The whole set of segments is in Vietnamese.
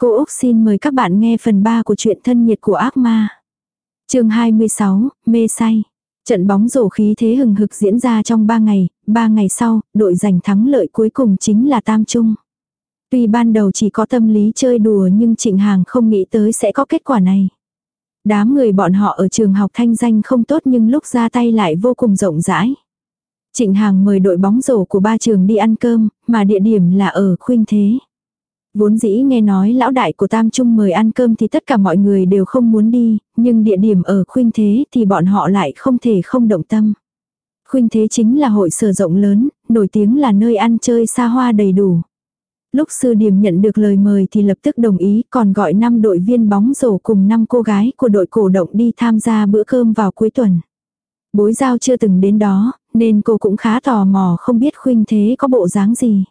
Cô Úc xin mời các bạn nghe phần 3 của truyện thân nhiệt của ác ma. chương 26, mê say. Trận bóng rổ khí thế hừng hực diễn ra trong 3 ngày, 3 ngày sau, đội giành thắng lợi cuối cùng chính là Tam Trung. Tuy ban đầu chỉ có tâm lý chơi đùa nhưng Trịnh Hàng không nghĩ tới sẽ có kết quả này. Đám người bọn họ ở trường học thanh danh không tốt nhưng lúc ra tay lại vô cùng rộng rãi. Trịnh Hàng mời đội bóng rổ của ba trường đi ăn cơm, mà địa điểm là ở Khuynh Thế. Vốn dĩ nghe nói lão đại của Tam Trung mời ăn cơm thì tất cả mọi người đều không muốn đi, nhưng địa điểm ở Khuynh Thế thì bọn họ lại không thể không động tâm. Khuynh Thế chính là hội sở rộng lớn, nổi tiếng là nơi ăn chơi xa hoa đầy đủ. Lúc sư điểm nhận được lời mời thì lập tức đồng ý còn gọi 5 đội viên bóng rổ cùng 5 cô gái của đội cổ động đi tham gia bữa cơm vào cuối tuần. Bối giao chưa từng đến đó, nên cô cũng khá tò mò không biết khuynh thế có bộ dáng gì.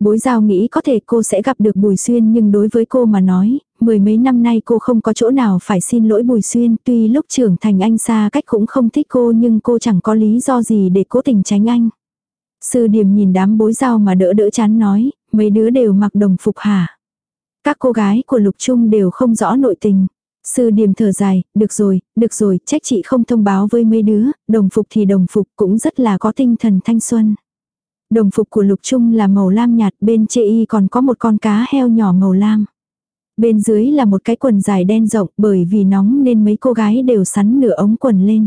Bối giao nghĩ có thể cô sẽ gặp được Bùi Xuyên nhưng đối với cô mà nói, mười mấy năm nay cô không có chỗ nào phải xin lỗi Bùi Xuyên. Tuy lúc trưởng thành anh xa cách cũng không thích cô nhưng cô chẳng có lý do gì để cố tình tránh anh. Sư điểm nhìn đám bối giao mà đỡ đỡ chán nói, mấy đứa đều mặc đồng phục hả. Các cô gái của lục trung đều không rõ nội tình. Sư điểm thở dài, được rồi, được rồi, trách chị không thông báo với mấy đứa, đồng phục thì đồng phục cũng rất là có tinh thần thanh xuân. Đồng phục của lục trung là màu lam nhạt, bên chê y còn có một con cá heo nhỏ màu lam. Bên dưới là một cái quần dài đen rộng bởi vì nóng nên mấy cô gái đều sắn nửa ống quần lên.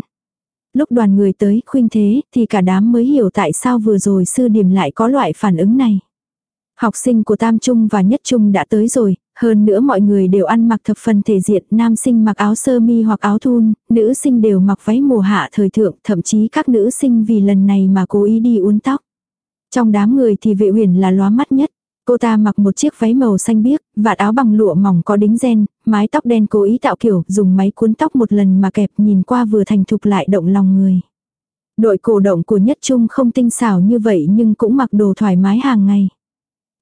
Lúc đoàn người tới khuynh thế thì cả đám mới hiểu tại sao vừa rồi sư điểm lại có loại phản ứng này. Học sinh của Tam Trung và Nhất Trung đã tới rồi, hơn nữa mọi người đều ăn mặc thập phần thể diện, nam sinh mặc áo sơ mi hoặc áo thun, nữ sinh đều mặc váy mùa hạ thời thượng, thậm chí các nữ sinh vì lần này mà cố ý đi uốn tóc. Trong đám người thì vệ huyền là lóa mắt nhất. Cô ta mặc một chiếc váy màu xanh biếc, vạt áo bằng lụa mỏng có đính ren, mái tóc đen cố ý tạo kiểu, dùng máy cuốn tóc một lần mà kẹp nhìn qua vừa thành thục lại động lòng người. Đội cổ động của Nhất Trung không tinh xảo như vậy nhưng cũng mặc đồ thoải mái hàng ngày.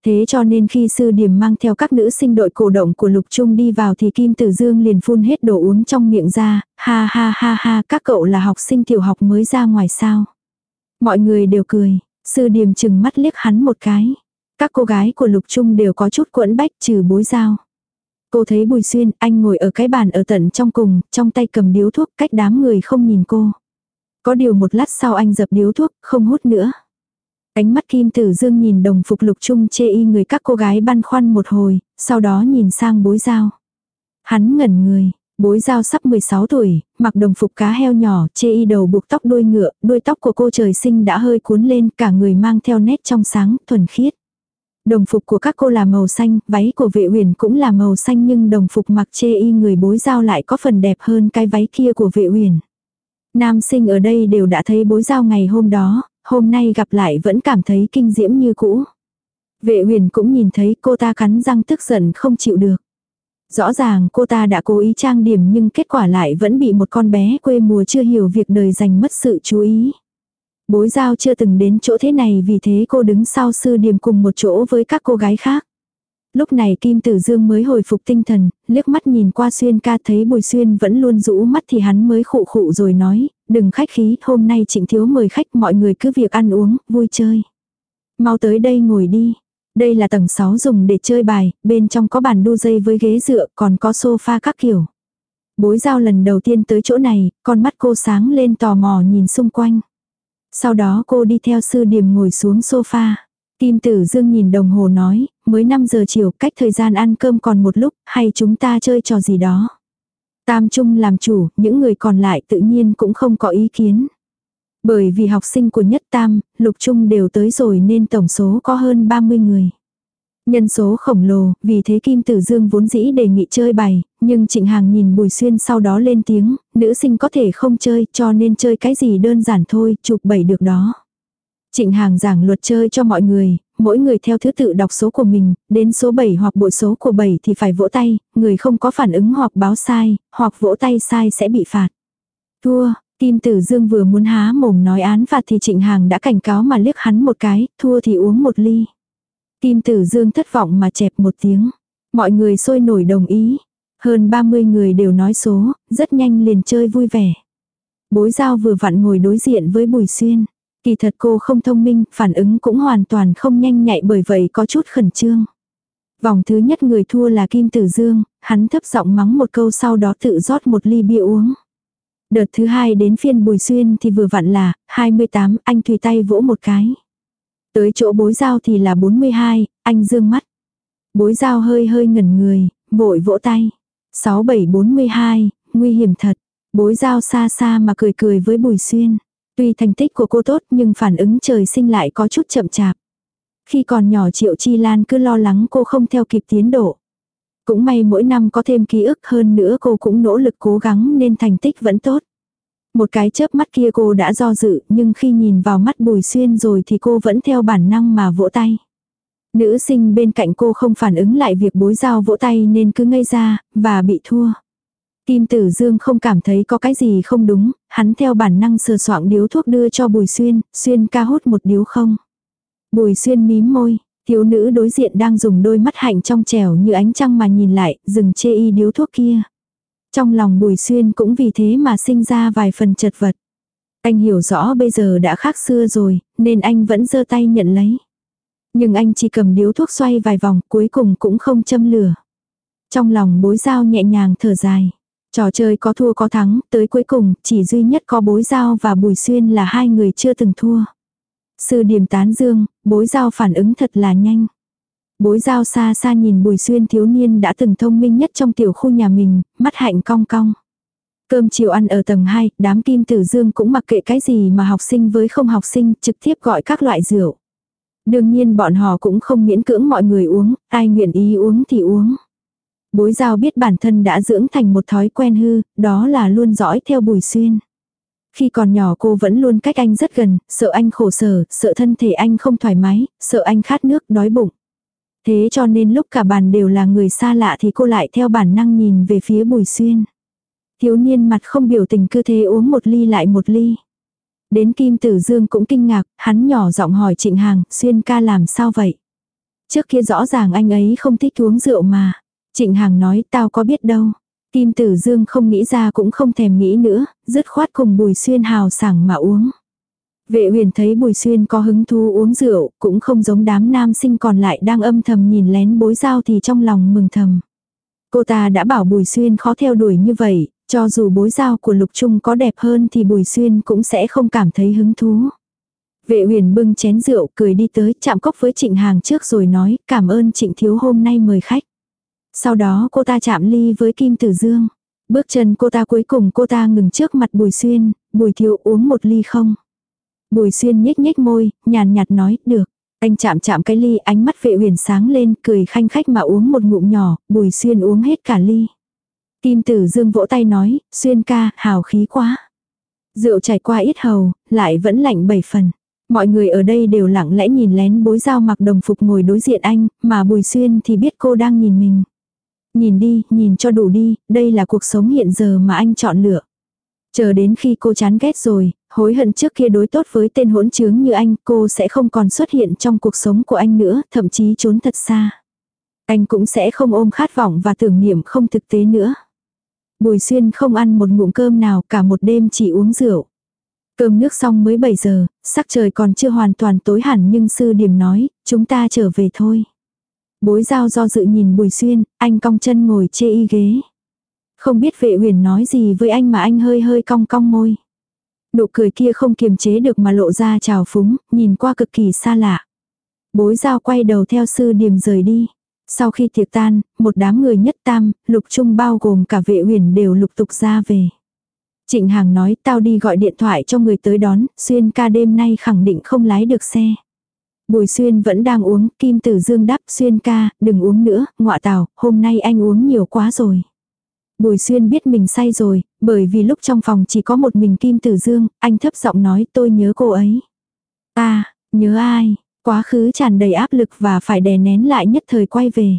Thế cho nên khi sư điểm mang theo các nữ sinh đội cổ động của Lục Trung đi vào thì Kim Tử Dương liền phun hết đồ uống trong miệng ra, ha ha ha ha các cậu là học sinh tiểu học mới ra ngoài sao. Mọi người đều cười, sư điềm chừng mắt liếc hắn một cái. Các cô gái của Lục Trung đều có chút quẫn bách trừ bối giao. Cô thấy Bùi Xuyên, anh ngồi ở cái bàn ở tận trong cùng, trong tay cầm điếu thuốc cách đám người không nhìn cô. Có điều một lát sau anh dập điếu thuốc, không hút nữa. Ánh mắt Kim Tử Dương nhìn đồng phục lục trung chê y người các cô gái băn khoăn một hồi, sau đó nhìn sang bối giao. Hắn ngẩn người, bối giao sắp 16 tuổi, mặc đồng phục cá heo nhỏ, chê y đầu buộc tóc đuôi ngựa, đuôi tóc của cô trời sinh đã hơi cuốn lên, cả người mang theo nét trong sáng, thuần khiết. Đồng phục của các cô là màu xanh, váy của vệ huyền cũng là màu xanh nhưng đồng phục mặc chê y người bối giao lại có phần đẹp hơn cái váy kia của vệ huyền. Nam sinh ở đây đều đã thấy bối giao ngày hôm đó, hôm nay gặp lại vẫn cảm thấy kinh diễm như cũ. Vệ huyền cũng nhìn thấy cô ta cắn răng tức giận không chịu được. Rõ ràng cô ta đã cố ý trang điểm nhưng kết quả lại vẫn bị một con bé quê mùa chưa hiểu việc đời dành mất sự chú ý. Bối giao chưa từng đến chỗ thế này vì thế cô đứng sau sư điểm cùng một chỗ với các cô gái khác. Lúc này Kim Tử Dương mới hồi phục tinh thần, liếc mắt nhìn qua Xuyên ca thấy Bùi Xuyên vẫn luôn rũ mắt thì hắn mới khụ khụ rồi nói, đừng khách khí, hôm nay trịnh thiếu mời khách mọi người cứ việc ăn uống, vui chơi. Mau tới đây ngồi đi. Đây là tầng 6 dùng để chơi bài, bên trong có bàn đu dây với ghế dựa, còn có sofa các kiểu. Bối giao lần đầu tiên tới chỗ này, con mắt cô sáng lên tò mò nhìn xung quanh. Sau đó cô đi theo sư điểm ngồi xuống sofa. Kim Tử Dương nhìn đồng hồ nói, mới 5 giờ chiều, cách thời gian ăn cơm còn một lúc, hay chúng ta chơi trò gì đó. Tam Trung làm chủ, những người còn lại tự nhiên cũng không có ý kiến. Bởi vì học sinh của nhất Tam, Lục Trung đều tới rồi nên tổng số có hơn 30 người. Nhân số khổng lồ, vì thế Kim Tử Dương vốn dĩ đề nghị chơi bài, nhưng Trịnh Hàng nhìn Bùi Xuyên sau đó lên tiếng, nữ sinh có thể không chơi cho nên chơi cái gì đơn giản thôi, chụp bảy được đó. Trịnh Hàng giảng luật chơi cho mọi người, mỗi người theo thứ tự đọc số của mình, đến số 7 hoặc bội số của 7 thì phải vỗ tay, người không có phản ứng hoặc báo sai, hoặc vỗ tay sai sẽ bị phạt. Thua, Kim Tử Dương vừa muốn há mồm nói án phạt thì Trịnh Hàng đã cảnh cáo mà liếc hắn một cái, thua thì uống một ly. Kim Tử Dương thất vọng mà chẹp một tiếng. Mọi người sôi nổi đồng ý. Hơn 30 người đều nói số, rất nhanh liền chơi vui vẻ. Bối giao vừa vặn ngồi đối diện với Bùi Xuyên. Kỳ thật cô không thông minh, phản ứng cũng hoàn toàn không nhanh nhạy bởi vậy có chút khẩn trương. Vòng thứ nhất người thua là Kim Tử Dương, hắn thấp giọng mắng một câu sau đó tự rót một ly bia uống. Đợt thứ hai đến phiên Bùi Xuyên thì vừa vặn là 28, anh tùy tay vỗ một cái. Tới chỗ bối giao thì là 42, anh dương mắt. Bối giao hơi hơi ngẩn người, vội vỗ tay. 6742, nguy hiểm thật. Bối giao xa xa mà cười cười với Bùi Xuyên. Tuy thành tích của cô tốt nhưng phản ứng trời sinh lại có chút chậm chạp. Khi còn nhỏ Triệu Chi Lan cứ lo lắng cô không theo kịp tiến độ. Cũng may mỗi năm có thêm ký ức hơn nữa cô cũng nỗ lực cố gắng nên thành tích vẫn tốt. Một cái chớp mắt kia cô đã do dự nhưng khi nhìn vào mắt Bùi Xuyên rồi thì cô vẫn theo bản năng mà vỗ tay. Nữ sinh bên cạnh cô không phản ứng lại việc bối giao vỗ tay nên cứ ngây ra, và bị thua. Kim Tử Dương không cảm thấy có cái gì không đúng, hắn theo bản năng sờ soạng điếu thuốc đưa cho Bùi Xuyên, Xuyên ca hút một điếu không. Bùi Xuyên mím môi, thiếu nữ đối diện đang dùng đôi mắt hạnh trong trẻo như ánh trăng mà nhìn lại, dừng chê y điếu thuốc kia. Trong lòng Bùi Xuyên cũng vì thế mà sinh ra vài phần chật vật. Anh hiểu rõ bây giờ đã khác xưa rồi, nên anh vẫn giơ tay nhận lấy. Nhưng anh chỉ cầm điếu thuốc xoay vài vòng, cuối cùng cũng không châm lửa. Trong lòng bối giao nhẹ nhàng thở dài. Trò chơi có thua có thắng, tới cuối cùng, chỉ duy nhất có bối giao và bùi xuyên là hai người chưa từng thua. Sư điểm tán dương, bối giao phản ứng thật là nhanh. Bối giao xa xa nhìn bùi xuyên thiếu niên đã từng thông minh nhất trong tiểu khu nhà mình, mắt hạnh cong cong. Cơm chiều ăn ở tầng 2, đám kim tử dương cũng mặc kệ cái gì mà học sinh với không học sinh trực tiếp gọi các loại rượu. Đương nhiên bọn họ cũng không miễn cưỡng mọi người uống, ai nguyện ý uống thì uống. Bối giao biết bản thân đã dưỡng thành một thói quen hư, đó là luôn dõi theo bùi xuyên. Khi còn nhỏ cô vẫn luôn cách anh rất gần, sợ anh khổ sở, sợ thân thể anh không thoải mái, sợ anh khát nước, đói bụng. Thế cho nên lúc cả bàn đều là người xa lạ thì cô lại theo bản năng nhìn về phía bùi xuyên. Thiếu niên mặt không biểu tình cứ thế uống một ly lại một ly. Đến Kim Tử Dương cũng kinh ngạc, hắn nhỏ giọng hỏi Trịnh Hàng, xuyên ca làm sao vậy? Trước kia rõ ràng anh ấy không thích uống rượu mà. Trịnh Hàng nói tao có biết đâu. Kim Tử Dương không nghĩ ra cũng không thèm nghĩ nữa, dứt khoát cùng Bùi Xuyên hào sảng mà uống. Vệ huyền thấy Bùi Xuyên có hứng thú uống rượu, cũng không giống đám nam sinh còn lại đang âm thầm nhìn lén bối giao thì trong lòng mừng thầm. Cô ta đã bảo Bùi Xuyên khó theo đuổi như vậy, cho dù bối giao của Lục Trung có đẹp hơn thì Bùi Xuyên cũng sẽ không cảm thấy hứng thú. Vệ huyền bưng chén rượu cười đi tới chạm cốc với trịnh hàng trước rồi nói cảm ơn trịnh thiếu hôm nay mời khách. Sau đó cô ta chạm ly với Kim Tử Dương. Bước chân cô ta cuối cùng cô ta ngừng trước mặt Bùi Xuyên, Bùi thiệu uống một ly không. Bùi Xuyên nhếch nhếch môi, nhàn nhạt nói, được. Anh chạm chạm cái ly, ánh mắt vệ huyền sáng lên, cười khanh khách mà uống một ngụm nhỏ, Bùi Xuyên uống hết cả ly. Kim Tử Dương vỗ tay nói, Xuyên ca, hào khí quá. Rượu chảy qua ít hầu, lại vẫn lạnh bảy phần. Mọi người ở đây đều lặng lẽ nhìn lén bối giao mặc đồng phục ngồi đối diện anh, mà Bùi Xuyên thì biết cô đang nhìn mình. Nhìn đi, nhìn cho đủ đi, đây là cuộc sống hiện giờ mà anh chọn lựa. Chờ đến khi cô chán ghét rồi, hối hận trước kia đối tốt với tên hỗn trướng như anh, cô sẽ không còn xuất hiện trong cuộc sống của anh nữa, thậm chí trốn thật xa. Anh cũng sẽ không ôm khát vọng và tưởng niệm không thực tế nữa. Bùi xuyên không ăn một ngụm cơm nào cả một đêm chỉ uống rượu. Cơm nước xong mới 7 giờ, sắc trời còn chưa hoàn toàn tối hẳn nhưng sư điểm nói, chúng ta trở về thôi. Bối giao do dự nhìn Bùi Xuyên, anh cong chân ngồi chê y ghế. Không biết vệ huyền nói gì với anh mà anh hơi hơi cong cong môi. Nụ cười kia không kiềm chế được mà lộ ra trào phúng, nhìn qua cực kỳ xa lạ. Bối giao quay đầu theo sư điểm rời đi. Sau khi tiệc tan, một đám người nhất tam, lục trung bao gồm cả vệ huyền đều lục tục ra về. Trịnh Hàng nói tao đi gọi điện thoại cho người tới đón, xuyên ca đêm nay khẳng định không lái được xe. Bùi xuyên vẫn đang uống, kim tử dương đáp xuyên ca, đừng uống nữa, ngọa tào, hôm nay anh uống nhiều quá rồi. Bùi xuyên biết mình say rồi, bởi vì lúc trong phòng chỉ có một mình kim tử dương, anh thấp giọng nói tôi nhớ cô ấy. Ta, nhớ ai, quá khứ tràn đầy áp lực và phải đè nén lại nhất thời quay về.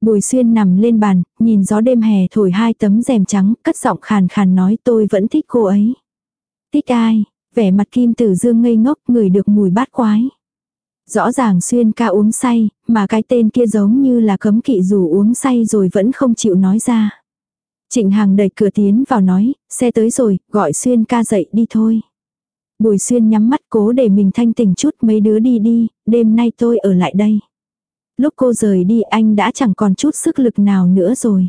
Bùi xuyên nằm lên bàn, nhìn gió đêm hè thổi hai tấm rèm trắng, cất giọng khàn khàn nói tôi vẫn thích cô ấy. Thích ai? Vẻ mặt kim tử dương ngây ngốc, người được mùi bát quái. Rõ ràng xuyên ca uống say, mà cái tên kia giống như là cấm kỵ dù uống say rồi vẫn không chịu nói ra. Trịnh Hàng đẩy cửa tiến vào nói, xe tới rồi, gọi xuyên ca dậy đi thôi. Bùi xuyên nhắm mắt cố để mình thanh tỉnh chút mấy đứa đi đi, đêm nay tôi ở lại đây. Lúc cô rời đi anh đã chẳng còn chút sức lực nào nữa rồi.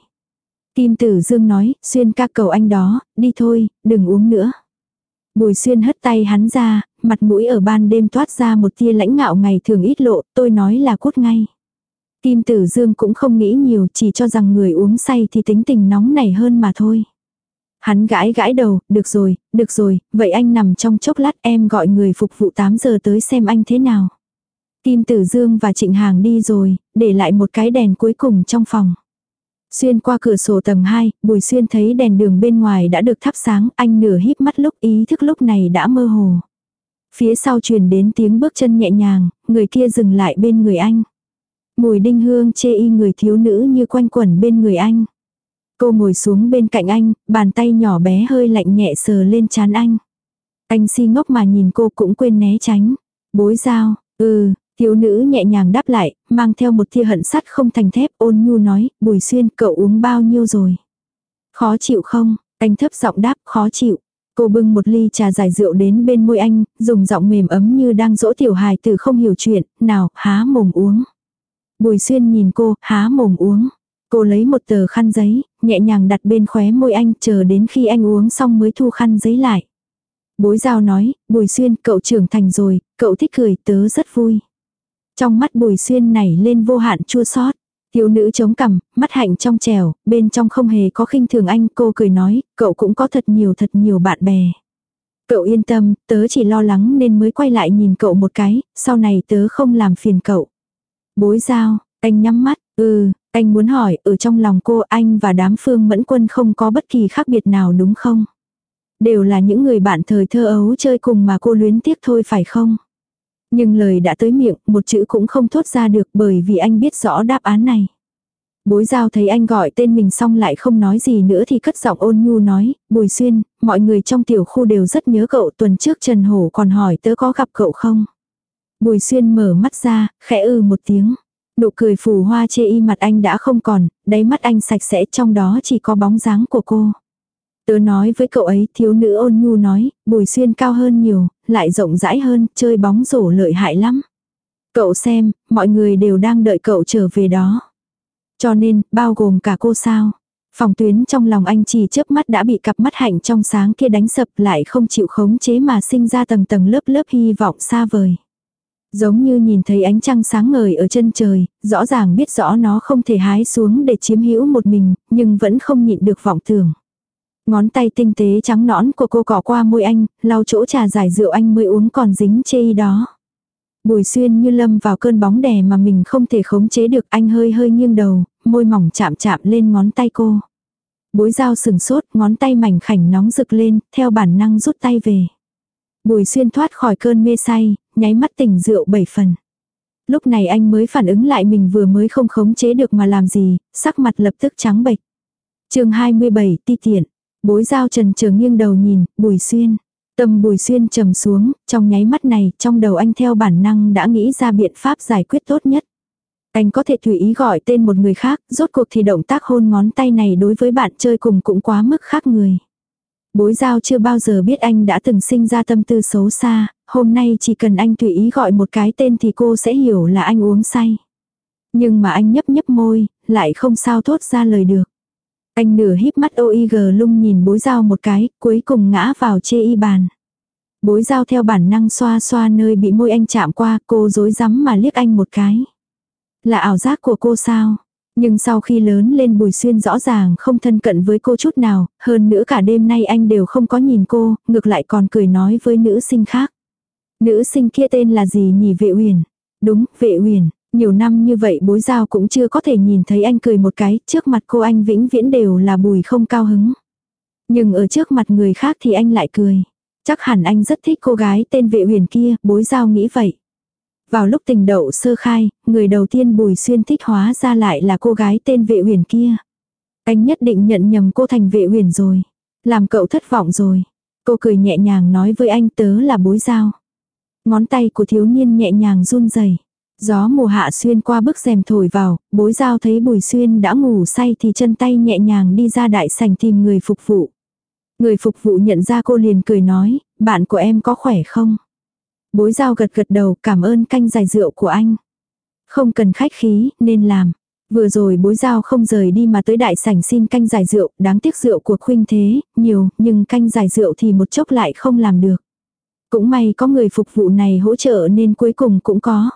Kim Tử Dương nói, Xuyên ca cầu anh đó, đi thôi, đừng uống nữa. Bùi Xuyên hất tay hắn ra, mặt mũi ở ban đêm toát ra một tia lãnh ngạo ngày thường ít lộ, tôi nói là cút ngay. Kim Tử Dương cũng không nghĩ nhiều, chỉ cho rằng người uống say thì tính tình nóng nảy hơn mà thôi. Hắn gãi gãi đầu, được rồi, được rồi, vậy anh nằm trong chốc lát em gọi người phục vụ 8 giờ tới xem anh thế nào. Kim Tử Dương và Trịnh Hàng đi rồi, để lại một cái đèn cuối cùng trong phòng. Xuyên qua cửa sổ tầng 2, Bùi Xuyên thấy đèn đường bên ngoài đã được thắp sáng, anh nửa híp mắt lúc ý thức lúc này đã mơ hồ. Phía sau truyền đến tiếng bước chân nhẹ nhàng, người kia dừng lại bên người anh. Mùi đinh hương chê y người thiếu nữ như quanh quẩn bên người anh. Cô ngồi xuống bên cạnh anh, bàn tay nhỏ bé hơi lạnh nhẹ sờ lên chán anh. Anh si ngốc mà nhìn cô cũng quên né tránh. Bối giao, ừ, thiếu nữ nhẹ nhàng đáp lại, mang theo một tia hận sắt không thành thép ôn nhu nói, bùi xuyên cậu uống bao nhiêu rồi. Khó chịu không? Anh thấp giọng đáp khó chịu. Cô bưng một ly trà giải rượu đến bên môi anh, dùng giọng mềm ấm như đang dỗ tiểu hài từ không hiểu chuyện, nào, há mồm uống. Bùi xuyên nhìn cô, há mồm uống. Cô lấy một tờ khăn giấy, nhẹ nhàng đặt bên khóe môi anh chờ đến khi anh uống xong mới thu khăn giấy lại. Bối giao nói, Bùi Xuyên, cậu trưởng thành rồi, cậu thích cười, tớ rất vui. Trong mắt Bùi Xuyên nảy lên vô hạn chua xót. Thiếu nữ chống cằm, mắt hạnh trong trèo, bên trong không hề có khinh thường anh, cô cười nói, cậu cũng có thật nhiều thật nhiều bạn bè. Cậu yên tâm, tớ chỉ lo lắng nên mới quay lại nhìn cậu một cái, sau này tớ không làm phiền cậu. Bối giao, anh nhắm mắt, ừ, anh muốn hỏi, ở trong lòng cô anh và đám phương mẫn quân không có bất kỳ khác biệt nào đúng không? Đều là những người bạn thời thơ ấu chơi cùng mà cô luyến tiếc thôi phải không? Nhưng lời đã tới miệng, một chữ cũng không thốt ra được bởi vì anh biết rõ đáp án này. Bối giao thấy anh gọi tên mình xong lại không nói gì nữa thì cất giọng ôn nhu nói, Bùi Xuyên, mọi người trong tiểu khu đều rất nhớ cậu tuần trước Trần Hổ còn hỏi tớ có gặp cậu không? Bùi Xuyên mở mắt ra, khẽ ư một tiếng. Nụ cười phù hoa chê y mặt anh đã không còn, đáy mắt anh sạch sẽ trong đó chỉ có bóng dáng của cô. Tớ nói với cậu ấy, thiếu nữ ôn nhu nói, bùi xuyên cao hơn nhiều, lại rộng rãi hơn, chơi bóng rổ lợi hại lắm. Cậu xem, mọi người đều đang đợi cậu trở về đó. Cho nên, bao gồm cả cô sao. Phòng tuyến trong lòng anh chỉ chớp mắt đã bị cặp mắt hạnh trong sáng kia đánh sập lại không chịu khống chế mà sinh ra tầng tầng lớp lớp hy vọng xa vời. Giống như nhìn thấy ánh trăng sáng ngời ở chân trời, rõ ràng biết rõ nó không thể hái xuống để chiếm hữu một mình, nhưng vẫn không nhịn được vọng tưởng. Ngón tay tinh tế trắng nõn của cô cỏ qua môi anh, lau chỗ trà giải rượu anh mới uống còn dính chê đó. Bùi xuyên như lâm vào cơn bóng đè mà mình không thể khống chế được anh hơi hơi nghiêng đầu, môi mỏng chạm chạm lên ngón tay cô. Bối dao sừng sốt, ngón tay mảnh khảnh nóng rực lên, theo bản năng rút tay về. Bùi xuyên thoát khỏi cơn mê say, nháy mắt tỉnh rượu bảy phần. Lúc này anh mới phản ứng lại mình vừa mới không khống chế được mà làm gì, sắc mặt lập tức trắng bệch. chương 27 ti tiện. Bối giao trần chờ nghiêng đầu nhìn, bùi xuyên. Tâm bùi xuyên trầm xuống, trong nháy mắt này, trong đầu anh theo bản năng đã nghĩ ra biện pháp giải quyết tốt nhất. Anh có thể tùy ý gọi tên một người khác, rốt cuộc thì động tác hôn ngón tay này đối với bạn chơi cùng cũng quá mức khác người. Bối giao chưa bao giờ biết anh đã từng sinh ra tâm tư xấu xa, hôm nay chỉ cần anh tùy ý gọi một cái tên thì cô sẽ hiểu là anh uống say. Nhưng mà anh nhấp nhấp môi, lại không sao thốt ra lời được. Anh nửa híp mắt OIG lung nhìn bối dao một cái, cuối cùng ngã vào chê y bàn. Bối dao theo bản năng xoa xoa nơi bị môi anh chạm qua, cô dối rắm mà liếc anh một cái. Là ảo giác của cô sao? Nhưng sau khi lớn lên Bùi Xuyên rõ ràng không thân cận với cô chút nào, hơn nữa cả đêm nay anh đều không có nhìn cô, ngược lại còn cười nói với nữ sinh khác. Nữ sinh kia tên là gì nhỉ vệ huyền? Đúng, vệ huyền. Nhiều năm như vậy bối giao cũng chưa có thể nhìn thấy anh cười một cái, trước mặt cô anh vĩnh viễn đều là bùi không cao hứng. Nhưng ở trước mặt người khác thì anh lại cười. Chắc hẳn anh rất thích cô gái tên vệ huyền kia, bối giao nghĩ vậy. Vào lúc tình đậu sơ khai, người đầu tiên Bùi Xuyên thích hóa ra lại là cô gái tên vệ huyền kia. Anh nhất định nhận nhầm cô thành vệ huyền rồi. Làm cậu thất vọng rồi. Cô cười nhẹ nhàng nói với anh tớ là bối giao. Ngón tay của thiếu niên nhẹ nhàng run rẩy. Gió mùa hạ xuyên qua bức rèm thổi vào, bối giao thấy bùi xuyên đã ngủ say thì chân tay nhẹ nhàng đi ra đại sảnh tìm người phục vụ. Người phục vụ nhận ra cô liền cười nói, bạn của em có khỏe không? Bối giao gật gật đầu cảm ơn canh giải rượu của anh. Không cần khách khí, nên làm. Vừa rồi bối giao không rời đi mà tới đại sảnh xin canh giải rượu, đáng tiếc rượu của khuynh thế, nhiều, nhưng canh giải rượu thì một chốc lại không làm được. Cũng may có người phục vụ này hỗ trợ nên cuối cùng cũng có.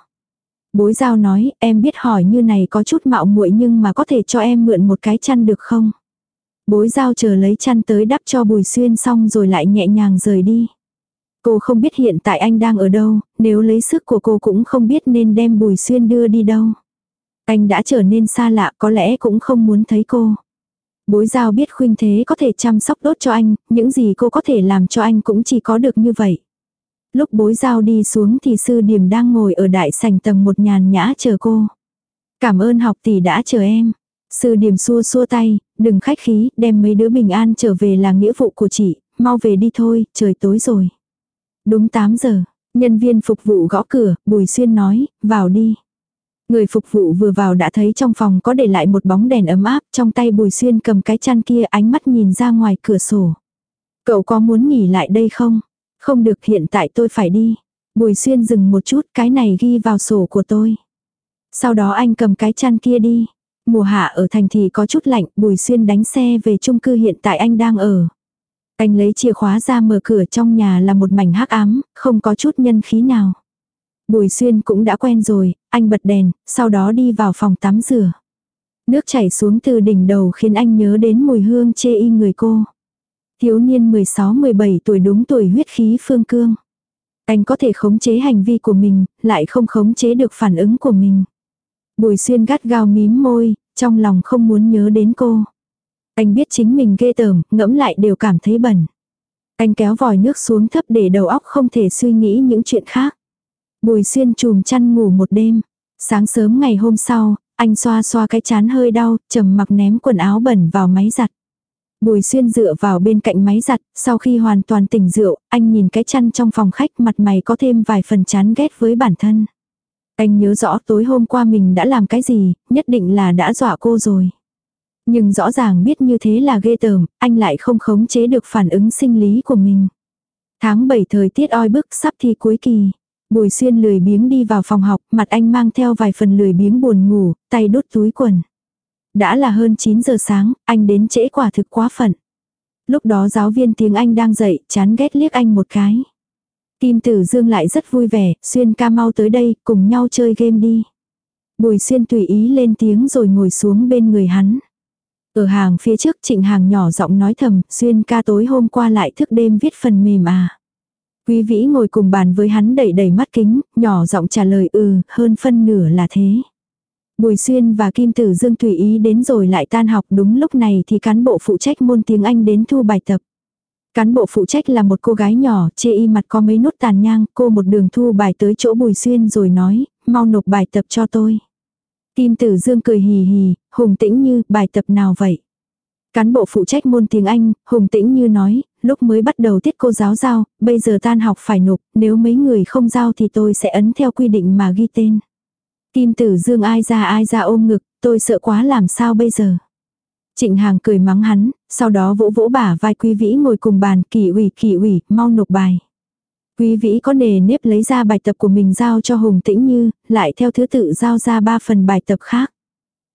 Bối giao nói, em biết hỏi như này có chút mạo muội nhưng mà có thể cho em mượn một cái chăn được không? Bối giao chờ lấy chăn tới đắp cho bùi xuyên xong rồi lại nhẹ nhàng rời đi. Cô không biết hiện tại anh đang ở đâu, nếu lấy sức của cô cũng không biết nên đem bùi xuyên đưa đi đâu. Anh đã trở nên xa lạ có lẽ cũng không muốn thấy cô. Bối giao biết khuynh thế có thể chăm sóc đốt cho anh, những gì cô có thể làm cho anh cũng chỉ có được như vậy. Lúc bối giao đi xuống thì sư điểm đang ngồi ở đại sảnh tầng một nhàn nhã chờ cô. Cảm ơn học tỷ đã chờ em. Sư điểm xua xua tay, đừng khách khí, đem mấy đứa bình an trở về là nghĩa vụ của chị, mau về đi thôi, trời tối rồi. Đúng 8 giờ, nhân viên phục vụ gõ cửa, Bùi Xuyên nói, vào đi. Người phục vụ vừa vào đã thấy trong phòng có để lại một bóng đèn ấm áp, trong tay Bùi Xuyên cầm cái chăn kia ánh mắt nhìn ra ngoài cửa sổ. Cậu có muốn nghỉ lại đây không? Không được hiện tại tôi phải đi. Bùi Xuyên dừng một chút, cái này ghi vào sổ của tôi. Sau đó anh cầm cái chăn kia đi. Mùa hạ ở thành thị có chút lạnh, Bùi Xuyên đánh xe về chung cư hiện tại anh đang ở. Anh lấy chìa khóa ra mở cửa trong nhà là một mảnh hắc ám, không có chút nhân khí nào. Bùi Xuyên cũng đã quen rồi, anh bật đèn, sau đó đi vào phòng tắm rửa. Nước chảy xuống từ đỉnh đầu khiến anh nhớ đến mùi hương chê y người cô. Thiếu niên 16-17 tuổi đúng tuổi huyết khí phương cương. Anh có thể khống chế hành vi của mình, lại không khống chế được phản ứng của mình. Bùi xuyên gắt gao mím môi, trong lòng không muốn nhớ đến cô. Anh biết chính mình ghê tởm, ngẫm lại đều cảm thấy bẩn. Anh kéo vòi nước xuống thấp để đầu óc không thể suy nghĩ những chuyện khác. Bùi xuyên chùm chăn ngủ một đêm. Sáng sớm ngày hôm sau, anh xoa xoa cái chán hơi đau, trầm mặc ném quần áo bẩn vào máy giặt. Bùi xuyên dựa vào bên cạnh máy giặt, sau khi hoàn toàn tỉnh rượu, anh nhìn cái chăn trong phòng khách mặt mày có thêm vài phần chán ghét với bản thân. Anh nhớ rõ tối hôm qua mình đã làm cái gì, nhất định là đã dọa cô rồi. Nhưng rõ ràng biết như thế là ghê tởm, anh lại không khống chế được phản ứng sinh lý của mình. Tháng 7 thời tiết oi bức sắp thi cuối kỳ. Bùi xuyên lười biếng đi vào phòng học, mặt anh mang theo vài phần lười biếng buồn ngủ, tay đút túi quần. Đã là hơn 9 giờ sáng, anh đến trễ quả thực quá phận. Lúc đó giáo viên tiếng Anh đang dạy, chán ghét liếc anh một cái. Kim Tử Dương lại rất vui vẻ, Xuyên ca mau tới đây, cùng nhau chơi game đi. Bùi Xuyên tùy ý lên tiếng rồi ngồi xuống bên người hắn. Ở hàng phía trước trịnh hàng nhỏ giọng nói thầm, Xuyên ca tối hôm qua lại thức đêm viết phần mềm à. Quý vĩ ngồi cùng bàn với hắn đẩy đẩy mắt kính, nhỏ giọng trả lời ừ, hơn phân nửa là thế. Bùi Xuyên và Kim Tử Dương tùy ý đến rồi lại tan học đúng lúc này thì cán bộ phụ trách môn tiếng Anh đến thu bài tập. Cán bộ phụ trách là một cô gái nhỏ, chê y mặt có mấy nốt tàn nhang, cô một đường thu bài tới chỗ Bùi Xuyên rồi nói, mau nộp bài tập cho tôi. Kim Tử Dương cười hì hì, hùng tĩnh như, bài tập nào vậy? Cán bộ phụ trách môn tiếng Anh, hùng tĩnh như nói, lúc mới bắt đầu tiết cô giáo giao, bây giờ tan học phải nộp, nếu mấy người không giao thì tôi sẽ ấn theo quy định mà ghi tên. Kim tử dương ai ra ai ra ôm ngực, tôi sợ quá làm sao bây giờ. Trịnh Hàng cười mắng hắn, sau đó vỗ vỗ bả vai Quý Vĩ ngồi cùng bàn kỳ ủy kỳ ủy, mau nộp bài. Quý Vĩ có nề nếp lấy ra bài tập của mình giao cho Hùng Tĩnh Như, lại theo thứ tự giao ra ba phần bài tập khác.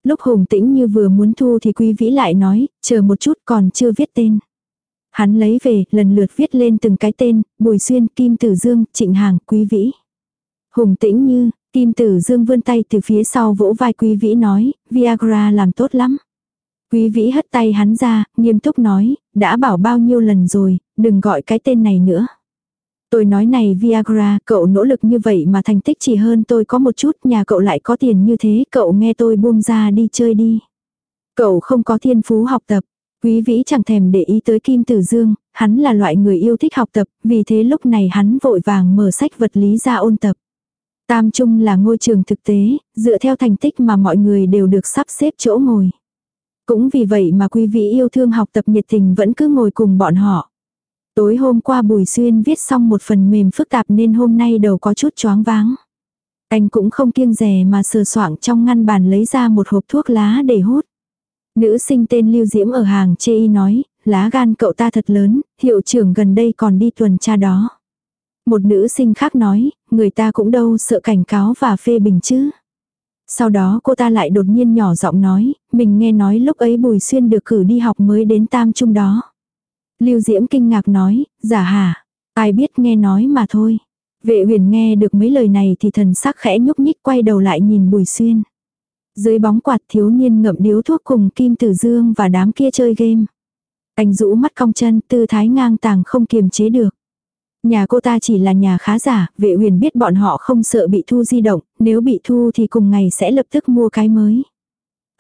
Lúc Hùng Tĩnh Như vừa muốn thu thì Quý Vĩ lại nói, chờ một chút còn chưa viết tên. Hắn lấy về, lần lượt viết lên từng cái tên, Bùi Xuyên, Kim Tử Dương, Trịnh Hàng, Quý Vĩ. Hùng Tĩnh Như, Kim Tử Dương vươn tay từ phía sau vỗ vai Quý Vĩ nói, Viagra làm tốt lắm. Quý Vĩ hất tay hắn ra, nghiêm túc nói, đã bảo bao nhiêu lần rồi, đừng gọi cái tên này nữa. Tôi nói này Viagra, cậu nỗ lực như vậy mà thành tích chỉ hơn tôi có một chút, nhà cậu lại có tiền như thế, cậu nghe tôi buông ra đi chơi đi. Cậu không có thiên phú học tập. Quý vĩ chẳng thèm để ý tới Kim Tử Dương, hắn là loại người yêu thích học tập, vì thế lúc này hắn vội vàng mở sách vật lý ra ôn tập. Tam Trung là ngôi trường thực tế, dựa theo thành tích mà mọi người đều được sắp xếp chỗ ngồi. Cũng vì vậy mà quý vị yêu thương học tập nhiệt tình vẫn cứ ngồi cùng bọn họ. Tối hôm qua Bùi Xuyên viết xong một phần mềm phức tạp nên hôm nay đầu có chút choáng váng. Anh cũng không kiêng rè mà sờ soạng trong ngăn bàn lấy ra một hộp thuốc lá để hút. Nữ sinh tên Lưu Diễm ở hàng chê y nói, lá gan cậu ta thật lớn, hiệu trưởng gần đây còn đi tuần tra đó. Một nữ sinh khác nói, người ta cũng đâu sợ cảnh cáo và phê bình chứ. Sau đó cô ta lại đột nhiên nhỏ giọng nói, mình nghe nói lúc ấy Bùi Xuyên được cử đi học mới đến tam trung đó. Lưu Diễm kinh ngạc nói, giả hả, ai biết nghe nói mà thôi. Vệ huyền nghe được mấy lời này thì thần sắc khẽ nhúc nhích quay đầu lại nhìn Bùi Xuyên. Dưới bóng quạt thiếu niên ngậm điếu thuốc cùng Kim Tử Dương và đám kia chơi game. Anh rũ mắt cong chân tư thái ngang tàng không kiềm chế được. Nhà cô ta chỉ là nhà khá giả, vệ huyền biết bọn họ không sợ bị thu di động, nếu bị thu thì cùng ngày sẽ lập tức mua cái mới.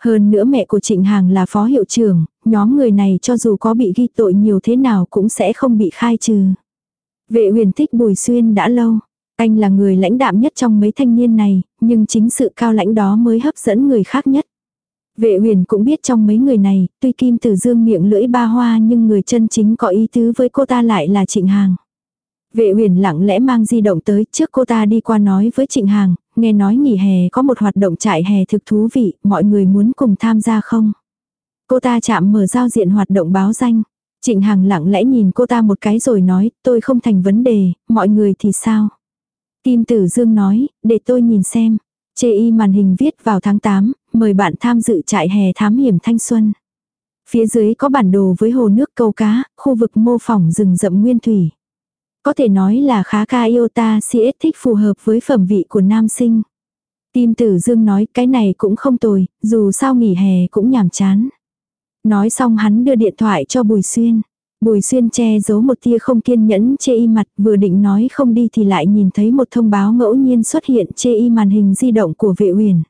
Hơn nữa mẹ của Trịnh Hàng là phó hiệu trưởng, nhóm người này cho dù có bị ghi tội nhiều thế nào cũng sẽ không bị khai trừ. Vệ huyền thích Bùi Xuyên đã lâu. Anh là người lãnh đạm nhất trong mấy thanh niên này, nhưng chính sự cao lãnh đó mới hấp dẫn người khác nhất. Vệ huyền cũng biết trong mấy người này, tuy Kim Tử Dương miệng lưỡi ba hoa nhưng người chân chính có ý tứ với cô ta lại là Trịnh Hàng. Vệ huyền lặng lẽ mang di động tới trước cô ta đi qua nói với Trịnh Hàng, nghe nói nghỉ hè có một hoạt động trại hè thực thú vị, mọi người muốn cùng tham gia không? Cô ta chạm mở giao diện hoạt động báo danh. Trịnh Hằng lặng lẽ nhìn cô ta một cái rồi nói, tôi không thành vấn đề, mọi người thì sao? Kim Tử Dương nói, để tôi nhìn xem. Chê y màn hình viết vào tháng 8, mời bạn tham dự trại hè thám hiểm thanh xuân. Phía dưới có bản đồ với hồ nước câu cá, khu vực mô phỏng rừng rậm nguyên thủy. Có thể nói là khá ca iota siết thích phù hợp với phẩm vị của nam sinh. Tim Tử Dương nói cái này cũng không tồi, dù sao nghỉ hè cũng nhàm chán. Nói xong hắn đưa điện thoại cho Bùi Xuyên. Bùi Xuyên che giấu một tia không kiên nhẫn chê y mặt vừa định nói không đi thì lại nhìn thấy một thông báo ngẫu nhiên xuất hiện chê y màn hình di động của vệ huyền.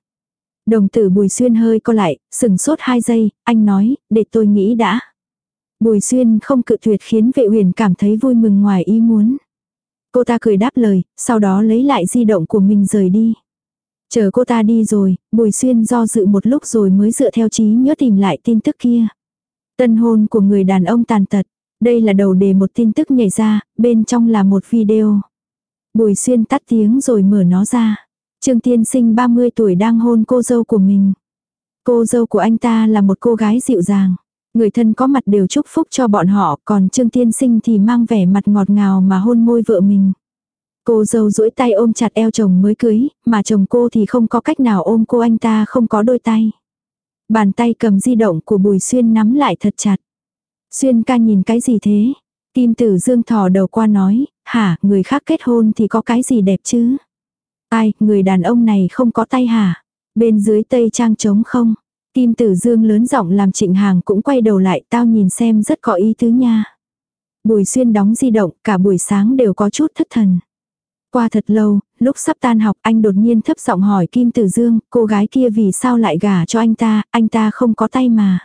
Đồng tử Bùi Xuyên hơi co lại, sừng sốt hai giây, anh nói, để tôi nghĩ đã. Bùi Xuyên không cự tuyệt khiến vệ huyền cảm thấy vui mừng ngoài ý muốn. Cô ta cười đáp lời, sau đó lấy lại di động của mình rời đi. Chờ cô ta đi rồi, Bùi Xuyên do dự một lúc rồi mới dựa theo trí nhớ tìm lại tin tức kia. Tân hôn của người đàn ông tàn tật. Đây là đầu đề một tin tức nhảy ra, bên trong là một video. Bùi Xuyên tắt tiếng rồi mở nó ra. Trương Tiên Sinh 30 tuổi đang hôn cô dâu của mình. Cô dâu của anh ta là một cô gái dịu dàng. Người thân có mặt đều chúc phúc cho bọn họ, còn Trương Tiên Sinh thì mang vẻ mặt ngọt ngào mà hôn môi vợ mình. Cô dâu duỗi tay ôm chặt eo chồng mới cưới, mà chồng cô thì không có cách nào ôm cô anh ta không có đôi tay. Bàn tay cầm di động của Bùi Xuyên nắm lại thật chặt. Xuyên ca nhìn cái gì thế? Kim tử dương thò đầu qua nói, hả, người khác kết hôn thì có cái gì đẹp chứ? Ai, người đàn ông này không có tay hả? Bên dưới tây trang trống không? Kim tử dương lớn giọng làm trịnh hàng cũng quay đầu lại tao nhìn xem rất có ý tứ nha. Bùi xuyên đóng di động cả buổi sáng đều có chút thất thần. Qua thật lâu, lúc sắp tan học anh đột nhiên thấp giọng hỏi Kim Tử Dương, cô gái kia vì sao lại gả cho anh ta, anh ta không có tay mà.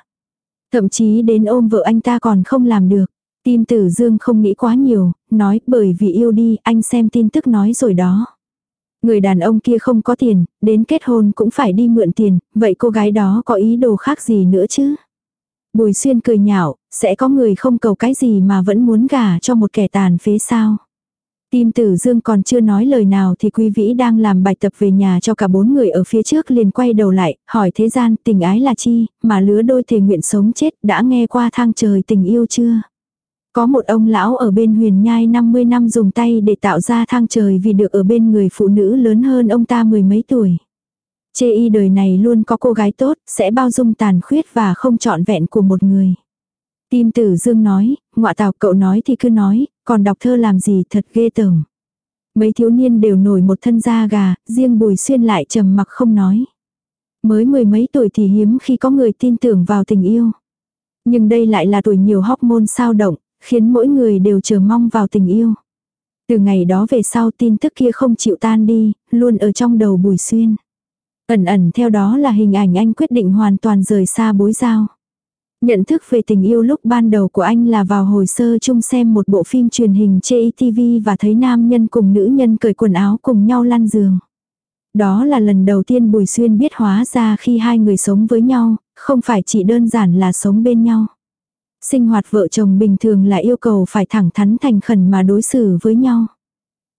Thậm chí đến ôm vợ anh ta còn không làm được. Kim Tử Dương không nghĩ quá nhiều, nói bởi vì yêu đi, anh xem tin tức nói rồi đó. Người đàn ông kia không có tiền, đến kết hôn cũng phải đi mượn tiền, vậy cô gái đó có ý đồ khác gì nữa chứ? Bùi xuyên cười nhạo, sẽ có người không cầu cái gì mà vẫn muốn gả cho một kẻ tàn phế sao? Tim tử dương còn chưa nói lời nào thì quý vĩ đang làm bài tập về nhà cho cả bốn người ở phía trước liền quay đầu lại, hỏi thế gian tình ái là chi, mà lứa đôi thề nguyện sống chết đã nghe qua thang trời tình yêu chưa? Có một ông lão ở bên huyền nhai 50 năm dùng tay để tạo ra thang trời vì được ở bên người phụ nữ lớn hơn ông ta mười mấy tuổi. Chê y đời này luôn có cô gái tốt, sẽ bao dung tàn khuyết và không trọn vẹn của một người. Tim tử dương nói, ngọa tào cậu nói thì cứ nói, còn đọc thơ làm gì thật ghê tởm. Mấy thiếu niên đều nổi một thân da gà, riêng bùi xuyên lại trầm mặc không nói. Mới mười mấy tuổi thì hiếm khi có người tin tưởng vào tình yêu. Nhưng đây lại là tuổi nhiều hormone sao động, khiến mỗi người đều chờ mong vào tình yêu. Từ ngày đó về sau tin tức kia không chịu tan đi, luôn ở trong đầu bùi xuyên. Ẩn ẩn theo đó là hình ảnh anh quyết định hoàn toàn rời xa bối giao. Nhận thức về tình yêu lúc ban đầu của anh là vào hồi sơ chung xem một bộ phim truyền hình trên TV và thấy nam nhân cùng nữ nhân cởi quần áo cùng nhau lăn giường. Đó là lần đầu tiên Bùi Xuyên biết hóa ra khi hai người sống với nhau, không phải chỉ đơn giản là sống bên nhau. Sinh hoạt vợ chồng bình thường là yêu cầu phải thẳng thắn thành khẩn mà đối xử với nhau.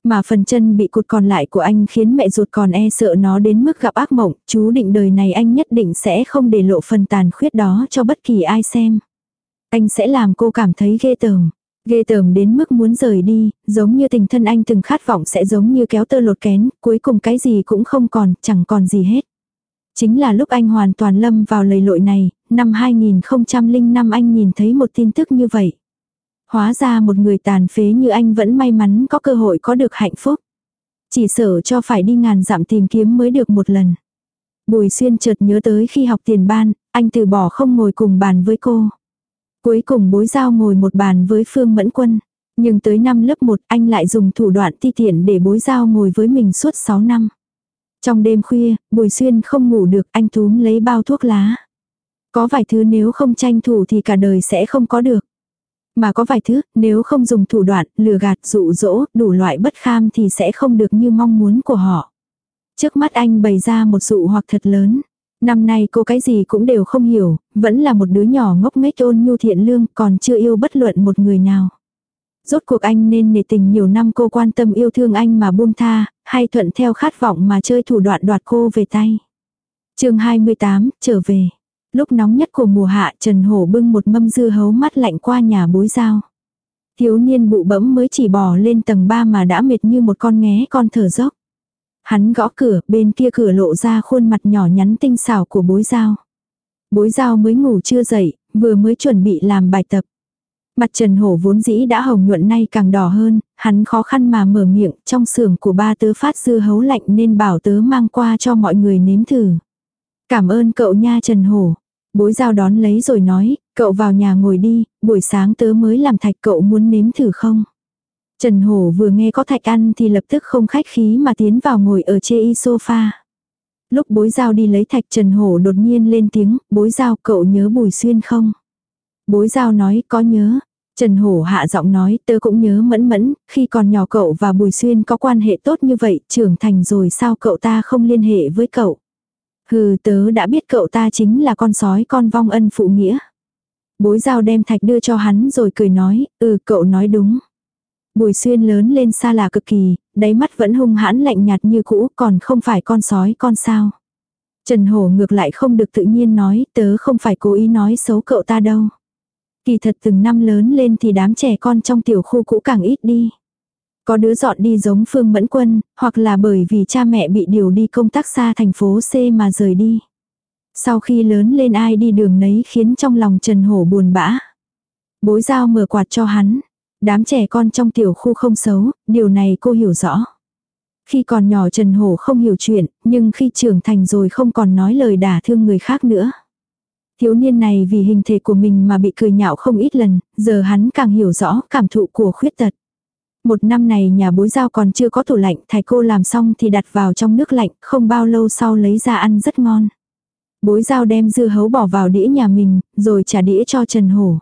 Mà phần chân bị cụt còn lại của anh khiến mẹ ruột còn e sợ nó đến mức gặp ác mộng, chú định đời này anh nhất định sẽ không để lộ phần tàn khuyết đó cho bất kỳ ai xem. Anh sẽ làm cô cảm thấy ghê tởm. Ghê tởm đến mức muốn rời đi, giống như tình thân anh từng khát vọng sẽ giống như kéo tơ lột kén, cuối cùng cái gì cũng không còn, chẳng còn gì hết. Chính là lúc anh hoàn toàn lâm vào lầy lội này, năm 2005 anh nhìn thấy một tin tức như vậy. Hóa ra một người tàn phế như anh vẫn may mắn có cơ hội có được hạnh phúc. Chỉ sợ cho phải đi ngàn dặm tìm kiếm mới được một lần. Bùi xuyên chợt nhớ tới khi học tiền ban, anh từ bỏ không ngồi cùng bàn với cô. Cuối cùng bối giao ngồi một bàn với Phương Mẫn Quân. Nhưng tới năm lớp 1 anh lại dùng thủ đoạn ti tiện để bối giao ngồi với mình suốt 6 năm. Trong đêm khuya, Bùi Xuyên không ngủ được anh túm lấy bao thuốc lá. Có vài thứ nếu không tranh thủ thì cả đời sẽ không có được. Mà có vài thứ, nếu không dùng thủ đoạn, lừa gạt, dụ dỗ, đủ loại bất kham thì sẽ không được như mong muốn của họ. Trước mắt anh bày ra một dụ hoặc thật lớn. Năm nay cô cái gì cũng đều không hiểu, vẫn là một đứa nhỏ ngốc nghếch ôn nhu thiện lương, còn chưa yêu bất luận một người nào. Rốt cuộc anh nên nể tình nhiều năm cô quan tâm yêu thương anh mà buông tha, hay thuận theo khát vọng mà chơi thủ đoạn đoạt cô về tay. chương 28, trở về. Lúc nóng nhất của mùa hạ Trần Hổ bưng một mâm dưa hấu mắt lạnh qua nhà bối giao. Thiếu niên bụ bẫm mới chỉ bỏ lên tầng 3 mà đã mệt như một con nghé con thở dốc. Hắn gõ cửa, bên kia cửa lộ ra khuôn mặt nhỏ nhắn tinh xảo của bối giao. Bối giao mới ngủ chưa dậy, vừa mới chuẩn bị làm bài tập. Mặt Trần Hổ vốn dĩ đã hồng nhuận nay càng đỏ hơn, hắn khó khăn mà mở miệng, trong xưởng của ba tớ phát dưa hấu lạnh nên bảo tớ mang qua cho mọi người nếm thử. Cảm ơn cậu nha Trần Hổ. Bối giao đón lấy rồi nói, cậu vào nhà ngồi đi, buổi sáng tớ mới làm thạch cậu muốn nếm thử không? Trần Hổ vừa nghe có thạch ăn thì lập tức không khách khí mà tiến vào ngồi ở chê y sofa. Lúc bối giao đi lấy thạch Trần Hổ đột nhiên lên tiếng, bối giao cậu nhớ Bùi Xuyên không? Bối giao nói có nhớ. Trần Hổ hạ giọng nói tớ cũng nhớ mẫn mẫn, khi còn nhỏ cậu và Bùi Xuyên có quan hệ tốt như vậy, trưởng thành rồi sao cậu ta không liên hệ với cậu. Hừ tớ đã biết cậu ta chính là con sói con vong ân phụ nghĩa. Bối giao đem thạch đưa cho hắn rồi cười nói, ừ cậu nói đúng. Bùi xuyên lớn lên xa là cực kỳ, đáy mắt vẫn hung hãn lạnh nhạt như cũ còn không phải con sói con sao. Trần Hổ ngược lại không được tự nhiên nói tớ không phải cố ý nói xấu cậu ta đâu. Kỳ thật từng năm lớn lên thì đám trẻ con trong tiểu khu cũ càng ít đi. Có đứa dọn đi giống Phương Mẫn Quân, hoặc là bởi vì cha mẹ bị điều đi công tác xa thành phố C mà rời đi. Sau khi lớn lên ai đi đường nấy khiến trong lòng Trần Hổ buồn bã. Bối giao mở quạt cho hắn. Đám trẻ con trong tiểu khu không xấu, điều này cô hiểu rõ. Khi còn nhỏ Trần Hổ không hiểu chuyện, nhưng khi trưởng thành rồi không còn nói lời đả thương người khác nữa. Thiếu niên này vì hình thể của mình mà bị cười nhạo không ít lần, giờ hắn càng hiểu rõ cảm thụ của khuyết tật. Một năm này nhà bối giao còn chưa có tủ lạnh, thầy cô làm xong thì đặt vào trong nước lạnh, không bao lâu sau lấy ra ăn rất ngon. Bối giao đem dưa hấu bỏ vào đĩa nhà mình, rồi trả đĩa cho Trần Hổ.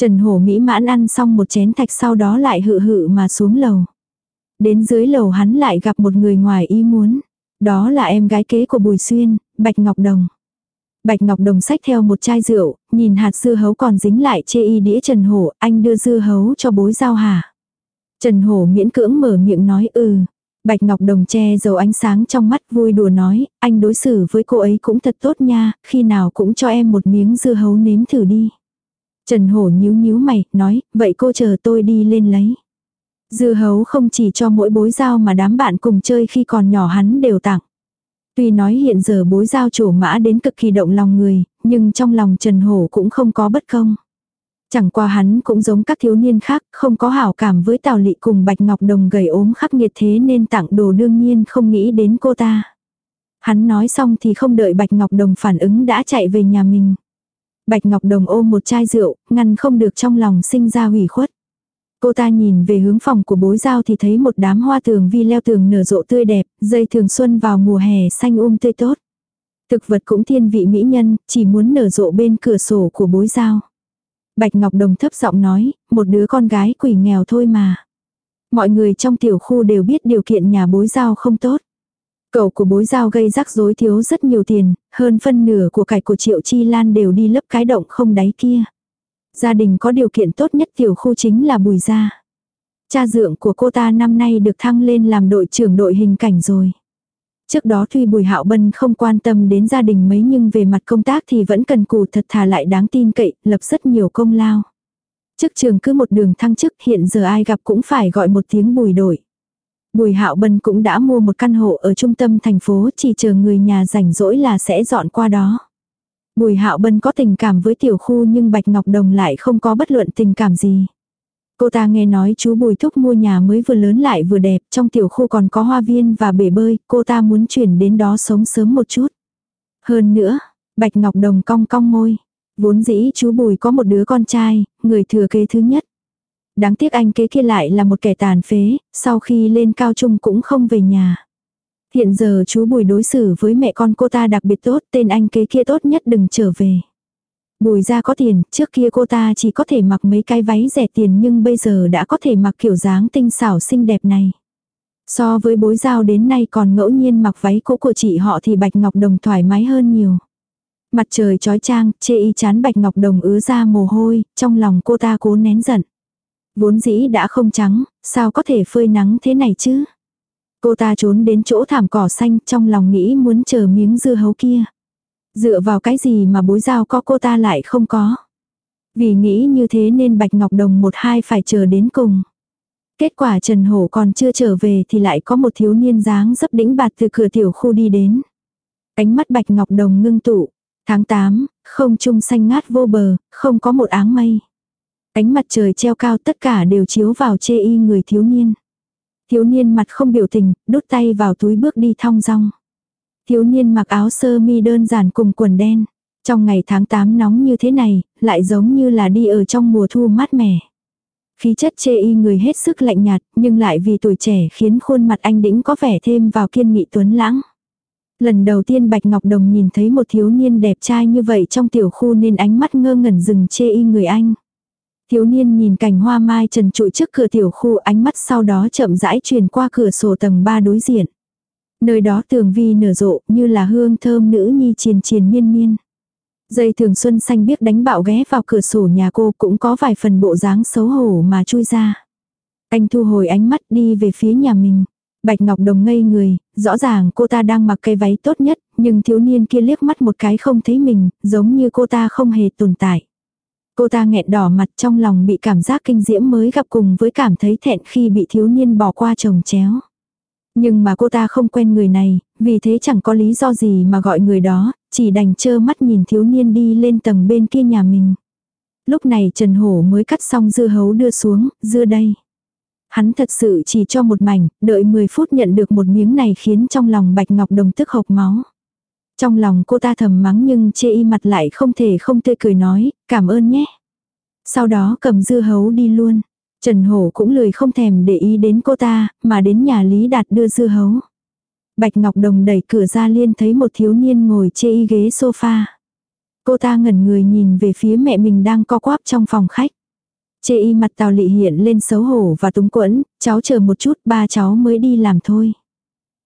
Trần Hổ mỹ mãn ăn xong một chén thạch sau đó lại hự hự mà xuống lầu. Đến dưới lầu hắn lại gặp một người ngoài ý muốn. Đó là em gái kế của Bùi Xuyên, Bạch Ngọc Đồng. Bạch Ngọc Đồng sách theo một chai rượu, nhìn hạt dưa hấu còn dính lại chê y đĩa Trần Hổ, anh đưa dưa hấu cho bối giao hả. Trần Hổ miễn cưỡng mở miệng nói ừ. Bạch Ngọc Đồng che dầu ánh sáng trong mắt vui đùa nói, anh đối xử với cô ấy cũng thật tốt nha, khi nào cũng cho em một miếng dưa hấu nếm thử đi. Trần Hổ nhíu nhíu mày, nói, vậy cô chờ tôi đi lên lấy. Dưa hấu không chỉ cho mỗi bối giao mà đám bạn cùng chơi khi còn nhỏ hắn đều tặng. Tuy nói hiện giờ bối giao chủ mã đến cực kỳ động lòng người, nhưng trong lòng Trần Hổ cũng không có bất công. Chẳng qua hắn cũng giống các thiếu niên khác, không có hảo cảm với Tào Lị cùng Bạch Ngọc Đồng gầy ốm khắc nghiệt thế nên tặng đồ đương nhiên không nghĩ đến cô ta. Hắn nói xong thì không đợi Bạch Ngọc Đồng phản ứng đã chạy về nhà mình. Bạch Ngọc Đồng ôm một chai rượu, ngăn không được trong lòng sinh ra hủy khuất. Cô ta nhìn về hướng phòng của bối giao thì thấy một đám hoa tường vi leo tường nở rộ tươi đẹp, dây thường xuân vào mùa hè xanh um tươi tốt. Thực vật cũng thiên vị mỹ nhân, chỉ muốn nở rộ bên cửa sổ của bối giao. Bạch Ngọc Đồng thấp giọng nói, một đứa con gái quỷ nghèo thôi mà. Mọi người trong tiểu khu đều biết điều kiện nhà bối giao không tốt. Cậu của bối giao gây rắc rối thiếu rất nhiều tiền, hơn phân nửa của cải của Triệu Chi Lan đều đi lấp cái động không đáy kia. Gia đình có điều kiện tốt nhất tiểu khu chính là Bùi Gia. Cha dượng của cô ta năm nay được thăng lên làm đội trưởng đội hình cảnh rồi. Trước đó tuy Bùi Hạo Bân không quan tâm đến gia đình mấy nhưng về mặt công tác thì vẫn cần cù thật thà lại đáng tin cậy, lập rất nhiều công lao. Chức trường cứ một đường thăng chức hiện giờ ai gặp cũng phải gọi một tiếng bùi đội. Bùi Hạo Bân cũng đã mua một căn hộ ở trung tâm thành phố chỉ chờ người nhà rảnh rỗi là sẽ dọn qua đó. Bùi Hạo Bân có tình cảm với tiểu khu nhưng Bạch Ngọc Đồng lại không có bất luận tình cảm gì. Cô ta nghe nói chú Bùi Thúc mua nhà mới vừa lớn lại vừa đẹp, trong tiểu khu còn có hoa viên và bể bơi, cô ta muốn chuyển đến đó sống sớm một chút. Hơn nữa, Bạch Ngọc Đồng cong cong môi. Vốn dĩ chú Bùi có một đứa con trai, người thừa kế thứ nhất. Đáng tiếc anh kế kia lại là một kẻ tàn phế, sau khi lên cao trung cũng không về nhà. Hiện giờ chú Bùi đối xử với mẹ con cô ta đặc biệt tốt, tên anh kế kia tốt nhất đừng trở về. Bùi ra có tiền, trước kia cô ta chỉ có thể mặc mấy cái váy rẻ tiền nhưng bây giờ đã có thể mặc kiểu dáng tinh xảo xinh đẹp này. So với bối giao đến nay còn ngẫu nhiên mặc váy cũ của chị họ thì Bạch Ngọc Đồng thoải mái hơn nhiều. Mặt trời trói trang, chê y chán Bạch Ngọc Đồng ứa ra mồ hôi, trong lòng cô ta cố nén giận. Vốn dĩ đã không trắng, sao có thể phơi nắng thế này chứ? Cô ta trốn đến chỗ thảm cỏ xanh trong lòng nghĩ muốn chờ miếng dưa hấu kia. Dựa vào cái gì mà bối giao có cô ta lại không có. Vì nghĩ như thế nên Bạch Ngọc Đồng một hai phải chờ đến cùng. Kết quả Trần Hổ còn chưa trở về thì lại có một thiếu niên dáng dấp đĩnh bạt từ cửa tiểu khu đi đến. Ánh mắt Bạch Ngọc Đồng ngưng tụ. Tháng 8, không trung xanh ngát vô bờ, không có một áng mây. Ánh mặt trời treo cao tất cả đều chiếu vào chê y người thiếu niên. Thiếu niên mặt không biểu tình, đút tay vào túi bước đi thong dong. Thiếu niên mặc áo sơ mi đơn giản cùng quần đen. Trong ngày tháng 8 nóng như thế này, lại giống như là đi ở trong mùa thu mát mẻ. Khí chất chê y người hết sức lạnh nhạt, nhưng lại vì tuổi trẻ khiến khuôn mặt anh đĩnh có vẻ thêm vào kiên nghị tuấn lãng. Lần đầu tiên Bạch Ngọc Đồng nhìn thấy một thiếu niên đẹp trai như vậy trong tiểu khu nên ánh mắt ngơ ngẩn dừng chê y người anh. Thiếu niên nhìn cảnh hoa mai trần trụi trước cửa tiểu khu ánh mắt sau đó chậm rãi truyền qua cửa sổ tầng 3 đối diện. Nơi đó tường vi nở rộ như là hương thơm nữ nhi triền triền miên miên. Dây thường xuân xanh biết đánh bạo ghé vào cửa sổ nhà cô cũng có vài phần bộ dáng xấu hổ mà chui ra. Anh thu hồi ánh mắt đi về phía nhà mình. Bạch Ngọc Đồng ngây người, rõ ràng cô ta đang mặc cái váy tốt nhất, nhưng thiếu niên kia liếc mắt một cái không thấy mình, giống như cô ta không hề tồn tại. Cô ta nghẹn đỏ mặt trong lòng bị cảm giác kinh diễm mới gặp cùng với cảm thấy thẹn khi bị thiếu niên bỏ qua chồng chéo. Nhưng mà cô ta không quen người này, vì thế chẳng có lý do gì mà gọi người đó, chỉ đành trơ mắt nhìn thiếu niên đi lên tầng bên kia nhà mình. Lúc này Trần Hổ mới cắt xong dưa hấu đưa xuống, dưa đây. Hắn thật sự chỉ cho một mảnh, đợi 10 phút nhận được một miếng này khiến trong lòng Bạch Ngọc Đồng tức hộc máu. Trong lòng cô ta thầm mắng nhưng chê y mặt lại không thể không tươi cười nói, cảm ơn nhé. Sau đó cầm dưa hấu đi luôn. Trần Hổ cũng lười không thèm để ý đến cô ta, mà đến nhà Lý Đạt đưa dưa hấu. Bạch Ngọc Đồng đẩy cửa ra liên thấy một thiếu niên ngồi chê y ghế sofa. Cô ta ngẩn người nhìn về phía mẹ mình đang co quắp trong phòng khách. Chê y mặt tào lị hiện lên xấu hổ và túng quẫn, cháu chờ một chút ba cháu mới đi làm thôi.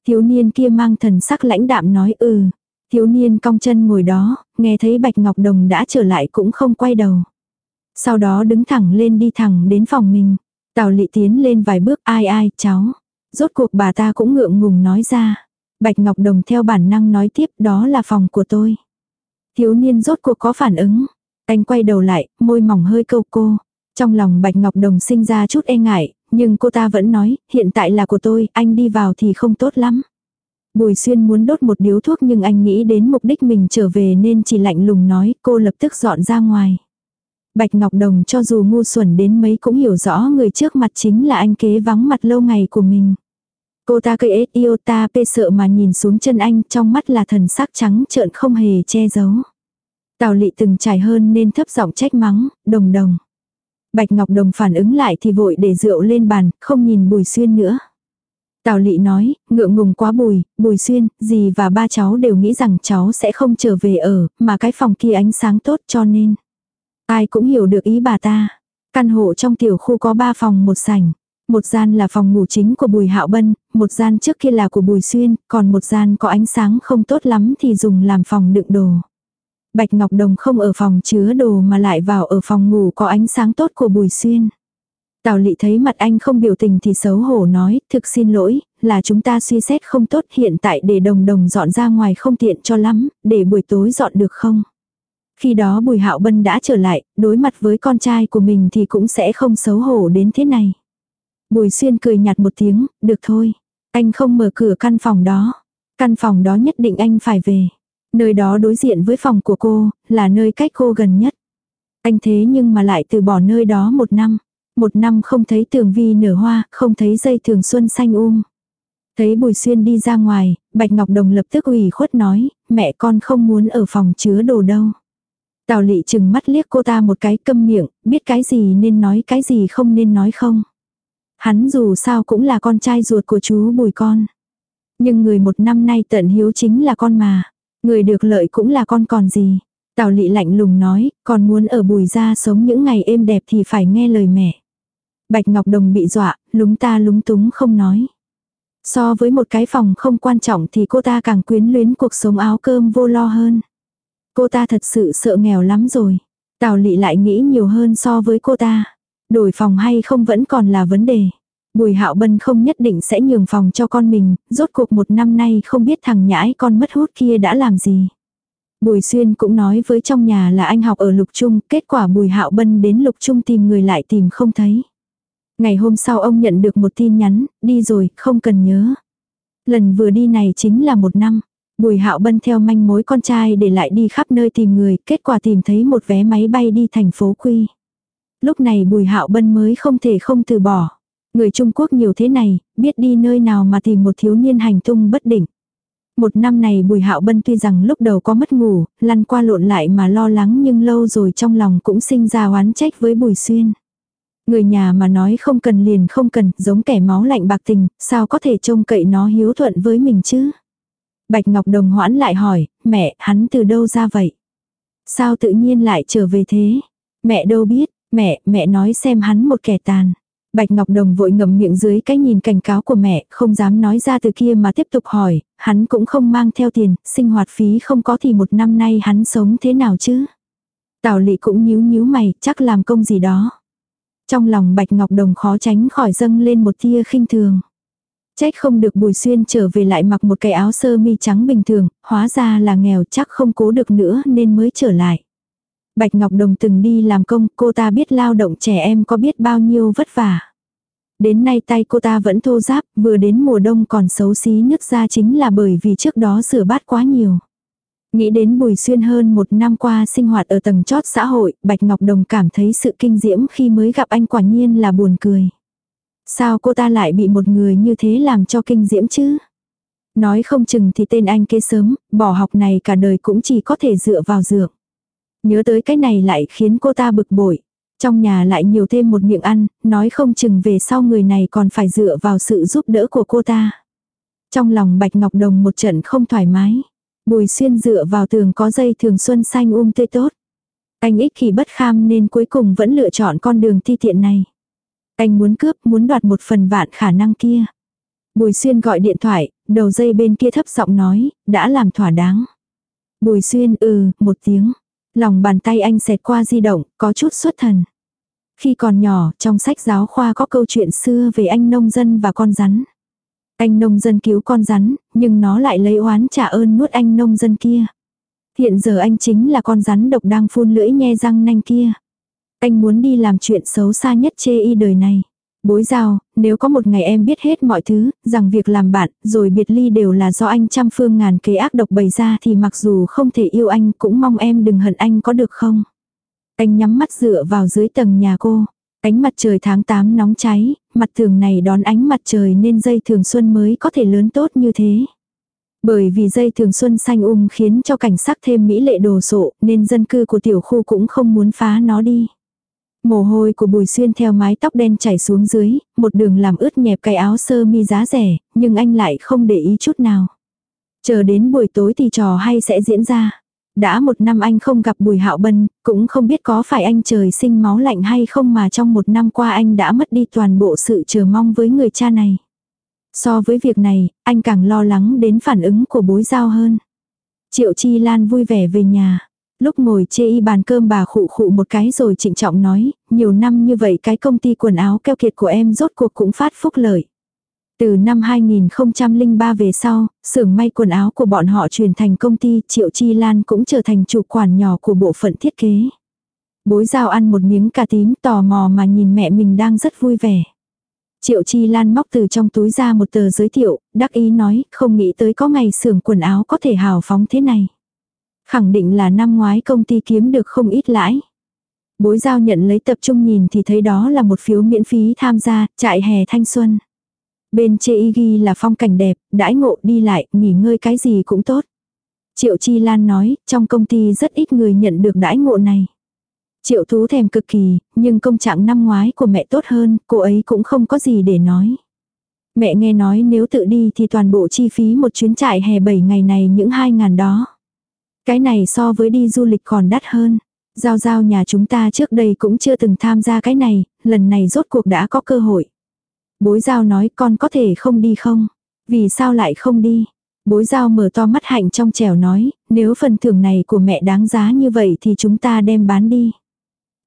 Thiếu niên kia mang thần sắc lãnh đạm nói ừ. Thiếu niên cong chân ngồi đó, nghe thấy Bạch Ngọc Đồng đã trở lại cũng không quay đầu. Sau đó đứng thẳng lên đi thẳng đến phòng mình. Tào lị tiến lên vài bước ai ai cháu. Rốt cuộc bà ta cũng ngượng ngùng nói ra. Bạch Ngọc Đồng theo bản năng nói tiếp đó là phòng của tôi. Thiếu niên rốt cuộc có phản ứng. Anh quay đầu lại, môi mỏng hơi câu cô. Trong lòng Bạch Ngọc Đồng sinh ra chút e ngại, nhưng cô ta vẫn nói, hiện tại là của tôi, anh đi vào thì không tốt lắm. Bùi xuyên muốn đốt một điếu thuốc nhưng anh nghĩ đến mục đích mình trở về nên chỉ lạnh lùng nói, cô lập tức dọn ra ngoài. Bạch Ngọc Đồng cho dù ngu xuẩn đến mấy cũng hiểu rõ người trước mặt chính là anh kế vắng mặt lâu ngày của mình. Cô ta cây ết yêu ta pê sợ mà nhìn xuống chân anh trong mắt là thần sắc trắng trợn không hề che giấu. Tào lị từng trải hơn nên thấp giọng trách mắng, đồng đồng. Bạch Ngọc Đồng phản ứng lại thì vội để rượu lên bàn, không nhìn Bùi Xuyên nữa. Tào Lị nói, ngượng ngùng quá Bùi, Bùi Xuyên, dì và ba cháu đều nghĩ rằng cháu sẽ không trở về ở, mà cái phòng kia ánh sáng tốt cho nên. Ai cũng hiểu được ý bà ta. Căn hộ trong tiểu khu có ba phòng một sảnh. Một gian là phòng ngủ chính của Bùi Hạo Bân, một gian trước kia là của Bùi Xuyên, còn một gian có ánh sáng không tốt lắm thì dùng làm phòng đựng đồ. Bạch Ngọc Đồng không ở phòng chứa đồ mà lại vào ở phòng ngủ có ánh sáng tốt của Bùi Xuyên. Tào lị thấy mặt anh không biểu tình thì xấu hổ nói, thực xin lỗi, là chúng ta suy xét không tốt hiện tại để đồng đồng dọn ra ngoài không tiện cho lắm, để buổi tối dọn được không? Khi đó Bùi Hạo Bân đã trở lại, đối mặt với con trai của mình thì cũng sẽ không xấu hổ đến thế này. Bùi Xuyên cười nhạt một tiếng, được thôi. Anh không mở cửa căn phòng đó. Căn phòng đó nhất định anh phải về. Nơi đó đối diện với phòng của cô, là nơi cách cô gần nhất. Anh thế nhưng mà lại từ bỏ nơi đó một năm. Một năm không thấy tường vi nở hoa, không thấy dây thường xuân xanh um. Thấy Bùi Xuyên đi ra ngoài, Bạch Ngọc Đồng lập tức ủy khuất nói, mẹ con không muốn ở phòng chứa đồ đâu. Tào lị chừng mắt liếc cô ta một cái câm miệng, biết cái gì nên nói cái gì không nên nói không. Hắn dù sao cũng là con trai ruột của chú Bùi con. Nhưng người một năm nay tận hiếu chính là con mà. Người được lợi cũng là con còn gì. Tào lị lạnh lùng nói, còn muốn ở bùi ra sống những ngày êm đẹp thì phải nghe lời mẹ. Bạch Ngọc Đồng bị dọa, lúng ta lúng túng không nói. So với một cái phòng không quan trọng thì cô ta càng quyến luyến cuộc sống áo cơm vô lo hơn. Cô ta thật sự sợ nghèo lắm rồi. Tào lị lại nghĩ nhiều hơn so với cô ta. Đổi phòng hay không vẫn còn là vấn đề. Bùi hạo bân không nhất định sẽ nhường phòng cho con mình, rốt cuộc một năm nay không biết thằng nhãi con mất hút kia đã làm gì. Bùi xuyên cũng nói với trong nhà là anh học ở lục trung, kết quả bùi hạo bân đến lục trung tìm người lại tìm không thấy. Ngày hôm sau ông nhận được một tin nhắn, đi rồi, không cần nhớ. Lần vừa đi này chính là một năm. Bùi hạo bân theo manh mối con trai để lại đi khắp nơi tìm người, kết quả tìm thấy một vé máy bay đi thành phố Quy. Lúc này bùi hạo bân mới không thể không từ bỏ. Người Trung Quốc nhiều thế này, biết đi nơi nào mà tìm một thiếu niên hành tung bất định. Một năm này Bùi Hạo Bân tuy rằng lúc đầu có mất ngủ, lăn qua lộn lại mà lo lắng nhưng lâu rồi trong lòng cũng sinh ra oán trách với Bùi Xuyên. Người nhà mà nói không cần liền không cần, giống kẻ máu lạnh bạc tình, sao có thể trông cậy nó hiếu thuận với mình chứ? Bạch Ngọc Đồng hoãn lại hỏi, mẹ, hắn từ đâu ra vậy? Sao tự nhiên lại trở về thế? Mẹ đâu biết, mẹ, mẹ nói xem hắn một kẻ tàn. Bạch Ngọc Đồng vội ngậm miệng dưới cái nhìn cảnh cáo của mẹ, không dám nói ra từ kia mà tiếp tục hỏi, hắn cũng không mang theo tiền, sinh hoạt phí không có thì một năm nay hắn sống thế nào chứ? Tào lị cũng nhíu nhíu mày, chắc làm công gì đó. Trong lòng Bạch Ngọc Đồng khó tránh khỏi dâng lên một tia khinh thường. Trách không được Bùi Xuyên trở về lại mặc một cái áo sơ mi trắng bình thường, hóa ra là nghèo chắc không cố được nữa nên mới trở lại. Bạch Ngọc Đồng từng đi làm công, cô ta biết lao động trẻ em có biết bao nhiêu vất vả. Đến nay tay cô ta vẫn thô ráp, vừa đến mùa đông còn xấu xí nước ra chính là bởi vì trước đó rửa bát quá nhiều. Nghĩ đến Bùi Xuyên hơn một năm qua sinh hoạt ở tầng chót xã hội, Bạch Ngọc Đồng cảm thấy sự kinh diễm khi mới gặp anh quả nhiên là buồn cười. Sao cô ta lại bị một người như thế làm cho kinh diễm chứ? Nói không chừng thì tên anh kia sớm, bỏ học này cả đời cũng chỉ có thể dựa vào dược. Nhớ tới cái này lại khiến cô ta bực bội. Trong nhà lại nhiều thêm một miệng ăn, nói không chừng về sau người này còn phải dựa vào sự giúp đỡ của cô ta. Trong lòng Bạch Ngọc Đồng một trận không thoải mái. Bùi xuyên dựa vào tường có dây thường xuân xanh um tươi tốt. Anh ích kỷ bất kham nên cuối cùng vẫn lựa chọn con đường thi tiện này. Anh muốn cướp, muốn đoạt một phần vạn khả năng kia. Bùi xuyên gọi điện thoại, đầu dây bên kia thấp giọng nói, đã làm thỏa đáng. Bùi xuyên ừ, một tiếng. Lòng bàn tay anh xẹt qua di động, có chút xuất thần. Khi còn nhỏ, trong sách giáo khoa có câu chuyện xưa về anh nông dân và con rắn. Anh nông dân cứu con rắn, nhưng nó lại lấy oán trả ơn nuốt anh nông dân kia. Hiện giờ anh chính là con rắn độc đang phun lưỡi nhe răng nanh kia. Anh muốn đi làm chuyện xấu xa nhất chê y đời này. Bối giao, nếu có một ngày em biết hết mọi thứ, rằng việc làm bạn, rồi biệt ly đều là do anh trăm phương ngàn kế ác độc bày ra thì mặc dù không thể yêu anh cũng mong em đừng hận anh có được không? Anh nhắm mắt dựa vào dưới tầng nhà cô. Ánh mặt trời tháng 8 nóng cháy, mặt tường này đón ánh mặt trời nên dây thường xuân mới có thể lớn tốt như thế. Bởi vì dây thường xuân xanh um khiến cho cảnh sắc thêm mỹ lệ đồ sộ nên dân cư của tiểu khu cũng không muốn phá nó đi. Mồ hôi của Bùi Xuyên theo mái tóc đen chảy xuống dưới, một đường làm ướt nhẹp cái áo sơ mi giá rẻ, nhưng anh lại không để ý chút nào. Chờ đến buổi tối thì trò hay sẽ diễn ra. Đã một năm anh không gặp Bùi Hạo Bân, cũng không biết có phải anh trời sinh máu lạnh hay không mà trong một năm qua anh đã mất đi toàn bộ sự chờ mong với người cha này. So với việc này, anh càng lo lắng đến phản ứng của bối giao hơn. Triệu Chi Lan vui vẻ về nhà. Lúc ngồi chê y bàn cơm bà khụ khụ một cái rồi trịnh trọng nói, nhiều năm như vậy cái công ty quần áo keo kiệt của em rốt cuộc cũng phát phúc lợi. Từ năm 2003 về sau, xưởng may quần áo của bọn họ chuyển thành công ty Triệu Chi Lan cũng trở thành chủ quản nhỏ của bộ phận thiết kế. Bối giao ăn một miếng cà tím tò mò mà nhìn mẹ mình đang rất vui vẻ. Triệu Chi Lan móc từ trong túi ra một tờ giới thiệu, đắc ý nói, không nghĩ tới có ngày xưởng quần áo có thể hào phóng thế này. Khẳng định là năm ngoái công ty kiếm được không ít lãi. Bối giao nhận lấy tập trung nhìn thì thấy đó là một phiếu miễn phí tham gia, trại hè thanh xuân. Bên chê y ghi là phong cảnh đẹp, đãi ngộ đi lại, nghỉ ngơi cái gì cũng tốt. Triệu Chi Lan nói, trong công ty rất ít người nhận được đãi ngộ này. Triệu thú thèm cực kỳ, nhưng công trạng năm ngoái của mẹ tốt hơn, cô ấy cũng không có gì để nói. Mẹ nghe nói nếu tự đi thì toàn bộ chi phí một chuyến trại hè 7 ngày này những hai ngàn đó. Cái này so với đi du lịch còn đắt hơn. Giao giao nhà chúng ta trước đây cũng chưa từng tham gia cái này, lần này rốt cuộc đã có cơ hội. Bối giao nói con có thể không đi không? Vì sao lại không đi? Bối giao mở to mắt hạnh trong trẻo nói, nếu phần thưởng này của mẹ đáng giá như vậy thì chúng ta đem bán đi.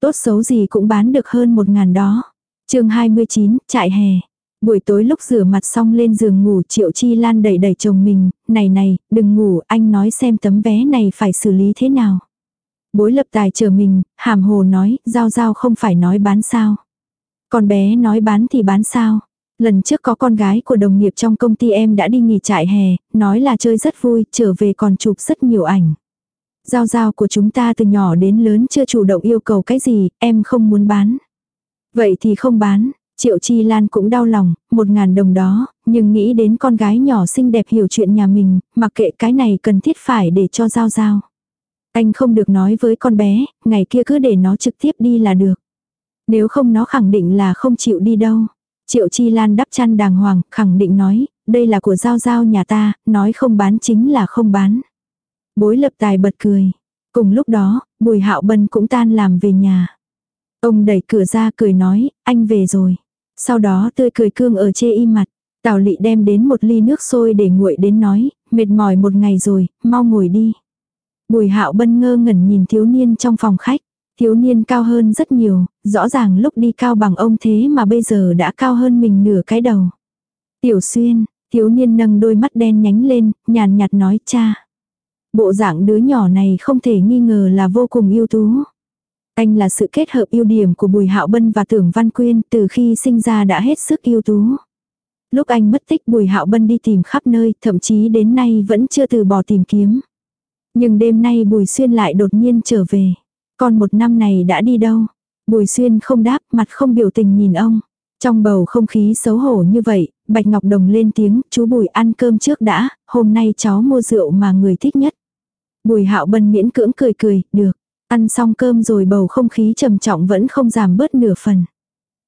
Tốt xấu gì cũng bán được hơn một ngàn đó. chương 29, trại hè. Buổi tối lúc rửa mặt xong lên giường ngủ Triệu Chi Lan đẩy đẩy chồng mình, này này, đừng ngủ, anh nói xem tấm vé này phải xử lý thế nào. Bối lập tài chờ mình, hàm hồ nói, giao giao không phải nói bán sao. Con bé nói bán thì bán sao. Lần trước có con gái của đồng nghiệp trong công ty em đã đi nghỉ trại hè, nói là chơi rất vui, trở về còn chụp rất nhiều ảnh. Giao giao của chúng ta từ nhỏ đến lớn chưa chủ động yêu cầu cái gì, em không muốn bán. Vậy thì không bán, Triệu Chi Lan cũng đau lòng, một ngàn đồng đó, nhưng nghĩ đến con gái nhỏ xinh đẹp hiểu chuyện nhà mình, mặc kệ cái này cần thiết phải để cho giao giao. Anh không được nói với con bé, ngày kia cứ để nó trực tiếp đi là được. Nếu không nó khẳng định là không chịu đi đâu. Triệu Chi Lan đắp chăn đàng hoàng, khẳng định nói, đây là của Giao Giao nhà ta, nói không bán chính là không bán. Bối lập tài bật cười. Cùng lúc đó, Bùi Hạo Bân cũng tan làm về nhà. Ông đẩy cửa ra cười nói, anh về rồi. Sau đó tươi cười cương ở chê y mặt. Tào lị đem đến một ly nước sôi để nguội đến nói, mệt mỏi một ngày rồi, mau ngồi đi. Bùi hạo bân ngơ ngẩn nhìn thiếu niên trong phòng khách. Thiếu niên cao hơn rất nhiều, rõ ràng lúc đi cao bằng ông thế mà bây giờ đã cao hơn mình nửa cái đầu. Tiểu xuyên, thiếu niên nâng đôi mắt đen nhánh lên, nhàn nhạt nói cha. Bộ dạng đứa nhỏ này không thể nghi ngờ là vô cùng ưu tú. Anh là sự kết hợp ưu điểm của Bùi Hạo Bân và Tưởng Văn Quyên từ khi sinh ra đã hết sức ưu tú. Lúc anh mất tích Bùi Hạo Bân đi tìm khắp nơi, thậm chí đến nay vẫn chưa từ bỏ tìm kiếm. Nhưng đêm nay Bùi Xuyên lại đột nhiên trở về con một năm này đã đi đâu? Bùi Xuyên không đáp, mặt không biểu tình nhìn ông. Trong bầu không khí xấu hổ như vậy, Bạch Ngọc Đồng lên tiếng, chú Bùi ăn cơm trước đã, hôm nay cháu mua rượu mà người thích nhất. Bùi Hạo Bân miễn cưỡng cười cười, được. Ăn xong cơm rồi bầu không khí trầm trọng vẫn không giảm bớt nửa phần.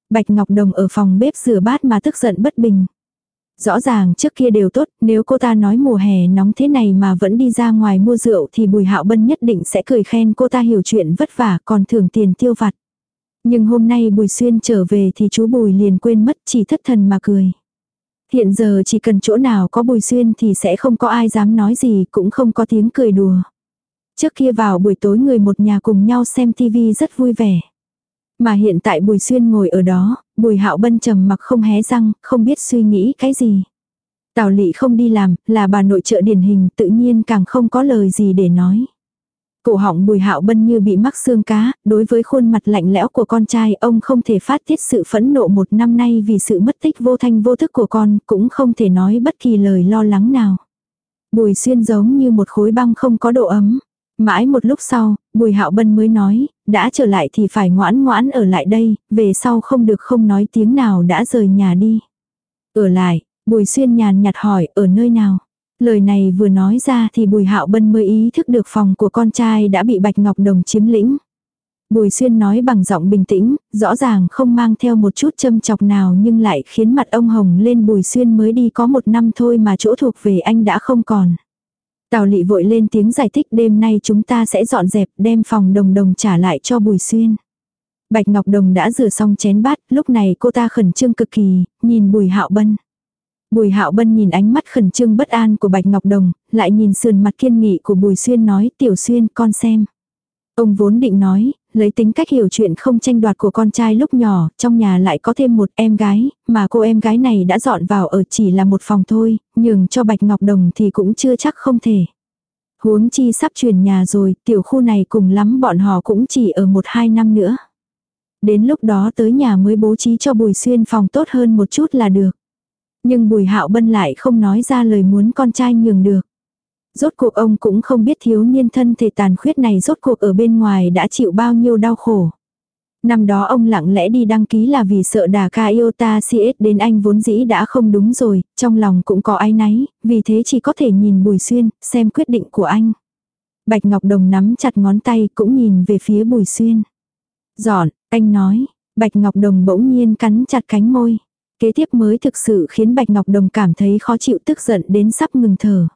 Bạch Ngọc Đồng ở phòng bếp rửa bát mà tức giận bất bình. Rõ ràng trước kia đều tốt, nếu cô ta nói mùa hè nóng thế này mà vẫn đi ra ngoài mua rượu thì Bùi Hạo Bân nhất định sẽ cười khen cô ta hiểu chuyện vất vả còn thưởng tiền tiêu vặt. Nhưng hôm nay Bùi Xuyên trở về thì chú Bùi liền quên mất chỉ thất thần mà cười. Hiện giờ chỉ cần chỗ nào có Bùi Xuyên thì sẽ không có ai dám nói gì cũng không có tiếng cười đùa. Trước kia vào buổi tối người một nhà cùng nhau xem tivi rất vui vẻ. Mà hiện tại Bùi Xuyên ngồi ở đó, Bùi Hạo Bân trầm mặc không hé răng, không biết suy nghĩ cái gì. Tào Lị không đi làm, là bà nội trợ điển hình, tự nhiên càng không có lời gì để nói. Cổ họng Bùi Hạo Bân như bị mắc xương cá, đối với khuôn mặt lạnh lẽo của con trai, ông không thể phát tiết sự phẫn nộ một năm nay vì sự mất tích vô thanh vô thức của con, cũng không thể nói bất kỳ lời lo lắng nào. Bùi Xuyên giống như một khối băng không có độ ấm. Mãi một lúc sau, Bùi Hạo Bân mới nói, đã trở lại thì phải ngoãn ngoãn ở lại đây, về sau không được không nói tiếng nào đã rời nhà đi. Ở lại, Bùi Xuyên nhàn nhạt hỏi, ở nơi nào? Lời này vừa nói ra thì Bùi Hạo Bân mới ý thức được phòng của con trai đã bị Bạch Ngọc Đồng chiếm lĩnh. Bùi Xuyên nói bằng giọng bình tĩnh, rõ ràng không mang theo một chút châm chọc nào nhưng lại khiến mặt ông hồng lên Bùi Xuyên mới đi có một năm thôi mà chỗ thuộc về anh đã không còn. Tào lị vội lên tiếng giải thích đêm nay chúng ta sẽ dọn dẹp đem phòng đồng đồng trả lại cho Bùi Xuyên. Bạch Ngọc Đồng đã rửa xong chén bát, lúc này cô ta khẩn trương cực kỳ, nhìn Bùi Hạo Bân. Bùi Hạo Bân nhìn ánh mắt khẩn trương bất an của Bạch Ngọc Đồng, lại nhìn sườn mặt kiên nghị của Bùi Xuyên nói, "Tiểu Xuyên, con xem." Ông vốn định nói, lấy tính cách hiểu chuyện không tranh đoạt của con trai lúc nhỏ, trong nhà lại có thêm một em gái, mà cô em gái này đã dọn vào ở chỉ là một phòng thôi, nhường cho Bạch Ngọc Đồng thì cũng chưa chắc không thể. Huống chi sắp chuyển nhà rồi, tiểu khu này cùng lắm bọn họ cũng chỉ ở một hai năm nữa. Đến lúc đó tới nhà mới bố trí cho Bùi Xuyên phòng tốt hơn một chút là được. Nhưng Bùi Hạo Bân lại không nói ra lời muốn con trai nhường được. Rốt cuộc ông cũng không biết thiếu niên thân thể tàn khuyết này rốt cuộc ở bên ngoài đã chịu bao nhiêu đau khổ. Năm đó ông lặng lẽ đi đăng ký là vì sợ đà ca Iota CS đến anh vốn dĩ đã không đúng rồi, trong lòng cũng có ai náy, vì thế chỉ có thể nhìn Bùi Xuyên, xem quyết định của anh. Bạch Ngọc Đồng nắm chặt ngón tay cũng nhìn về phía Bùi Xuyên. Giọn, anh nói, Bạch Ngọc Đồng bỗng nhiên cắn chặt cánh môi. Kế tiếp mới thực sự khiến Bạch Ngọc Đồng cảm thấy khó chịu tức giận đến sắp ngừng thở.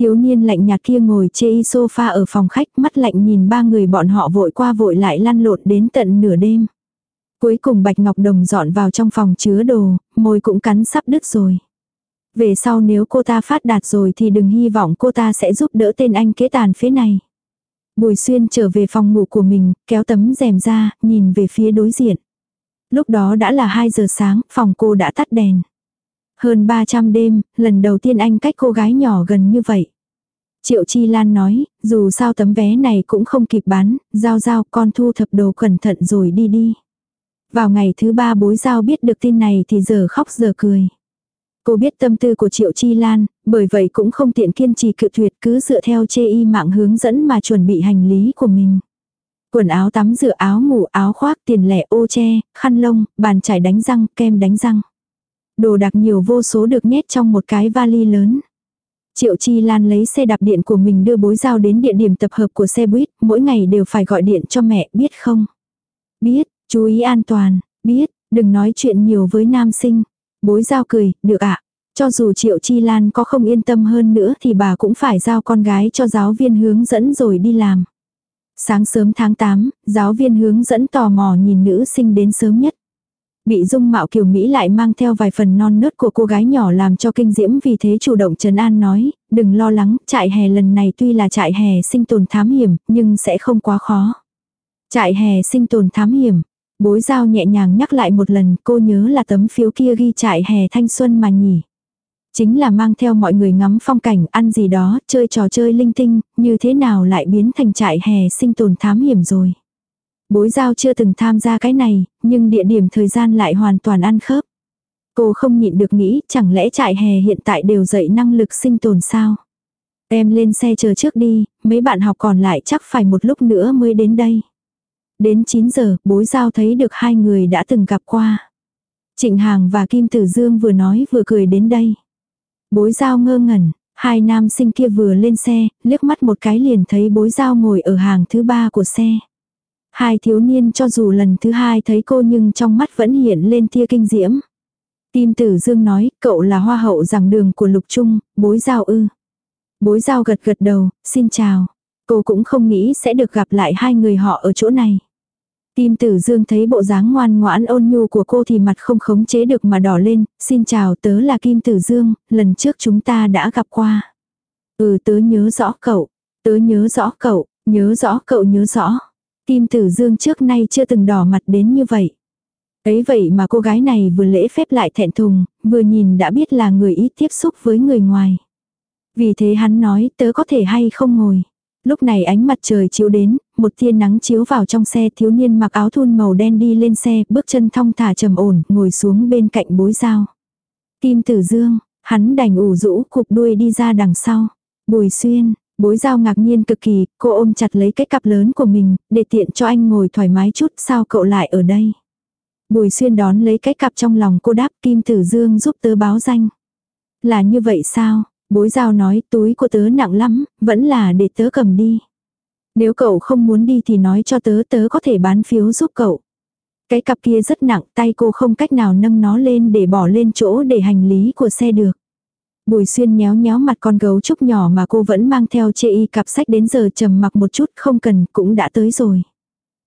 Thiếu niên lạnh nhạt kia ngồi chê y sofa ở phòng khách mắt lạnh nhìn ba người bọn họ vội qua vội lại lăn lộn đến tận nửa đêm. Cuối cùng Bạch Ngọc Đồng dọn vào trong phòng chứa đồ, môi cũng cắn sắp đứt rồi. Về sau nếu cô ta phát đạt rồi thì đừng hy vọng cô ta sẽ giúp đỡ tên anh kế tàn phía này. Bùi xuyên trở về phòng ngủ của mình, kéo tấm rèm ra, nhìn về phía đối diện. Lúc đó đã là 2 giờ sáng, phòng cô đã tắt đèn. Hơn 300 đêm, lần đầu tiên anh cách cô gái nhỏ gần như vậy. Triệu Chi Lan nói, dù sao tấm vé này cũng không kịp bán, giao giao con thu thập đồ cẩn thận rồi đi đi. Vào ngày thứ ba bối giao biết được tin này thì giờ khóc giờ cười. Cô biết tâm tư của Triệu Chi Lan, bởi vậy cũng không tiện kiên trì cự tuyệt cứ dựa theo chê y mạng hướng dẫn mà chuẩn bị hành lý của mình. Quần áo tắm rửa áo ngủ áo khoác tiền lẻ ô che, khăn lông, bàn chải đánh răng, kem đánh răng. Đồ đặc nhiều vô số được nhét trong một cái vali lớn. Triệu Chi Lan lấy xe đạp điện của mình đưa bối giao đến địa điểm tập hợp của xe buýt, mỗi ngày đều phải gọi điện cho mẹ, biết không? Biết, chú ý an toàn, biết, đừng nói chuyện nhiều với nam sinh. Bối giao cười, được ạ. Cho dù Triệu Chi Lan có không yên tâm hơn nữa thì bà cũng phải giao con gái cho giáo viên hướng dẫn rồi đi làm. Sáng sớm tháng 8, giáo viên hướng dẫn tò mò nhìn nữ sinh đến sớm nhất. Bị dung mạo kiều Mỹ lại mang theo vài phần non nớt của cô gái nhỏ làm cho kinh diễm vì thế chủ động trần an nói, đừng lo lắng, trại hè lần này tuy là trại hè sinh tồn thám hiểm, nhưng sẽ không quá khó. Trại hè sinh tồn thám hiểm, bối giao nhẹ nhàng nhắc lại một lần cô nhớ là tấm phiếu kia ghi trại hè thanh xuân mà nhỉ. Chính là mang theo mọi người ngắm phong cảnh, ăn gì đó, chơi trò chơi linh tinh, như thế nào lại biến thành trại hè sinh tồn thám hiểm rồi. Bối giao chưa từng tham gia cái này, nhưng địa điểm thời gian lại hoàn toàn ăn khớp. Cô không nhịn được nghĩ, chẳng lẽ trại hè hiện tại đều dạy năng lực sinh tồn sao? Em lên xe chờ trước đi, mấy bạn học còn lại chắc phải một lúc nữa mới đến đây. Đến 9 giờ, bối giao thấy được hai người đã từng gặp qua. Trịnh Hàng và Kim Tử Dương vừa nói vừa cười đến đây. Bối giao ngơ ngẩn, hai nam sinh kia vừa lên xe, liếc mắt một cái liền thấy bối giao ngồi ở hàng thứ ba của xe. Hai thiếu niên cho dù lần thứ hai thấy cô nhưng trong mắt vẫn hiện lên tia kinh diễm. Tim tử dương nói, cậu là hoa hậu giảng đường của lục trung, bối giao ư. Bối giao gật gật đầu, xin chào. Cô cũng không nghĩ sẽ được gặp lại hai người họ ở chỗ này. Tim tử dương thấy bộ dáng ngoan ngoãn ôn nhu của cô thì mặt không khống chế được mà đỏ lên, xin chào tớ là Kim tử dương, lần trước chúng ta đã gặp qua. Ừ tớ nhớ rõ cậu, tớ nhớ rõ cậu, nhớ rõ cậu nhớ rõ. Tim Tử Dương trước nay chưa từng đỏ mặt đến như vậy. Ấy vậy mà cô gái này vừa lễ phép lại thẹn thùng, vừa nhìn đã biết là người ít tiếp xúc với người ngoài. Vì thế hắn nói tớ có thể hay không ngồi. Lúc này ánh mặt trời chiếu đến, một tia nắng chiếu vào trong xe thiếu niên mặc áo thun màu đen đi lên xe, bước chân thong thả trầm ổn, ngồi xuống bên cạnh bối dao. Tim tử dương, hắn đành ủ rũ cục đuôi đi ra đằng sau. Bùi xuyên, Bối giao ngạc nhiên cực kỳ, cô ôm chặt lấy cái cặp lớn của mình, để tiện cho anh ngồi thoải mái chút, sao cậu lại ở đây? Bùi xuyên đón lấy cái cặp trong lòng cô đáp Kim Tử Dương giúp tớ báo danh. Là như vậy sao? Bối giao nói túi của tớ nặng lắm, vẫn là để tớ cầm đi. Nếu cậu không muốn đi thì nói cho tớ tớ có thể bán phiếu giúp cậu. Cái cặp kia rất nặng, tay cô không cách nào nâng nó lên để bỏ lên chỗ để hành lý của xe được. Bùi xuyên nhéo nhéo mặt con gấu trúc nhỏ mà cô vẫn mang theo chê y cặp sách đến giờ trầm mặc một chút không cần cũng đã tới rồi.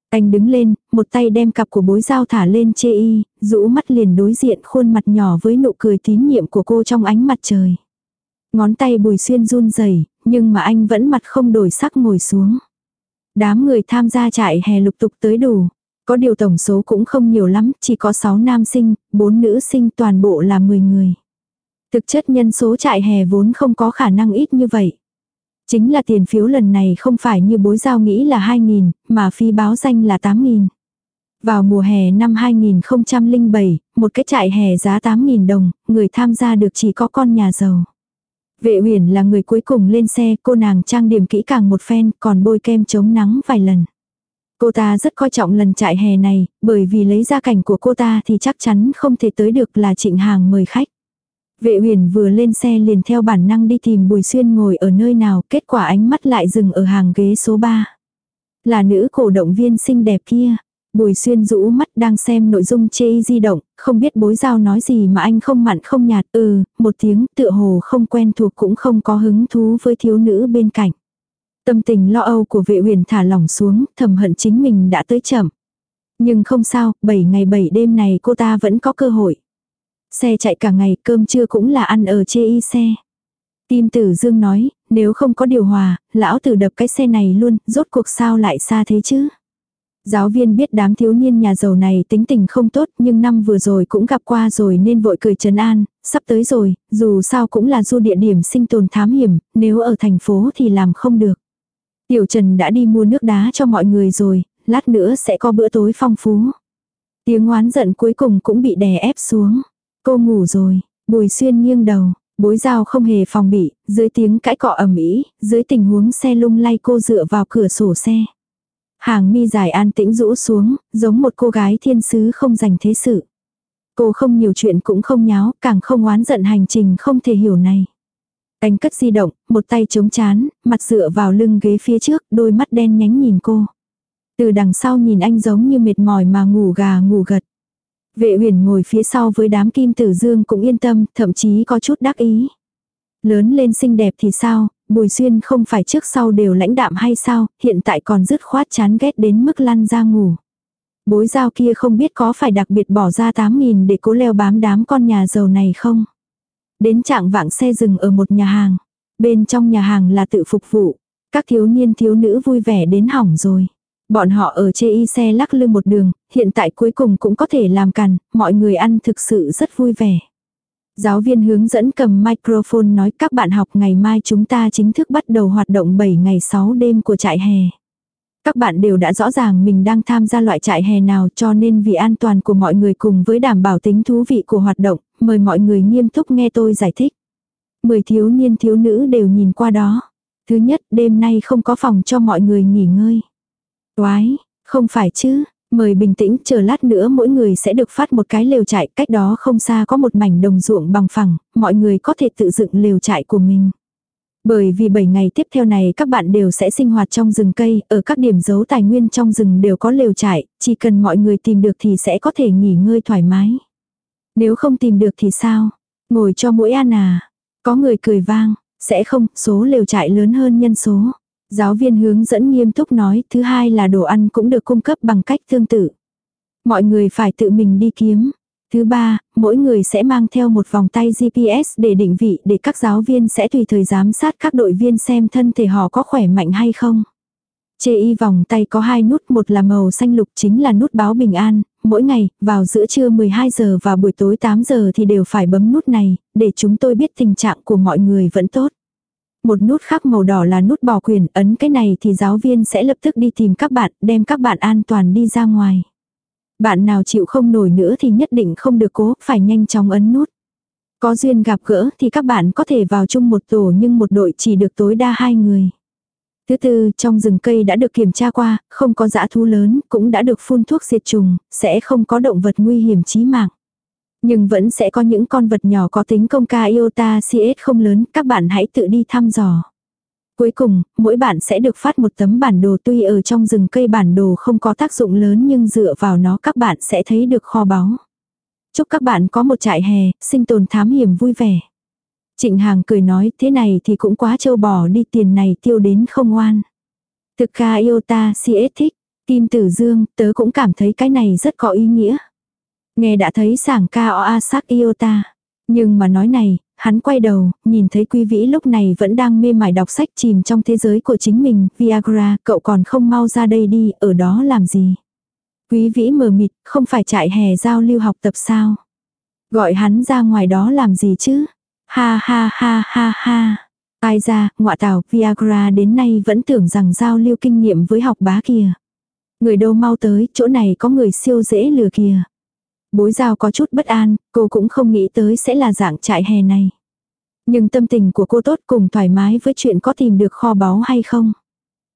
Anh đứng lên, một tay đem cặp của bối dao thả lên chê y, rũ mắt liền đối diện khuôn mặt nhỏ với nụ cười tín nhiệm của cô trong ánh mặt trời. Ngón tay bùi xuyên run rẩy nhưng mà anh vẫn mặt không đổi sắc ngồi xuống. Đám người tham gia trại hè lục tục tới đủ. Có điều tổng số cũng không nhiều lắm, chỉ có 6 nam sinh, 4 nữ sinh toàn bộ là 10 người. Thực chất nhân số trại hè vốn không có khả năng ít như vậy. Chính là tiền phiếu lần này không phải như bối giao nghĩ là 2.000, mà phi báo danh là 8.000. Vào mùa hè năm 2007, một cái trại hè giá 8.000 đồng, người tham gia được chỉ có con nhà giàu. Vệ huyền là người cuối cùng lên xe, cô nàng trang điểm kỹ càng một phen, còn bôi kem chống nắng vài lần. Cô ta rất coi trọng lần trại hè này, bởi vì lấy ra cảnh của cô ta thì chắc chắn không thể tới được là trịnh hàng mời khách. Vệ huyền vừa lên xe liền theo bản năng đi tìm Bùi Xuyên ngồi ở nơi nào, kết quả ánh mắt lại dừng ở hàng ghế số 3. Là nữ cổ động viên xinh đẹp kia. Bùi Xuyên rũ mắt đang xem nội dung chê di động, không biết bối giao nói gì mà anh không mặn không nhạt, ừ, một tiếng tựa hồ không quen thuộc cũng không có hứng thú với thiếu nữ bên cạnh. Tâm tình lo âu của vệ huyền thả lỏng xuống, thầm hận chính mình đã tới chậm. Nhưng không sao, 7 ngày 7 đêm này cô ta vẫn có cơ hội. Xe chạy cả ngày, cơm trưa cũng là ăn ở chê y xe. Tim tử dương nói, nếu không có điều hòa, lão tử đập cái xe này luôn, rốt cuộc sao lại xa thế chứ. Giáo viên biết đám thiếu niên nhà giàu này tính tình không tốt nhưng năm vừa rồi cũng gặp qua rồi nên vội cười trấn an, sắp tới rồi, dù sao cũng là du địa điểm sinh tồn thám hiểm, nếu ở thành phố thì làm không được. Tiểu Trần đã đi mua nước đá cho mọi người rồi, lát nữa sẽ có bữa tối phong phú. Tiếng oán giận cuối cùng cũng bị đè ép xuống. Cô ngủ rồi, Bùi Xuyên nghiêng đầu, bối dao không hề phòng bị, dưới tiếng cãi cọ ầm ĩ, dưới tình huống xe lung lay cô dựa vào cửa sổ xe. Hàng mi dài an tĩnh rũ xuống, giống một cô gái thiên sứ không dành thế sự. Cô không nhiều chuyện cũng không nháo, càng không oán giận hành trình không thể hiểu này. Anh cất di động, một tay chống chán, mặt dựa vào lưng ghế phía trước, đôi mắt đen nhánh nhìn cô. Từ đằng sau nhìn anh giống như mệt mỏi mà ngủ gà ngủ gật. Vệ huyền ngồi phía sau với đám kim tử dương cũng yên tâm, thậm chí có chút đắc ý. Lớn lên xinh đẹp thì sao, Bùi Xuyên không phải trước sau đều lãnh đạm hay sao, hiện tại còn dứt khoát chán ghét đến mức lăn ra ngủ. Bối giao kia không biết có phải đặc biệt bỏ ra 8.000 để cố leo bám đám con nhà giàu này không. Đến trạng vạng xe dừng ở một nhà hàng. Bên trong nhà hàng là tự phục vụ. Các thiếu niên thiếu nữ vui vẻ đến hỏng rồi. Bọn họ ở chê y xe lắc lư một đường, hiện tại cuối cùng cũng có thể làm cằn, mọi người ăn thực sự rất vui vẻ. Giáo viên hướng dẫn cầm microphone nói các bạn học ngày mai chúng ta chính thức bắt đầu hoạt động 7 ngày 6 đêm của trại hè. Các bạn đều đã rõ ràng mình đang tham gia loại trại hè nào cho nên vì an toàn của mọi người cùng với đảm bảo tính thú vị của hoạt động, mời mọi người nghiêm túc nghe tôi giải thích. Mười thiếu niên thiếu nữ đều nhìn qua đó. Thứ nhất, đêm nay không có phòng cho mọi người nghỉ ngơi. Toái, không phải chứ, mời bình tĩnh chờ lát nữa mỗi người sẽ được phát một cái lều trại, cách đó không xa có một mảnh đồng ruộng bằng phẳng, mọi người có thể tự dựng lều trại của mình. Bởi vì 7 ngày tiếp theo này các bạn đều sẽ sinh hoạt trong rừng cây, ở các điểm giấu tài nguyên trong rừng đều có lều trại, chỉ cần mọi người tìm được thì sẽ có thể nghỉ ngơi thoải mái. Nếu không tìm được thì sao? Ngồi cho mỗi an à? Có người cười vang, sẽ không, số lều trại lớn hơn nhân số. Giáo viên hướng dẫn nghiêm túc nói, thứ hai là đồ ăn cũng được cung cấp bằng cách tương tự. Mọi người phải tự mình đi kiếm. Thứ ba, mỗi người sẽ mang theo một vòng tay GPS để định vị để các giáo viên sẽ tùy thời giám sát các đội viên xem thân thể họ có khỏe mạnh hay không. Chê y vòng tay có hai nút, một là màu xanh lục chính là nút báo bình an, mỗi ngày, vào giữa trưa 12 giờ và buổi tối 8 giờ thì đều phải bấm nút này, để chúng tôi biết tình trạng của mọi người vẫn tốt. Một nút khác màu đỏ là nút bỏ quyền, ấn cái này thì giáo viên sẽ lập tức đi tìm các bạn, đem các bạn an toàn đi ra ngoài. Bạn nào chịu không nổi nữa thì nhất định không được cố, phải nhanh chóng ấn nút. Có duyên gặp gỡ thì các bạn có thể vào chung một tổ nhưng một đội chỉ được tối đa hai người. Thứ tư, trong rừng cây đã được kiểm tra qua, không có dã thú lớn, cũng đã được phun thuốc diệt trùng, sẽ không có động vật nguy hiểm chí mạng. Nhưng vẫn sẽ có những con vật nhỏ có tính công ca iota CS không lớn, các bạn hãy tự đi thăm dò. Cuối cùng, mỗi bạn sẽ được phát một tấm bản đồ tuy ở trong rừng cây bản đồ không có tác dụng lớn nhưng dựa vào nó các bạn sẽ thấy được kho báu. Chúc các bạn có một trại hè, sinh tồn thám hiểm vui vẻ. Trịnh Hàng cười nói thế này thì cũng quá trâu bò đi tiền này tiêu đến không oan. Thực ca yêu ta si thích. Kim Tử Dương, tớ cũng cảm thấy cái này rất có ý nghĩa. Nghe đã thấy sảng ca o a sắc yêu ta. Nhưng mà nói này, hắn quay đầu, nhìn thấy quý vĩ lúc này vẫn đang mê mải đọc sách chìm trong thế giới của chính mình. Viagra, cậu còn không mau ra đây đi, ở đó làm gì? Quý vĩ mờ mịt, không phải chạy hè giao lưu học tập sao? Gọi hắn ra ngoài đó làm gì chứ? Ha ha ha ha ha. Ai ra, ngọa tào, Viagra đến nay vẫn tưởng rằng giao lưu kinh nghiệm với học bá kìa. Người đâu mau tới, chỗ này có người siêu dễ lừa kìa. Bối giao có chút bất an, cô cũng không nghĩ tới sẽ là dạng trại hè này. Nhưng tâm tình của cô tốt cùng thoải mái với chuyện có tìm được kho báu hay không.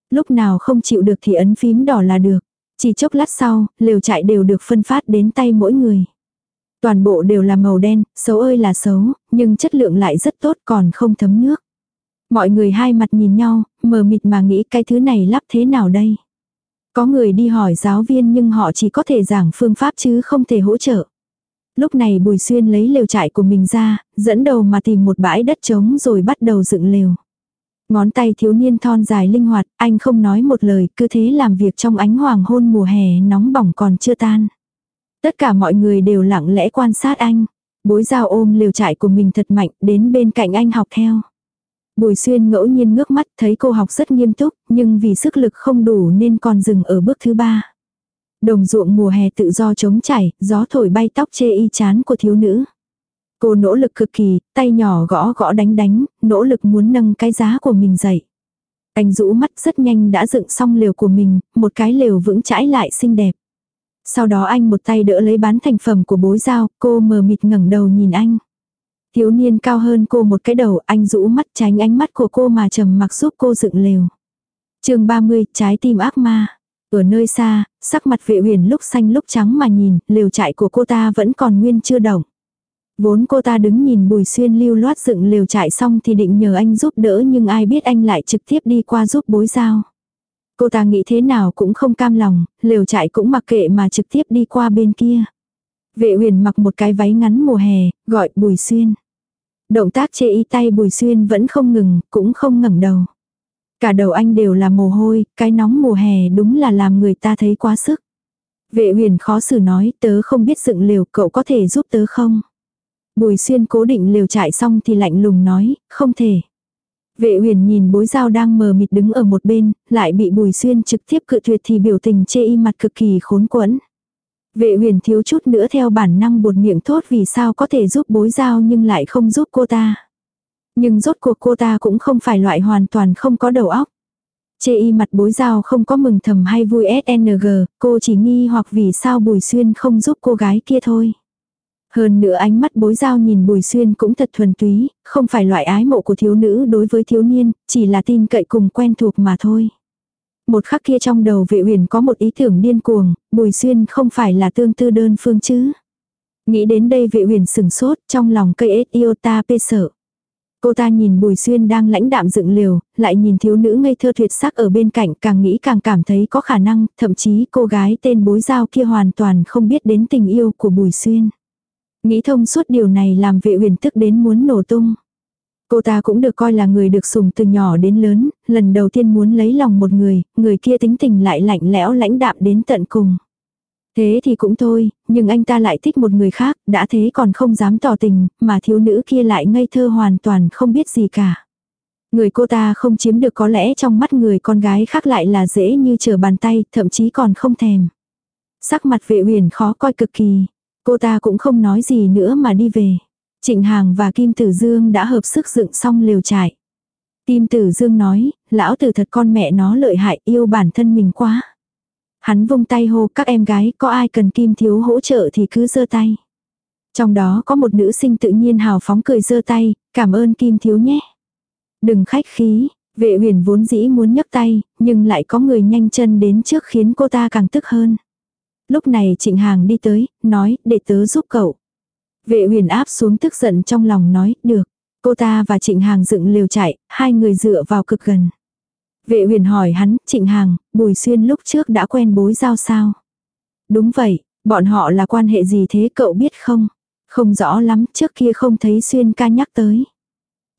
Lúc nào không chịu được thì ấn phím đỏ là được. Chỉ chốc lát sau, lều trại đều được phân phát đến tay mỗi người. Toàn bộ đều là màu đen, xấu ơi là xấu, nhưng chất lượng lại rất tốt còn không thấm nước. Mọi người hai mặt nhìn nhau, mờ mịt mà nghĩ cái thứ này lắp thế nào đây. Có người đi hỏi giáo viên nhưng họ chỉ có thể giảng phương pháp chứ không thể hỗ trợ. Lúc này Bùi Xuyên lấy lều trại của mình ra, dẫn đầu mà tìm một bãi đất trống rồi bắt đầu dựng lều. Ngón tay thiếu niên thon dài linh hoạt, anh không nói một lời, cứ thế làm việc trong ánh hoàng hôn mùa hè nóng bỏng còn chưa tan. Tất cả mọi người đều lặng lẽ quan sát anh. Bối dao ôm liều trại của mình thật mạnh, đến bên cạnh anh học theo. Bùi xuyên ngẫu nhiên ngước mắt thấy cô học rất nghiêm túc, nhưng vì sức lực không đủ nên còn dừng ở bước thứ ba. Đồng ruộng mùa hè tự do trống chảy, gió thổi bay tóc chê y chán của thiếu nữ. Cô nỗ lực cực kỳ, tay nhỏ gõ gõ đánh đánh, nỗ lực muốn nâng cái giá của mình dậy. Anh rũ mắt rất nhanh đã dựng xong lều của mình, một cái lều vững chãi lại xinh đẹp. Sau đó anh một tay đỡ lấy bán thành phẩm của bối dao, cô mờ mịt ngẩng đầu nhìn anh. Thiếu niên cao hơn cô một cái đầu, anh rũ mắt tránh ánh mắt của cô mà trầm mặc giúp cô dựng lều. chương 30, trái tim ác ma. Ở nơi xa, sắc mặt vệ huyền lúc xanh lúc trắng mà nhìn, lều trại của cô ta vẫn còn nguyên chưa động. Vốn cô ta đứng nhìn bùi xuyên lưu loát dựng lều trại xong thì định nhờ anh giúp đỡ nhưng ai biết anh lại trực tiếp đi qua giúp bối giao. Cô ta nghĩ thế nào cũng không cam lòng, lều trại cũng mặc kệ mà trực tiếp đi qua bên kia. Vệ huyền mặc một cái váy ngắn mùa hè, gọi bùi xuyên. Động tác chê y tay bùi xuyên vẫn không ngừng, cũng không ngẩng đầu. Cả đầu anh đều là mồ hôi, cái nóng mùa hè đúng là làm người ta thấy quá sức. Vệ huyền khó xử nói tớ không biết dựng liều cậu có thể giúp tớ không? Bùi xuyên cố định liều trại xong thì lạnh lùng nói, không thể. Vệ huyền nhìn bối dao đang mờ mịt đứng ở một bên, lại bị bùi xuyên trực tiếp cự tuyệt thì biểu tình chê y mặt cực kỳ khốn quẫn. Vệ huyền thiếu chút nữa theo bản năng buột miệng thốt vì sao có thể giúp bối giao nhưng lại không giúp cô ta. Nhưng rốt cuộc cô ta cũng không phải loại hoàn toàn không có đầu óc. Chê y mặt bối giao không có mừng thầm hay vui SNG, cô chỉ nghi hoặc vì sao bùi xuyên không giúp cô gái kia thôi. Hơn nữa ánh mắt bối giao nhìn Bùi Xuyên cũng thật thuần túy, không phải loại ái mộ của thiếu nữ đối với thiếu niên, chỉ là tin cậy cùng quen thuộc mà thôi. Một khắc kia trong đầu vệ huyền có một ý tưởng điên cuồng, Bùi Xuyên không phải là tương tư đơn phương chứ. Nghĩ đến đây vệ huyền sừng sốt, trong lòng cây ết yêu ta pê sợ. Cô ta nhìn Bùi Xuyên đang lãnh đạm dựng liều, lại nhìn thiếu nữ ngây thơ tuyệt sắc ở bên cạnh càng nghĩ càng cảm thấy có khả năng, thậm chí cô gái tên bối giao kia hoàn toàn không biết đến tình yêu của Bùi Xuyên. Nghĩ thông suốt điều này làm vệ huyền tức đến muốn nổ tung. Cô ta cũng được coi là người được sùng từ nhỏ đến lớn, lần đầu tiên muốn lấy lòng một người, người kia tính tình lại lạnh lẽo lãnh đạm đến tận cùng. Thế thì cũng thôi, nhưng anh ta lại thích một người khác, đã thế còn không dám tỏ tình, mà thiếu nữ kia lại ngây thơ hoàn toàn không biết gì cả. Người cô ta không chiếm được có lẽ trong mắt người con gái khác lại là dễ như trở bàn tay, thậm chí còn không thèm. Sắc mặt vệ huyền khó coi cực kỳ, Cô ta cũng không nói gì nữa mà đi về. Trịnh Hàng và Kim Tử Dương đã hợp sức dựng xong liều trại. Kim Tử Dương nói, lão tử thật con mẹ nó lợi hại yêu bản thân mình quá. Hắn vung tay hô các em gái có ai cần Kim Thiếu hỗ trợ thì cứ giơ tay. Trong đó có một nữ sinh tự nhiên hào phóng cười giơ tay, cảm ơn Kim Thiếu nhé. Đừng khách khí, vệ huyền vốn dĩ muốn nhấc tay, nhưng lại có người nhanh chân đến trước khiến cô ta càng tức hơn. Lúc này trịnh hàng đi tới, nói, để tớ giúp cậu. Vệ huyền áp xuống tức giận trong lòng nói, được. Cô ta và trịnh hàng dựng liều chạy, hai người dựa vào cực gần. Vệ huyền hỏi hắn, trịnh hàng, bùi xuyên lúc trước đã quen bối giao sao? Đúng vậy, bọn họ là quan hệ gì thế cậu biết không? Không rõ lắm, trước kia không thấy xuyên ca nhắc tới.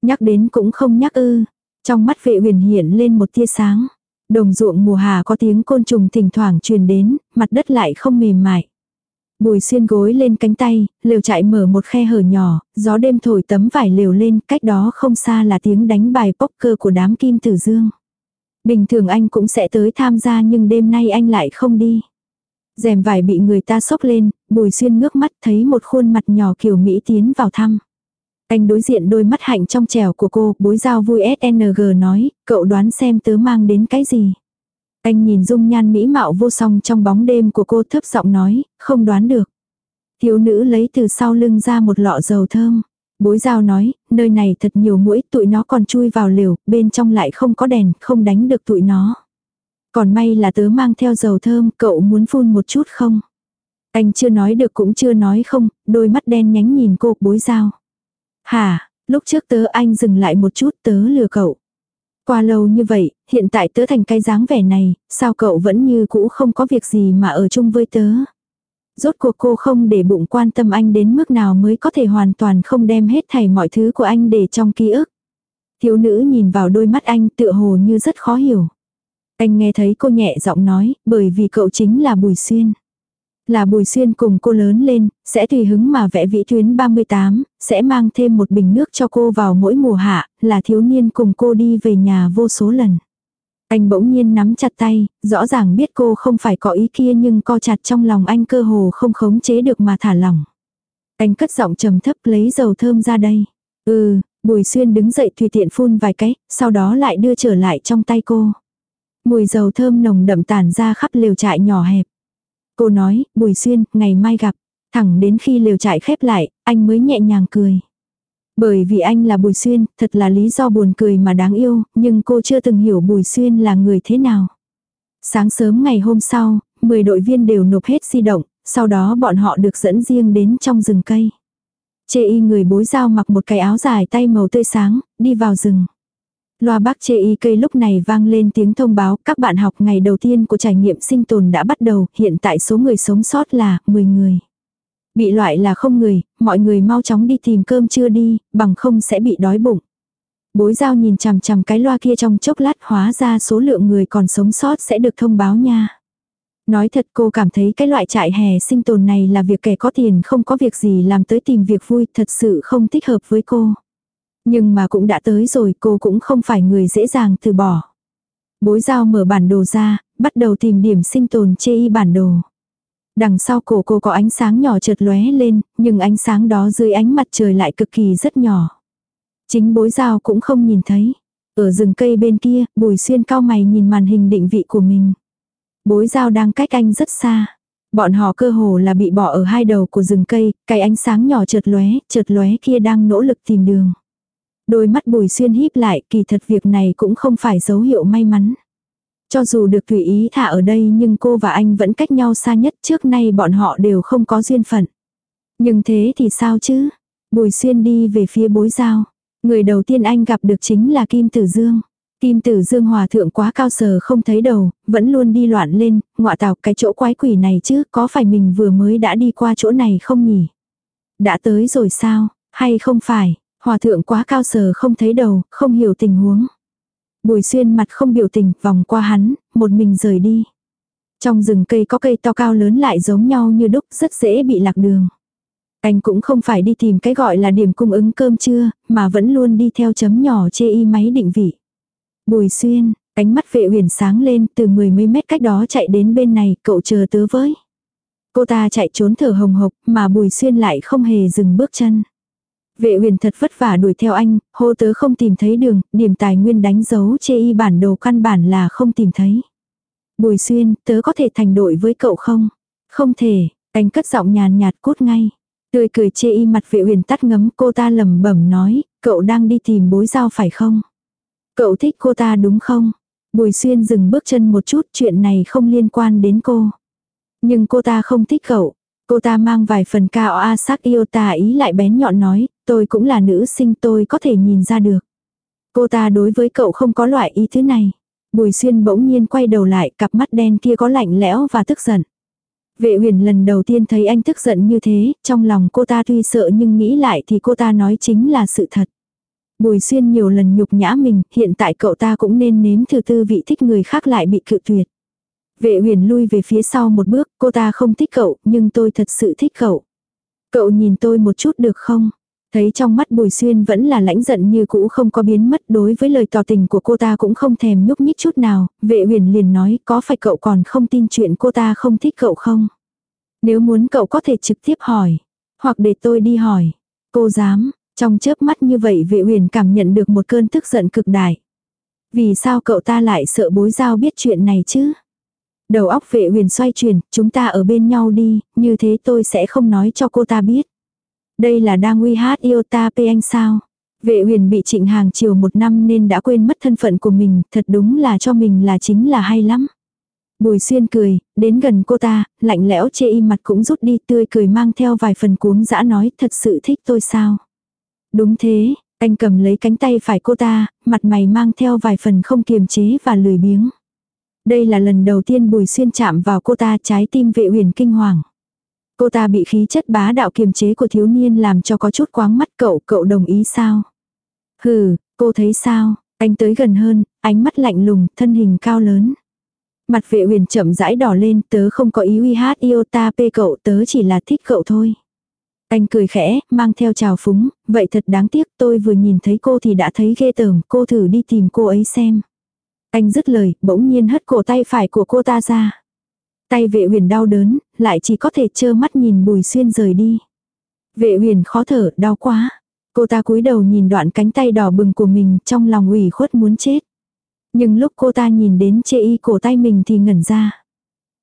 Nhắc đến cũng không nhắc ư. Trong mắt vệ huyền hiện lên một tia sáng. Đồng ruộng mùa hà có tiếng côn trùng thỉnh thoảng truyền đến, mặt đất lại không mềm mại. Bùi xuyên gối lên cánh tay, lều chạy mở một khe hở nhỏ, gió đêm thổi tấm vải lều lên, cách đó không xa là tiếng đánh bài poker của đám kim tử dương. Bình thường anh cũng sẽ tới tham gia nhưng đêm nay anh lại không đi. rèm vải bị người ta sốc lên, bùi xuyên ngước mắt thấy một khuôn mặt nhỏ kiểu Mỹ tiến vào thăm. Anh đối diện đôi mắt hạnh trong trèo của cô, bối giao vui SNG nói, cậu đoán xem tớ mang đến cái gì. Anh nhìn dung nhan mỹ mạo vô song trong bóng đêm của cô thấp giọng nói, không đoán được. Thiếu nữ lấy từ sau lưng ra một lọ dầu thơm. Bối giao nói, nơi này thật nhiều mũi, tụi nó còn chui vào liều, bên trong lại không có đèn, không đánh được tụi nó. Còn may là tớ mang theo dầu thơm, cậu muốn phun một chút không? Anh chưa nói được cũng chưa nói không, đôi mắt đen nhánh nhìn cô, bối giao. Hả, lúc trước tớ anh dừng lại một chút tớ lừa cậu. Qua lâu như vậy, hiện tại tớ thành cái dáng vẻ này, sao cậu vẫn như cũ không có việc gì mà ở chung với tớ. Rốt cuộc cô không để bụng quan tâm anh đến mức nào mới có thể hoàn toàn không đem hết thảy mọi thứ của anh để trong ký ức. Thiếu nữ nhìn vào đôi mắt anh tựa hồ như rất khó hiểu. Anh nghe thấy cô nhẹ giọng nói, bởi vì cậu chính là Bùi Xuyên. Là Bùi Xuyên cùng cô lớn lên, sẽ tùy hứng mà vẽ vĩ tuyến 38, sẽ mang thêm một bình nước cho cô vào mỗi mùa hạ, là thiếu niên cùng cô đi về nhà vô số lần. Anh bỗng nhiên nắm chặt tay, rõ ràng biết cô không phải có ý kia nhưng co chặt trong lòng anh cơ hồ không khống chế được mà thả lỏng. Anh cất giọng trầm thấp lấy dầu thơm ra đây. Ừ, Bùi Xuyên đứng dậy tùy tiện phun vài cái, sau đó lại đưa trở lại trong tay cô. Mùi dầu thơm nồng đậm tản ra khắp lều trại nhỏ hẹp. Cô nói, Bùi Xuyên, ngày mai gặp. Thẳng đến khi lều trại khép lại, anh mới nhẹ nhàng cười. Bởi vì anh là Bùi Xuyên, thật là lý do buồn cười mà đáng yêu, nhưng cô chưa từng hiểu Bùi Xuyên là người thế nào. Sáng sớm ngày hôm sau, 10 đội viên đều nộp hết di động, sau đó bọn họ được dẫn riêng đến trong rừng cây. Chê y người bối giao mặc một cái áo dài tay màu tươi sáng, đi vào rừng. Loa bác chê y cây lúc này vang lên tiếng thông báo các bạn học ngày đầu tiên của trải nghiệm sinh tồn đã bắt đầu, hiện tại số người sống sót là 10 người. Bị loại là không người, mọi người mau chóng đi tìm cơm chưa đi, bằng không sẽ bị đói bụng. Bối giao nhìn chằm chằm cái loa kia trong chốc lát hóa ra số lượng người còn sống sót sẽ được thông báo nha. Nói thật cô cảm thấy cái loại trại hè sinh tồn này là việc kẻ có tiền không có việc gì làm tới tìm việc vui thật sự không thích hợp với cô. Nhưng mà cũng đã tới rồi cô cũng không phải người dễ dàng từ bỏ. Bối giao mở bản đồ ra, bắt đầu tìm điểm sinh tồn chê y bản đồ. Đằng sau cổ cô có ánh sáng nhỏ chợt lóe lên, nhưng ánh sáng đó dưới ánh mặt trời lại cực kỳ rất nhỏ. Chính bối giao cũng không nhìn thấy. Ở rừng cây bên kia, bùi xuyên cao mày nhìn màn hình định vị của mình. Bối giao đang cách anh rất xa. Bọn họ cơ hồ là bị bỏ ở hai đầu của rừng cây, cái ánh sáng nhỏ chợt lóe, chợt lóe kia đang nỗ lực tìm đường. Đôi mắt bùi xuyên híp lại, kỳ thật việc này cũng không phải dấu hiệu may mắn. Cho dù được tùy ý thả ở đây nhưng cô và anh vẫn cách nhau xa nhất trước nay bọn họ đều không có duyên phận. Nhưng thế thì sao chứ? Bùi xuyên đi về phía bối giao. Người đầu tiên anh gặp được chính là Kim Tử Dương. Kim Tử Dương hòa thượng quá cao sờ không thấy đầu, vẫn luôn đi loạn lên, ngọa tào cái chỗ quái quỷ này chứ, có phải mình vừa mới đã đi qua chỗ này không nhỉ? Đã tới rồi sao, hay không phải, hòa thượng quá cao sờ không thấy đầu, không hiểu tình huống. Bùi xuyên mặt không biểu tình, vòng qua hắn, một mình rời đi. Trong rừng cây có cây to cao lớn lại giống nhau như đúc, rất dễ bị lạc đường. Anh cũng không phải đi tìm cái gọi là điểm cung ứng cơm trưa, mà vẫn luôn đi theo chấm nhỏ chê y máy định vị. Bùi xuyên, ánh mắt vệ huyền sáng lên từ mười mấy mét cách đó chạy đến bên này, cậu chờ tớ với. Cô ta chạy trốn thở hồng hộc, mà bùi xuyên lại không hề dừng bước chân. Vệ huyền thật vất vả đuổi theo anh, hô tớ không tìm thấy đường, điểm tài nguyên đánh dấu chê y bản đồ căn bản là không tìm thấy. Bùi xuyên, tớ có thể thành đội với cậu không? Không thể, anh cất giọng nhàn nhạt cốt ngay. Tươi cười chê y mặt vệ huyền tắt ngấm cô ta lẩm bẩm nói, cậu đang đi tìm bối giao phải không? Cậu thích cô ta đúng không? Bùi xuyên dừng bước chân một chút chuyện này không liên quan đến cô. Nhưng cô ta không thích cậu. Cô ta mang vài phần cao a sắc yêu ta ý lại bén nhọn nói, tôi cũng là nữ sinh tôi có thể nhìn ra được. Cô ta đối với cậu không có loại ý thứ này. Bùi xuyên bỗng nhiên quay đầu lại, cặp mắt đen kia có lạnh lẽo và tức giận. Vệ huyền lần đầu tiên thấy anh tức giận như thế, trong lòng cô ta tuy sợ nhưng nghĩ lại thì cô ta nói chính là sự thật. Bùi xuyên nhiều lần nhục nhã mình, hiện tại cậu ta cũng nên nếm thử tư vị thích người khác lại bị cự tuyệt. Vệ huyền lui về phía sau một bước, cô ta không thích cậu, nhưng tôi thật sự thích cậu. Cậu nhìn tôi một chút được không? Thấy trong mắt Bùi Xuyên vẫn là lãnh giận như cũ không có biến mất đối với lời tỏ tình của cô ta cũng không thèm nhúc nhích chút nào, vệ huyền liền nói có phải cậu còn không tin chuyện cô ta không thích cậu không? Nếu muốn cậu có thể trực tiếp hỏi, hoặc để tôi đi hỏi. Cô dám, trong chớp mắt như vậy vệ huyền cảm nhận được một cơn tức giận cực đại. Vì sao cậu ta lại sợ bối giao biết chuyện này chứ? Đầu óc vệ huyền xoay chuyển, chúng ta ở bên nhau đi, như thế tôi sẽ không nói cho cô ta biết. Đây là đang uy hát yêu ta pê anh sao? Vệ huyền bị trịnh hàng chiều một năm nên đã quên mất thân phận của mình, thật đúng là cho mình là chính là hay lắm. Bùi xuyên cười, đến gần cô ta, lạnh lẽo chê im mặt cũng rút đi tươi cười mang theo vài phần cuống dã nói thật sự thích tôi sao. Đúng thế, anh cầm lấy cánh tay phải cô ta, mặt mày mang theo vài phần không kiềm chế và lười biếng. Đây là lần đầu tiên Bùi Xuyên chạm vào cô ta trái tim vệ huyền kinh hoàng. Cô ta bị khí chất bá đạo kiềm chế của thiếu niên làm cho có chút quáng mắt cậu, cậu đồng ý sao? Hừ, cô thấy sao? Anh tới gần hơn, ánh mắt lạnh lùng, thân hình cao lớn. Mặt vệ huyền chậm rãi đỏ lên, tớ không có ý uy hát yêu ta pê cậu, tớ chỉ là thích cậu thôi. Anh cười khẽ, mang theo trào phúng, vậy thật đáng tiếc tôi vừa nhìn thấy cô thì đã thấy ghê tởm, cô thử đi tìm cô ấy xem. Anh dứt lời, bỗng nhiên hất cổ tay phải của cô ta ra. Tay vệ huyền đau đớn, lại chỉ có thể trơ mắt nhìn bùi xuyên rời đi. Vệ huyền khó thở, đau quá. Cô ta cúi đầu nhìn đoạn cánh tay đỏ bừng của mình trong lòng ủy khuất muốn chết. Nhưng lúc cô ta nhìn đến chê y cổ tay mình thì ngẩn ra.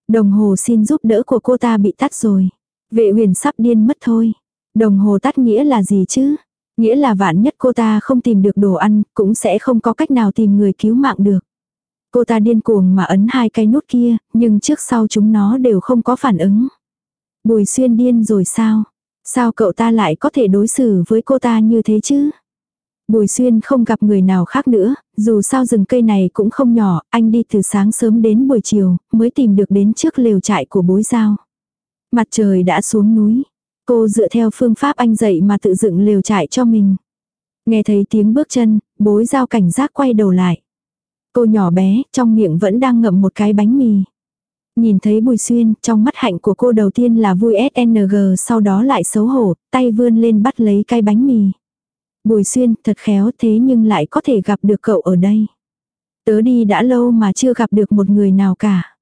Đồng hồ xin giúp đỡ của cô ta bị tắt rồi. Vệ huyền sắp điên mất thôi. Đồng hồ tắt nghĩa là gì chứ? Nghĩa là vạn nhất cô ta không tìm được đồ ăn, cũng sẽ không có cách nào tìm người cứu mạng được. Cô ta điên cuồng mà ấn hai cái nút kia, nhưng trước sau chúng nó đều không có phản ứng. Bùi xuyên điên rồi sao? Sao cậu ta lại có thể đối xử với cô ta như thế chứ? Bùi xuyên không gặp người nào khác nữa, dù sao rừng cây này cũng không nhỏ, anh đi từ sáng sớm đến buổi chiều, mới tìm được đến trước lều trại của bối giao. Mặt trời đã xuống núi. Cô dựa theo phương pháp anh dạy mà tự dựng lều trại cho mình. Nghe thấy tiếng bước chân, bối giao cảnh giác quay đầu lại. Cô nhỏ bé, trong miệng vẫn đang ngậm một cái bánh mì. Nhìn thấy Bùi Xuyên, trong mắt hạnh của cô đầu tiên là vui SNG sau đó lại xấu hổ, tay vươn lên bắt lấy cái bánh mì. Bùi Xuyên, thật khéo thế nhưng lại có thể gặp được cậu ở đây. Tớ đi đã lâu mà chưa gặp được một người nào cả.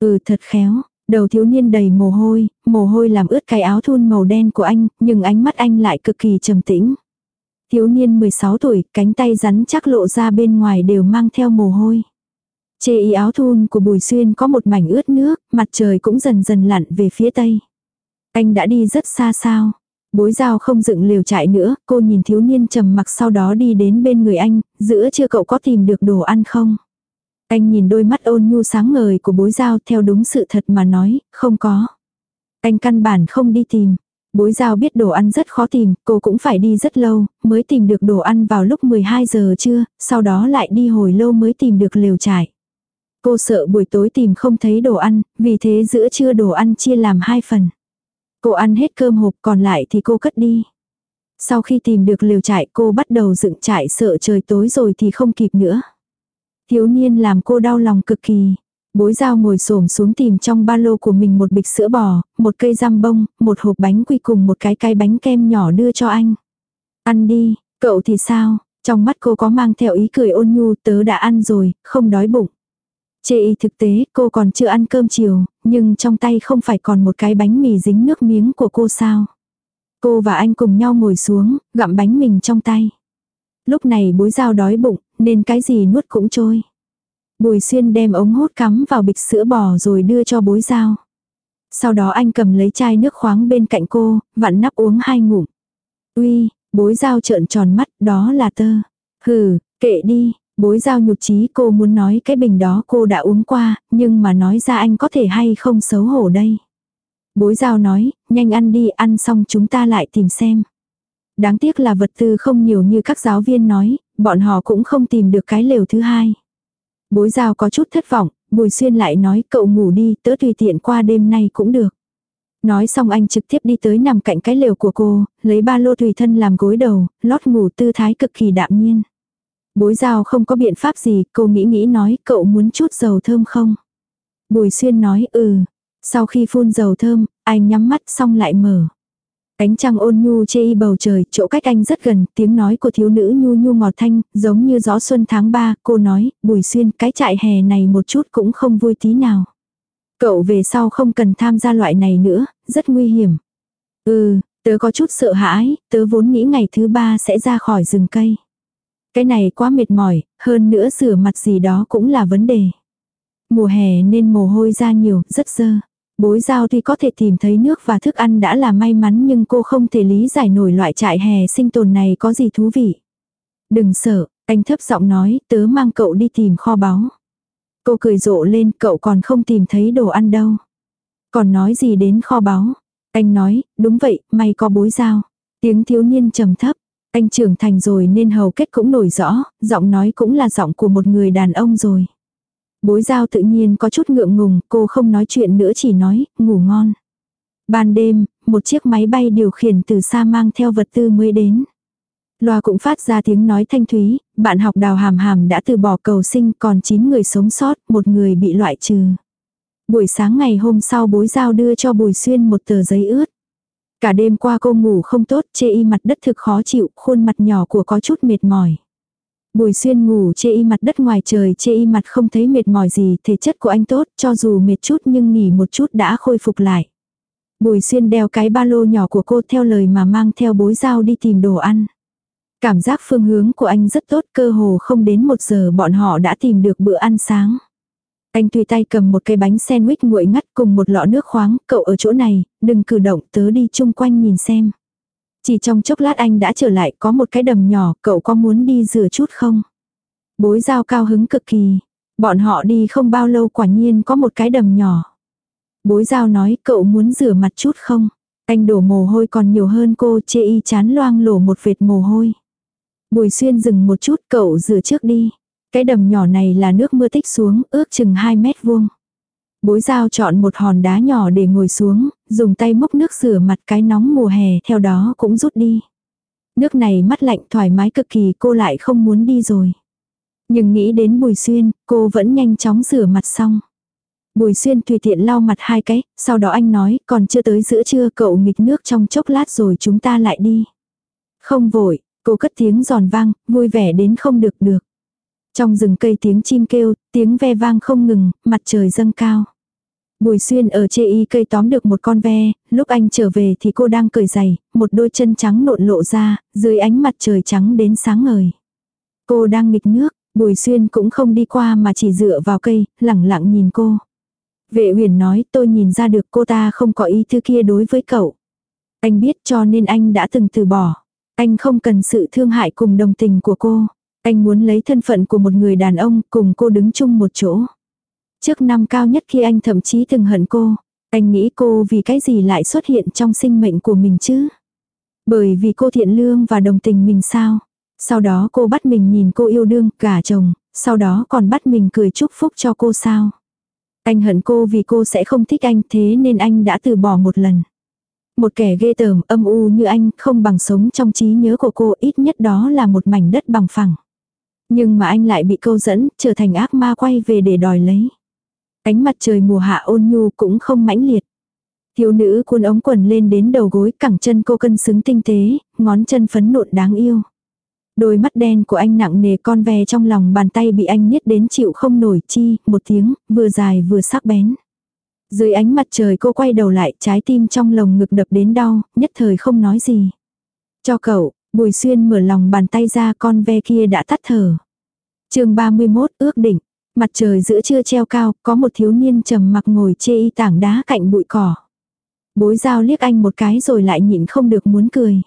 Ừ thật khéo, đầu thiếu niên đầy mồ hôi, mồ hôi làm ướt cái áo thun màu đen của anh, nhưng ánh mắt anh lại cực kỳ trầm tĩnh. Thiếu niên 16 tuổi, cánh tay rắn chắc lộ ra bên ngoài đều mang theo mồ hôi. Chê y áo thun của Bùi Xuyên có một mảnh ướt nước, mặt trời cũng dần dần lặn về phía tây. Anh đã đi rất xa sao. Bối giao không dựng liều trại nữa, cô nhìn thiếu niên trầm mặc sau đó đi đến bên người anh, giữa chưa cậu có tìm được đồ ăn không? Anh nhìn đôi mắt ôn nhu sáng ngời của bối giao theo đúng sự thật mà nói, không có. Anh căn bản không đi tìm. Bối giao biết đồ ăn rất khó tìm, cô cũng phải đi rất lâu, mới tìm được đồ ăn vào lúc 12 giờ trưa, sau đó lại đi hồi lâu mới tìm được lều trại. Cô sợ buổi tối tìm không thấy đồ ăn, vì thế giữa trưa đồ ăn chia làm hai phần. Cô ăn hết cơm hộp còn lại thì cô cất đi. Sau khi tìm được lều trại cô bắt đầu dựng trại sợ trời tối rồi thì không kịp nữa. Thiếu niên làm cô đau lòng cực kỳ. Bối dao ngồi xổm xuống tìm trong ba lô của mình một bịch sữa bò, một cây răm bông, một hộp bánh quy cùng một cái cái bánh kem nhỏ đưa cho anh. Ăn đi, cậu thì sao? Trong mắt cô có mang theo ý cười ôn nhu tớ đã ăn rồi, không đói bụng. Chê ý thực tế cô còn chưa ăn cơm chiều, nhưng trong tay không phải còn một cái bánh mì dính nước miếng của cô sao. Cô và anh cùng nhau ngồi xuống, gặm bánh mình trong tay. Lúc này bối dao đói bụng, nên cái gì nuốt cũng trôi. Bùi xuyên đem ống hút cắm vào bịch sữa bò rồi đưa cho bối dao. Sau đó anh cầm lấy chai nước khoáng bên cạnh cô, vặn nắp uống hai ngụm. Uy, bối dao trợn tròn mắt, đó là tơ. Hừ, kệ đi, bối dao nhục trí cô muốn nói cái bình đó cô đã uống qua, nhưng mà nói ra anh có thể hay không xấu hổ đây. Bối dao nói, nhanh ăn đi, ăn xong chúng ta lại tìm xem. Đáng tiếc là vật tư không nhiều như các giáo viên nói, bọn họ cũng không tìm được cái lều thứ hai. Bối giao có chút thất vọng, Bùi Xuyên lại nói cậu ngủ đi, tớ tùy tiện qua đêm nay cũng được. Nói xong anh trực tiếp đi tới nằm cạnh cái lều của cô, lấy ba lô tùy thân làm gối đầu, lót ngủ tư thái cực kỳ đạm nhiên. Bối giao không có biện pháp gì, cô nghĩ nghĩ nói cậu muốn chút dầu thơm không? Bùi Xuyên nói ừ. Sau khi phun dầu thơm, anh nhắm mắt xong lại mở. Cánh trăng ôn nhu chê y bầu trời, chỗ cách anh rất gần, tiếng nói của thiếu nữ nhu nhu ngọt thanh, giống như gió xuân tháng 3, cô nói, bùi xuyên, cái trại hè này một chút cũng không vui tí nào. Cậu về sau không cần tham gia loại này nữa, rất nguy hiểm. Ừ, tớ có chút sợ hãi, tớ vốn nghĩ ngày thứ ba sẽ ra khỏi rừng cây. Cái này quá mệt mỏi, hơn nữa rửa mặt gì đó cũng là vấn đề. Mùa hè nên mồ hôi ra nhiều, rất dơ. Bối giao tuy có thể tìm thấy nước và thức ăn đã là may mắn nhưng cô không thể lý giải nổi loại trại hè sinh tồn này có gì thú vị. Đừng sợ, anh thấp giọng nói, tớ mang cậu đi tìm kho báu. Cô cười rộ lên, cậu còn không tìm thấy đồ ăn đâu. Còn nói gì đến kho báu. Anh nói, đúng vậy, may có bối giao. Tiếng thiếu niên trầm thấp. Anh trưởng thành rồi nên hầu kết cũng nổi rõ, giọng nói cũng là giọng của một người đàn ông rồi. Bối giao tự nhiên có chút ngượng ngùng, cô không nói chuyện nữa chỉ nói, ngủ ngon. Ban đêm, một chiếc máy bay điều khiển từ xa mang theo vật tư mới đến. Loa cũng phát ra tiếng nói thanh thúy, bạn học đào hàm hàm đã từ bỏ cầu sinh còn 9 người sống sót, một người bị loại trừ. Buổi sáng ngày hôm sau bối giao đưa cho Bùi Xuyên một tờ giấy ướt. Cả đêm qua cô ngủ không tốt, chê y mặt đất thực khó chịu, khuôn mặt nhỏ của có chút mệt mỏi. Bùi xuyên ngủ chê y mặt đất ngoài trời chê y mặt không thấy mệt mỏi gì, thể chất của anh tốt, cho dù mệt chút nhưng nghỉ một chút đã khôi phục lại. Bùi xuyên đeo cái ba lô nhỏ của cô theo lời mà mang theo bối dao đi tìm đồ ăn. Cảm giác phương hướng của anh rất tốt cơ hồ không đến một giờ bọn họ đã tìm được bữa ăn sáng. Anh tùy tay cầm một cái bánh sandwich nguội ngắt cùng một lọ nước khoáng, cậu ở chỗ này, đừng cử động tớ đi chung quanh nhìn xem. Chỉ trong chốc lát anh đã trở lại có một cái đầm nhỏ, cậu có muốn đi rửa chút không? Bối giao cao hứng cực kỳ. Bọn họ đi không bao lâu quả nhiên có một cái đầm nhỏ. Bối giao nói cậu muốn rửa mặt chút không? Anh đổ mồ hôi còn nhiều hơn cô chê y chán loang lổ một vệt mồ hôi. Bùi xuyên dừng một chút cậu rửa trước đi. Cái đầm nhỏ này là nước mưa tích xuống ước chừng 2 mét vuông. Bối dao chọn một hòn đá nhỏ để ngồi xuống, dùng tay múc nước rửa mặt cái nóng mùa hè theo đó cũng rút đi. Nước này mắt lạnh thoải mái cực kỳ cô lại không muốn đi rồi. Nhưng nghĩ đến Bùi Xuyên, cô vẫn nhanh chóng rửa mặt xong. Bùi Xuyên tùy tiện lau mặt hai cái, sau đó anh nói, còn chưa tới giữa trưa cậu nghịch nước trong chốc lát rồi chúng ta lại đi. Không vội, cô cất tiếng giòn vang, vui vẻ đến không được được. Trong rừng cây tiếng chim kêu, tiếng ve vang không ngừng, mặt trời dâng cao. Bùi xuyên ở chê y cây tóm được một con ve, lúc anh trở về thì cô đang cởi giày, một đôi chân trắng nộn lộ ra, dưới ánh mặt trời trắng đến sáng ngời. Cô đang nghịch nước, bùi xuyên cũng không đi qua mà chỉ dựa vào cây, lẳng lặng nhìn cô. Vệ huyền nói tôi nhìn ra được cô ta không có ý thứ kia đối với cậu. Anh biết cho nên anh đã từng từ bỏ. Anh không cần sự thương hại cùng đồng tình của cô. Anh muốn lấy thân phận của một người đàn ông cùng cô đứng chung một chỗ. Trước năm cao nhất khi anh thậm chí từng hận cô, anh nghĩ cô vì cái gì lại xuất hiện trong sinh mệnh của mình chứ? Bởi vì cô thiện lương và đồng tình mình sao? Sau đó cô bắt mình nhìn cô yêu đương, cả chồng, sau đó còn bắt mình cười chúc phúc cho cô sao? Anh hận cô vì cô sẽ không thích anh thế nên anh đã từ bỏ một lần. Một kẻ ghê tởm âm u như anh không bằng sống trong trí nhớ của cô ít nhất đó là một mảnh đất bằng phẳng. Nhưng mà anh lại bị câu dẫn, trở thành ác ma quay về để đòi lấy. Ánh mặt trời mùa hạ ôn nhu cũng không mãnh liệt. Thiếu nữ cuốn ống quần lên đến đầu gối, cẳng chân cô cân xứng tinh tế, ngón chân phấn nộn đáng yêu. Đôi mắt đen của anh nặng nề con ve trong lòng bàn tay bị anh niết đến chịu không nổi chi, một tiếng, vừa dài vừa sắc bén. Dưới ánh mặt trời cô quay đầu lại, trái tim trong lồng ngực đập đến đau, nhất thời không nói gì. Cho cậu, Bùi Xuyên mở lòng bàn tay ra con ve kia đã tắt thở. chương 31 ước định. Mặt trời giữa trưa treo cao, có một thiếu niên trầm mặc ngồi chê y tảng đá cạnh bụi cỏ. Bối giao liếc anh một cái rồi lại nhịn không được muốn cười.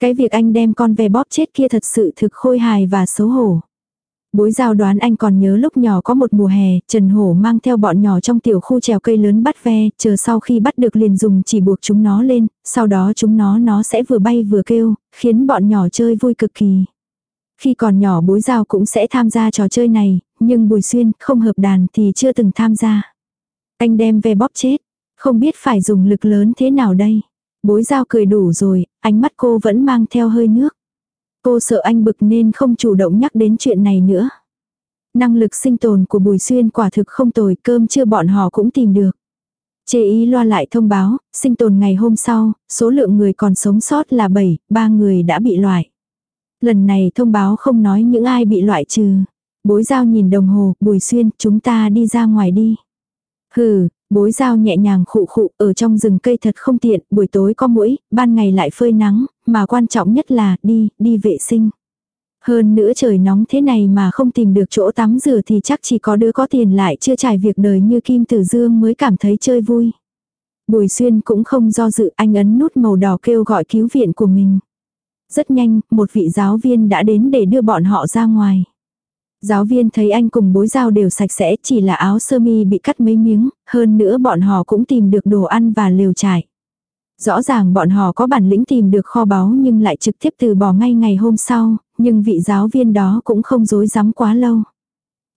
Cái việc anh đem con ve bóp chết kia thật sự thực khôi hài và xấu hổ. Bối giao đoán anh còn nhớ lúc nhỏ có một mùa hè, Trần Hổ mang theo bọn nhỏ trong tiểu khu trèo cây lớn bắt ve, chờ sau khi bắt được liền dùng chỉ buộc chúng nó lên, sau đó chúng nó nó sẽ vừa bay vừa kêu, khiến bọn nhỏ chơi vui cực kỳ. Khi còn nhỏ bối giao cũng sẽ tham gia trò chơi này, nhưng Bùi Xuyên không hợp đàn thì chưa từng tham gia. Anh đem ve bóp chết, không biết phải dùng lực lớn thế nào đây. Bối giao cười đủ rồi, ánh mắt cô vẫn mang theo hơi nước. Cô sợ anh bực nên không chủ động nhắc đến chuyện này nữa. Năng lực sinh tồn của Bùi Xuyên quả thực không tồi cơm chưa bọn họ cũng tìm được. Chê ý loa lại thông báo, sinh tồn ngày hôm sau, số lượng người còn sống sót là 7, 3 người đã bị loại. Lần này thông báo không nói những ai bị loại trừ. Bối giao nhìn đồng hồ, bùi xuyên, chúng ta đi ra ngoài đi. Hừ, bối giao nhẹ nhàng khụ khụ, ở trong rừng cây thật không tiện, buổi tối có mũi, ban ngày lại phơi nắng, mà quan trọng nhất là đi, đi vệ sinh. Hơn nữa trời nóng thế này mà không tìm được chỗ tắm rửa thì chắc chỉ có đứa có tiền lại chưa trải việc đời như Kim Tử Dương mới cảm thấy chơi vui. Bùi xuyên cũng không do dự anh ấn nút màu đỏ kêu gọi cứu viện của mình. Rất nhanh, một vị giáo viên đã đến để đưa bọn họ ra ngoài. Giáo viên thấy anh cùng bối dao đều sạch sẽ chỉ là áo sơ mi bị cắt mấy miếng, hơn nữa bọn họ cũng tìm được đồ ăn và lều trải. Rõ ràng bọn họ có bản lĩnh tìm được kho báu nhưng lại trực tiếp từ bỏ ngay ngày hôm sau, nhưng vị giáo viên đó cũng không dối dám quá lâu.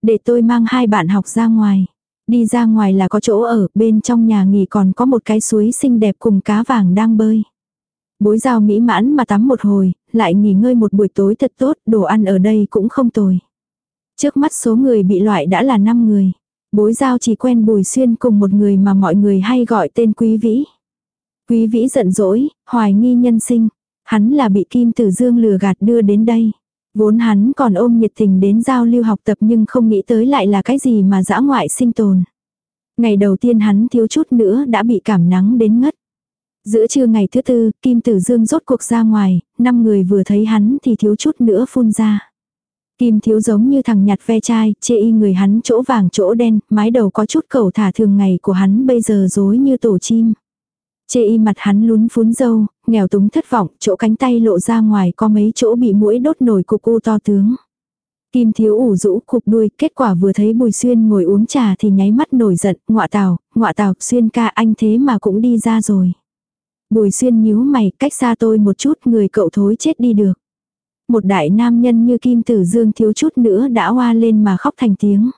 Để tôi mang hai bạn học ra ngoài. Đi ra ngoài là có chỗ ở, bên trong nhà nghỉ còn có một cái suối xinh đẹp cùng cá vàng đang bơi. Bối giao mỹ mãn mà tắm một hồi, lại nghỉ ngơi một buổi tối thật tốt, đồ ăn ở đây cũng không tồi. Trước mắt số người bị loại đã là 5 người. Bối giao chỉ quen bùi xuyên cùng một người mà mọi người hay gọi tên quý vĩ. Quý vĩ giận dỗi, hoài nghi nhân sinh. Hắn là bị Kim Tử Dương lừa gạt đưa đến đây. Vốn hắn còn ôm nhiệt tình đến giao lưu học tập nhưng không nghĩ tới lại là cái gì mà dã ngoại sinh tồn. Ngày đầu tiên hắn thiếu chút nữa đã bị cảm nắng đến ngất. Giữa trưa ngày thứ tư, Kim Tử Dương rốt cuộc ra ngoài, năm người vừa thấy hắn thì thiếu chút nữa phun ra. Kim thiếu giống như thằng nhặt ve chai, chê y người hắn chỗ vàng chỗ đen, mái đầu có chút cầu thả thường ngày của hắn bây giờ rối như tổ chim. Chê y mặt hắn lún phún dâu, nghèo túng thất vọng, chỗ cánh tay lộ ra ngoài có mấy chỗ bị mũi đốt nổi cục u to tướng. Kim thiếu ủ rũ cục đuôi, kết quả vừa thấy Bùi Xuyên ngồi uống trà thì nháy mắt nổi giận, ngọa tào, ngọa tào, Xuyên ca anh thế mà cũng đi ra rồi. Bùi Xuyên nhíu mày, cách xa tôi một chút, người cậu thối chết đi được. Một đại nam nhân như Kim Tử Dương thiếu chút nữa đã hoa lên mà khóc thành tiếng.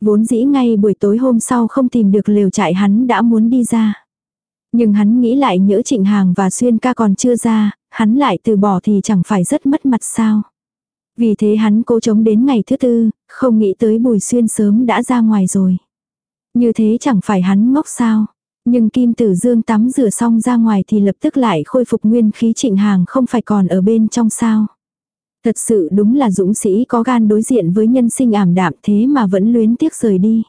Vốn dĩ ngay buổi tối hôm sau không tìm được lều trại hắn đã muốn đi ra. Nhưng hắn nghĩ lại nhỡ trịnh hàng và xuyên ca còn chưa ra, hắn lại từ bỏ thì chẳng phải rất mất mặt sao. Vì thế hắn cố chống đến ngày thứ tư, không nghĩ tới bùi xuyên sớm đã ra ngoài rồi. Như thế chẳng phải hắn ngốc sao. Nhưng Kim Tử Dương tắm rửa xong ra ngoài thì lập tức lại khôi phục nguyên khí trịnh hàng không phải còn ở bên trong sao. Thật sự đúng là dũng sĩ có gan đối diện với nhân sinh ảm đạm thế mà vẫn luyến tiếc rời đi.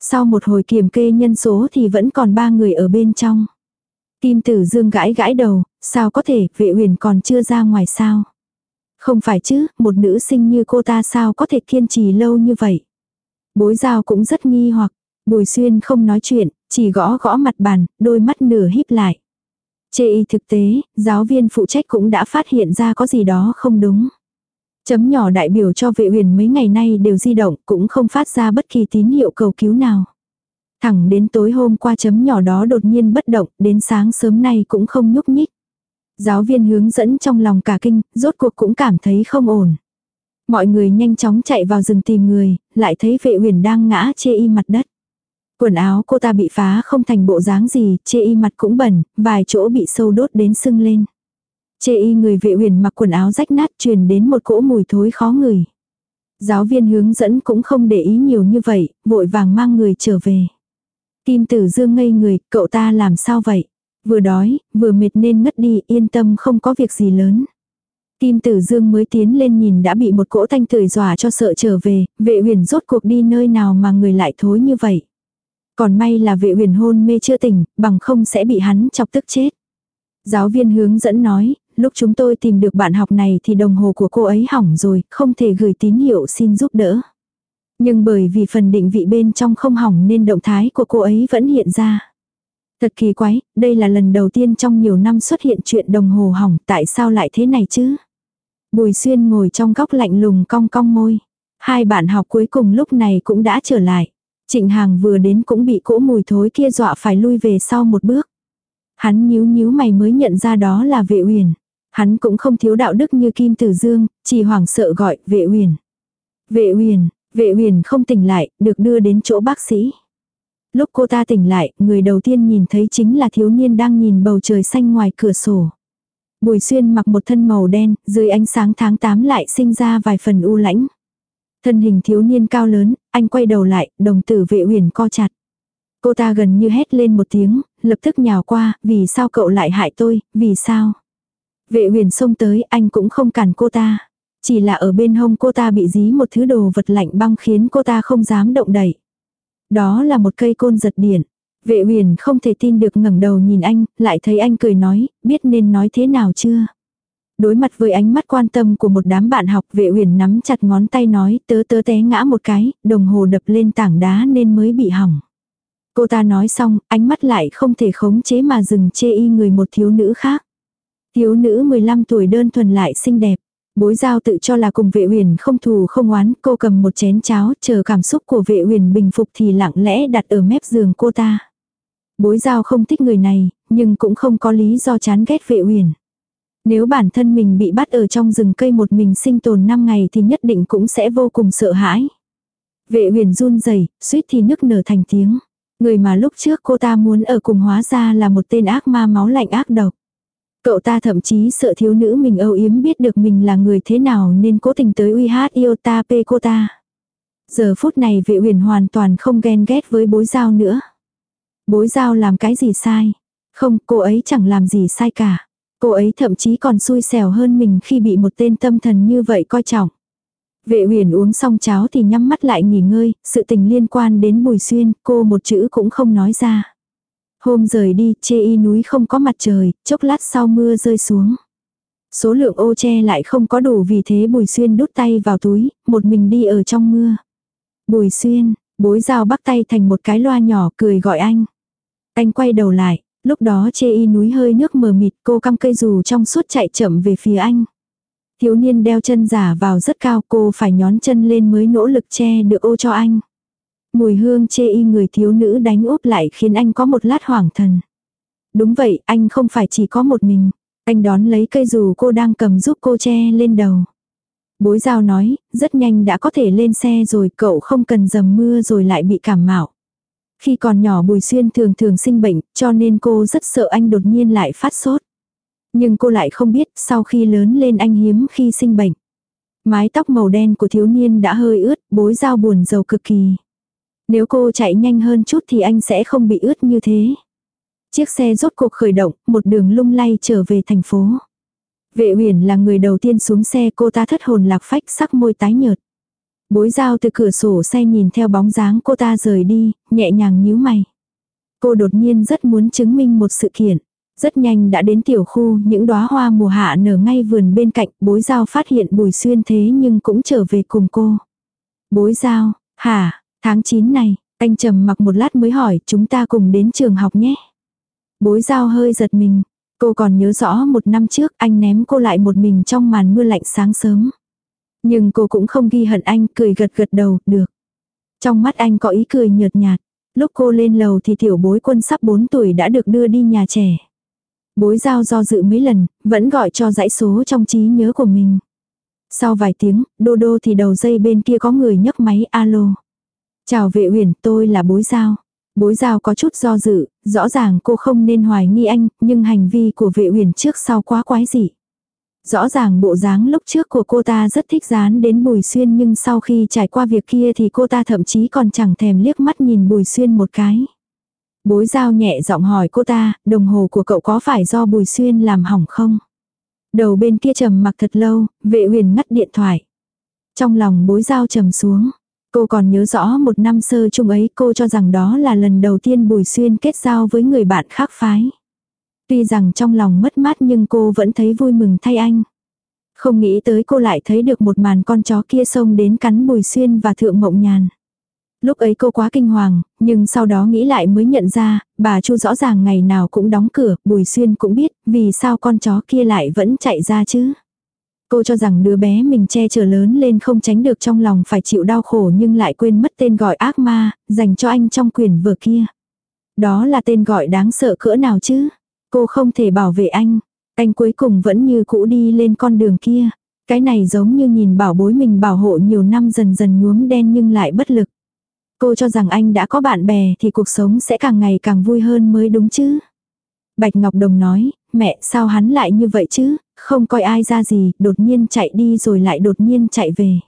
Sau một hồi kiểm kê nhân số thì vẫn còn ba người ở bên trong. Kim tử dương gãi gãi đầu, sao có thể, vệ huyền còn chưa ra ngoài sao? Không phải chứ, một nữ sinh như cô ta sao có thể kiên trì lâu như vậy? Bối giao cũng rất nghi hoặc, bùi xuyên không nói chuyện, chỉ gõ gõ mặt bàn, đôi mắt nửa híp lại. Chê y thực tế, giáo viên phụ trách cũng đã phát hiện ra có gì đó không đúng. Chấm nhỏ đại biểu cho vệ huyền mấy ngày nay đều di động, cũng không phát ra bất kỳ tín hiệu cầu cứu nào. Thẳng đến tối hôm qua chấm nhỏ đó đột nhiên bất động, đến sáng sớm nay cũng không nhúc nhích. Giáo viên hướng dẫn trong lòng cả kinh, rốt cuộc cũng cảm thấy không ổn. Mọi người nhanh chóng chạy vào rừng tìm người, lại thấy vệ huyền đang ngã chê y mặt đất. Quần áo cô ta bị phá không thành bộ dáng gì, chê y mặt cũng bẩn, vài chỗ bị sâu đốt đến sưng lên. Chê y người vệ huyền mặc quần áo rách nát truyền đến một cỗ mùi thối khó ngửi. Giáo viên hướng dẫn cũng không để ý nhiều như vậy, vội vàng mang người trở về. Kim tử dương ngây người, cậu ta làm sao vậy? Vừa đói, vừa mệt nên ngất đi, yên tâm không có việc gì lớn. Kim tử dương mới tiến lên nhìn đã bị một cỗ thanh tưởi dọa cho sợ trở về, vệ huyền rốt cuộc đi nơi nào mà người lại thối như vậy. Còn may là vệ huyền hôn mê chưa tỉnh, bằng không sẽ bị hắn chọc tức chết. Giáo viên hướng dẫn nói, lúc chúng tôi tìm được bạn học này thì đồng hồ của cô ấy hỏng rồi, không thể gửi tín hiệu xin giúp đỡ. Nhưng bởi vì phần định vị bên trong không hỏng nên động thái của cô ấy vẫn hiện ra. Thật kỳ quái, đây là lần đầu tiên trong nhiều năm xuất hiện chuyện đồng hồ hỏng, tại sao lại thế này chứ? Bùi xuyên ngồi trong góc lạnh lùng cong cong môi. Hai bạn học cuối cùng lúc này cũng đã trở lại. Trịnh Hàng vừa đến cũng bị cỗ mùi thối kia dọa phải lui về sau một bước. Hắn nhíu nhíu mày mới nhận ra đó là vệ Uyển. Hắn cũng không thiếu đạo đức như Kim Tử Dương, chỉ hoảng sợ gọi vệ Uyển. Vệ Uyển, vệ Uyển không tỉnh lại, được đưa đến chỗ bác sĩ. Lúc cô ta tỉnh lại, người đầu tiên nhìn thấy chính là thiếu niên đang nhìn bầu trời xanh ngoài cửa sổ. Bùi xuyên mặc một thân màu đen, dưới ánh sáng tháng 8 lại sinh ra vài phần u lãnh. Thân hình thiếu niên cao lớn, anh quay đầu lại, đồng tử vệ huyền co chặt. Cô ta gần như hét lên một tiếng, lập tức nhào qua, vì sao cậu lại hại tôi, vì sao? Vệ huyền xông tới, anh cũng không cản cô ta. Chỉ là ở bên hông cô ta bị dí một thứ đồ vật lạnh băng khiến cô ta không dám động đậy. Đó là một cây côn giật điện. Vệ huyền không thể tin được ngẩng đầu nhìn anh, lại thấy anh cười nói, biết nên nói thế nào chưa? Đối mặt với ánh mắt quan tâm của một đám bạn học vệ huyền nắm chặt ngón tay nói tớ tớ té ngã một cái, đồng hồ đập lên tảng đá nên mới bị hỏng. Cô ta nói xong, ánh mắt lại không thể khống chế mà dừng chê y người một thiếu nữ khác. Thiếu nữ 15 tuổi đơn thuần lại xinh đẹp. Bối giao tự cho là cùng vệ huyền không thù không oán, cô cầm một chén cháo, chờ cảm xúc của vệ huyền bình phục thì lặng lẽ đặt ở mép giường cô ta. Bối giao không thích người này, nhưng cũng không có lý do chán ghét vệ huyền. Nếu bản thân mình bị bắt ở trong rừng cây một mình sinh tồn 5 ngày thì nhất định cũng sẽ vô cùng sợ hãi. Vệ huyền run rẩy suýt thì nức nở thành tiếng. Người mà lúc trước cô ta muốn ở cùng hóa ra là một tên ác ma máu lạnh ác độc. Cậu ta thậm chí sợ thiếu nữ mình âu yếm biết được mình là người thế nào nên cố tình tới uy hát yêu ta pê cô ta. Giờ phút này vệ huyền hoàn toàn không ghen ghét với bối giao nữa. Bối giao làm cái gì sai? Không, cô ấy chẳng làm gì sai cả. Cô ấy thậm chí còn xui xẻo hơn mình khi bị một tên tâm thần như vậy coi trọng. Vệ huyền uống xong cháo thì nhắm mắt lại nghỉ ngơi, sự tình liên quan đến Bùi Xuyên, cô một chữ cũng không nói ra. Hôm rời đi, chê y núi không có mặt trời, chốc lát sau mưa rơi xuống. Số lượng ô che lại không có đủ vì thế Bùi Xuyên đút tay vào túi, một mình đi ở trong mưa. Bùi Xuyên, bối dao bắt tay thành một cái loa nhỏ cười gọi anh. Anh quay đầu lại, lúc đó chê y núi hơi nước mờ mịt cô căng cây dù trong suốt chạy chậm về phía anh. Thiếu niên đeo chân giả vào rất cao cô phải nhón chân lên mới nỗ lực che được ô cho anh. Mùi hương chê y người thiếu nữ đánh úp lại khiến anh có một lát hoảng thần. Đúng vậy, anh không phải chỉ có một mình. Anh đón lấy cây dù cô đang cầm giúp cô che lên đầu. Bối giao nói, rất nhanh đã có thể lên xe rồi cậu không cần dầm mưa rồi lại bị cảm mạo. Khi còn nhỏ Bùi Xuyên thường thường sinh bệnh, cho nên cô rất sợ anh đột nhiên lại phát sốt. Nhưng cô lại không biết, sau khi lớn lên anh hiếm khi sinh bệnh. Mái tóc màu đen của thiếu niên đã hơi ướt, bối dao buồn dầu cực kỳ. Nếu cô chạy nhanh hơn chút thì anh sẽ không bị ướt như thế. Chiếc xe rốt cuộc khởi động, một đường lung lay trở về thành phố. Vệ Uyển là người đầu tiên xuống xe cô ta thất hồn lạc phách sắc môi tái nhợt. Bối dao từ cửa sổ xe nhìn theo bóng dáng cô ta rời đi, nhẹ nhàng nhíu mày. Cô đột nhiên rất muốn chứng minh một sự kiện. Rất nhanh đã đến tiểu khu, những đóa hoa mùa hạ nở ngay vườn bên cạnh, bối dao phát hiện bùi xuyên thế nhưng cũng trở về cùng cô. Bối dao, hả, tháng 9 này, anh trầm mặc một lát mới hỏi, chúng ta cùng đến trường học nhé. Bối dao hơi giật mình, cô còn nhớ rõ một năm trước anh ném cô lại một mình trong màn mưa lạnh sáng sớm. Nhưng cô cũng không ghi hận anh, cười gật gật đầu, được. Trong mắt anh có ý cười nhợt nhạt. Lúc cô lên lầu thì tiểu bối quân sắp 4 tuổi đã được đưa đi nhà trẻ. Bối giao do dự mấy lần, vẫn gọi cho dãy số trong trí nhớ của mình. Sau vài tiếng, đô đô thì đầu dây bên kia có người nhấc máy alo. Chào vệ uyển tôi là bối giao. Bối giao có chút do dự, rõ ràng cô không nên hoài nghi anh, nhưng hành vi của vệ uyển trước sau quá quái dị. Rõ ràng bộ dáng lúc trước của cô ta rất thích dán đến Bùi Xuyên nhưng sau khi trải qua việc kia thì cô ta thậm chí còn chẳng thèm liếc mắt nhìn Bùi Xuyên một cái. Bối giao nhẹ giọng hỏi cô ta, đồng hồ của cậu có phải do Bùi Xuyên làm hỏng không? Đầu bên kia trầm mặc thật lâu, vệ huyền ngắt điện thoại. Trong lòng bối giao trầm xuống. Cô còn nhớ rõ một năm sơ chung ấy cô cho rằng đó là lần đầu tiên Bùi Xuyên kết giao với người bạn khác phái. Tuy rằng trong lòng mất mát nhưng cô vẫn thấy vui mừng thay anh. Không nghĩ tới cô lại thấy được một màn con chó kia xông đến cắn Bùi Xuyên và Thượng Mộng Nhàn. Lúc ấy cô quá kinh hoàng, nhưng sau đó nghĩ lại mới nhận ra, bà Chu rõ ràng ngày nào cũng đóng cửa, Bùi Xuyên cũng biết vì sao con chó kia lại vẫn chạy ra chứ. Cô cho rằng đứa bé mình che chở lớn lên không tránh được trong lòng phải chịu đau khổ nhưng lại quên mất tên gọi ác ma, dành cho anh trong quyển vừa kia. Đó là tên gọi đáng sợ cỡ nào chứ? Cô không thể bảo vệ anh. Anh cuối cùng vẫn như cũ đi lên con đường kia. Cái này giống như nhìn bảo bối mình bảo hộ nhiều năm dần dần nhuốm đen nhưng lại bất lực. Cô cho rằng anh đã có bạn bè thì cuộc sống sẽ càng ngày càng vui hơn mới đúng chứ. Bạch Ngọc Đồng nói, mẹ sao hắn lại như vậy chứ, không coi ai ra gì, đột nhiên chạy đi rồi lại đột nhiên chạy về.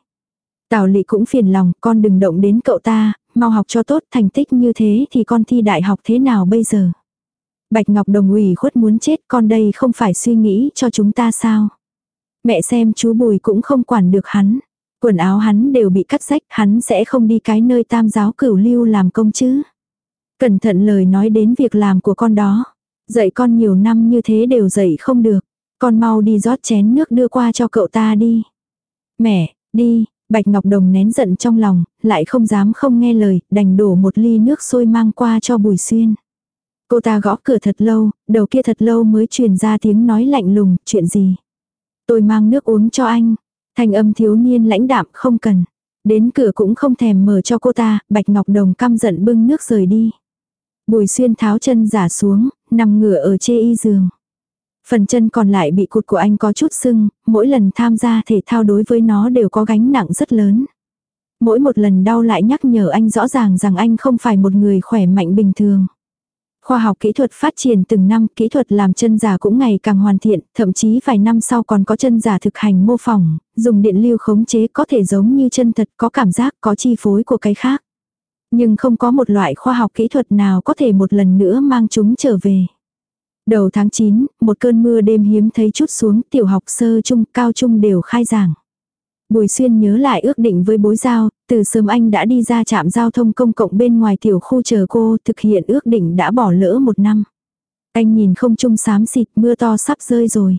Tào lị cũng phiền lòng, con đừng động đến cậu ta, mau học cho tốt thành tích như thế thì con thi đại học thế nào bây giờ. Bạch Ngọc Đồng ủy khuất muốn chết con đây không phải suy nghĩ cho chúng ta sao. Mẹ xem chú Bùi cũng không quản được hắn. Quần áo hắn đều bị cắt rách hắn sẽ không đi cái nơi tam giáo cửu lưu làm công chứ. Cẩn thận lời nói đến việc làm của con đó. Dạy con nhiều năm như thế đều dạy không được. Con mau đi rót chén nước đưa qua cho cậu ta đi. Mẹ, đi, Bạch Ngọc Đồng nén giận trong lòng, lại không dám không nghe lời, đành đổ một ly nước sôi mang qua cho Bùi Xuyên. Cô ta gõ cửa thật lâu, đầu kia thật lâu mới truyền ra tiếng nói lạnh lùng, chuyện gì. Tôi mang nước uống cho anh. Thành âm thiếu niên lãnh đạm không cần. Đến cửa cũng không thèm mở cho cô ta, Bạch Ngọc Đồng căm giận bưng nước rời đi. Bùi xuyên tháo chân giả xuống, nằm ngửa ở chê y giường. Phần chân còn lại bị cụt của anh có chút sưng, mỗi lần tham gia thể thao đối với nó đều có gánh nặng rất lớn. Mỗi một lần đau lại nhắc nhở anh rõ ràng rằng anh không phải một người khỏe mạnh bình thường. Khoa học kỹ thuật phát triển từng năm, kỹ thuật làm chân giả cũng ngày càng hoàn thiện, thậm chí vài năm sau còn có chân giả thực hành mô phỏng, dùng điện lưu khống chế có thể giống như chân thật, có cảm giác, có chi phối của cái khác. Nhưng không có một loại khoa học kỹ thuật nào có thể một lần nữa mang chúng trở về. Đầu tháng 9, một cơn mưa đêm hiếm thấy chút xuống, tiểu học sơ trung, cao trung đều khai giảng. Bùi xuyên nhớ lại ước định với bối giao, từ sớm anh đã đi ra trạm giao thông công cộng bên ngoài tiểu khu chờ cô thực hiện ước định đã bỏ lỡ một năm. Anh nhìn không trung xám xịt mưa to sắp rơi rồi.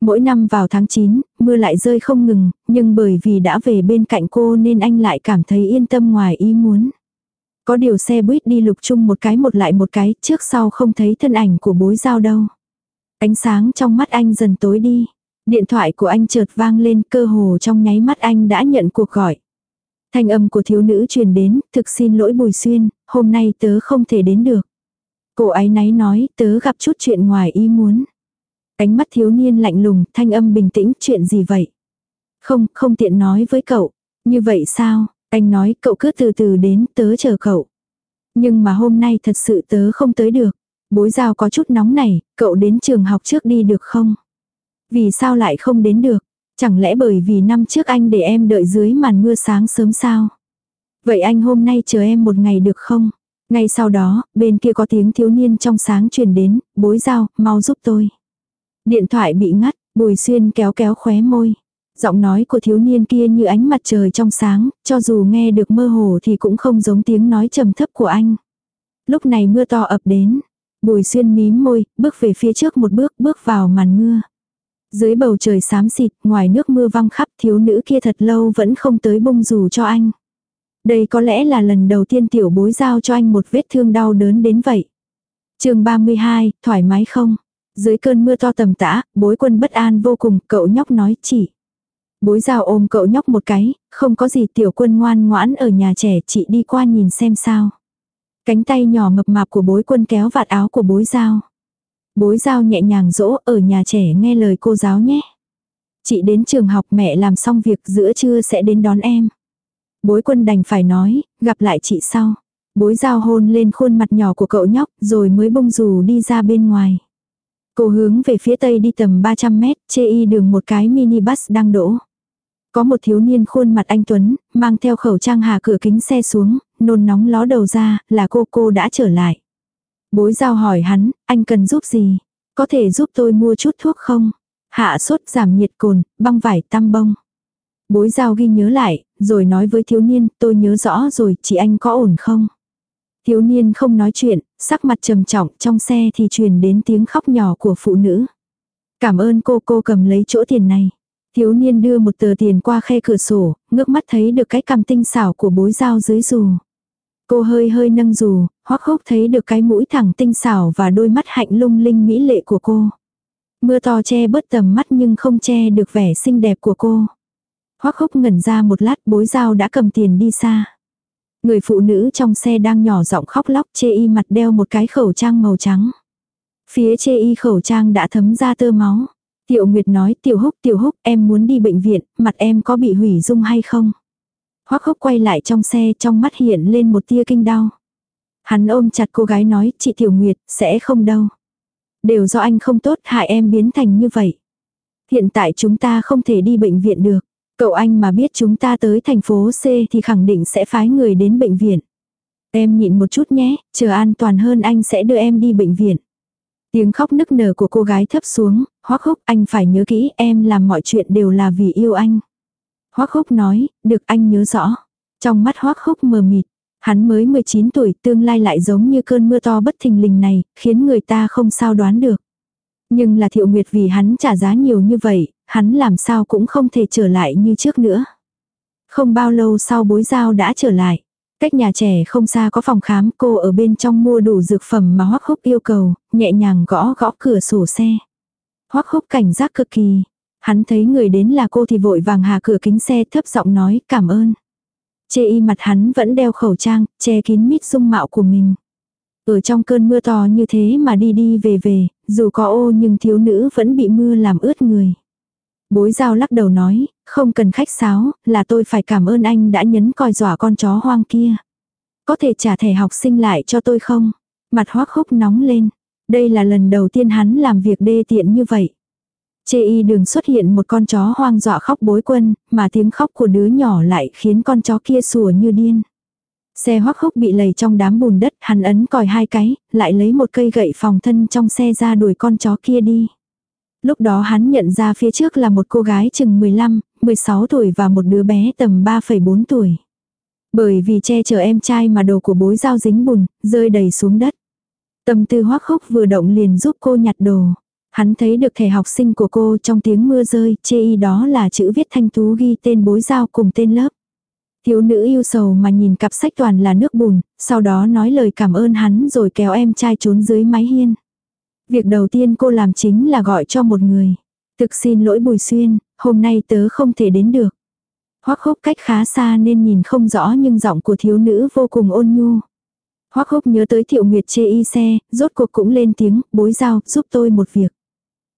Mỗi năm vào tháng 9, mưa lại rơi không ngừng, nhưng bởi vì đã về bên cạnh cô nên anh lại cảm thấy yên tâm ngoài ý muốn. Có điều xe buýt đi lục chung một cái một lại một cái, trước sau không thấy thân ảnh của bối giao đâu. Ánh sáng trong mắt anh dần tối đi. Điện thoại của anh chợt vang lên cơ hồ trong nháy mắt anh đã nhận cuộc gọi. Thanh âm của thiếu nữ truyền đến, thực xin lỗi Bùi Xuyên, hôm nay tớ không thể đến được. Cô ấy náy nói, tớ gặp chút chuyện ngoài ý muốn. Ánh mắt thiếu niên lạnh lùng, thanh âm bình tĩnh, chuyện gì vậy? Không, không tiện nói với cậu. Như vậy sao? Anh nói, cậu cứ từ từ đến, tớ chờ cậu. Nhưng mà hôm nay thật sự tớ không tới được. Bối giao có chút nóng này, cậu đến trường học trước đi được không? Vì sao lại không đến được? Chẳng lẽ bởi vì năm trước anh để em đợi dưới màn mưa sáng sớm sao? Vậy anh hôm nay chờ em một ngày được không? Ngay sau đó, bên kia có tiếng thiếu niên trong sáng truyền đến, bối giao, mau giúp tôi. Điện thoại bị ngắt, bùi xuyên kéo kéo khóe môi. Giọng nói của thiếu niên kia như ánh mặt trời trong sáng, cho dù nghe được mơ hồ thì cũng không giống tiếng nói trầm thấp của anh. Lúc này mưa to ập đến. Bùi xuyên mím môi, bước về phía trước một bước, bước vào màn mưa. Dưới bầu trời xám xịt, ngoài nước mưa văng khắp thiếu nữ kia thật lâu vẫn không tới bông dù cho anh. Đây có lẽ là lần đầu tiên tiểu bối giao cho anh một vết thương đau đớn đến vậy. chương 32, thoải mái không? Dưới cơn mưa to tầm tã, bối quân bất an vô cùng, cậu nhóc nói chỉ. Bối giao ôm cậu nhóc một cái, không có gì tiểu quân ngoan ngoãn ở nhà trẻ chị đi qua nhìn xem sao. Cánh tay nhỏ mập mạp của bối quân kéo vạt áo của bối giao. Bối giao nhẹ nhàng dỗ ở nhà trẻ nghe lời cô giáo nhé. Chị đến trường học mẹ làm xong việc giữa trưa sẽ đến đón em. Bối quân đành phải nói, gặp lại chị sau. Bối giao hôn lên khuôn mặt nhỏ của cậu nhóc rồi mới bông dù đi ra bên ngoài. Cô hướng về phía tây đi tầm 300 mét, chê y đường một cái minibus đang đổ Có một thiếu niên khuôn mặt anh Tuấn, mang theo khẩu trang hạ cửa kính xe xuống, nôn nóng ló đầu ra, là cô cô đã trở lại. Bối giao hỏi hắn, anh cần giúp gì? Có thể giúp tôi mua chút thuốc không? Hạ sốt giảm nhiệt cồn, băng vải tăm bông. Bối giao ghi nhớ lại, rồi nói với thiếu niên, tôi nhớ rõ rồi, chị anh có ổn không? Thiếu niên không nói chuyện, sắc mặt trầm trọng, trong xe thì truyền đến tiếng khóc nhỏ của phụ nữ. Cảm ơn cô cô cầm lấy chỗ tiền này. Thiếu niên đưa một tờ tiền qua khe cửa sổ, ngước mắt thấy được cái cằm tinh xảo của bối dao dưới dù. Cô hơi hơi nâng dù, hoắc hốc thấy được cái mũi thẳng tinh xảo và đôi mắt hạnh lung linh mỹ lệ của cô. Mưa to che bớt tầm mắt nhưng không che được vẻ xinh đẹp của cô. Hoắc hốc ngẩn ra một lát bối dao đã cầm tiền đi xa. Người phụ nữ trong xe đang nhỏ giọng khóc lóc chê y mặt đeo một cái khẩu trang màu trắng. Phía chê y khẩu trang đã thấm ra tơ máu. Tiểu Nguyệt nói tiểu húc tiểu húc em muốn đi bệnh viện, mặt em có bị hủy dung hay không? Hoắc hốc quay lại trong xe trong mắt hiện lên một tia kinh đau. Hắn ôm chặt cô gái nói chị Tiểu Nguyệt sẽ không đâu. Đều do anh không tốt hại em biến thành như vậy. Hiện tại chúng ta không thể đi bệnh viện được. Cậu anh mà biết chúng ta tới thành phố C thì khẳng định sẽ phái người đến bệnh viện. Em nhịn một chút nhé, chờ an toàn hơn anh sẽ đưa em đi bệnh viện. Tiếng khóc nức nở của cô gái thấp xuống, hoắc húc anh phải nhớ kỹ em làm mọi chuyện đều là vì yêu anh. hoắc húc nói, được anh nhớ rõ. Trong mắt hoắc húc mờ mịt, hắn mới 19 tuổi tương lai lại giống như cơn mưa to bất thình lình này, khiến người ta không sao đoán được. Nhưng là thiệu nguyệt vì hắn trả giá nhiều như vậy, hắn làm sao cũng không thể trở lại như trước nữa. Không bao lâu sau bối giao đã trở lại. Cách nhà trẻ không xa có phòng khám cô ở bên trong mua đủ dược phẩm mà hoắc húc yêu cầu, nhẹ nhàng gõ gõ cửa sổ xe. Hoắc húc cảnh giác cực kỳ. Hắn thấy người đến là cô thì vội vàng hạ cửa kính xe thấp giọng nói cảm ơn. Chê y mặt hắn vẫn đeo khẩu trang, che kín mít dung mạo của mình. Ở trong cơn mưa to như thế mà đi đi về về, dù có ô nhưng thiếu nữ vẫn bị mưa làm ướt người. Bối giao lắc đầu nói, không cần khách sáo, là tôi phải cảm ơn anh đã nhấn coi dọa con chó hoang kia. Có thể trả thẻ học sinh lại cho tôi không? Mặt hoác húc nóng lên. Đây là lần đầu tiên hắn làm việc đê tiện như vậy. Chê y đường xuất hiện một con chó hoang dọa khóc bối quân, mà tiếng khóc của đứa nhỏ lại khiến con chó kia sủa như điên. Xe hoắc hốc bị lầy trong đám bùn đất, hắn ấn còi hai cái, lại lấy một cây gậy phòng thân trong xe ra đuổi con chó kia đi. Lúc đó hắn nhận ra phía trước là một cô gái chừng 15, 16 tuổi và một đứa bé tầm 3,4 tuổi. Bởi vì che chở em trai mà đồ của bối dao dính bùn, rơi đầy xuống đất. Tâm tư hoắc hốc vừa động liền giúp cô nhặt đồ. Hắn thấy được thẻ học sinh của cô trong tiếng mưa rơi, chê y đó là chữ viết thanh tú ghi tên bối giao cùng tên lớp. Thiếu nữ yêu sầu mà nhìn cặp sách toàn là nước bùn, sau đó nói lời cảm ơn hắn rồi kéo em trai trốn dưới mái hiên. Việc đầu tiên cô làm chính là gọi cho một người. Thực xin lỗi Bùi Xuyên, hôm nay tớ không thể đến được. Hoắc hốc cách khá xa nên nhìn không rõ nhưng giọng của thiếu nữ vô cùng ôn nhu. Hoắc hốc nhớ tới thiệu nguyệt chê y xe, rốt cuộc cũng lên tiếng, bối giao, giúp tôi một việc.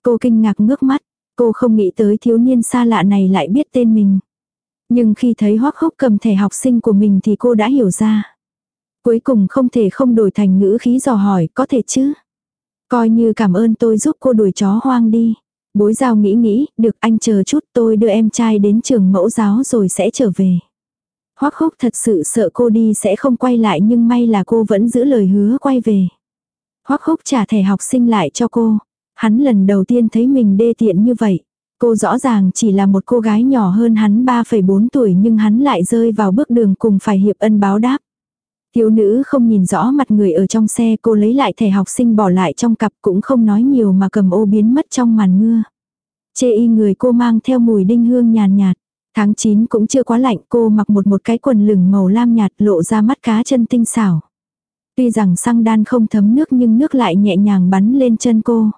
Cô kinh ngạc ngước mắt, cô không nghĩ tới thiếu niên xa lạ này lại biết tên mình. Nhưng khi thấy hoắc hốc cầm thẻ học sinh của mình thì cô đã hiểu ra. Cuối cùng không thể không đổi thành ngữ khí dò hỏi, có thể chứ? Coi như cảm ơn tôi giúp cô đuổi chó hoang đi. Bối giao nghĩ nghĩ, được anh chờ chút tôi đưa em trai đến trường mẫu giáo rồi sẽ trở về. Hoắc hốc thật sự sợ cô đi sẽ không quay lại nhưng may là cô vẫn giữ lời hứa quay về. Hoắc hốc trả thẻ học sinh lại cho cô. Hắn lần đầu tiên thấy mình đê tiện như vậy. Cô rõ ràng chỉ là một cô gái nhỏ hơn hắn 3,4 tuổi nhưng hắn lại rơi vào bước đường cùng phải hiệp ân báo đáp. Thiếu nữ không nhìn rõ mặt người ở trong xe cô lấy lại thẻ học sinh bỏ lại trong cặp cũng không nói nhiều mà cầm ô biến mất trong màn mưa. Chê y người cô mang theo mùi đinh hương nhàn nhạt. Tháng 9 cũng chưa quá lạnh cô mặc một một cái quần lửng màu lam nhạt lộ ra mắt cá chân tinh xảo. Tuy rằng xăng đan không thấm nước nhưng nước lại nhẹ nhàng bắn lên chân cô.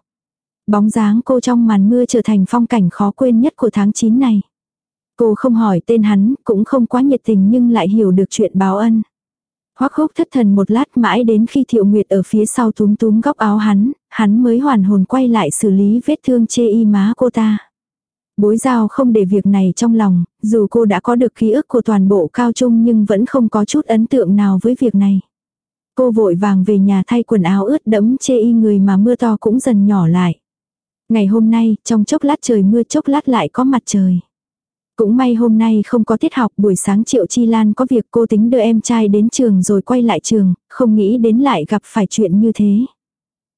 Bóng dáng cô trong màn mưa trở thành phong cảnh khó quên nhất của tháng 9 này. Cô không hỏi tên hắn, cũng không quá nhiệt tình nhưng lại hiểu được chuyện báo ân. Hoắc húc thất thần một lát mãi đến khi Thiệu Nguyệt ở phía sau túm túm góc áo hắn, hắn mới hoàn hồn quay lại xử lý vết thương chê y má cô ta. Bối giao không để việc này trong lòng, dù cô đã có được ký ức của toàn bộ cao trung nhưng vẫn không có chút ấn tượng nào với việc này. Cô vội vàng về nhà thay quần áo ướt đẫm chê y người mà mưa to cũng dần nhỏ lại. Ngày hôm nay, trong chốc lát trời mưa chốc lát lại có mặt trời. Cũng may hôm nay không có tiết học buổi sáng Triệu Chi Lan có việc cô tính đưa em trai đến trường rồi quay lại trường, không nghĩ đến lại gặp phải chuyện như thế.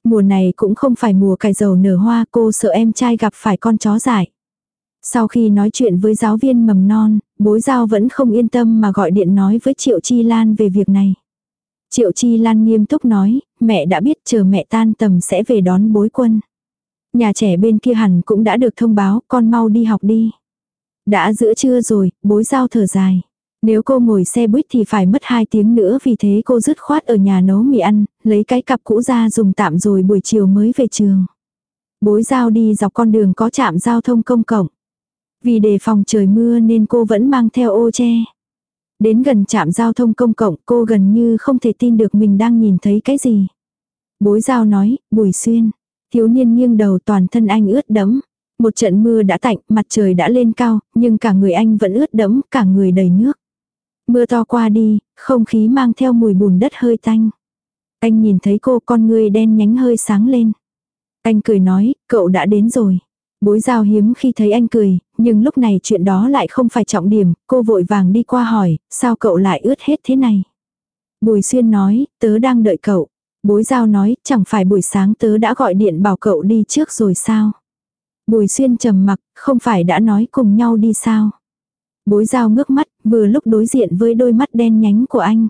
Mùa này cũng không phải mùa cài dầu nở hoa cô sợ em trai gặp phải con chó dại. Sau khi nói chuyện với giáo viên mầm non, bối giao vẫn không yên tâm mà gọi điện nói với Triệu Chi Lan về việc này. Triệu Chi Lan nghiêm túc nói, mẹ đã biết chờ mẹ tan tầm sẽ về đón bối quân. Nhà trẻ bên kia hẳn cũng đã được thông báo, con mau đi học đi. Đã giữa trưa rồi, bối giao thở dài. Nếu cô ngồi xe buýt thì phải mất 2 tiếng nữa vì thế cô dứt khoát ở nhà nấu mì ăn, lấy cái cặp cũ ra dùng tạm rồi buổi chiều mới về trường. Bối giao đi dọc con đường có trạm giao thông công cộng. Vì đề phòng trời mưa nên cô vẫn mang theo ô che. Đến gần trạm giao thông công cộng cô gần như không thể tin được mình đang nhìn thấy cái gì. Bối giao nói, bùi xuyên. Thiếu niên nghiêng đầu toàn thân anh ướt đẫm. Một trận mưa đã tạnh, mặt trời đã lên cao, nhưng cả người anh vẫn ướt đẫm, cả người đầy nước. Mưa to qua đi, không khí mang theo mùi bùn đất hơi tanh. Anh nhìn thấy cô con người đen nhánh hơi sáng lên. Anh cười nói, cậu đã đến rồi. Bối giao hiếm khi thấy anh cười, nhưng lúc này chuyện đó lại không phải trọng điểm, cô vội vàng đi qua hỏi, sao cậu lại ướt hết thế này? Bùi xuyên nói, tớ đang đợi cậu. Bối giao nói, chẳng phải buổi sáng tớ đã gọi điện bảo cậu đi trước rồi sao? Bùi xuyên trầm mặc, không phải đã nói cùng nhau đi sao? Bối giao ngước mắt, vừa lúc đối diện với đôi mắt đen nhánh của anh.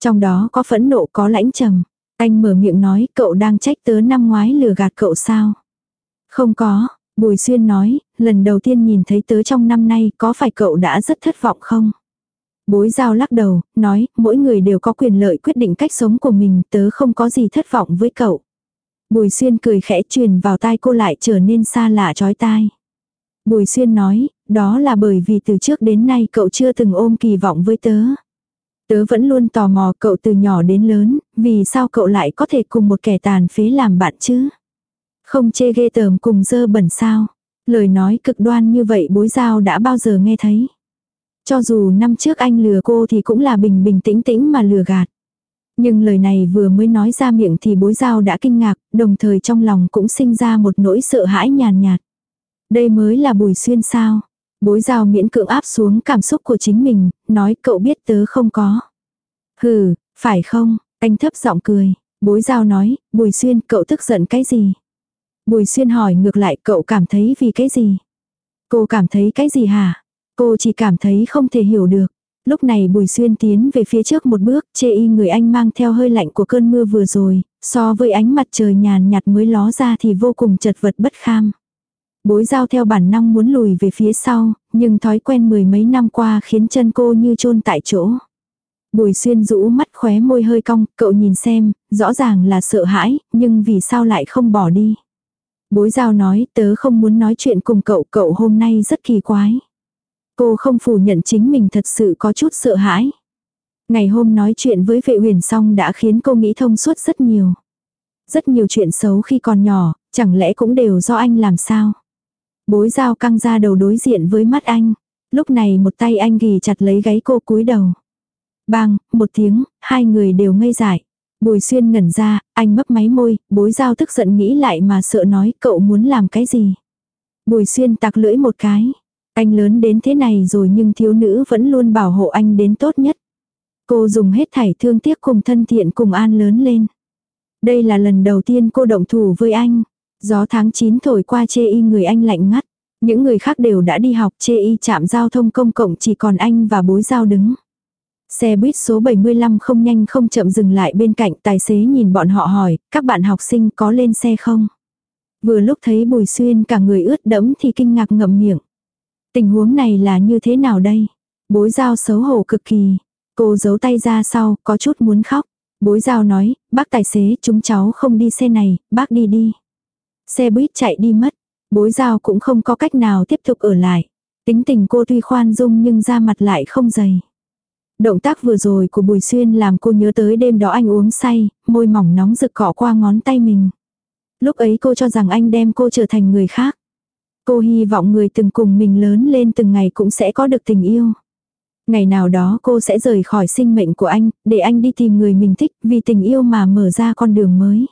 Trong đó có phẫn nộ có lãnh trầm. Anh mở miệng nói cậu đang trách tớ năm ngoái lừa gạt cậu sao? Không có, Bùi Xuyên nói, lần đầu tiên nhìn thấy tớ trong năm nay có phải cậu đã rất thất vọng không? Bối giao lắc đầu, nói, mỗi người đều có quyền lợi quyết định cách sống của mình, tớ không có gì thất vọng với cậu. Bùi Xuyên cười khẽ truyền vào tai cô lại trở nên xa lạ chói tai. Bùi Xuyên nói, đó là bởi vì từ trước đến nay cậu chưa từng ôm kỳ vọng với tớ. Tớ vẫn luôn tò mò cậu từ nhỏ đến lớn, vì sao cậu lại có thể cùng một kẻ tàn phế làm bạn chứ? Không chê ghê tởm cùng dơ bẩn sao? Lời nói cực đoan như vậy bối giao đã bao giờ nghe thấy. Cho dù năm trước anh lừa cô thì cũng là bình bình tĩnh tĩnh mà lừa gạt. Nhưng lời này vừa mới nói ra miệng thì bối giao đã kinh ngạc, đồng thời trong lòng cũng sinh ra một nỗi sợ hãi nhàn nhạt. Đây mới là bùi xuyên sao. Bối giao miễn cưỡng áp xuống cảm xúc của chính mình, nói cậu biết tớ không có. Hừ, phải không, anh thấp giọng cười. Bối giao nói, bùi xuyên cậu tức giận cái gì? Bùi xuyên hỏi ngược lại cậu cảm thấy vì cái gì? Cô cảm thấy cái gì hả? Cô chỉ cảm thấy không thể hiểu được. Lúc này Bùi Xuyên tiến về phía trước một bước, chê y người anh mang theo hơi lạnh của cơn mưa vừa rồi, so với ánh mặt trời nhàn nhạt mới ló ra thì vô cùng chật vật bất kham. Bối giao theo bản năng muốn lùi về phía sau, nhưng thói quen mười mấy năm qua khiến chân cô như chôn tại chỗ. Bùi xuyên rũ mắt khóe môi hơi cong, cậu nhìn xem, rõ ràng là sợ hãi, nhưng vì sao lại không bỏ đi. Bối giao nói, tớ không muốn nói chuyện cùng cậu, cậu hôm nay rất kỳ quái. Cô không phủ nhận chính mình thật sự có chút sợ hãi. Ngày hôm nói chuyện với vệ huyền xong đã khiến cô nghĩ thông suốt rất nhiều. Rất nhiều chuyện xấu khi còn nhỏ, chẳng lẽ cũng đều do anh làm sao. Bối dao căng ra đầu đối diện với mắt anh. Lúc này một tay anh ghi chặt lấy gáy cô cúi đầu. Bang, một tiếng, hai người đều ngây dại. Bùi xuyên ngẩn ra, anh mấp máy môi, bối dao tức giận nghĩ lại mà sợ nói cậu muốn làm cái gì. Bùi xuyên tặc lưỡi một cái. Anh lớn đến thế này rồi nhưng thiếu nữ vẫn luôn bảo hộ anh đến tốt nhất. Cô dùng hết thảy thương tiếc cùng thân thiện cùng an lớn lên. Đây là lần đầu tiên cô động thủ với anh. Gió tháng 9 thổi qua chê y người anh lạnh ngắt. Những người khác đều đã đi học chê y chạm giao thông công cộng chỉ còn anh và bối giao đứng. Xe buýt số 75 không nhanh không chậm dừng lại bên cạnh tài xế nhìn bọn họ hỏi, các bạn học sinh có lên xe không? Vừa lúc thấy Bùi Xuyên cả người ướt đẫm thì kinh ngạc ngậm miệng. Tình huống này là như thế nào đây? Bối giao xấu hổ cực kỳ. Cô giấu tay ra sau, có chút muốn khóc. Bối giao nói, bác tài xế, chúng cháu không đi xe này, bác đi đi. Xe buýt chạy đi mất. Bối giao cũng không có cách nào tiếp tục ở lại. Tính tình cô tuy khoan dung nhưng da mặt lại không dày. Động tác vừa rồi của Bùi Xuyên làm cô nhớ tới đêm đó anh uống say, môi mỏng nóng rực cọ qua ngón tay mình. Lúc ấy cô cho rằng anh đem cô trở thành người khác. Cô hy vọng người từng cùng mình lớn lên từng ngày cũng sẽ có được tình yêu. Ngày nào đó cô sẽ rời khỏi sinh mệnh của anh, để anh đi tìm người mình thích vì tình yêu mà mở ra con đường mới.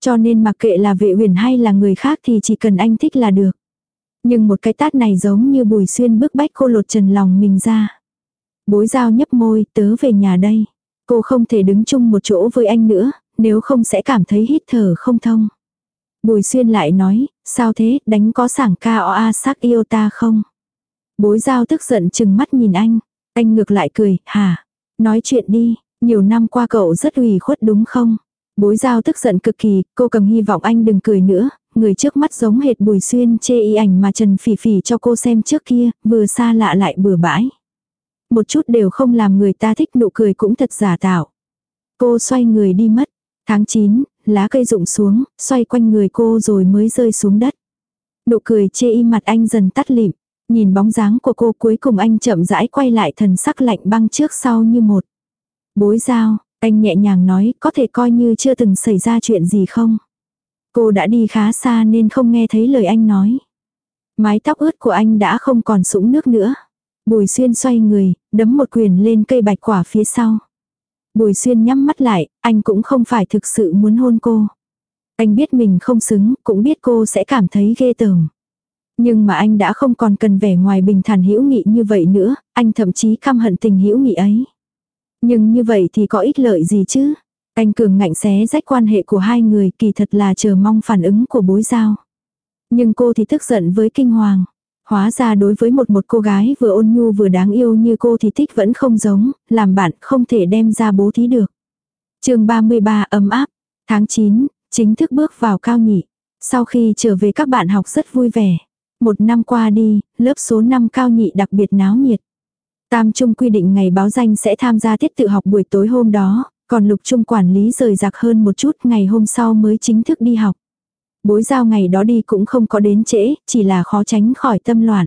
Cho nên mặc kệ là vệ huyền hay là người khác thì chỉ cần anh thích là được. Nhưng một cái tát này giống như bùi xuyên bức bách cô lột trần lòng mình ra. Bối giao nhấp môi tớ về nhà đây. Cô không thể đứng chung một chỗ với anh nữa, nếu không sẽ cảm thấy hít thở không thông. Bùi xuyên lại nói, sao thế, đánh có sảng ca o a sắc yêu ta không? Bối giao tức giận chừng mắt nhìn anh. Anh ngược lại cười, hả? Nói chuyện đi, nhiều năm qua cậu rất ủy khuất đúng không? Bối giao tức giận cực kỳ, cô cầm hy vọng anh đừng cười nữa, người trước mắt giống hệt bùi xuyên chê y ảnh mà Trần Phỉ Phỉ cho cô xem trước kia, vừa xa lạ lại bừa bãi. Một chút đều không làm người ta thích nụ cười cũng thật giả tạo. Cô xoay người đi mất. Tháng 9, lá cây rụng xuống, xoay quanh người cô rồi mới rơi xuống đất. Nụ cười chê y mặt anh dần tắt lịm, nhìn bóng dáng của cô cuối cùng anh chậm rãi quay lại thần sắc lạnh băng trước sau như một. Bối giao, anh nhẹ nhàng nói có thể coi như chưa từng xảy ra chuyện gì không. Cô đã đi khá xa nên không nghe thấy lời anh nói. Mái tóc ướt của anh đã không còn sũng nước nữa. Bùi xuyên xoay người, đấm một quyền lên cây bạch quả phía sau. Bùi xuyên nhắm mắt lại, anh cũng không phải thực sự muốn hôn cô. Anh biết mình không xứng, cũng biết cô sẽ cảm thấy ghê tởm. Nhưng mà anh đã không còn cần vẻ ngoài bình thản hữu nghị như vậy nữa, anh thậm chí căm hận tình hữu nghị ấy. Nhưng như vậy thì có ích lợi gì chứ? Anh cường ngạnh xé rách quan hệ của hai người kỳ thật là chờ mong phản ứng của bối giao. Nhưng cô thì tức giận với kinh hoàng. Hóa ra đối với một một cô gái vừa ôn nhu vừa đáng yêu như cô thì thích vẫn không giống, làm bạn không thể đem ra bố thí được. chương 33 ấm áp, tháng 9, chính thức bước vào cao nhị. Sau khi trở về các bạn học rất vui vẻ. Một năm qua đi, lớp số 5 cao nhị đặc biệt náo nhiệt. Tam Trung quy định ngày báo danh sẽ tham gia tiết tự học buổi tối hôm đó, còn lục trung quản lý rời rạc hơn một chút ngày hôm sau mới chính thức đi học. Bối giao ngày đó đi cũng không có đến trễ, chỉ là khó tránh khỏi tâm loạn.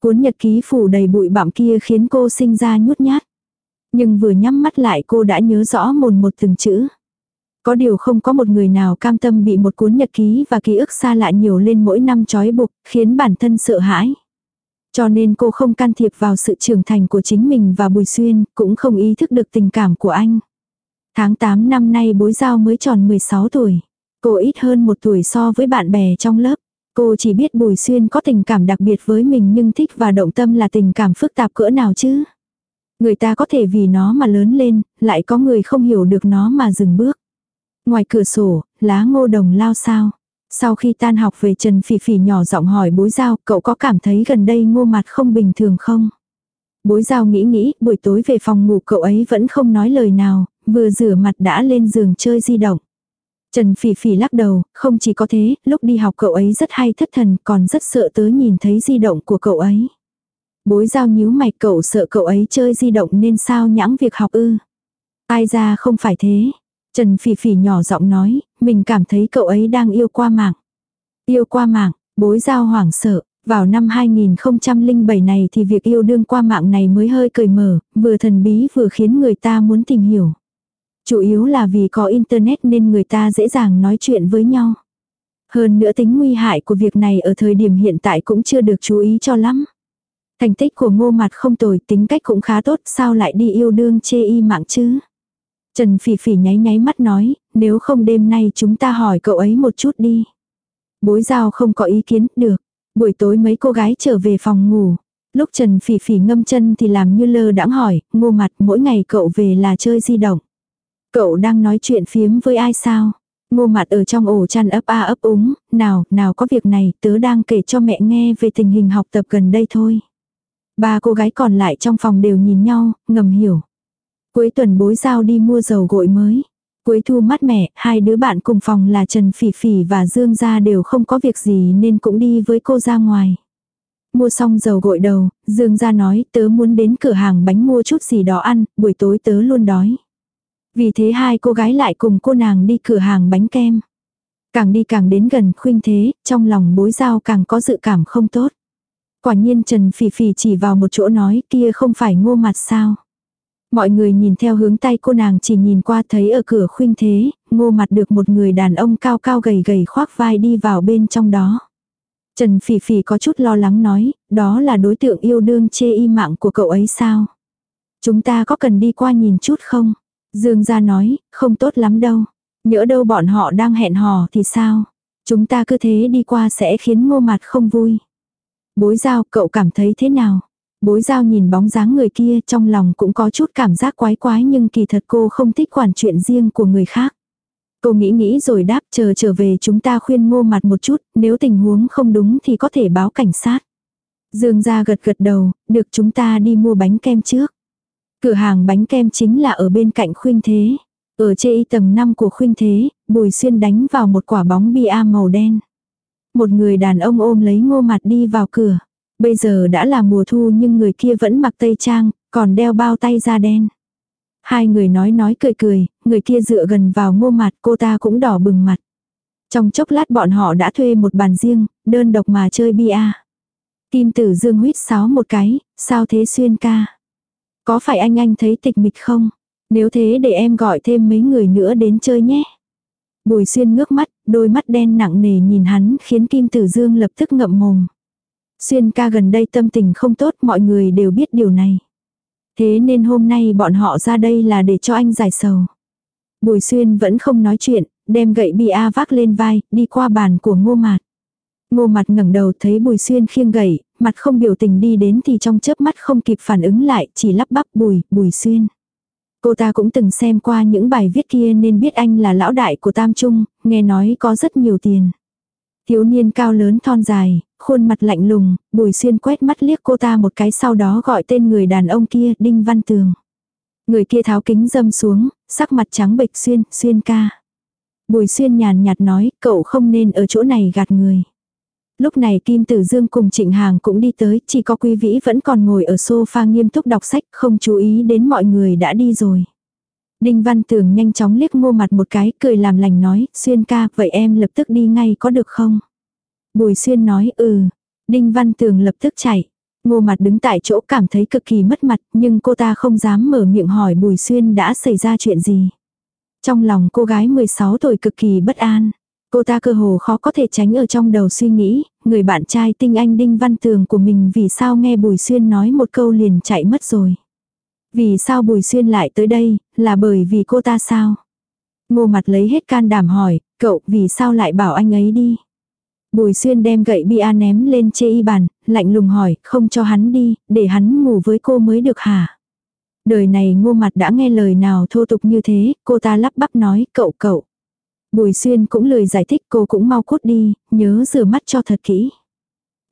Cuốn nhật ký phủ đầy bụi bặm kia khiến cô sinh ra nhút nhát. Nhưng vừa nhắm mắt lại cô đã nhớ rõ mồn một từng chữ. Có điều không có một người nào cam tâm bị một cuốn nhật ký và ký ức xa lạ nhiều lên mỗi năm trói buộc, khiến bản thân sợ hãi. Cho nên cô không can thiệp vào sự trưởng thành của chính mình và Bùi Xuyên, cũng không ý thức được tình cảm của anh. Tháng 8 năm nay bối giao mới tròn 16 tuổi. Cô ít hơn một tuổi so với bạn bè trong lớp. Cô chỉ biết Bùi Xuyên có tình cảm đặc biệt với mình nhưng thích và động tâm là tình cảm phức tạp cỡ nào chứ. Người ta có thể vì nó mà lớn lên, lại có người không hiểu được nó mà dừng bước. Ngoài cửa sổ, lá ngô đồng lao sao. Sau khi tan học về Trần Phỉ Phỉ nhỏ giọng hỏi bối giao, cậu có cảm thấy gần đây ngô mặt không bình thường không? Bối giao nghĩ nghĩ, buổi tối về phòng ngủ cậu ấy vẫn không nói lời nào, vừa rửa mặt đã lên giường chơi di động. Trần Phỉ Phỉ lắc đầu, không chỉ có thế, lúc đi học cậu ấy rất hay thất thần, còn rất sợ tớ nhìn thấy di động của cậu ấy. Bối giao nhíu mày cậu sợ cậu ấy chơi di động nên sao nhãng việc học ư. Ai ra không phải thế. Trần Phỉ Phỉ nhỏ giọng nói, mình cảm thấy cậu ấy đang yêu qua mạng. Yêu qua mạng, bối giao hoảng sợ, vào năm 2007 này thì việc yêu đương qua mạng này mới hơi cởi mở, vừa thần bí vừa khiến người ta muốn tìm hiểu. Chủ yếu là vì có internet nên người ta dễ dàng nói chuyện với nhau. Hơn nữa tính nguy hại của việc này ở thời điểm hiện tại cũng chưa được chú ý cho lắm. Thành tích của ngô mặt không tồi tính cách cũng khá tốt sao lại đi yêu đương chê y mạng chứ. Trần Phỉ Phỉ nháy nháy mắt nói, nếu không đêm nay chúng ta hỏi cậu ấy một chút đi. Bối giao không có ý kiến, được. Buổi tối mấy cô gái trở về phòng ngủ. Lúc Trần Phỉ Phỉ ngâm chân thì làm như lơ đãng hỏi, ngô mặt mỗi ngày cậu về là chơi di động. Cậu đang nói chuyện phiếm với ai sao? Ngô mặt ở trong ổ chăn ấp a ấp úng, nào, nào có việc này, tớ đang kể cho mẹ nghe về tình hình học tập gần đây thôi. Ba cô gái còn lại trong phòng đều nhìn nhau, ngầm hiểu. Cuối tuần bối giao đi mua dầu gội mới. Cuối thu mát mẻ, hai đứa bạn cùng phòng là Trần Phỉ Phỉ và Dương gia đều không có việc gì nên cũng đi với cô ra ngoài. Mua xong dầu gội đầu, Dương gia nói tớ muốn đến cửa hàng bánh mua chút gì đó ăn, buổi tối tớ luôn đói. Vì thế hai cô gái lại cùng cô nàng đi cửa hàng bánh kem. Càng đi càng đến gần khuynh thế, trong lòng bối giao càng có dự cảm không tốt. Quả nhiên Trần Phỉ Phỉ chỉ vào một chỗ nói kia không phải ngô mặt sao. Mọi người nhìn theo hướng tay cô nàng chỉ nhìn qua thấy ở cửa khuynh thế, ngô mặt được một người đàn ông cao cao gầy gầy khoác vai đi vào bên trong đó. Trần Phỉ Phỉ có chút lo lắng nói, đó là đối tượng yêu đương chê y mạng của cậu ấy sao? Chúng ta có cần đi qua nhìn chút không? Dương gia nói, không tốt lắm đâu. Nhỡ đâu bọn họ đang hẹn hò thì sao? Chúng ta cứ thế đi qua sẽ khiến ngô mặt không vui. Bối giao, cậu cảm thấy thế nào? Bối giao nhìn bóng dáng người kia trong lòng cũng có chút cảm giác quái quái nhưng kỳ thật cô không thích quản chuyện riêng của người khác. Cô nghĩ nghĩ rồi đáp chờ trở về chúng ta khuyên ngô mặt một chút, nếu tình huống không đúng thì có thể báo cảnh sát. Dương ra gật gật đầu, được chúng ta đi mua bánh kem trước. Cửa hàng bánh kem chính là ở bên cạnh khuyên thế. Ở chê tầng 5 của khuyên thế, bùi xuyên đánh vào một quả bóng bia màu đen. Một người đàn ông ôm lấy ngô mặt đi vào cửa. Bây giờ đã là mùa thu nhưng người kia vẫn mặc tây trang, còn đeo bao tay da đen. Hai người nói nói cười cười, người kia dựa gần vào ngô mặt cô ta cũng đỏ bừng mặt. Trong chốc lát bọn họ đã thuê một bàn riêng, đơn độc mà chơi bia. Kim tử dương huyết sáo một cái, sao thế xuyên ca. Có phải anh anh thấy tịch mịch không? Nếu thế để em gọi thêm mấy người nữa đến chơi nhé. Bùi xuyên ngước mắt, đôi mắt đen nặng nề nhìn hắn khiến Kim Tử Dương lập tức ngậm mồm. Xuyên ca gần đây tâm tình không tốt mọi người đều biết điều này. Thế nên hôm nay bọn họ ra đây là để cho anh giải sầu. Bùi xuyên vẫn không nói chuyện, đem gậy bia vác lên vai, đi qua bàn của ngô mạt. Ngô mặt ngẩng đầu thấy bùi xuyên khiêng gậy, mặt không biểu tình đi đến thì trong chớp mắt không kịp phản ứng lại, chỉ lắp bắp bùi, bùi xuyên. Cô ta cũng từng xem qua những bài viết kia nên biết anh là lão đại của Tam Trung, nghe nói có rất nhiều tiền. Thiếu niên cao lớn thon dài, khuôn mặt lạnh lùng, bùi xuyên quét mắt liếc cô ta một cái sau đó gọi tên người đàn ông kia, Đinh Văn Tường. Người kia tháo kính dâm xuống, sắc mặt trắng bệch xuyên, xuyên ca. Bùi xuyên nhàn nhạt nói, cậu không nên ở chỗ này gạt người. Lúc này Kim Tử Dương cùng Trịnh Hàng cũng đi tới, chỉ có Quý Vĩ vẫn còn ngồi ở sofa nghiêm túc đọc sách, không chú ý đến mọi người đã đi rồi. Đinh Văn Tường nhanh chóng liếc ngô mặt một cái, cười làm lành nói, Xuyên ca, vậy em lập tức đi ngay có được không? Bùi Xuyên nói, ừ. Đinh Văn Tường lập tức chạy. Ngô mặt đứng tại chỗ cảm thấy cực kỳ mất mặt, nhưng cô ta không dám mở miệng hỏi Bùi Xuyên đã xảy ra chuyện gì. Trong lòng cô gái 16 tuổi cực kỳ bất an. Cô ta cơ hồ khó có thể tránh ở trong đầu suy nghĩ, người bạn trai tinh anh Đinh Văn Tường của mình vì sao nghe Bùi Xuyên nói một câu liền chạy mất rồi. Vì sao Bùi Xuyên lại tới đây, là bởi vì cô ta sao? Ngô mặt lấy hết can đảm hỏi, cậu vì sao lại bảo anh ấy đi? Bùi Xuyên đem gậy bia ném lên chê y bàn, lạnh lùng hỏi, không cho hắn đi, để hắn ngủ với cô mới được hả? Đời này ngô mặt đã nghe lời nào thô tục như thế, cô ta lắp bắp nói, cậu cậu. Bùi Xuyên cũng lười giải thích cô cũng mau cút đi, nhớ rửa mắt cho thật kỹ.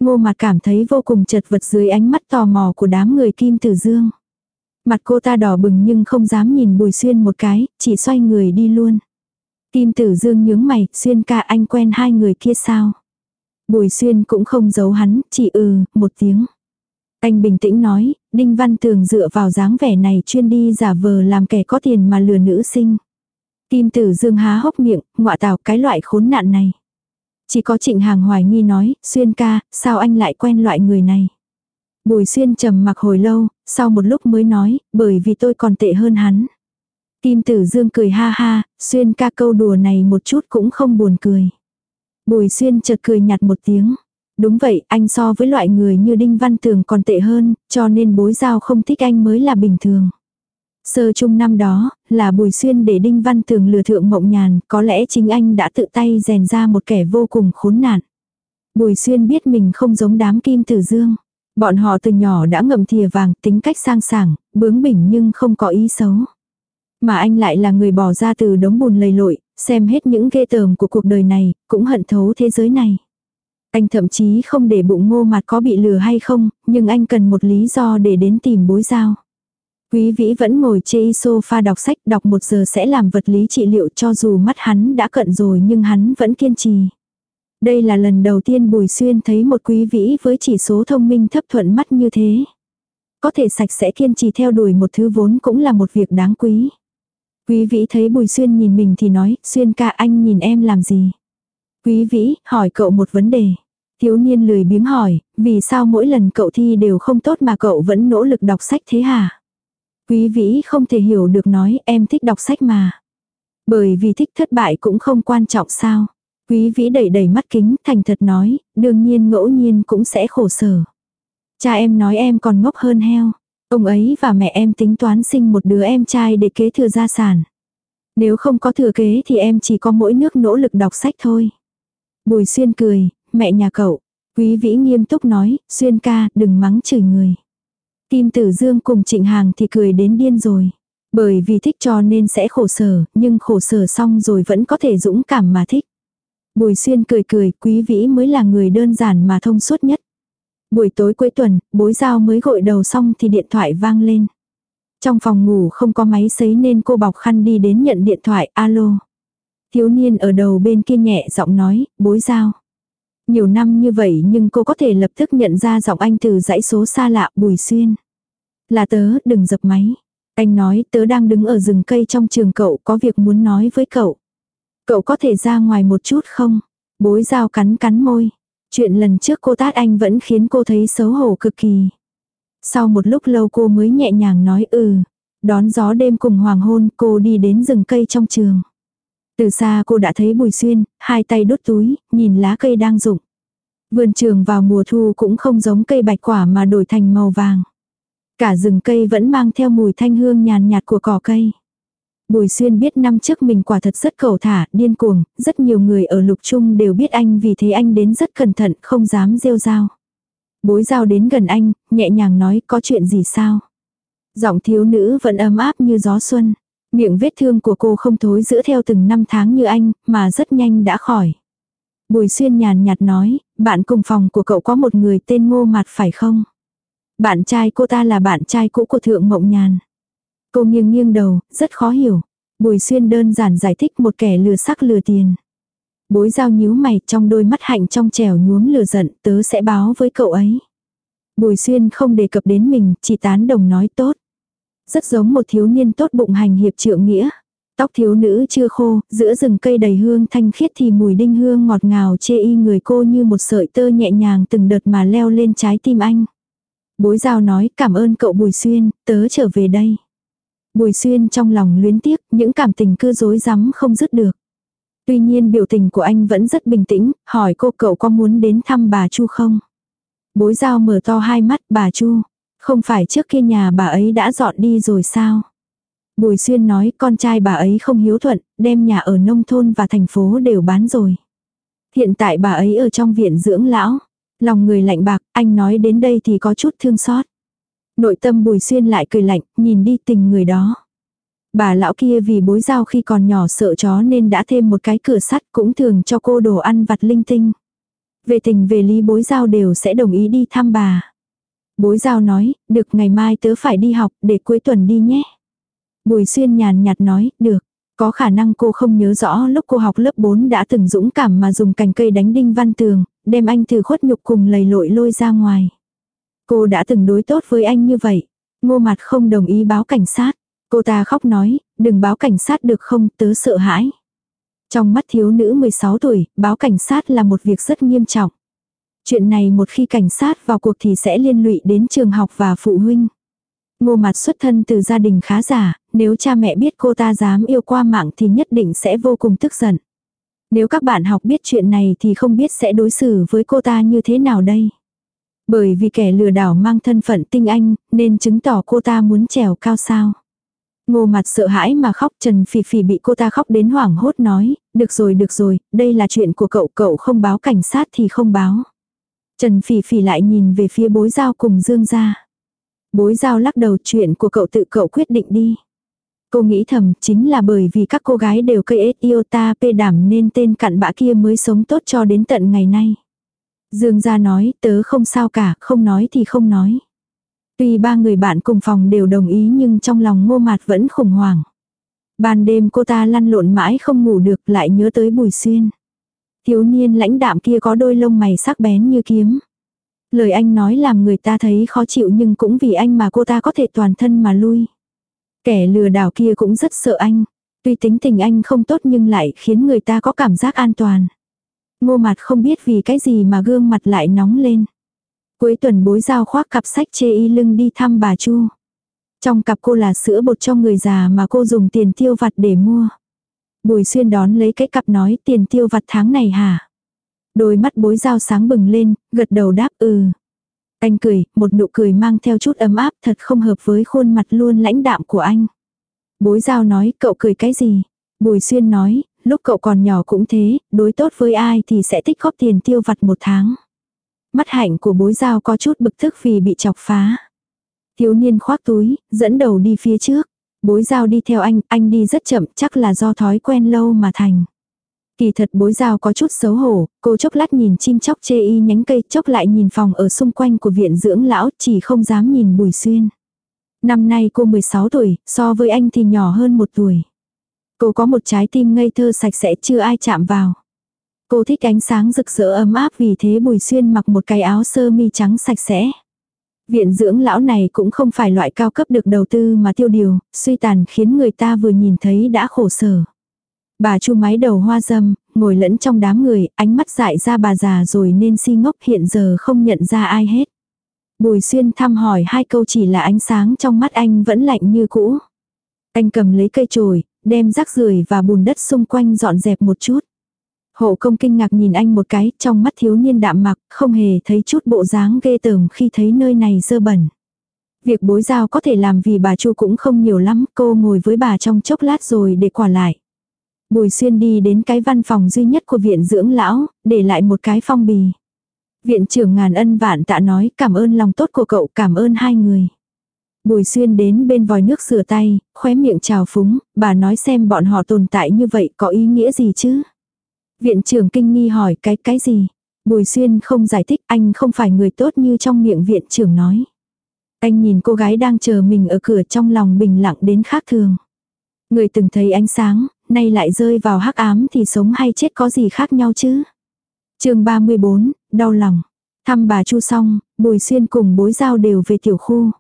Ngô mặt cảm thấy vô cùng chật vật dưới ánh mắt tò mò của đám người Kim Tử Dương. Mặt cô ta đỏ bừng nhưng không dám nhìn Bùi Xuyên một cái, chỉ xoay người đi luôn. Kim Tử Dương nhướng mày, Xuyên ca anh quen hai người kia sao? Bùi Xuyên cũng không giấu hắn, chỉ ừ, một tiếng. Anh bình tĩnh nói, Đinh Văn Tường dựa vào dáng vẻ này chuyên đi giả vờ làm kẻ có tiền mà lừa nữ sinh. Kim Tử Dương há hốc miệng, ngọa tào cái loại khốn nạn này. Chỉ có trịnh hàng hoài nghi nói, Xuyên ca, sao anh lại quen loại người này? Bùi Xuyên trầm mặc hồi lâu, sau một lúc mới nói, bởi vì tôi còn tệ hơn hắn. Kim Tử Dương cười ha ha, Xuyên ca câu đùa này một chút cũng không buồn cười. Bùi Xuyên chợt cười nhạt một tiếng. Đúng vậy, anh so với loại người như Đinh Văn Tường còn tệ hơn, cho nên bối giao không thích anh mới là bình thường. Sơ chung năm đó, là Bùi Xuyên để Đinh Văn Tường lừa thượng mộng nhàn, có lẽ chính anh đã tự tay rèn ra một kẻ vô cùng khốn nạn. Bùi Xuyên biết mình không giống đám kim tử dương. Bọn họ từ nhỏ đã ngậm thìa vàng, tính cách sang sảng, bướng bỉnh nhưng không có ý xấu. Mà anh lại là người bỏ ra từ đống bùn lầy lội, xem hết những ghê tởm của cuộc đời này, cũng hận thấu thế giới này. Anh thậm chí không để bụng ngô mặt có bị lừa hay không, nhưng anh cần một lý do để đến tìm bối giao. Quý vĩ vẫn ngồi chê sofa đọc sách đọc một giờ sẽ làm vật lý trị liệu cho dù mắt hắn đã cận rồi nhưng hắn vẫn kiên trì. Đây là lần đầu tiên Bùi Xuyên thấy một quý vĩ với chỉ số thông minh thấp thuận mắt như thế. Có thể sạch sẽ kiên trì theo đuổi một thứ vốn cũng là một việc đáng quý. Quý vĩ thấy Bùi Xuyên nhìn mình thì nói, Xuyên ca anh nhìn em làm gì? Quý vĩ, hỏi cậu một vấn đề. Thiếu niên lười biếng hỏi, vì sao mỗi lần cậu thi đều không tốt mà cậu vẫn nỗ lực đọc sách thế hả? Quý vĩ không thể hiểu được nói em thích đọc sách mà. Bởi vì thích thất bại cũng không quan trọng sao. Quý vĩ đẩy đẩy mắt kính thành thật nói, đương nhiên ngẫu nhiên cũng sẽ khổ sở. Cha em nói em còn ngốc hơn heo. Ông ấy và mẹ em tính toán sinh một đứa em trai để kế thừa gia sản. Nếu không có thừa kế thì em chỉ có mỗi nước nỗ lực đọc sách thôi. Bùi xuyên cười, mẹ nhà cậu. Quý vĩ nghiêm túc nói, xuyên ca, đừng mắng chửi người. Kim Tử Dương cùng Trịnh Hàng thì cười đến điên rồi. Bởi vì thích cho nên sẽ khổ sở, nhưng khổ sở xong rồi vẫn có thể dũng cảm mà thích. Bùi Xuyên cười cười, quý vĩ mới là người đơn giản mà thông suốt nhất. Buổi tối cuối tuần, bối giao mới gội đầu xong thì điện thoại vang lên. Trong phòng ngủ không có máy sấy nên cô bọc khăn đi đến nhận điện thoại, alo. Thiếu niên ở đầu bên kia nhẹ giọng nói, bối giao. Nhiều năm như vậy nhưng cô có thể lập tức nhận ra giọng anh từ dãy số xa lạ Bùi Xuyên. Là tớ, đừng dập máy. Anh nói tớ đang đứng ở rừng cây trong trường cậu có việc muốn nói với cậu. Cậu có thể ra ngoài một chút không? Bối dao cắn cắn môi. Chuyện lần trước cô tát anh vẫn khiến cô thấy xấu hổ cực kỳ. Sau một lúc lâu cô mới nhẹ nhàng nói ừ. Đón gió đêm cùng hoàng hôn cô đi đến rừng cây trong trường. Từ xa cô đã thấy Bùi Xuyên, hai tay đốt túi, nhìn lá cây đang rụng. Vườn trường vào mùa thu cũng không giống cây bạch quả mà đổi thành màu vàng. Cả rừng cây vẫn mang theo mùi thanh hương nhàn nhạt của cỏ cây. Bùi Xuyên biết năm trước mình quả thật rất cầu thả, điên cuồng, rất nhiều người ở lục trung đều biết anh vì thế anh đến rất cẩn thận, không dám rêu rao. Bối giao đến gần anh, nhẹ nhàng nói có chuyện gì sao. Giọng thiếu nữ vẫn ấm áp như gió xuân. Miệng vết thương của cô không thối giữa theo từng năm tháng như anh, mà rất nhanh đã khỏi. Bùi xuyên nhàn nhạt nói, bạn cùng phòng của cậu có một người tên ngô mặt phải không? Bạn trai cô ta là bạn trai cũ của thượng mộng nhàn. Cô nghiêng nghiêng đầu, rất khó hiểu. Bùi xuyên đơn giản giải thích một kẻ lừa sắc lừa tiền. Bối giao nhíu mày trong đôi mắt hạnh trong trẻo nhuốm lừa giận tớ sẽ báo với cậu ấy. Bùi xuyên không đề cập đến mình, chỉ tán đồng nói tốt. Rất giống một thiếu niên tốt bụng hành hiệp trượng nghĩa. Tóc thiếu nữ chưa khô, giữa rừng cây đầy hương thanh khiết thì mùi đinh hương ngọt ngào chê y người cô như một sợi tơ nhẹ nhàng từng đợt mà leo lên trái tim anh. Bối giao nói cảm ơn cậu Bùi Xuyên, tớ trở về đây. Bùi Xuyên trong lòng luyến tiếc, những cảm tình cứ dối rắm không dứt được. Tuy nhiên biểu tình của anh vẫn rất bình tĩnh, hỏi cô cậu có muốn đến thăm bà Chu không? Bối giao mở to hai mắt bà Chu. Không phải trước kia nhà bà ấy đã dọn đi rồi sao? Bùi Xuyên nói con trai bà ấy không hiếu thuận, đem nhà ở nông thôn và thành phố đều bán rồi. Hiện tại bà ấy ở trong viện dưỡng lão. Lòng người lạnh bạc, anh nói đến đây thì có chút thương xót. Nội tâm Bùi Xuyên lại cười lạnh, nhìn đi tình người đó. Bà lão kia vì bối giao khi còn nhỏ sợ chó nên đã thêm một cái cửa sắt cũng thường cho cô đồ ăn vặt linh tinh. Về tình về lý bối giao đều sẽ đồng ý đi thăm bà. Bối giao nói, được ngày mai tớ phải đi học để cuối tuần đi nhé. Bùi xuyên nhàn nhạt nói, được. Có khả năng cô không nhớ rõ lúc cô học lớp 4 đã từng dũng cảm mà dùng cành cây đánh đinh văn tường, đem anh từ khuất nhục cùng lầy lội lôi ra ngoài. Cô đã từng đối tốt với anh như vậy. Ngô mặt không đồng ý báo cảnh sát. Cô ta khóc nói, đừng báo cảnh sát được không, tớ sợ hãi. Trong mắt thiếu nữ 16 tuổi, báo cảnh sát là một việc rất nghiêm trọng. Chuyện này một khi cảnh sát vào cuộc thì sẽ liên lụy đến trường học và phụ huynh. Ngô mặt xuất thân từ gia đình khá giả, nếu cha mẹ biết cô ta dám yêu qua mạng thì nhất định sẽ vô cùng tức giận. Nếu các bạn học biết chuyện này thì không biết sẽ đối xử với cô ta như thế nào đây. Bởi vì kẻ lừa đảo mang thân phận tinh anh, nên chứng tỏ cô ta muốn trèo cao sao. Ngô mặt sợ hãi mà khóc Trần Phỉ Phỉ bị cô ta khóc đến hoảng hốt nói, được rồi được rồi, đây là chuyện của cậu, cậu không báo cảnh sát thì không báo. Trần Phỉ Phỉ lại nhìn về phía bối giao cùng Dương gia. Bối giao lắc đầu chuyện của cậu tự cậu quyết định đi. Cô nghĩ thầm chính là bởi vì các cô gái đều cây ết yêu ta pê đảm nên tên cặn bã kia mới sống tốt cho đến tận ngày nay. Dương gia nói tớ không sao cả, không nói thì không nói. Tuy ba người bạn cùng phòng đều đồng ý nhưng trong lòng ngô mạt vẫn khủng hoảng. Ban đêm cô ta lăn lộn mãi không ngủ được lại nhớ tới bùi xuyên. Thiếu niên lãnh đạm kia có đôi lông mày sắc bén như kiếm. Lời anh nói làm người ta thấy khó chịu nhưng cũng vì anh mà cô ta có thể toàn thân mà lui. Kẻ lừa đảo kia cũng rất sợ anh. Tuy tính tình anh không tốt nhưng lại khiến người ta có cảm giác an toàn. Ngô mặt không biết vì cái gì mà gương mặt lại nóng lên. Cuối tuần bối giao khoác cặp sách chê y lưng đi thăm bà Chu. Trong cặp cô là sữa bột cho người già mà cô dùng tiền tiêu vặt để mua. Bùi xuyên đón lấy cái cặp nói, tiền tiêu vặt tháng này hả? Đôi mắt bối giao sáng bừng lên, gật đầu đáp ừ. Anh cười, một nụ cười mang theo chút ấm áp thật không hợp với khuôn mặt luôn lãnh đạm của anh. Bối giao nói cậu cười cái gì? Bùi xuyên nói, lúc cậu còn nhỏ cũng thế, đối tốt với ai thì sẽ tích góp tiền tiêu vặt một tháng. Mắt hạnh của bối giao có chút bực tức vì bị chọc phá. Thiếu niên khoác túi, dẫn đầu đi phía trước. Bối giao đi theo anh, anh đi rất chậm, chắc là do thói quen lâu mà thành. Kỳ thật bối giao có chút xấu hổ, cô chốc lát nhìn chim chóc chê y nhánh cây, chốc lại nhìn phòng ở xung quanh của viện dưỡng lão, chỉ không dám nhìn bùi xuyên. Năm nay cô 16 tuổi, so với anh thì nhỏ hơn một tuổi. Cô có một trái tim ngây thơ sạch sẽ chưa ai chạm vào. Cô thích ánh sáng rực rỡ ấm áp vì thế Bùi Xuyên mặc một cái áo sơ mi trắng sạch sẽ. Viện dưỡng lão này cũng không phải loại cao cấp được đầu tư mà tiêu điều, suy tàn khiến người ta vừa nhìn thấy đã khổ sở. Bà chu mái đầu hoa dâm, ngồi lẫn trong đám người, ánh mắt dại ra bà già rồi nên si ngốc hiện giờ không nhận ra ai hết. Bùi xuyên thăm hỏi hai câu chỉ là ánh sáng trong mắt anh vẫn lạnh như cũ. Anh cầm lấy cây chổi, đem rác rưởi và bùn đất xung quanh dọn dẹp một chút. Hộ công kinh ngạc nhìn anh một cái, trong mắt thiếu niên đạm mặc, không hề thấy chút bộ dáng ghê tởm khi thấy nơi này dơ bẩn. Việc bối giao có thể làm vì bà Chu cũng không nhiều lắm, cô ngồi với bà trong chốc lát rồi để quả lại. Bùi xuyên đi đến cái văn phòng duy nhất của viện dưỡng lão, để lại một cái phong bì. Viện trưởng ngàn ân vạn tạ nói cảm ơn lòng tốt của cậu, cảm ơn hai người. Bùi xuyên đến bên vòi nước rửa tay, khóe miệng trào phúng, bà nói xem bọn họ tồn tại như vậy có ý nghĩa gì chứ? Viện trưởng kinh nghi hỏi cái cái gì? Bùi xuyên không giải thích anh không phải người tốt như trong miệng viện trưởng nói. Anh nhìn cô gái đang chờ mình ở cửa trong lòng bình lặng đến khác thường. Người từng thấy ánh sáng, nay lại rơi vào hắc ám thì sống hay chết có gì khác nhau chứ? chương 34, đau lòng. Thăm bà Chu xong, Bùi Xuyên cùng bối giao đều về tiểu khu.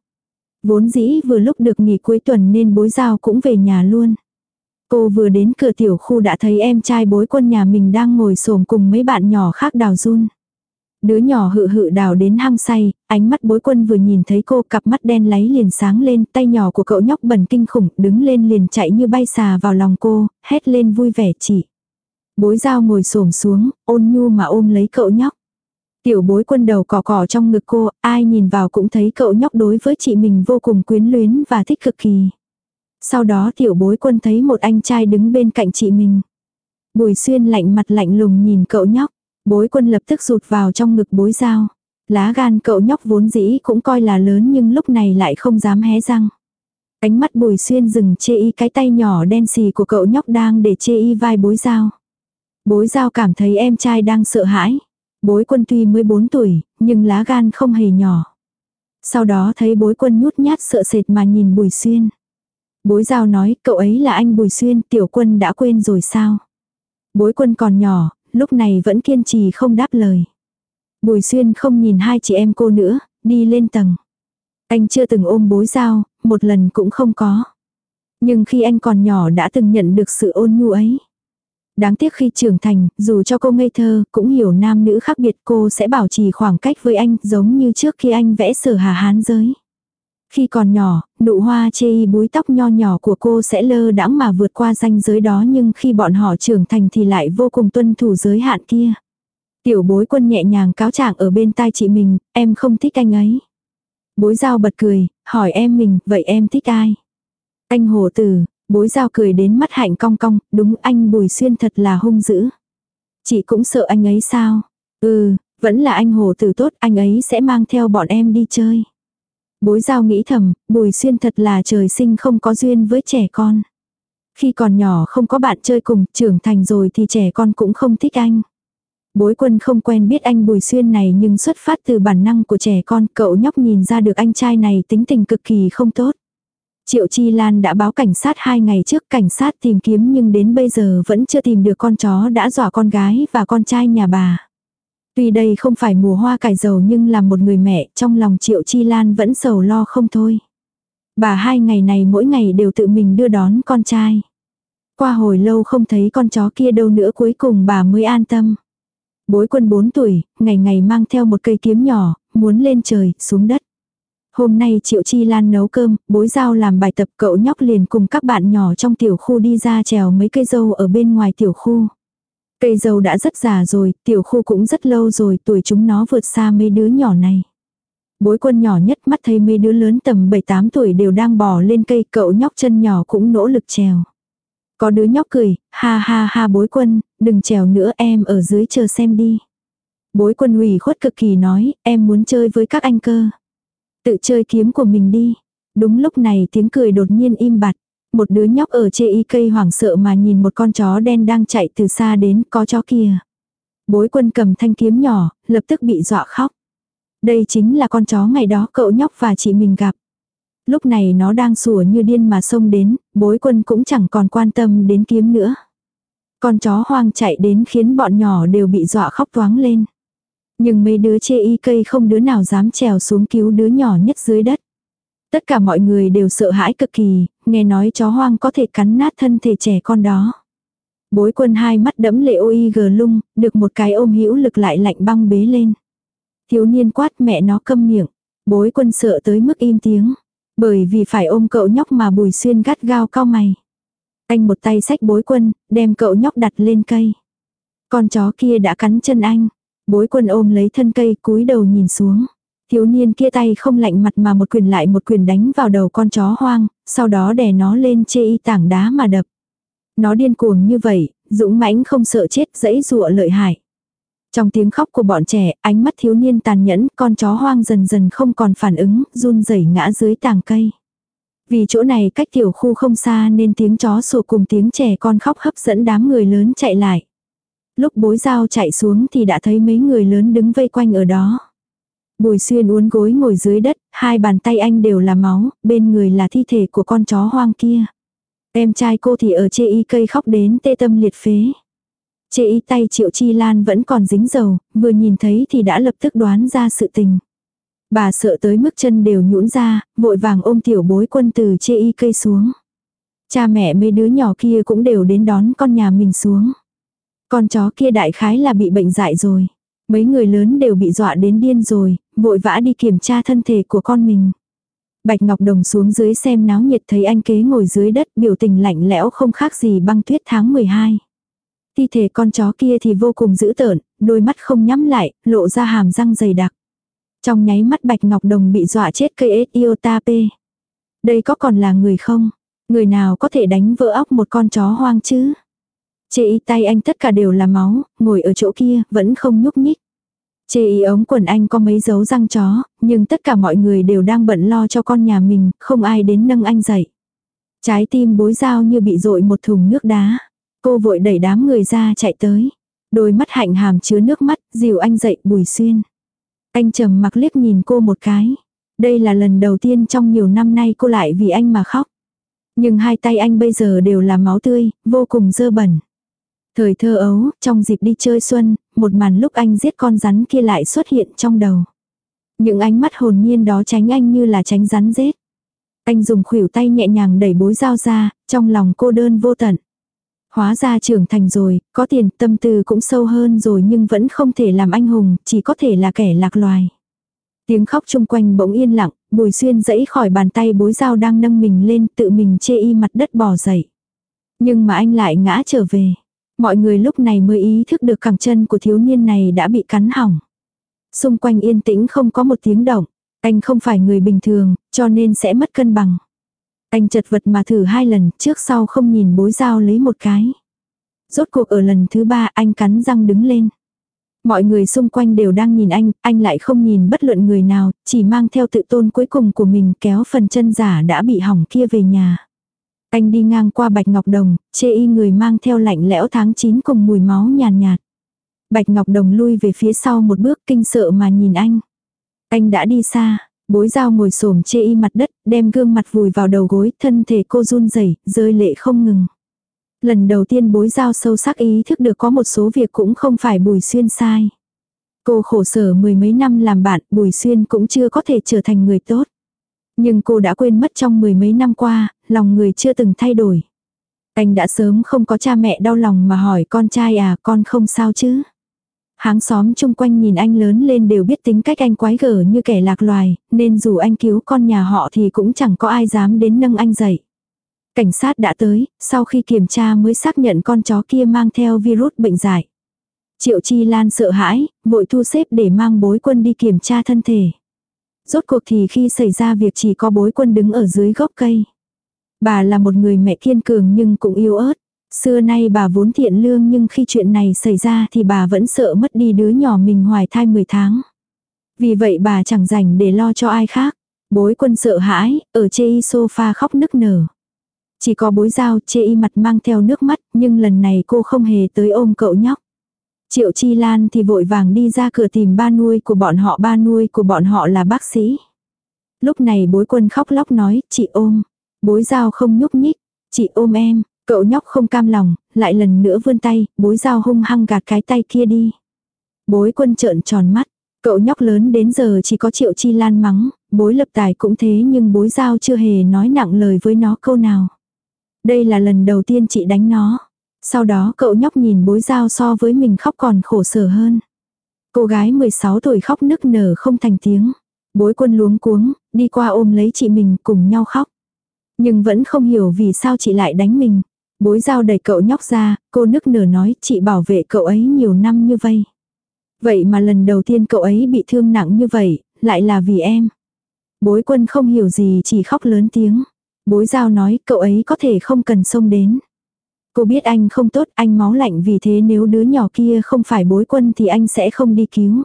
Vốn dĩ vừa lúc được nghỉ cuối tuần nên bối giao cũng về nhà luôn. Cô vừa đến cửa tiểu khu đã thấy em trai bối quân nhà mình đang ngồi xổm cùng mấy bạn nhỏ khác đào run. Đứa nhỏ hự hự đào đến hăng say, ánh mắt bối quân vừa nhìn thấy cô cặp mắt đen láy liền sáng lên, tay nhỏ của cậu nhóc bẩn kinh khủng, đứng lên liền chạy như bay xà vào lòng cô, hét lên vui vẻ chỉ. Bối dao ngồi xổm xuống, ôn nhu mà ôm lấy cậu nhóc. Tiểu bối quân đầu cỏ cỏ trong ngực cô, ai nhìn vào cũng thấy cậu nhóc đối với chị mình vô cùng quyến luyến và thích cực kỳ. Sau đó tiểu bối quân thấy một anh trai đứng bên cạnh chị mình. Bùi xuyên lạnh mặt lạnh lùng nhìn cậu nhóc. Bối quân lập tức rụt vào trong ngực bối dao. Lá gan cậu nhóc vốn dĩ cũng coi là lớn nhưng lúc này lại không dám hé răng. Ánh mắt bùi xuyên dừng chê y cái tay nhỏ đen xì của cậu nhóc đang để chê y vai bối dao. Bối dao cảm thấy em trai đang sợ hãi. Bối quân tuy mới 4 tuổi, nhưng lá gan không hề nhỏ. Sau đó thấy bối quân nhút nhát sợ sệt mà nhìn bùi xuyên. Bối giao nói, cậu ấy là anh Bùi Xuyên, tiểu quân đã quên rồi sao? Bối quân còn nhỏ, lúc này vẫn kiên trì không đáp lời. Bùi Xuyên không nhìn hai chị em cô nữa, đi lên tầng. Anh chưa từng ôm bối giao, một lần cũng không có. Nhưng khi anh còn nhỏ đã từng nhận được sự ôn nhu ấy. Đáng tiếc khi trưởng thành, dù cho cô ngây thơ, cũng hiểu nam nữ khác biệt cô sẽ bảo trì khoảng cách với anh giống như trước khi anh vẽ sở hà hán giới. Khi còn nhỏ, nụ hoa chê y búi tóc nho nhỏ của cô sẽ lơ đãng mà vượt qua ranh giới đó nhưng khi bọn họ trưởng thành thì lại vô cùng tuân thủ giới hạn kia. Tiểu bối quân nhẹ nhàng cáo trạng ở bên tai chị mình, em không thích anh ấy. Bối giao bật cười, hỏi em mình, vậy em thích ai? Anh hồ tử, bối giao cười đến mắt hạnh cong cong, đúng anh bùi xuyên thật là hung dữ. Chị cũng sợ anh ấy sao? Ừ, vẫn là anh hồ tử tốt, anh ấy sẽ mang theo bọn em đi chơi. Bối giao nghĩ thầm, bùi xuyên thật là trời sinh không có duyên với trẻ con. Khi còn nhỏ không có bạn chơi cùng, trưởng thành rồi thì trẻ con cũng không thích anh. Bối quân không quen biết anh Bùi Xuyên này nhưng xuất phát từ bản năng của trẻ con, cậu nhóc nhìn ra được anh trai này tính tình cực kỳ không tốt. Triệu Chi Lan đã báo cảnh sát hai ngày trước cảnh sát tìm kiếm nhưng đến bây giờ vẫn chưa tìm được con chó đã dọa con gái và con trai nhà bà. Tuy đây không phải mùa hoa cải dầu nhưng là một người mẹ, trong lòng Triệu Chi Lan vẫn sầu lo không thôi. Bà hai ngày này mỗi ngày đều tự mình đưa đón con trai. Qua hồi lâu không thấy con chó kia đâu nữa cuối cùng bà mới an tâm. Bối quân 4 tuổi, ngày ngày mang theo một cây kiếm nhỏ, muốn lên trời, xuống đất. Hôm nay Triệu Chi Lan nấu cơm, bối giao làm bài tập cậu nhóc liền cùng các bạn nhỏ trong tiểu khu đi ra trèo mấy cây dâu ở bên ngoài tiểu khu. Cây dâu đã rất già rồi, tiểu khu cũng rất lâu rồi, tuổi chúng nó vượt xa mấy đứa nhỏ này. Bối quân nhỏ nhất mắt thấy mấy đứa lớn tầm 7-8 tuổi đều đang bò lên cây, cậu nhóc chân nhỏ cũng nỗ lực trèo. Có đứa nhóc cười, ha ha ha bối quân, đừng trèo nữa em ở dưới chờ xem đi. Bối quân ủy khuất cực kỳ nói, em muốn chơi với các anh cơ. Tự chơi kiếm của mình đi. Đúng lúc này tiếng cười đột nhiên im bặt. Một đứa nhóc ở chê y cây hoảng sợ mà nhìn một con chó đen đang chạy từ xa đến có chó kia. Bối quân cầm thanh kiếm nhỏ, lập tức bị dọa khóc. Đây chính là con chó ngày đó cậu nhóc và chị mình gặp. Lúc này nó đang sủa như điên mà xông đến, bối quân cũng chẳng còn quan tâm đến kiếm nữa. Con chó hoang chạy đến khiến bọn nhỏ đều bị dọa khóc toáng lên. Nhưng mấy đứa chê y cây không đứa nào dám trèo xuống cứu đứa nhỏ nhất dưới đất. Tất cả mọi người đều sợ hãi cực kỳ, nghe nói chó hoang có thể cắn nát thân thể trẻ con đó. Bối quân hai mắt đẫm lệ ôi gờ lung, được một cái ôm hữu lực lại lạnh băng bế lên. Thiếu niên quát mẹ nó câm miệng. Bối quân sợ tới mức im tiếng. Bởi vì phải ôm cậu nhóc mà bùi xuyên gắt gao cao mày. Anh một tay xách bối quân, đem cậu nhóc đặt lên cây. Con chó kia đã cắn chân anh. Bối quân ôm lấy thân cây cúi đầu nhìn xuống. Thiếu niên kia tay không lạnh mặt mà một quyền lại một quyền đánh vào đầu con chó hoang, sau đó đè nó lên chê y tảng đá mà đập. Nó điên cuồng như vậy, dũng mãnh không sợ chết dẫy dụa lợi hại. Trong tiếng khóc của bọn trẻ, ánh mắt thiếu niên tàn nhẫn, con chó hoang dần dần không còn phản ứng, run rẩy ngã dưới tàng cây. Vì chỗ này cách tiểu khu không xa nên tiếng chó sủa cùng tiếng trẻ con khóc hấp dẫn đám người lớn chạy lại. Lúc bối dao chạy xuống thì đã thấy mấy người lớn đứng vây quanh ở đó. Bùi xuyên uốn gối ngồi dưới đất, hai bàn tay anh đều là máu, bên người là thi thể của con chó hoang kia. Em trai cô thì ở chê y cây khóc đến tê tâm liệt phế. Chê y tay triệu chi lan vẫn còn dính dầu, vừa nhìn thấy thì đã lập tức đoán ra sự tình. Bà sợ tới mức chân đều nhũn ra, vội vàng ôm tiểu bối quân từ chê y cây xuống. Cha mẹ mấy đứa nhỏ kia cũng đều đến đón con nhà mình xuống. Con chó kia đại khái là bị bệnh dại rồi. Mấy người lớn đều bị dọa đến điên rồi, vội vã đi kiểm tra thân thể của con mình. Bạch Ngọc Đồng xuống dưới xem náo nhiệt thấy anh kế ngồi dưới đất biểu tình lạnh lẽo không khác gì băng tuyết tháng 12. Thi thể con chó kia thì vô cùng dữ tợn, đôi mắt không nhắm lại, lộ ra hàm răng dày đặc. Trong nháy mắt Bạch Ngọc Đồng bị dọa chết cây iota p. Đây có còn là người không? Người nào có thể đánh vỡ óc một con chó hoang chứ? Chê y tay anh tất cả đều là máu, ngồi ở chỗ kia, vẫn không nhúc nhích. Chê y ống quần anh có mấy dấu răng chó, nhưng tất cả mọi người đều đang bận lo cho con nhà mình, không ai đến nâng anh dậy. Trái tim bối dao như bị dội một thùng nước đá. Cô vội đẩy đám người ra chạy tới. Đôi mắt hạnh hàm chứa nước mắt, dìu anh dậy bùi xuyên. Anh trầm mặc liếc nhìn cô một cái. Đây là lần đầu tiên trong nhiều năm nay cô lại vì anh mà khóc. Nhưng hai tay anh bây giờ đều là máu tươi, vô cùng dơ bẩn. Thời thơ ấu, trong dịp đi chơi xuân, một màn lúc anh giết con rắn kia lại xuất hiện trong đầu. Những ánh mắt hồn nhiên đó tránh anh như là tránh rắn giết. Anh dùng khuỷu tay nhẹ nhàng đẩy bối dao ra, trong lòng cô đơn vô tận. Hóa ra trưởng thành rồi, có tiền, tâm tư cũng sâu hơn rồi nhưng vẫn không thể làm anh hùng, chỉ có thể là kẻ lạc loài. Tiếng khóc chung quanh bỗng yên lặng, bùi xuyên dẫy khỏi bàn tay bối dao đang nâng mình lên tự mình chê y mặt đất bỏ dậy. Nhưng mà anh lại ngã trở về. Mọi người lúc này mới ý thức được cẳng chân của thiếu niên này đã bị cắn hỏng. Xung quanh yên tĩnh không có một tiếng động. Anh không phải người bình thường, cho nên sẽ mất cân bằng. Anh chật vật mà thử hai lần, trước sau không nhìn bối dao lấy một cái. Rốt cuộc ở lần thứ ba anh cắn răng đứng lên. Mọi người xung quanh đều đang nhìn anh, anh lại không nhìn bất luận người nào, chỉ mang theo tự tôn cuối cùng của mình kéo phần chân giả đã bị hỏng kia về nhà. Anh đi ngang qua Bạch Ngọc Đồng, chê y người mang theo lạnh lẽo tháng 9 cùng mùi máu nhàn nhạt, nhạt. Bạch Ngọc Đồng lui về phía sau một bước kinh sợ mà nhìn anh. Anh đã đi xa, bối dao ngồi xổm chê y mặt đất, đem gương mặt vùi vào đầu gối, thân thể cô run rẩy rơi lệ không ngừng. Lần đầu tiên bối dao sâu sắc ý thức được có một số việc cũng không phải bùi xuyên sai. Cô khổ sở mười mấy năm làm bạn, bùi xuyên cũng chưa có thể trở thành người tốt. Nhưng cô đã quên mất trong mười mấy năm qua, lòng người chưa từng thay đổi. Anh đã sớm không có cha mẹ đau lòng mà hỏi con trai à con không sao chứ. Háng xóm chung quanh nhìn anh lớn lên đều biết tính cách anh quái gở như kẻ lạc loài, nên dù anh cứu con nhà họ thì cũng chẳng có ai dám đến nâng anh dậy. Cảnh sát đã tới, sau khi kiểm tra mới xác nhận con chó kia mang theo virus bệnh dại. Triệu Chi Lan sợ hãi, vội thu xếp để mang bối quân đi kiểm tra thân thể. Rốt cuộc thì khi xảy ra việc chỉ có bối quân đứng ở dưới gốc cây. Bà là một người mẹ kiên cường nhưng cũng yếu ớt. Xưa nay bà vốn thiện lương nhưng khi chuyện này xảy ra thì bà vẫn sợ mất đi đứa nhỏ mình hoài thai 10 tháng. Vì vậy bà chẳng rảnh để lo cho ai khác. Bối quân sợ hãi, ở chê y sofa khóc nức nở. Chỉ có bối dao chê y mặt mang theo nước mắt nhưng lần này cô không hề tới ôm cậu nhóc. Triệu Chi Lan thì vội vàng đi ra cửa tìm ba nuôi của bọn họ ba nuôi của bọn họ là bác sĩ. Lúc này bối quân khóc lóc nói, chị ôm. Bối dao không nhúc nhích, chị ôm em, cậu nhóc không cam lòng, lại lần nữa vươn tay, bối dao hung hăng gạt cái tay kia đi. Bối quân trợn tròn mắt, cậu nhóc lớn đến giờ chỉ có triệu chi lan mắng, bối lập tài cũng thế nhưng bối dao chưa hề nói nặng lời với nó câu nào. Đây là lần đầu tiên chị đánh nó. Sau đó cậu nhóc nhìn bối dao so với mình khóc còn khổ sở hơn. Cô gái 16 tuổi khóc nức nở không thành tiếng. Bối quân luống cuống, đi qua ôm lấy chị mình cùng nhau khóc. Nhưng vẫn không hiểu vì sao chị lại đánh mình. Bối dao đẩy cậu nhóc ra, cô nức nở nói chị bảo vệ cậu ấy nhiều năm như vậy. Vậy mà lần đầu tiên cậu ấy bị thương nặng như vậy, lại là vì em. Bối quân không hiểu gì chỉ khóc lớn tiếng. Bối dao nói cậu ấy có thể không cần xông đến. Cô biết anh không tốt, anh máu lạnh vì thế nếu đứa nhỏ kia không phải bối quân thì anh sẽ không đi cứu.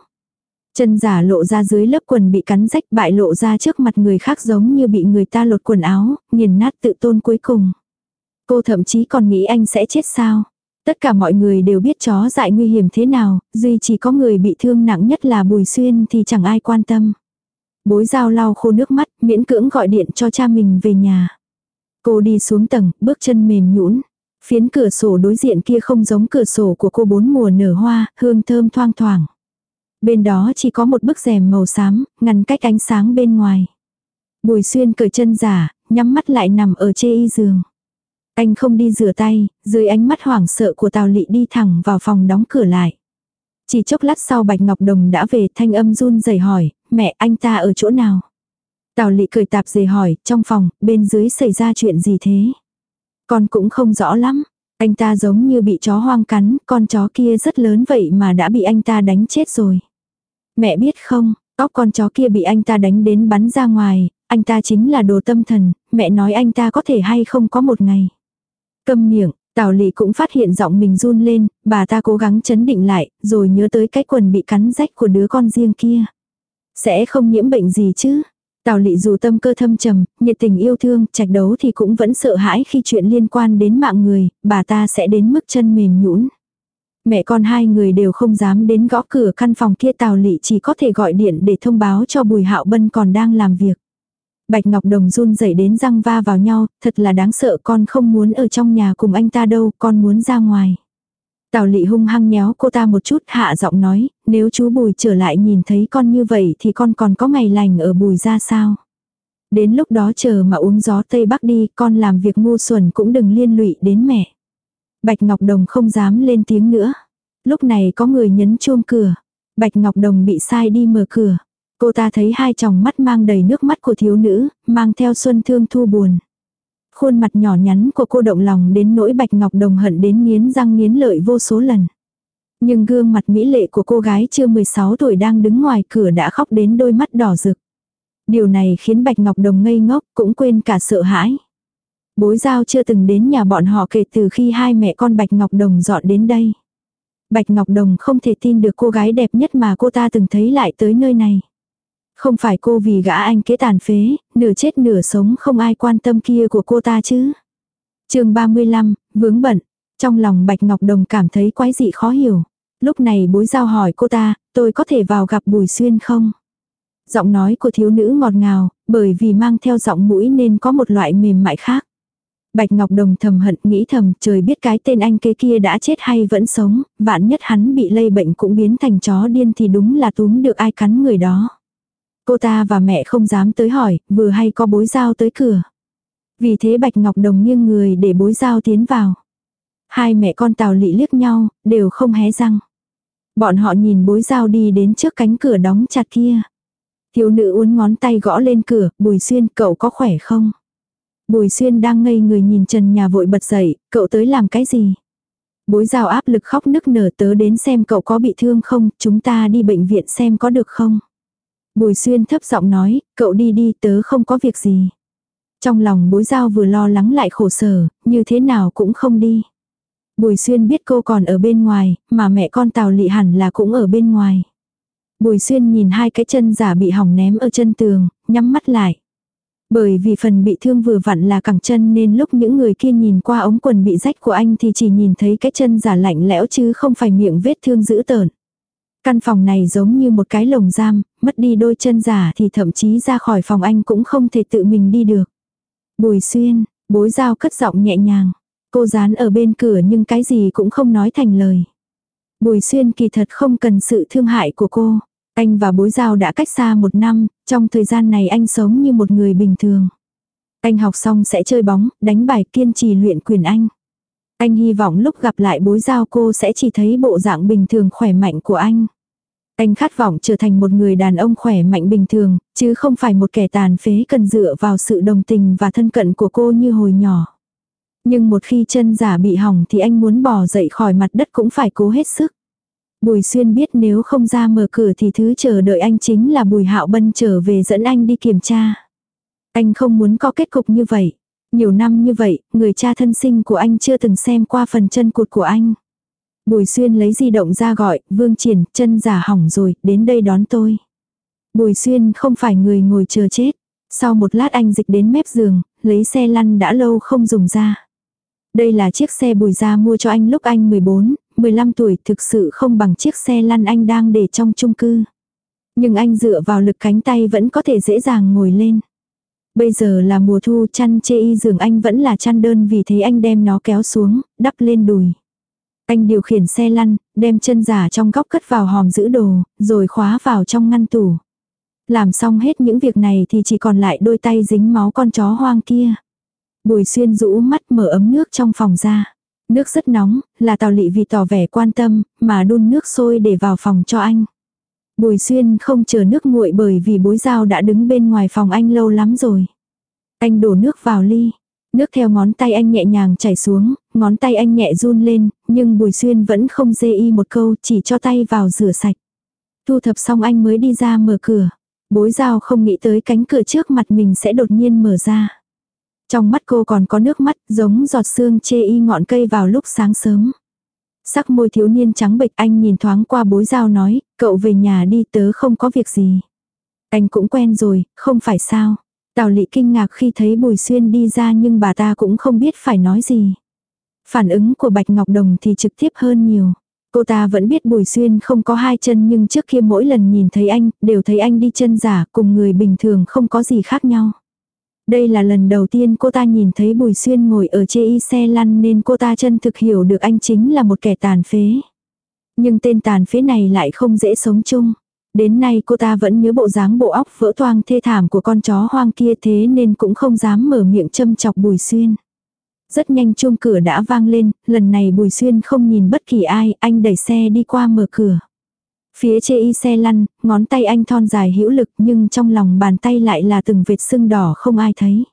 Chân giả lộ ra dưới lớp quần bị cắn rách bại lộ ra trước mặt người khác giống như bị người ta lột quần áo, nghiền nát tự tôn cuối cùng. Cô thậm chí còn nghĩ anh sẽ chết sao. Tất cả mọi người đều biết chó dại nguy hiểm thế nào, duy chỉ có người bị thương nặng nhất là Bùi Xuyên thì chẳng ai quan tâm. Bối dao lau khô nước mắt, miễn cưỡng gọi điện cho cha mình về nhà. Cô đi xuống tầng, bước chân mềm nhũn. Phiến cửa sổ đối diện kia không giống cửa sổ của cô bốn mùa nở hoa, hương thơm thoang thoảng. Bên đó chỉ có một bức rèm màu xám, ngăn cách ánh sáng bên ngoài. Bùi xuyên cởi chân giả, nhắm mắt lại nằm ở chê y giường. Anh không đi rửa tay, dưới ánh mắt hoảng sợ của Tào Lị đi thẳng vào phòng đóng cửa lại. Chỉ chốc lát sau Bạch Ngọc Đồng đã về thanh âm run rẩy hỏi, mẹ anh ta ở chỗ nào? Tào Lị cười tạp dề hỏi, trong phòng, bên dưới xảy ra chuyện gì thế? Con cũng không rõ lắm. Anh ta giống như bị chó hoang cắn, con chó kia rất lớn vậy mà đã bị anh ta đánh chết rồi. Mẹ biết không, óc con chó kia bị anh ta đánh đến bắn ra ngoài, anh ta chính là đồ tâm thần, mẹ nói anh ta có thể hay không có một ngày. Câm miệng, Tào lị cũng phát hiện giọng mình run lên, bà ta cố gắng chấn định lại, rồi nhớ tới cái quần bị cắn rách của đứa con riêng kia. Sẽ không nhiễm bệnh gì chứ? Tào lị dù tâm cơ thâm trầm, nhiệt tình yêu thương, trạch đấu thì cũng vẫn sợ hãi khi chuyện liên quan đến mạng người, bà ta sẽ đến mức chân mềm nhũn. Mẹ con hai người đều không dám đến gõ cửa căn phòng kia Tào lị chỉ có thể gọi điện để thông báo cho Bùi Hạo Bân còn đang làm việc. Bạch Ngọc Đồng run rẩy đến răng va vào nhau, thật là đáng sợ con không muốn ở trong nhà cùng anh ta đâu, con muốn ra ngoài. Tào lị hung hăng nhéo cô ta một chút hạ giọng nói, nếu chú Bùi trở lại nhìn thấy con như vậy thì con còn có ngày lành ở Bùi ra sao. Đến lúc đó chờ mà uống gió Tây Bắc đi, con làm việc ngu xuẩn cũng đừng liên lụy đến mẹ. Bạch Ngọc Đồng không dám lên tiếng nữa. Lúc này có người nhấn chuông cửa. Bạch Ngọc Đồng bị sai đi mở cửa. Cô ta thấy hai tròng mắt mang đầy nước mắt của thiếu nữ, mang theo xuân thương thu buồn. Khuôn mặt nhỏ nhắn của cô động lòng đến nỗi Bạch Ngọc Đồng hận đến nghiến răng nghiến lợi vô số lần. Nhưng gương mặt mỹ lệ của cô gái chưa 16 tuổi đang đứng ngoài cửa đã khóc đến đôi mắt đỏ rực. Điều này khiến Bạch Ngọc Đồng ngây ngốc, cũng quên cả sợ hãi. Bối giao chưa từng đến nhà bọn họ kể từ khi hai mẹ con Bạch Ngọc Đồng dọn đến đây. Bạch Ngọc Đồng không thể tin được cô gái đẹp nhất mà cô ta từng thấy lại tới nơi này. Không phải cô vì gã anh kế tàn phế, nửa chết nửa sống không ai quan tâm kia của cô ta chứ. chương 35, vướng bận. Trong lòng Bạch Ngọc Đồng cảm thấy quái dị khó hiểu. Lúc này bối giao hỏi cô ta, tôi có thể vào gặp Bùi Xuyên không? Giọng nói của thiếu nữ ngọt ngào, bởi vì mang theo giọng mũi nên có một loại mềm mại khác. Bạch Ngọc Đồng thầm hận nghĩ thầm trời biết cái tên anh kế kia đã chết hay vẫn sống, vạn nhất hắn bị lây bệnh cũng biến thành chó điên thì đúng là túm được ai cắn người đó. Cô ta và mẹ không dám tới hỏi, vừa hay có bối giao tới cửa. Vì thế Bạch Ngọc Đồng nghiêng người để bối giao tiến vào. Hai mẹ con tào lị liếc nhau, đều không hé răng. Bọn họ nhìn bối giao đi đến trước cánh cửa đóng chặt kia. Thiếu nữ uốn ngón tay gõ lên cửa, Bùi Xuyên cậu có khỏe không? Bùi Xuyên đang ngây người nhìn trần nhà vội bật dậy, cậu tới làm cái gì? Bối giao áp lực khóc nức nở tớ đến xem cậu có bị thương không, chúng ta đi bệnh viện xem có được không? Bùi xuyên thấp giọng nói, cậu đi đi tớ không có việc gì. Trong lòng bối giao vừa lo lắng lại khổ sở, như thế nào cũng không đi. Bùi xuyên biết cô còn ở bên ngoài, mà mẹ con tào lị hẳn là cũng ở bên ngoài. Bùi xuyên nhìn hai cái chân giả bị hỏng ném ở chân tường, nhắm mắt lại. Bởi vì phần bị thương vừa vặn là cẳng chân nên lúc những người kia nhìn qua ống quần bị rách của anh thì chỉ nhìn thấy cái chân giả lạnh lẽo chứ không phải miệng vết thương dữ tợn. Căn phòng này giống như một cái lồng giam, mất đi đôi chân giả thì thậm chí ra khỏi phòng anh cũng không thể tự mình đi được. Bùi xuyên, bối dao cất giọng nhẹ nhàng. Cô dán ở bên cửa nhưng cái gì cũng không nói thành lời. Bùi xuyên kỳ thật không cần sự thương hại của cô. Anh và bối giao đã cách xa một năm, trong thời gian này anh sống như một người bình thường. Anh học xong sẽ chơi bóng, đánh bài kiên trì luyện quyền anh. Anh hy vọng lúc gặp lại bối giao cô sẽ chỉ thấy bộ dạng bình thường khỏe mạnh của anh. Anh khát vọng trở thành một người đàn ông khỏe mạnh bình thường, chứ không phải một kẻ tàn phế cần dựa vào sự đồng tình và thân cận của cô như hồi nhỏ. Nhưng một khi chân giả bị hỏng thì anh muốn bỏ dậy khỏi mặt đất cũng phải cố hết sức. Bùi xuyên biết nếu không ra mở cửa thì thứ chờ đợi anh chính là bùi hạo bân trở về dẫn anh đi kiểm tra. Anh không muốn có kết cục như vậy. Nhiều năm như vậy, người cha thân sinh của anh chưa từng xem qua phần chân cụt của anh. Bùi xuyên lấy di động ra gọi, vương triển, chân giả hỏng rồi, đến đây đón tôi. Bùi xuyên không phải người ngồi chờ chết. Sau một lát anh dịch đến mép giường, lấy xe lăn đã lâu không dùng ra. Đây là chiếc xe bùi ra mua cho anh lúc anh 14, 15 tuổi thực sự không bằng chiếc xe lăn anh đang để trong chung cư. Nhưng anh dựa vào lực cánh tay vẫn có thể dễ dàng ngồi lên. Bây giờ là mùa thu chăn chê y giường anh vẫn là chăn đơn vì thế anh đem nó kéo xuống, đắp lên đùi. Anh điều khiển xe lăn, đem chân giả trong góc cất vào hòm giữ đồ, rồi khóa vào trong ngăn tủ. Làm xong hết những việc này thì chỉ còn lại đôi tay dính máu con chó hoang kia. Bùi xuyên rũ mắt mở ấm nước trong phòng ra. Nước rất nóng, là tào lị vì tỏ vẻ quan tâm, mà đun nước sôi để vào phòng cho anh. Bùi xuyên không chờ nước nguội bởi vì bối dao đã đứng bên ngoài phòng anh lâu lắm rồi. Anh đổ nước vào ly. Nước theo ngón tay anh nhẹ nhàng chảy xuống, ngón tay anh nhẹ run lên, nhưng Bùi Xuyên vẫn không dê y một câu, chỉ cho tay vào rửa sạch. Thu thập xong anh mới đi ra mở cửa. Bối dao không nghĩ tới cánh cửa trước mặt mình sẽ đột nhiên mở ra. Trong mắt cô còn có nước mắt giống giọt sương chê y ngọn cây vào lúc sáng sớm. Sắc môi thiếu niên trắng bệch anh nhìn thoáng qua bối dao nói, cậu về nhà đi tớ không có việc gì. Anh cũng quen rồi, không phải sao. Tào lị kinh ngạc khi thấy Bùi Xuyên đi ra nhưng bà ta cũng không biết phải nói gì. Phản ứng của Bạch Ngọc Đồng thì trực tiếp hơn nhiều. Cô ta vẫn biết Bùi Xuyên không có hai chân nhưng trước kia mỗi lần nhìn thấy anh, đều thấy anh đi chân giả cùng người bình thường không có gì khác nhau. Đây là lần đầu tiên cô ta nhìn thấy Bùi Xuyên ngồi ở chê y xe lăn nên cô ta chân thực hiểu được anh chính là một kẻ tàn phế. Nhưng tên tàn phế này lại không dễ sống chung. Đến nay cô ta vẫn nhớ bộ dáng bộ óc vỡ toang thê thảm của con chó hoang kia thế nên cũng không dám mở miệng châm chọc Bùi Xuyên. Rất nhanh chuông cửa đã vang lên, lần này Bùi Xuyên không nhìn bất kỳ ai, anh đẩy xe đi qua mở cửa. Phía chê y xe lăn, ngón tay anh thon dài hữu lực nhưng trong lòng bàn tay lại là từng vệt sưng đỏ không ai thấy.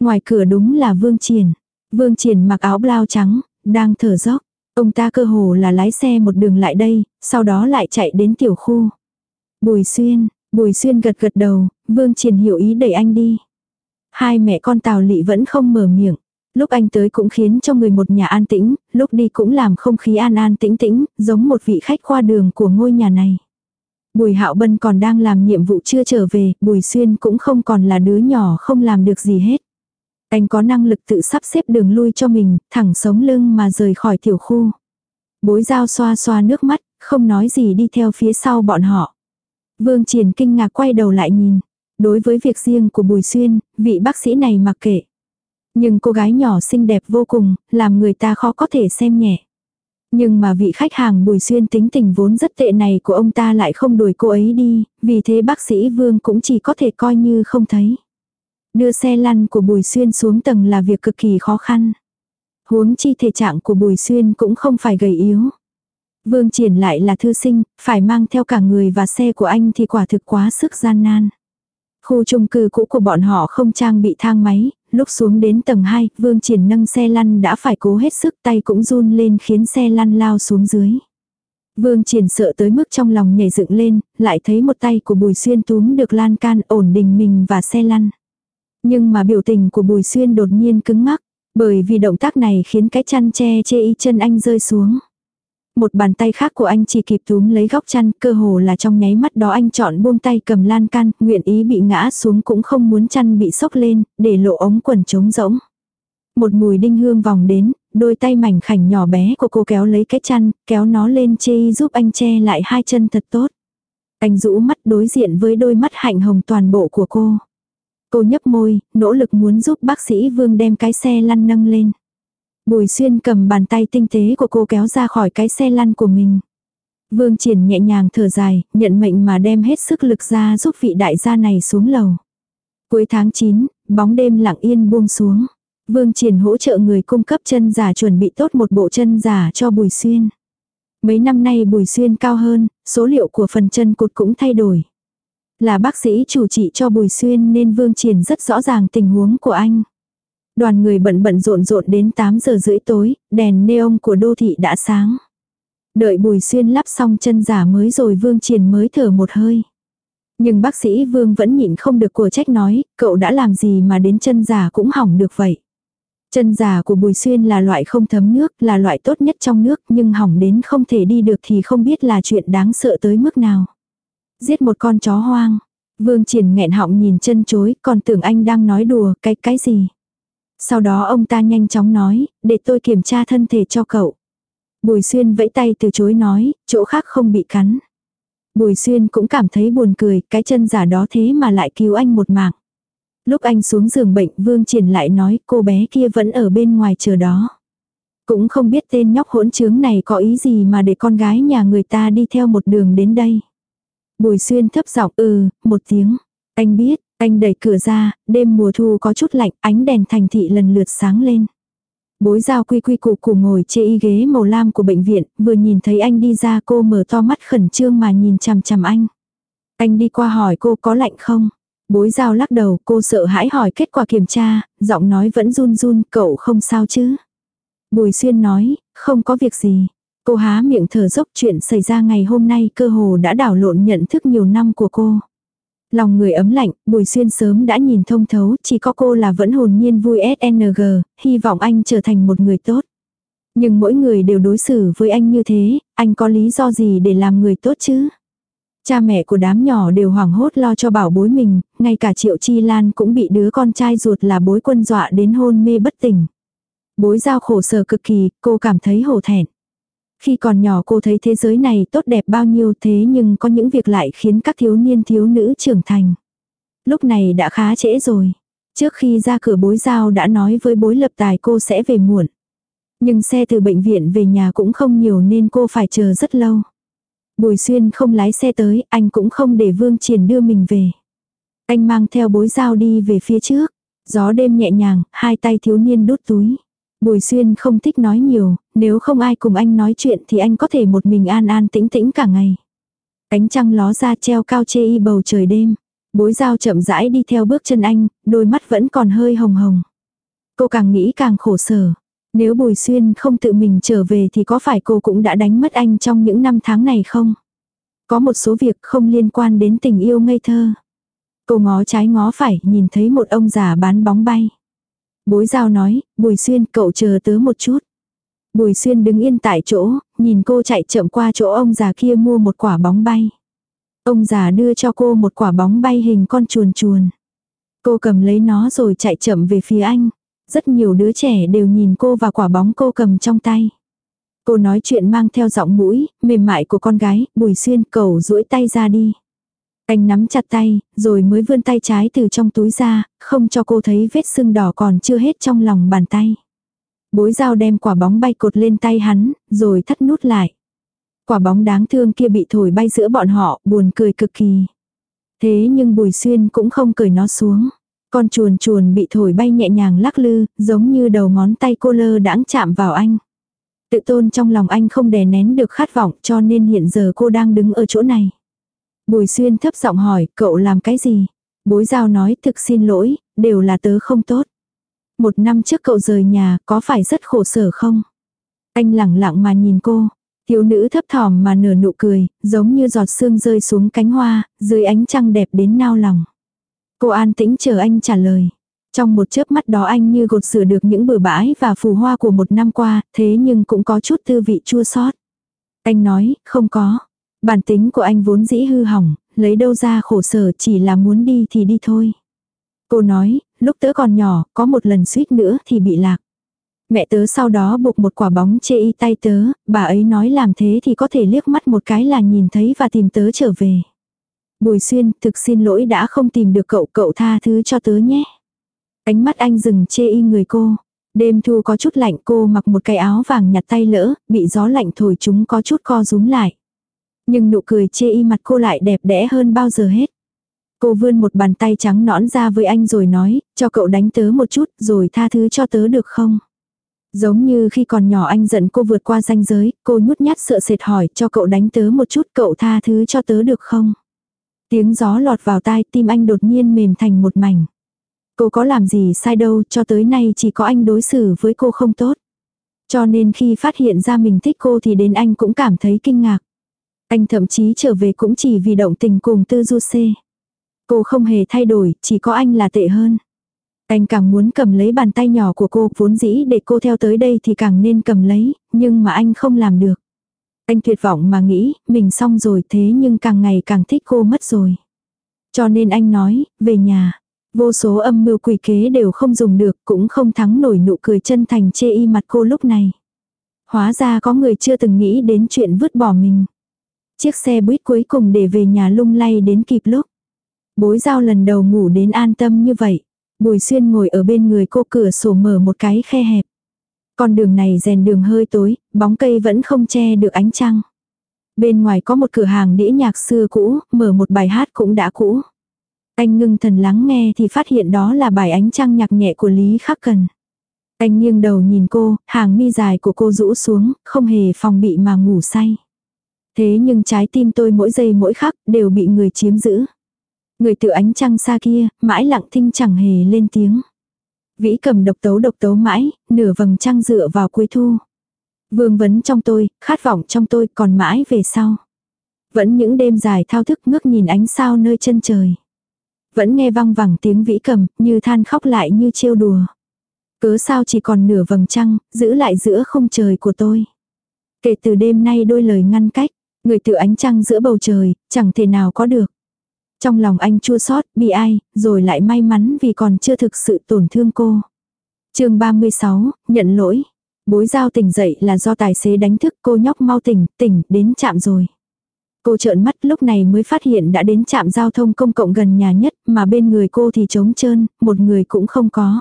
Ngoài cửa đúng là Vương Triển. Vương Triển mặc áo blau trắng, đang thở dốc. Ông ta cơ hồ là lái xe một đường lại đây, sau đó lại chạy đến tiểu khu. Bùi xuyên, bùi xuyên gật gật đầu, Vương Triển hiểu ý đẩy anh đi. Hai mẹ con Tào Lị vẫn không mở miệng. Lúc anh tới cũng khiến cho người một nhà an tĩnh, lúc đi cũng làm không khí an an tĩnh tĩnh, giống một vị khách qua đường của ngôi nhà này. Bùi Hạo Bân còn đang làm nhiệm vụ chưa trở về, Bùi Xuyên cũng không còn là đứa nhỏ không làm được gì hết. Anh có năng lực tự sắp xếp đường lui cho mình, thẳng sống lưng mà rời khỏi tiểu khu. Bối dao xoa xoa nước mắt, không nói gì đi theo phía sau bọn họ. Vương Triển kinh ngạc quay đầu lại nhìn. Đối với việc riêng của Bùi Xuyên, vị bác sĩ này mặc kệ. Nhưng cô gái nhỏ xinh đẹp vô cùng, làm người ta khó có thể xem nhẹ. Nhưng mà vị khách hàng Bùi Xuyên tính tình vốn rất tệ này của ông ta lại không đuổi cô ấy đi, vì thế bác sĩ Vương cũng chỉ có thể coi như không thấy. Đưa xe lăn của Bùi Xuyên xuống tầng là việc cực kỳ khó khăn. Huống chi thể trạng của Bùi Xuyên cũng không phải gầy yếu. Vương triển lại là thư sinh, phải mang theo cả người và xe của anh thì quả thực quá sức gian nan. Khu chung cư cũ của bọn họ không trang bị thang máy, lúc xuống đến tầng 2, Vương Triển nâng xe lăn đã phải cố hết sức tay cũng run lên khiến xe lăn lao xuống dưới. Vương Triển sợ tới mức trong lòng nhảy dựng lên, lại thấy một tay của Bùi Xuyên túm được lan can ổn định mình và xe lăn. Nhưng mà biểu tình của Bùi Xuyên đột nhiên cứng ngắc, bởi vì động tác này khiến cái chăn che chê y chân anh rơi xuống. Một bàn tay khác của anh chỉ kịp túm lấy góc chăn, cơ hồ là trong nháy mắt đó anh chọn buông tay cầm lan can, nguyện ý bị ngã xuống cũng không muốn chăn bị sốc lên, để lộ ống quần trống rỗng. Một mùi đinh hương vòng đến, đôi tay mảnh khảnh nhỏ bé của cô kéo lấy cái chăn, kéo nó lên chê giúp anh che lại hai chân thật tốt. Anh rũ mắt đối diện với đôi mắt hạnh hồng toàn bộ của cô. Cô nhấp môi, nỗ lực muốn giúp bác sĩ Vương đem cái xe lăn nâng lên. Bùi xuyên cầm bàn tay tinh tế của cô kéo ra khỏi cái xe lăn của mình. Vương triển nhẹ nhàng thở dài, nhận mệnh mà đem hết sức lực ra giúp vị đại gia này xuống lầu. Cuối tháng 9, bóng đêm lặng yên buông xuống. Vương triển hỗ trợ người cung cấp chân giả chuẩn bị tốt một bộ chân giả cho Bùi Xuyên. Mấy năm nay Bùi Xuyên cao hơn, số liệu của phần chân cụt cũng thay đổi. Là bác sĩ chủ trị cho Bùi Xuyên nên Vương Triển rất rõ ràng tình huống của anh. Đoàn người bận bận rộn rộn đến 8 giờ rưỡi tối, đèn neon của đô thị đã sáng. Đợi Bùi Xuyên lắp xong chân giả mới rồi Vương Triển mới thở một hơi. Nhưng bác sĩ Vương vẫn nhịn không được của trách nói, cậu đã làm gì mà đến chân giả cũng hỏng được vậy. Chân giả của Bùi Xuyên là loại không thấm nước, là loại tốt nhất trong nước, nhưng hỏng đến không thể đi được thì không biết là chuyện đáng sợ tới mức nào. Giết một con chó hoang. Vương Triển nghẹn họng nhìn chân chối, còn tưởng anh đang nói đùa, cái cái gì. Sau đó ông ta nhanh chóng nói, để tôi kiểm tra thân thể cho cậu. Bùi Xuyên vẫy tay từ chối nói, chỗ khác không bị cắn. Bùi Xuyên cũng cảm thấy buồn cười, cái chân giả đó thế mà lại cứu anh một mạng. Lúc anh xuống giường bệnh Vương Triển lại nói cô bé kia vẫn ở bên ngoài chờ đó. Cũng không biết tên nhóc hỗn trướng này có ý gì mà để con gái nhà người ta đi theo một đường đến đây. Bùi xuyên thấp giọng ừ, một tiếng. Anh biết, anh đẩy cửa ra, đêm mùa thu có chút lạnh, ánh đèn thành thị lần lượt sáng lên. Bối giao quy quy cụ cụ ngồi chê y ghế màu lam của bệnh viện, vừa nhìn thấy anh đi ra cô mở to mắt khẩn trương mà nhìn chằm chằm anh. Anh đi qua hỏi cô có lạnh không? Bối giao lắc đầu, cô sợ hãi hỏi kết quả kiểm tra, giọng nói vẫn run run, cậu không sao chứ? Bùi xuyên nói, không có việc gì. Cô há miệng thở dốc chuyện xảy ra ngày hôm nay cơ hồ đã đảo lộn nhận thức nhiều năm của cô. Lòng người ấm lạnh, Bùi Xuyên sớm đã nhìn thông thấu, chỉ có cô là vẫn hồn nhiên vui SNG, hy vọng anh trở thành một người tốt. Nhưng mỗi người đều đối xử với anh như thế, anh có lý do gì để làm người tốt chứ? Cha mẹ của đám nhỏ đều hoảng hốt lo cho bảo bối mình, ngay cả Triệu Chi Lan cũng bị đứa con trai ruột là bối quân dọa đến hôn mê bất tỉnh. Bối giao khổ sở cực kỳ, cô cảm thấy hổ thẹn. Khi còn nhỏ cô thấy thế giới này tốt đẹp bao nhiêu thế nhưng có những việc lại khiến các thiếu niên thiếu nữ trưởng thành. Lúc này đã khá trễ rồi. Trước khi ra cửa bối giao đã nói với bối lập tài cô sẽ về muộn. Nhưng xe từ bệnh viện về nhà cũng không nhiều nên cô phải chờ rất lâu. Bùi xuyên không lái xe tới, anh cũng không để Vương Triển đưa mình về. Anh mang theo bối dao đi về phía trước. Gió đêm nhẹ nhàng, hai tay thiếu niên đút túi. Bùi xuyên không thích nói nhiều, nếu không ai cùng anh nói chuyện thì anh có thể một mình an an tĩnh tĩnh cả ngày. Cánh trăng ló ra treo cao chê y bầu trời đêm. Bối dao chậm rãi đi theo bước chân anh, đôi mắt vẫn còn hơi hồng hồng. Cô càng nghĩ càng khổ sở. Nếu Bùi Xuyên không tự mình trở về thì có phải cô cũng đã đánh mất anh trong những năm tháng này không? Có một số việc không liên quan đến tình yêu ngây thơ. Cô ngó trái ngó phải nhìn thấy một ông già bán bóng bay. Bối giao nói, Bùi Xuyên cậu chờ tớ một chút. Bùi Xuyên đứng yên tại chỗ, nhìn cô chạy chậm qua chỗ ông già kia mua một quả bóng bay. Ông già đưa cho cô một quả bóng bay hình con chuồn chuồn. Cô cầm lấy nó rồi chạy chậm về phía anh. Rất nhiều đứa trẻ đều nhìn cô và quả bóng cô cầm trong tay. Cô nói chuyện mang theo giọng mũi, mềm mại của con gái, bùi xuyên cầu duỗi tay ra đi. Anh nắm chặt tay, rồi mới vươn tay trái từ trong túi ra, không cho cô thấy vết sưng đỏ còn chưa hết trong lòng bàn tay. Bối dao đem quả bóng bay cột lên tay hắn, rồi thắt nút lại. Quả bóng đáng thương kia bị thổi bay giữa bọn họ, buồn cười cực kỳ. Thế nhưng Bùi Xuyên cũng không cười nó xuống. Con chuồn chuồn bị thổi bay nhẹ nhàng lắc lư, giống như đầu ngón tay cô lơ đãng chạm vào anh. Tự tôn trong lòng anh không đè nén được khát vọng cho nên hiện giờ cô đang đứng ở chỗ này. Bùi xuyên thấp giọng hỏi, cậu làm cái gì? Bối giao nói thực xin lỗi, đều là tớ không tốt. Một năm trước cậu rời nhà, có phải rất khổ sở không? Anh lẳng lặng mà nhìn cô. Thiếu nữ thấp thỏm mà nở nụ cười, giống như giọt sương rơi xuống cánh hoa, dưới ánh trăng đẹp đến nao lòng. Cô an tĩnh chờ anh trả lời. Trong một chớp mắt đó anh như gột sửa được những bừa bãi và phù hoa của một năm qua, thế nhưng cũng có chút tư vị chua xót. Anh nói, không có. Bản tính của anh vốn dĩ hư hỏng, lấy đâu ra khổ sở chỉ là muốn đi thì đi thôi. Cô nói, lúc tớ còn nhỏ, có một lần suýt nữa thì bị lạc. Mẹ tớ sau đó buộc một quả bóng chê y tay tớ, bà ấy nói làm thế thì có thể liếc mắt một cái là nhìn thấy và tìm tớ trở về. Bùi xuyên, thực xin lỗi đã không tìm được cậu, cậu tha thứ cho tớ nhé. Ánh mắt anh dừng chê y người cô. Đêm thu có chút lạnh cô mặc một cái áo vàng nhặt tay lỡ, bị gió lạnh thổi chúng có chút co rúm lại. Nhưng nụ cười chê y mặt cô lại đẹp đẽ hơn bao giờ hết. Cô vươn một bàn tay trắng nõn ra với anh rồi nói, cho cậu đánh tớ một chút rồi tha thứ cho tớ được không? Giống như khi còn nhỏ anh giận cô vượt qua ranh giới, cô nhút nhát sợ sệt hỏi cho cậu đánh tớ một chút cậu tha thứ cho tớ được không? Tiếng gió lọt vào tai tim anh đột nhiên mềm thành một mảnh. Cô có làm gì sai đâu cho tới nay chỉ có anh đối xử với cô không tốt. Cho nên khi phát hiện ra mình thích cô thì đến anh cũng cảm thấy kinh ngạc. Anh thậm chí trở về cũng chỉ vì động tình cùng tư du xê. Cô không hề thay đổi, chỉ có anh là tệ hơn. Anh càng muốn cầm lấy bàn tay nhỏ của cô, vốn dĩ để cô theo tới đây thì càng nên cầm lấy, nhưng mà anh không làm được. Anh tuyệt vọng mà nghĩ, mình xong rồi thế nhưng càng ngày càng thích cô mất rồi. Cho nên anh nói, về nhà. Vô số âm mưu quỷ kế đều không dùng được, cũng không thắng nổi nụ cười chân thành chê y mặt cô lúc này. Hóa ra có người chưa từng nghĩ đến chuyện vứt bỏ mình. Chiếc xe buýt cuối cùng để về nhà lung lay đến kịp lúc. Bối giao lần đầu ngủ đến an tâm như vậy. Bùi xuyên ngồi ở bên người cô cửa sổ mở một cái khe hẹp. Con đường này rèn đường hơi tối, bóng cây vẫn không che được ánh trăng. Bên ngoài có một cửa hàng đĩa nhạc xưa cũ, mở một bài hát cũng đã cũ. Anh ngưng thần lắng nghe thì phát hiện đó là bài ánh trăng nhạc nhẹ của Lý Khắc Cần. Anh nghiêng đầu nhìn cô, hàng mi dài của cô rũ xuống, không hề phòng bị mà ngủ say. Thế nhưng trái tim tôi mỗi giây mỗi khắc đều bị người chiếm giữ. Người tự ánh trăng xa kia, mãi lặng thinh chẳng hề lên tiếng. Vĩ cầm độc tấu độc tấu mãi, nửa vầng trăng dựa vào cuối thu. Vương vấn trong tôi, khát vọng trong tôi còn mãi về sau. Vẫn những đêm dài thao thức ngước nhìn ánh sao nơi chân trời. Vẫn nghe văng vẳng tiếng vĩ cầm, như than khóc lại như trêu đùa. Cớ sao chỉ còn nửa vầng trăng, giữ lại giữa không trời của tôi. Kể từ đêm nay đôi lời ngăn cách, người tự ánh trăng giữa bầu trời, chẳng thể nào có được. Trong lòng anh chua xót bị ai, rồi lại may mắn vì còn chưa thực sự tổn thương cô. chương 36, nhận lỗi. Bối giao tỉnh dậy là do tài xế đánh thức cô nhóc mau tỉnh, tỉnh, đến chạm rồi. Cô trợn mắt lúc này mới phát hiện đã đến trạm giao thông công cộng gần nhà nhất mà bên người cô thì trống trơn, một người cũng không có.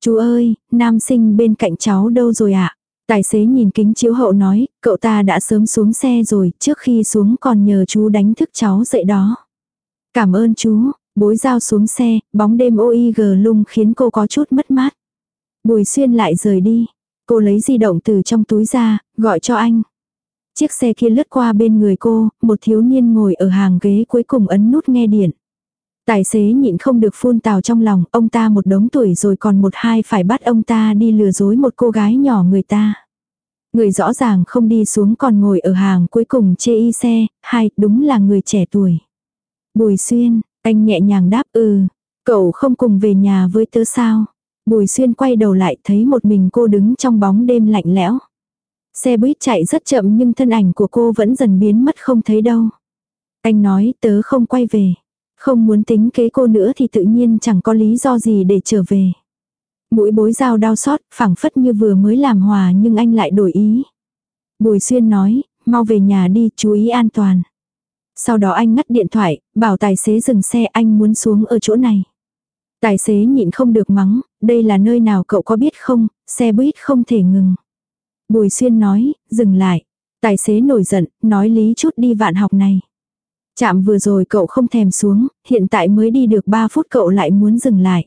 Chú ơi, nam sinh bên cạnh cháu đâu rồi ạ? À? Tài xế nhìn kính chiếu hậu nói, cậu ta đã sớm xuống xe rồi, trước khi xuống còn nhờ chú đánh thức cháu dậy đó. Cảm ơn chú, bối giao xuống xe, bóng đêm OIG lung khiến cô có chút mất mát. Bùi xuyên lại rời đi. Cô lấy di động từ trong túi ra, gọi cho anh. Chiếc xe kia lướt qua bên người cô, một thiếu niên ngồi ở hàng ghế cuối cùng ấn nút nghe điện. Tài xế nhịn không được phun tào trong lòng, ông ta một đống tuổi rồi còn một hai phải bắt ông ta đi lừa dối một cô gái nhỏ người ta. Người rõ ràng không đi xuống còn ngồi ở hàng cuối cùng chê y xe, hai, đúng là người trẻ tuổi. Bùi xuyên, anh nhẹ nhàng đáp ừ, cậu không cùng về nhà với tớ sao. Bùi xuyên quay đầu lại thấy một mình cô đứng trong bóng đêm lạnh lẽo. Xe buýt chạy rất chậm nhưng thân ảnh của cô vẫn dần biến mất không thấy đâu. Anh nói tớ không quay về. Không muốn tính kế cô nữa thì tự nhiên chẳng có lý do gì để trở về. Mũi bối dao đau xót, phẳng phất như vừa mới làm hòa nhưng anh lại đổi ý. Bùi xuyên nói, mau về nhà đi, chú ý an toàn. Sau đó anh ngắt điện thoại, bảo tài xế dừng xe anh muốn xuống ở chỗ này. Tài xế nhịn không được mắng, đây là nơi nào cậu có biết không, xe buýt không thể ngừng. Bùi xuyên nói, dừng lại. Tài xế nổi giận, nói lý chút đi vạn học này. Chạm vừa rồi cậu không thèm xuống, hiện tại mới đi được 3 phút cậu lại muốn dừng lại.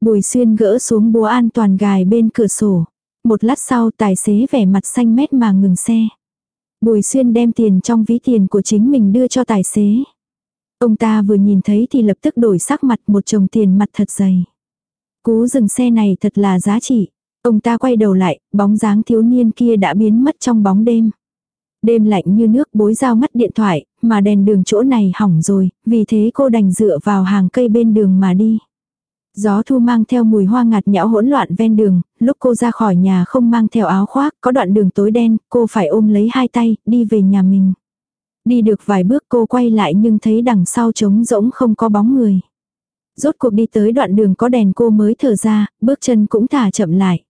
Bùi xuyên gỡ xuống búa an toàn gài bên cửa sổ. Một lát sau tài xế vẻ mặt xanh mét mà ngừng xe. Bùi xuyên đem tiền trong ví tiền của chính mình đưa cho tài xế. Ông ta vừa nhìn thấy thì lập tức đổi sắc mặt một chồng tiền mặt thật dày. Cú dừng xe này thật là giá trị. Ông ta quay đầu lại, bóng dáng thiếu niên kia đã biến mất trong bóng đêm. Đêm lạnh như nước bối dao ngắt điện thoại, mà đèn đường chỗ này hỏng rồi, vì thế cô đành dựa vào hàng cây bên đường mà đi. Gió thu mang theo mùi hoa ngạt nhão hỗn loạn ven đường, lúc cô ra khỏi nhà không mang theo áo khoác, có đoạn đường tối đen, cô phải ôm lấy hai tay, đi về nhà mình. Đi được vài bước cô quay lại nhưng thấy đằng sau trống rỗng không có bóng người. Rốt cuộc đi tới đoạn đường có đèn cô mới thở ra, bước chân cũng thả chậm lại.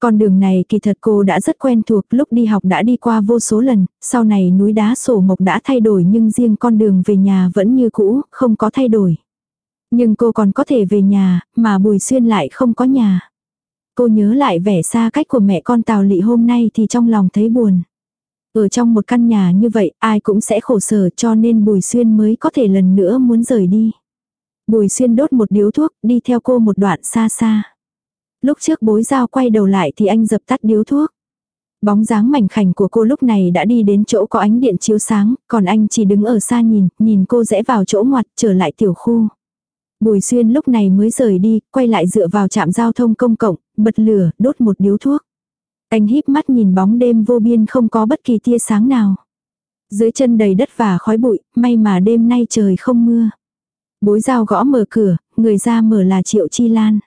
Con đường này kỳ thật cô đã rất quen thuộc lúc đi học đã đi qua vô số lần, sau này núi đá sổ mộc đã thay đổi nhưng riêng con đường về nhà vẫn như cũ, không có thay đổi. Nhưng cô còn có thể về nhà, mà Bùi Xuyên lại không có nhà. Cô nhớ lại vẻ xa cách của mẹ con Tào Lị hôm nay thì trong lòng thấy buồn. Ở trong một căn nhà như vậy ai cũng sẽ khổ sở cho nên Bùi Xuyên mới có thể lần nữa muốn rời đi. Bùi Xuyên đốt một điếu thuốc đi theo cô một đoạn xa xa. Lúc trước bối giao quay đầu lại thì anh dập tắt điếu thuốc. Bóng dáng mảnh khảnh của cô lúc này đã đi đến chỗ có ánh điện chiếu sáng, còn anh chỉ đứng ở xa nhìn, nhìn cô rẽ vào chỗ ngoặt trở lại tiểu khu. Bùi xuyên lúc này mới rời đi, quay lại dựa vào trạm giao thông công cộng, bật lửa, đốt một điếu thuốc. Anh híp mắt nhìn bóng đêm vô biên không có bất kỳ tia sáng nào. Dưới chân đầy đất và khói bụi, may mà đêm nay trời không mưa. Bối dao gõ mở cửa, người ra mở là Triệu Chi Lan.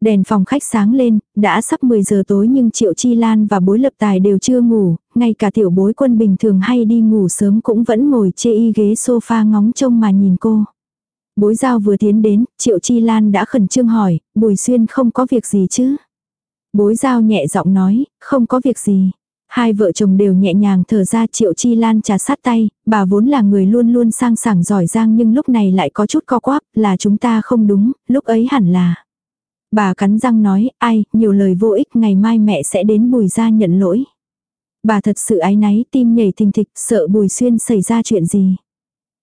Đèn phòng khách sáng lên, đã sắp 10 giờ tối nhưng Triệu Chi Lan và bối lập tài đều chưa ngủ, ngay cả tiểu bối quân bình thường hay đi ngủ sớm cũng vẫn ngồi chê y ghế sofa ngóng trông mà nhìn cô. Bối giao vừa tiến đến, Triệu Chi Lan đã khẩn trương hỏi, Bùi Xuyên không có việc gì chứ? Bối giao nhẹ giọng nói, không có việc gì. Hai vợ chồng đều nhẹ nhàng thở ra triệu chi lan trà sát tay, bà vốn là người luôn luôn sang sảng giỏi giang nhưng lúc này lại có chút co quắp, là chúng ta không đúng, lúc ấy hẳn là. Bà cắn răng nói, ai, nhiều lời vô ích, ngày mai mẹ sẽ đến bùi ra nhận lỗi. Bà thật sự ái náy, tim nhảy thình thịch, sợ bùi xuyên xảy ra chuyện gì.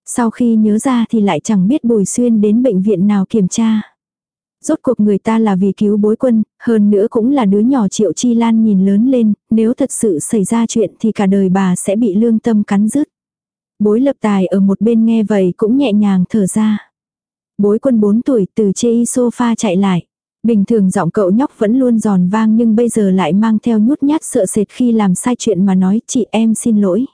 Sau khi nhớ ra thì lại chẳng biết bùi xuyên đến bệnh viện nào kiểm tra. Rốt cuộc người ta là vì cứu bối quân, hơn nữa cũng là đứa nhỏ triệu chi lan nhìn lớn lên, nếu thật sự xảy ra chuyện thì cả đời bà sẽ bị lương tâm cắn rứt. Bối lập tài ở một bên nghe vậy cũng nhẹ nhàng thở ra. Bối quân 4 tuổi từ chê y sofa chạy lại. Bình thường giọng cậu nhóc vẫn luôn giòn vang nhưng bây giờ lại mang theo nhút nhát sợ sệt khi làm sai chuyện mà nói chị em xin lỗi.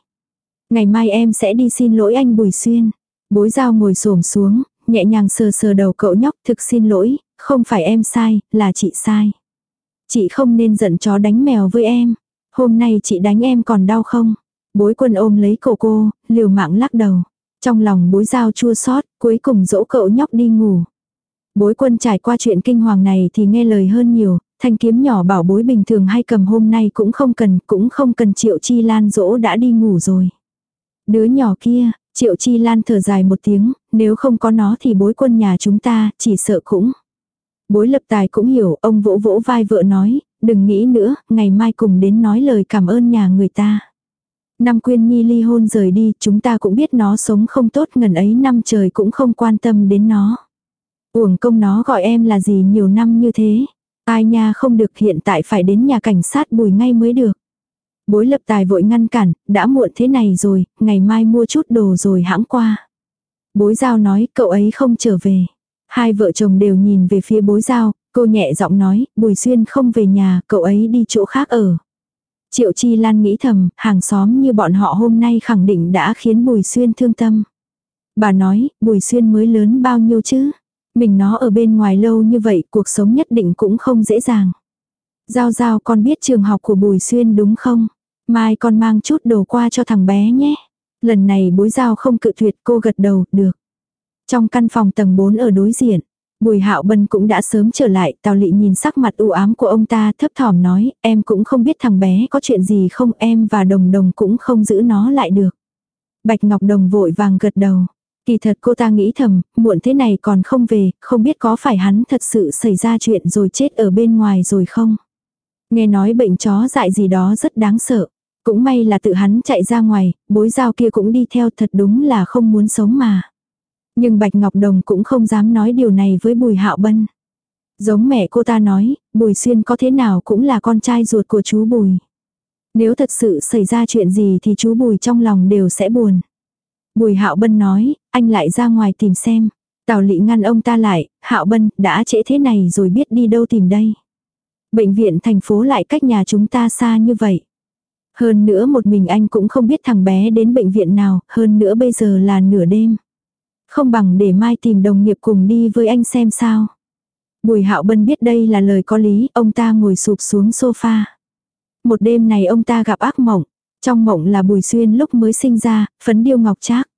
Ngày mai em sẽ đi xin lỗi anh Bùi Xuyên. Bối dao ngồi xổm xuống, nhẹ nhàng sờ sờ đầu cậu nhóc thực xin lỗi, không phải em sai, là chị sai. Chị không nên giận chó đánh mèo với em. Hôm nay chị đánh em còn đau không? Bối quân ôm lấy cổ cô, liều mạng lắc đầu. Trong lòng bối dao chua xót cuối cùng dỗ cậu nhóc đi ngủ. Bối quân trải qua chuyện kinh hoàng này thì nghe lời hơn nhiều, thanh kiếm nhỏ bảo bối bình thường hay cầm hôm nay cũng không cần, cũng không cần triệu chi lan dỗ đã đi ngủ rồi. Đứa nhỏ kia, triệu chi lan thở dài một tiếng, nếu không có nó thì bối quân nhà chúng ta chỉ sợ cũng. Bối lập tài cũng hiểu, ông vỗ vỗ vai vợ nói, đừng nghĩ nữa, ngày mai cùng đến nói lời cảm ơn nhà người ta. Năm quyên nhi ly hôn rời đi, chúng ta cũng biết nó sống không tốt ngần ấy năm trời cũng không quan tâm đến nó. Uổng công nó gọi em là gì nhiều năm như thế. Ai nha không được hiện tại phải đến nhà cảnh sát bùi ngay mới được. Bối lập tài vội ngăn cản, đã muộn thế này rồi, ngày mai mua chút đồ rồi hãng qua. Bối giao nói cậu ấy không trở về. Hai vợ chồng đều nhìn về phía bối giao, cô nhẹ giọng nói, Bùi Xuyên không về nhà, cậu ấy đi chỗ khác ở. Triệu Chi Lan nghĩ thầm, hàng xóm như bọn họ hôm nay khẳng định đã khiến Bùi Xuyên thương tâm. Bà nói, Bùi Xuyên mới lớn bao nhiêu chứ? Mình nó ở bên ngoài lâu như vậy, cuộc sống nhất định cũng không dễ dàng. Giao giao con biết trường học của Bùi Xuyên đúng không? Mai con mang chút đồ qua cho thằng bé nhé. Lần này bối giao không cự tuyệt cô gật đầu, được. Trong căn phòng tầng 4 ở đối diện, Bùi Hạo Bân cũng đã sớm trở lại, Tào Lị nhìn sắc mặt u ám của ông ta thấp thỏm nói, em cũng không biết thằng bé có chuyện gì không, em và Đồng Đồng cũng không giữ nó lại được. Bạch Ngọc Đồng vội vàng gật đầu. Kỳ thật cô ta nghĩ thầm, muộn thế này còn không về, không biết có phải hắn thật sự xảy ra chuyện rồi chết ở bên ngoài rồi không. Nghe nói bệnh chó dại gì đó rất đáng sợ. Cũng may là tự hắn chạy ra ngoài, bối giao kia cũng đi theo thật đúng là không muốn sống mà. Nhưng Bạch Ngọc Đồng cũng không dám nói điều này với Bùi Hạo Bân. Giống mẹ cô ta nói, Bùi Xuyên có thế nào cũng là con trai ruột của chú Bùi. Nếu thật sự xảy ra chuyện gì thì chú Bùi trong lòng đều sẽ buồn. Bùi Hạo Bân nói, anh lại ra ngoài tìm xem. Tào Lị ngăn ông ta lại, Hạo Bân, đã trễ thế này rồi biết đi đâu tìm đây. Bệnh viện thành phố lại cách nhà chúng ta xa như vậy. Hơn nữa một mình anh cũng không biết thằng bé đến bệnh viện nào, hơn nữa bây giờ là nửa đêm. Không bằng để mai tìm đồng nghiệp cùng đi với anh xem sao. Bùi hạo bân biết đây là lời có lý, ông ta ngồi sụp xuống sofa. Một đêm này ông ta gặp ác mộng. Trong mộng là Bùi Xuyên lúc mới sinh ra, phấn điêu ngọc trác.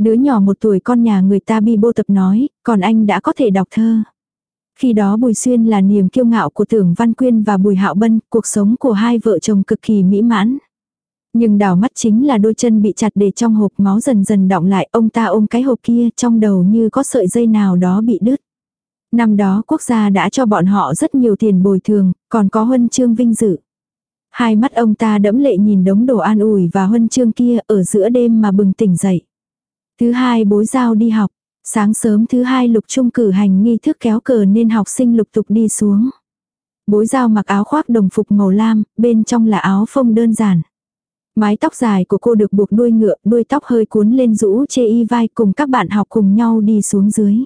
Đứa nhỏ một tuổi con nhà người ta bi bô tập nói, còn anh đã có thể đọc thơ. Khi đó Bùi Xuyên là niềm kiêu ngạo của Tưởng Văn Quyên và Bùi Hạo Bân, cuộc sống của hai vợ chồng cực kỳ mỹ mãn. Nhưng đảo mắt chính là đôi chân bị chặt để trong hộp máu dần dần đọng lại, ông ta ôm cái hộp kia trong đầu như có sợi dây nào đó bị đứt. Năm đó quốc gia đã cho bọn họ rất nhiều tiền bồi thường, còn có huân chương vinh dự. Hai mắt ông ta đẫm lệ nhìn đống đồ an ủi và huân chương kia ở giữa đêm mà bừng tỉnh dậy. Thứ hai bối giao đi học. Sáng sớm thứ hai lục trung cử hành nghi thức kéo cờ nên học sinh lục tục đi xuống. Bối giao mặc áo khoác đồng phục màu lam, bên trong là áo phông đơn giản. Mái tóc dài của cô được buộc đuôi ngựa, đuôi tóc hơi cuốn lên rũ chê y vai cùng các bạn học cùng nhau đi xuống dưới.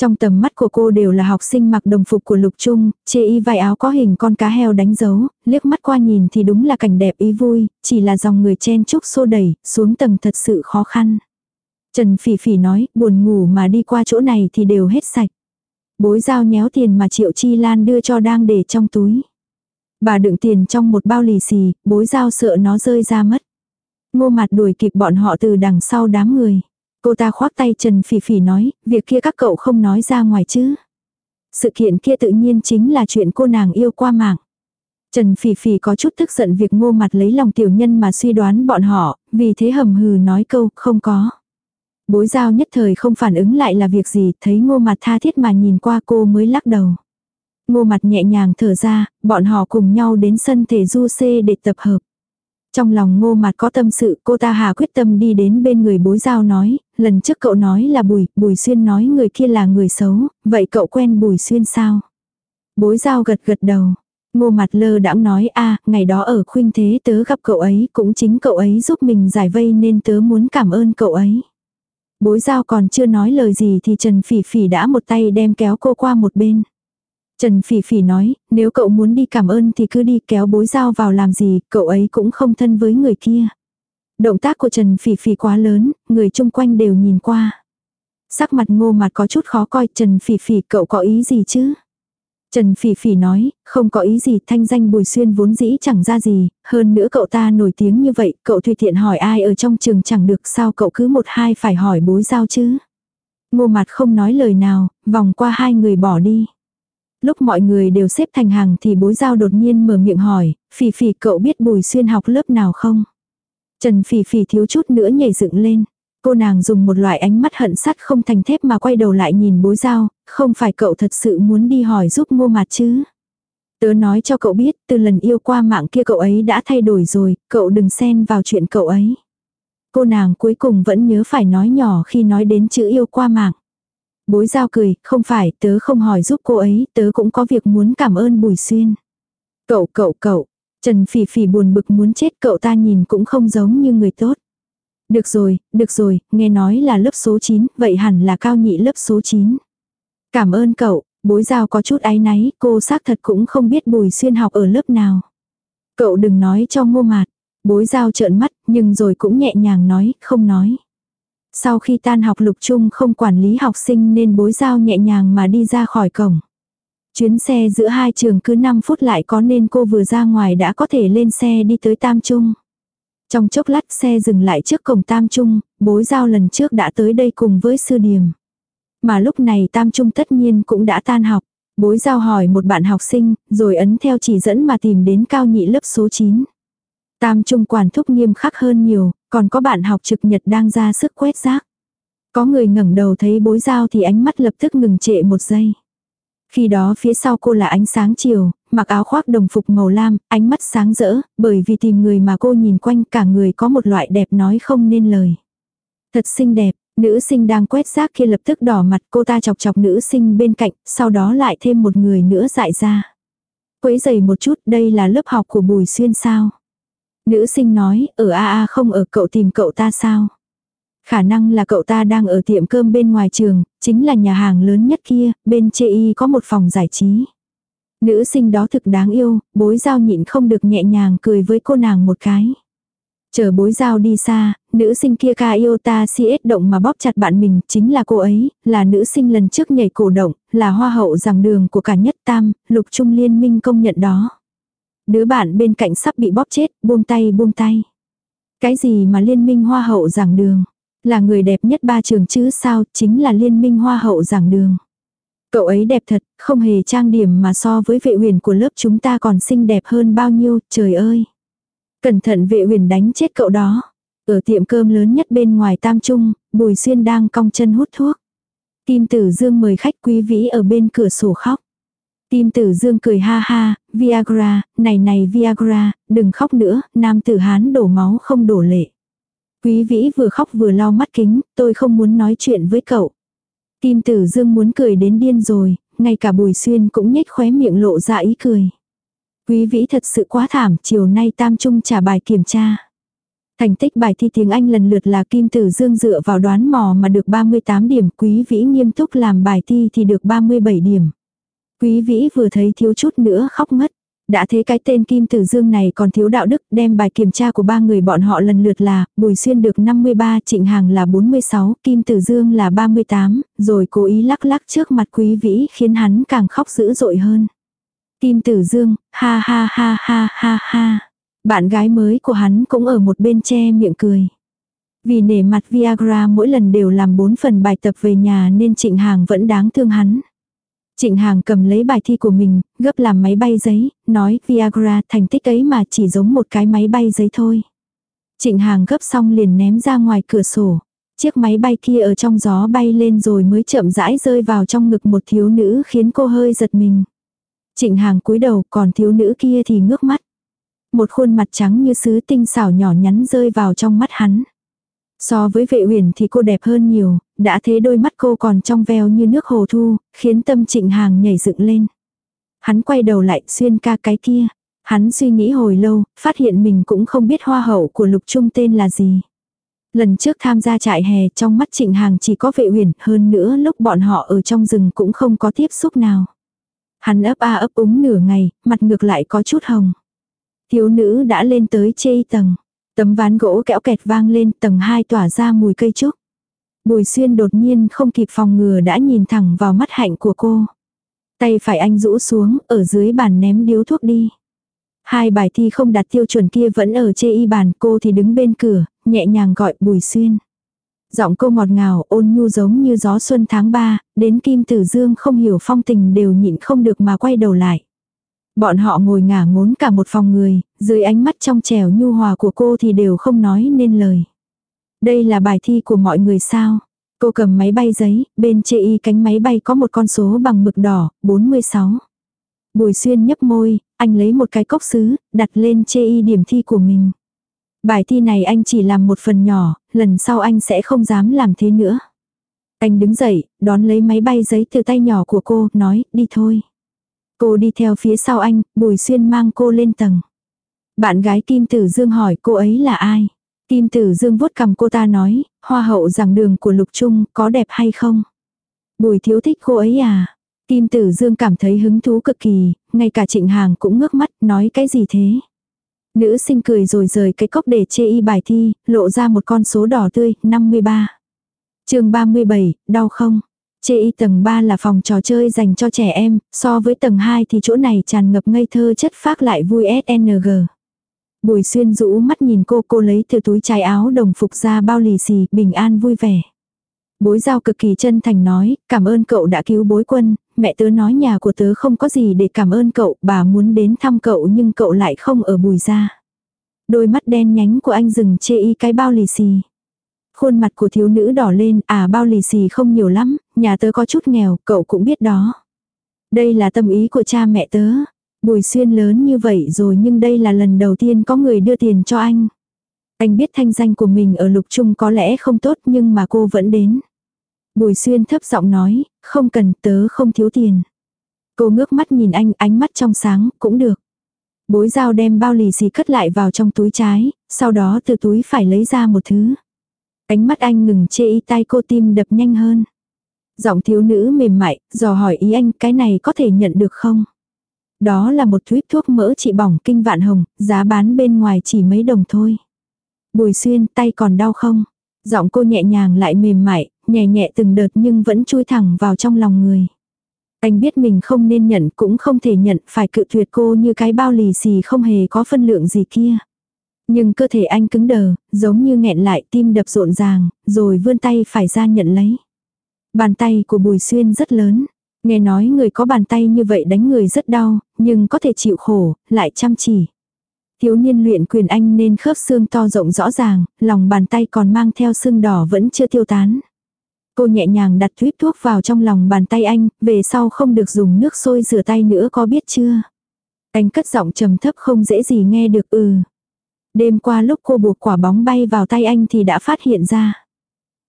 Trong tầm mắt của cô đều là học sinh mặc đồng phục của lục trung, chê y vai áo có hình con cá heo đánh dấu, liếc mắt qua nhìn thì đúng là cảnh đẹp ý vui, chỉ là dòng người chen chúc xô đẩy, xuống tầng thật sự khó khăn. Trần Phỉ Phỉ nói, buồn ngủ mà đi qua chỗ này thì đều hết sạch. Bối giao nhéo tiền mà Triệu Chi Lan đưa cho đang để trong túi. Bà đựng tiền trong một bao lì xì, bối giao sợ nó rơi ra mất. Ngô mặt đuổi kịp bọn họ từ đằng sau đám người. Cô ta khoác tay Trần Phỉ Phỉ nói, việc kia các cậu không nói ra ngoài chứ. Sự kiện kia tự nhiên chính là chuyện cô nàng yêu qua mạng. Trần Phỉ Phỉ có chút tức giận việc ngô mặt lấy lòng tiểu nhân mà suy đoán bọn họ, vì thế hầm hừ nói câu không có. Bối giao nhất thời không phản ứng lại là việc gì, thấy ngô mặt tha thiết mà nhìn qua cô mới lắc đầu. Ngô mặt nhẹ nhàng thở ra, bọn họ cùng nhau đến sân thể du xê để tập hợp. Trong lòng ngô mặt có tâm sự cô ta hà quyết tâm đi đến bên người bối giao nói, lần trước cậu nói là bùi, bùi xuyên nói người kia là người xấu, vậy cậu quen bùi xuyên sao? Bối giao gật gật đầu. Ngô mặt lơ đãng nói a ngày đó ở khuynh thế tớ gặp cậu ấy cũng chính cậu ấy giúp mình giải vây nên tớ muốn cảm ơn cậu ấy. Bối giao còn chưa nói lời gì thì Trần Phỉ Phỉ đã một tay đem kéo cô qua một bên. Trần Phỉ Phỉ nói, nếu cậu muốn đi cảm ơn thì cứ đi kéo bối giao vào làm gì, cậu ấy cũng không thân với người kia. Động tác của Trần Phỉ Phỉ quá lớn, người chung quanh đều nhìn qua. Sắc mặt ngô mặt có chút khó coi, Trần Phỉ Phỉ cậu có ý gì chứ? Trần Phỉ Phỉ nói, không có ý gì, thanh danh Bùi Xuyên vốn dĩ chẳng ra gì, hơn nữa cậu ta nổi tiếng như vậy, cậu tùy tiện hỏi ai ở trong trường chẳng được sao cậu cứ một hai phải hỏi bối giao chứ. Ngô mặt không nói lời nào, vòng qua hai người bỏ đi. Lúc mọi người đều xếp thành hàng thì bối giao đột nhiên mở miệng hỏi, Phỉ Phỉ cậu biết Bùi Xuyên học lớp nào không? Trần Phỉ Phỉ thiếu chút nữa nhảy dựng lên. Cô nàng dùng một loại ánh mắt hận sắt không thành thép mà quay đầu lại nhìn bối giao, không phải cậu thật sự muốn đi hỏi giúp ngô mặt chứ. Tớ nói cho cậu biết, từ lần yêu qua mạng kia cậu ấy đã thay đổi rồi, cậu đừng xen vào chuyện cậu ấy. Cô nàng cuối cùng vẫn nhớ phải nói nhỏ khi nói đến chữ yêu qua mạng. Bối giao cười, không phải, tớ không hỏi giúp cô ấy, tớ cũng có việc muốn cảm ơn Bùi Xuyên. Cậu, cậu, cậu, Trần Phỉ Phỉ buồn bực muốn chết cậu ta nhìn cũng không giống như người tốt. Được rồi, được rồi, nghe nói là lớp số 9, vậy hẳn là cao nhị lớp số 9. Cảm ơn cậu, bối giao có chút áy náy, cô xác thật cũng không biết Bùi Xuyên học ở lớp nào. Cậu đừng nói cho ngô mạt. Bối giao trợn mắt, nhưng rồi cũng nhẹ nhàng nói, không nói. Sau khi tan học lục trung không quản lý học sinh nên bối giao nhẹ nhàng mà đi ra khỏi cổng. Chuyến xe giữa hai trường cứ 5 phút lại có nên cô vừa ra ngoài đã có thể lên xe đi tới Tam Trung. Trong chốc lát xe dừng lại trước cổng Tam Trung, bối giao lần trước đã tới đây cùng với sư điềm. Mà lúc này Tam Trung tất nhiên cũng đã tan học. Bối giao hỏi một bạn học sinh, rồi ấn theo chỉ dẫn mà tìm đến cao nhị lớp số 9. Tam Trung quản thúc nghiêm khắc hơn nhiều, còn có bạn học trực nhật đang ra sức quét rác. Có người ngẩng đầu thấy bối giao thì ánh mắt lập tức ngừng trệ một giây. Khi đó phía sau cô là ánh sáng chiều, mặc áo khoác đồng phục màu lam, ánh mắt sáng rỡ, bởi vì tìm người mà cô nhìn quanh cả người có một loại đẹp nói không nên lời. Thật xinh đẹp, nữ sinh đang quét rác kia lập tức đỏ mặt cô ta chọc chọc nữ sinh bên cạnh, sau đó lại thêm một người nữa dại ra. Quấy giày một chút, đây là lớp học của Bùi Xuyên sao. Nữ sinh nói, ở a a không ở cậu tìm cậu ta sao. Khả năng là cậu ta đang ở tiệm cơm bên ngoài trường, chính là nhà hàng lớn nhất kia, bên chê y có một phòng giải trí. Nữ sinh đó thực đáng yêu, bối giao nhịn không được nhẹ nhàng cười với cô nàng một cái. Chờ bối giao đi xa, nữ sinh kia ca yêu ta si ết động mà bóp chặt bạn mình, chính là cô ấy, là nữ sinh lần trước nhảy cổ động, là hoa hậu giảng đường của cả nhất tam, lục trung liên minh công nhận đó. Đứa bạn bên cạnh sắp bị bóp chết, buông tay buông tay. Cái gì mà liên minh hoa hậu giảng đường? Là người đẹp nhất ba trường chứ sao, chính là liên minh hoa hậu giảng đường. Cậu ấy đẹp thật, không hề trang điểm mà so với vệ huyền của lớp chúng ta còn xinh đẹp hơn bao nhiêu, trời ơi. Cẩn thận vệ huyền đánh chết cậu đó. Ở tiệm cơm lớn nhất bên ngoài Tam Trung, Bùi Xuyên đang cong chân hút thuốc. Kim Tử Dương mời khách quý vĩ ở bên cửa sổ khóc. Kim Tử Dương cười ha ha, Viagra, này này Viagra, đừng khóc nữa, nam tử Hán đổ máu không đổ lệ. Quý vĩ vừa khóc vừa lau mắt kính, tôi không muốn nói chuyện với cậu. Kim Tử Dương muốn cười đến điên rồi, ngay cả Bùi Xuyên cũng nhếch khóe miệng lộ ra ý cười. Quý vĩ thật sự quá thảm, chiều nay tam trung trả bài kiểm tra. Thành tích bài thi tiếng Anh lần lượt là Kim Tử Dương dựa vào đoán mò mà được 38 điểm, Quý Vĩ nghiêm túc làm bài thi thì được 37 điểm. Quý Vĩ vừa thấy thiếu chút nữa khóc ngất. Đã thế cái tên Kim Tử Dương này còn thiếu đạo đức, đem bài kiểm tra của ba người bọn họ lần lượt là, Bùi Xuyên được 53, Trịnh Hàng là 46, Kim Tử Dương là 38, rồi cố ý lắc lắc trước mặt Quý Vĩ khiến hắn càng khóc dữ dội hơn. Kim Tử Dương, ha ha ha ha ha ha. Bạn gái mới của hắn cũng ở một bên che miệng cười. Vì nể mặt Viagra mỗi lần đều làm bốn phần bài tập về nhà nên Trịnh Hàng vẫn đáng thương hắn. Trịnh Hàng cầm lấy bài thi của mình, gấp làm máy bay giấy, nói Viagra thành tích ấy mà chỉ giống một cái máy bay giấy thôi. Trịnh Hàng gấp xong liền ném ra ngoài cửa sổ. Chiếc máy bay kia ở trong gió bay lên rồi mới chậm rãi rơi vào trong ngực một thiếu nữ khiến cô hơi giật mình. Trịnh Hàng cúi đầu còn thiếu nữ kia thì ngước mắt. Một khuôn mặt trắng như sứ tinh xảo nhỏ nhắn rơi vào trong mắt hắn. So với vệ huyền thì cô đẹp hơn nhiều, đã thế đôi mắt cô còn trong veo như nước hồ thu, khiến tâm trịnh hàng nhảy dựng lên. Hắn quay đầu lại xuyên ca cái kia. Hắn suy nghĩ hồi lâu, phát hiện mình cũng không biết hoa hậu của lục trung tên là gì. Lần trước tham gia trại hè trong mắt trịnh hàng chỉ có vệ huyền, hơn nữa lúc bọn họ ở trong rừng cũng không có tiếp xúc nào. Hắn ấp a ấp úng nửa ngày, mặt ngược lại có chút hồng. Thiếu nữ đã lên tới chê tầng. Tấm ván gỗ kẽo kẹt vang lên tầng 2 tỏa ra mùi cây trúc. Bùi xuyên đột nhiên không kịp phòng ngừa đã nhìn thẳng vào mắt hạnh của cô. Tay phải anh rũ xuống, ở dưới bàn ném điếu thuốc đi. Hai bài thi không đạt tiêu chuẩn kia vẫn ở chê y bàn, cô thì đứng bên cửa, nhẹ nhàng gọi bùi xuyên. Giọng cô ngọt ngào, ôn nhu giống như gió xuân tháng 3, đến Kim Tử Dương không hiểu phong tình đều nhịn không được mà quay đầu lại. Bọn họ ngồi ngả ngốn cả một phòng người, dưới ánh mắt trong trẻo nhu hòa của cô thì đều không nói nên lời. Đây là bài thi của mọi người sao? Cô cầm máy bay giấy, bên chê y cánh máy bay có một con số bằng mực đỏ, 46. Bùi xuyên nhấp môi, anh lấy một cái cốc sứ, đặt lên chê y điểm thi của mình. Bài thi này anh chỉ làm một phần nhỏ, lần sau anh sẽ không dám làm thế nữa. Anh đứng dậy, đón lấy máy bay giấy từ tay nhỏ của cô, nói, đi thôi. Cô đi theo phía sau anh, Bùi Xuyên mang cô lên tầng. Bạn gái Kim Tử Dương hỏi cô ấy là ai? Kim Tử Dương vuốt cầm cô ta nói, hoa hậu giảng đường của Lục Trung có đẹp hay không? Bùi thiếu thích cô ấy à? Kim Tử Dương cảm thấy hứng thú cực kỳ, ngay cả trịnh hàng cũng ngước mắt nói cái gì thế? Nữ sinh cười rồi rời cái cốc để chê y bài thi, lộ ra một con số đỏ tươi, 53. chương 37, đau không? Chê y tầng 3 là phòng trò chơi dành cho trẻ em, so với tầng 2 thì chỗ này tràn ngập ngây thơ chất phác lại vui SNG. Bùi xuyên rũ mắt nhìn cô, cô lấy từ túi trái áo đồng phục ra bao lì xì, bình an vui vẻ. Bối giao cực kỳ chân thành nói, cảm ơn cậu đã cứu bối quân, mẹ tớ nói nhà của tớ không có gì để cảm ơn cậu, bà muốn đến thăm cậu nhưng cậu lại không ở bùi ra. Đôi mắt đen nhánh của anh dừng chê y cái bao lì xì. Khuôn mặt của thiếu nữ đỏ lên, à bao lì xì không nhiều lắm, nhà tớ có chút nghèo, cậu cũng biết đó. Đây là tâm ý của cha mẹ tớ. Bùi xuyên lớn như vậy rồi nhưng đây là lần đầu tiên có người đưa tiền cho anh. Anh biết thanh danh của mình ở lục trung có lẽ không tốt nhưng mà cô vẫn đến. Bùi xuyên thấp giọng nói, không cần tớ không thiếu tiền. Cô ngước mắt nhìn anh ánh mắt trong sáng, cũng được. Bối dao đem bao lì xì cất lại vào trong túi trái, sau đó từ túi phải lấy ra một thứ. Ánh mắt anh ngừng chê y tay cô tim đập nhanh hơn. Giọng thiếu nữ mềm mại, dò hỏi ý anh cái này có thể nhận được không? Đó là một thuyết thuốc mỡ trị bỏng kinh vạn hồng, giá bán bên ngoài chỉ mấy đồng thôi. Bùi xuyên tay còn đau không? Giọng cô nhẹ nhàng lại mềm mại, nhẹ nhẹ từng đợt nhưng vẫn chui thẳng vào trong lòng người. Anh biết mình không nên nhận cũng không thể nhận phải cự tuyệt cô như cái bao lì xì không hề có phân lượng gì kia. Nhưng cơ thể anh cứng đờ, giống như nghẹn lại tim đập rộn ràng, rồi vươn tay phải ra nhận lấy. Bàn tay của Bùi Xuyên rất lớn. Nghe nói người có bàn tay như vậy đánh người rất đau, nhưng có thể chịu khổ, lại chăm chỉ. Thiếu niên luyện quyền anh nên khớp xương to rộng rõ ràng, lòng bàn tay còn mang theo xương đỏ vẫn chưa tiêu tán. Cô nhẹ nhàng đặt tuyếp thuốc vào trong lòng bàn tay anh, về sau không được dùng nước sôi rửa tay nữa có biết chưa? Anh cất giọng trầm thấp không dễ gì nghe được ừ. Đêm qua lúc cô buộc quả bóng bay vào tay anh thì đã phát hiện ra.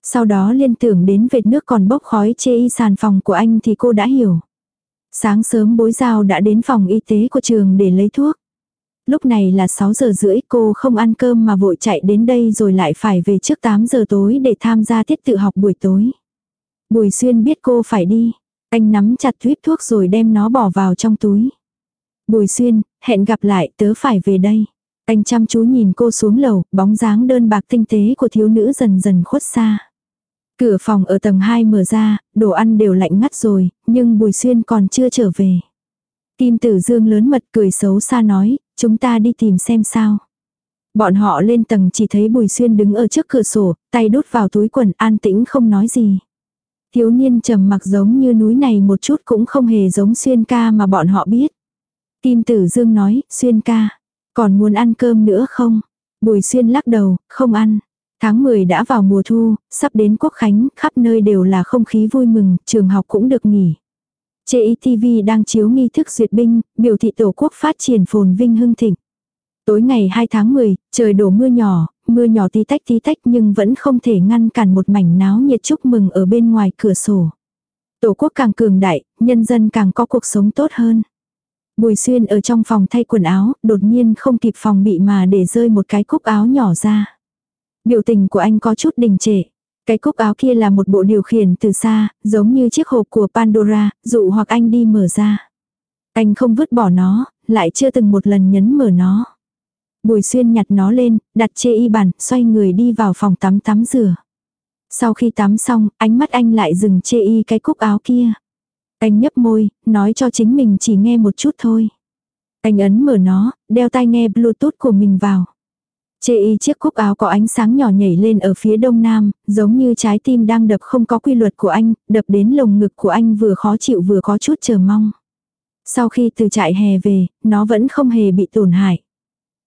Sau đó liên tưởng đến vệt nước còn bốc khói chê y sàn phòng của anh thì cô đã hiểu. Sáng sớm bối giao đã đến phòng y tế của trường để lấy thuốc. Lúc này là 6 giờ rưỡi cô không ăn cơm mà vội chạy đến đây rồi lại phải về trước 8 giờ tối để tham gia tiết tự học buổi tối. Bùi xuyên biết cô phải đi. Anh nắm chặt thuyết thuốc rồi đem nó bỏ vào trong túi. Bùi xuyên, hẹn gặp lại tớ phải về đây. Anh chăm chú nhìn cô xuống lầu, bóng dáng đơn bạc tinh tế của thiếu nữ dần dần khuất xa. Cửa phòng ở tầng 2 mở ra, đồ ăn đều lạnh ngắt rồi, nhưng Bùi Xuyên còn chưa trở về. Kim Tử Dương lớn mật cười xấu xa nói, chúng ta đi tìm xem sao. Bọn họ lên tầng chỉ thấy Bùi Xuyên đứng ở trước cửa sổ, tay đút vào túi quần an tĩnh không nói gì. Thiếu niên trầm mặc giống như núi này một chút cũng không hề giống xuyên ca mà bọn họ biết. Kim Tử Dương nói, xuyên ca, còn muốn ăn cơm nữa không? Bùi xuyên lắc đầu, không ăn. Tháng 10 đã vào mùa thu, sắp đến quốc khánh, khắp nơi đều là không khí vui mừng, trường học cũng được nghỉ. JETV đang chiếu nghi thức duyệt binh, biểu thị tổ quốc phát triển phồn vinh hưng thịnh. Tối ngày 2 tháng 10, trời đổ mưa nhỏ, mưa nhỏ tí tách tí tách nhưng vẫn không thể ngăn cản một mảnh náo nhiệt chúc mừng ở bên ngoài cửa sổ. Tổ quốc càng cường đại, nhân dân càng có cuộc sống tốt hơn. Bùi xuyên ở trong phòng thay quần áo, đột nhiên không kịp phòng bị mà để rơi một cái cúc áo nhỏ ra. Biểu tình của anh có chút đình trệ. Cái cúc áo kia là một bộ điều khiển từ xa, giống như chiếc hộp của Pandora, dụ hoặc anh đi mở ra. Anh không vứt bỏ nó, lại chưa từng một lần nhấn mở nó. Bùi xuyên nhặt nó lên, đặt chê y bàn, xoay người đi vào phòng tắm tắm rửa. Sau khi tắm xong, ánh mắt anh lại dừng chê y cái cúc áo kia. Anh nhấp môi, nói cho chính mình chỉ nghe một chút thôi. Anh ấn mở nó, đeo tai nghe bluetooth của mình vào. Chê y chiếc cúc áo có ánh sáng nhỏ nhảy lên ở phía đông nam, giống như trái tim đang đập không có quy luật của anh, đập đến lồng ngực của anh vừa khó chịu vừa có chút chờ mong. Sau khi từ trại hè về, nó vẫn không hề bị tổn hại.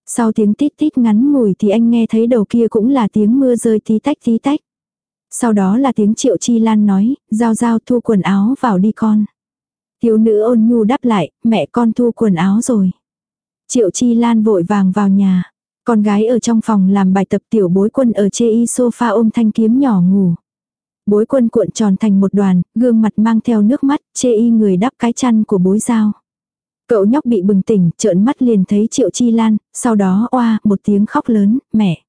Sau tiếng tít tít ngắn ngủi thì anh nghe thấy đầu kia cũng là tiếng mưa rơi tí tách tí tách. Sau đó là tiếng triệu chi lan nói, giao giao thu quần áo vào đi con. Thiếu nữ ôn nhu đáp lại, mẹ con thu quần áo rồi. Triệu chi lan vội vàng vào nhà. Con gái ở trong phòng làm bài tập tiểu bối quân ở chê y sofa ôm thanh kiếm nhỏ ngủ. Bối quân cuộn tròn thành một đoàn, gương mặt mang theo nước mắt, chê y người đắp cái chăn của bối dao. Cậu nhóc bị bừng tỉnh, trợn mắt liền thấy Triệu Chi Lan, sau đó oa, một tiếng khóc lớn, mẹ.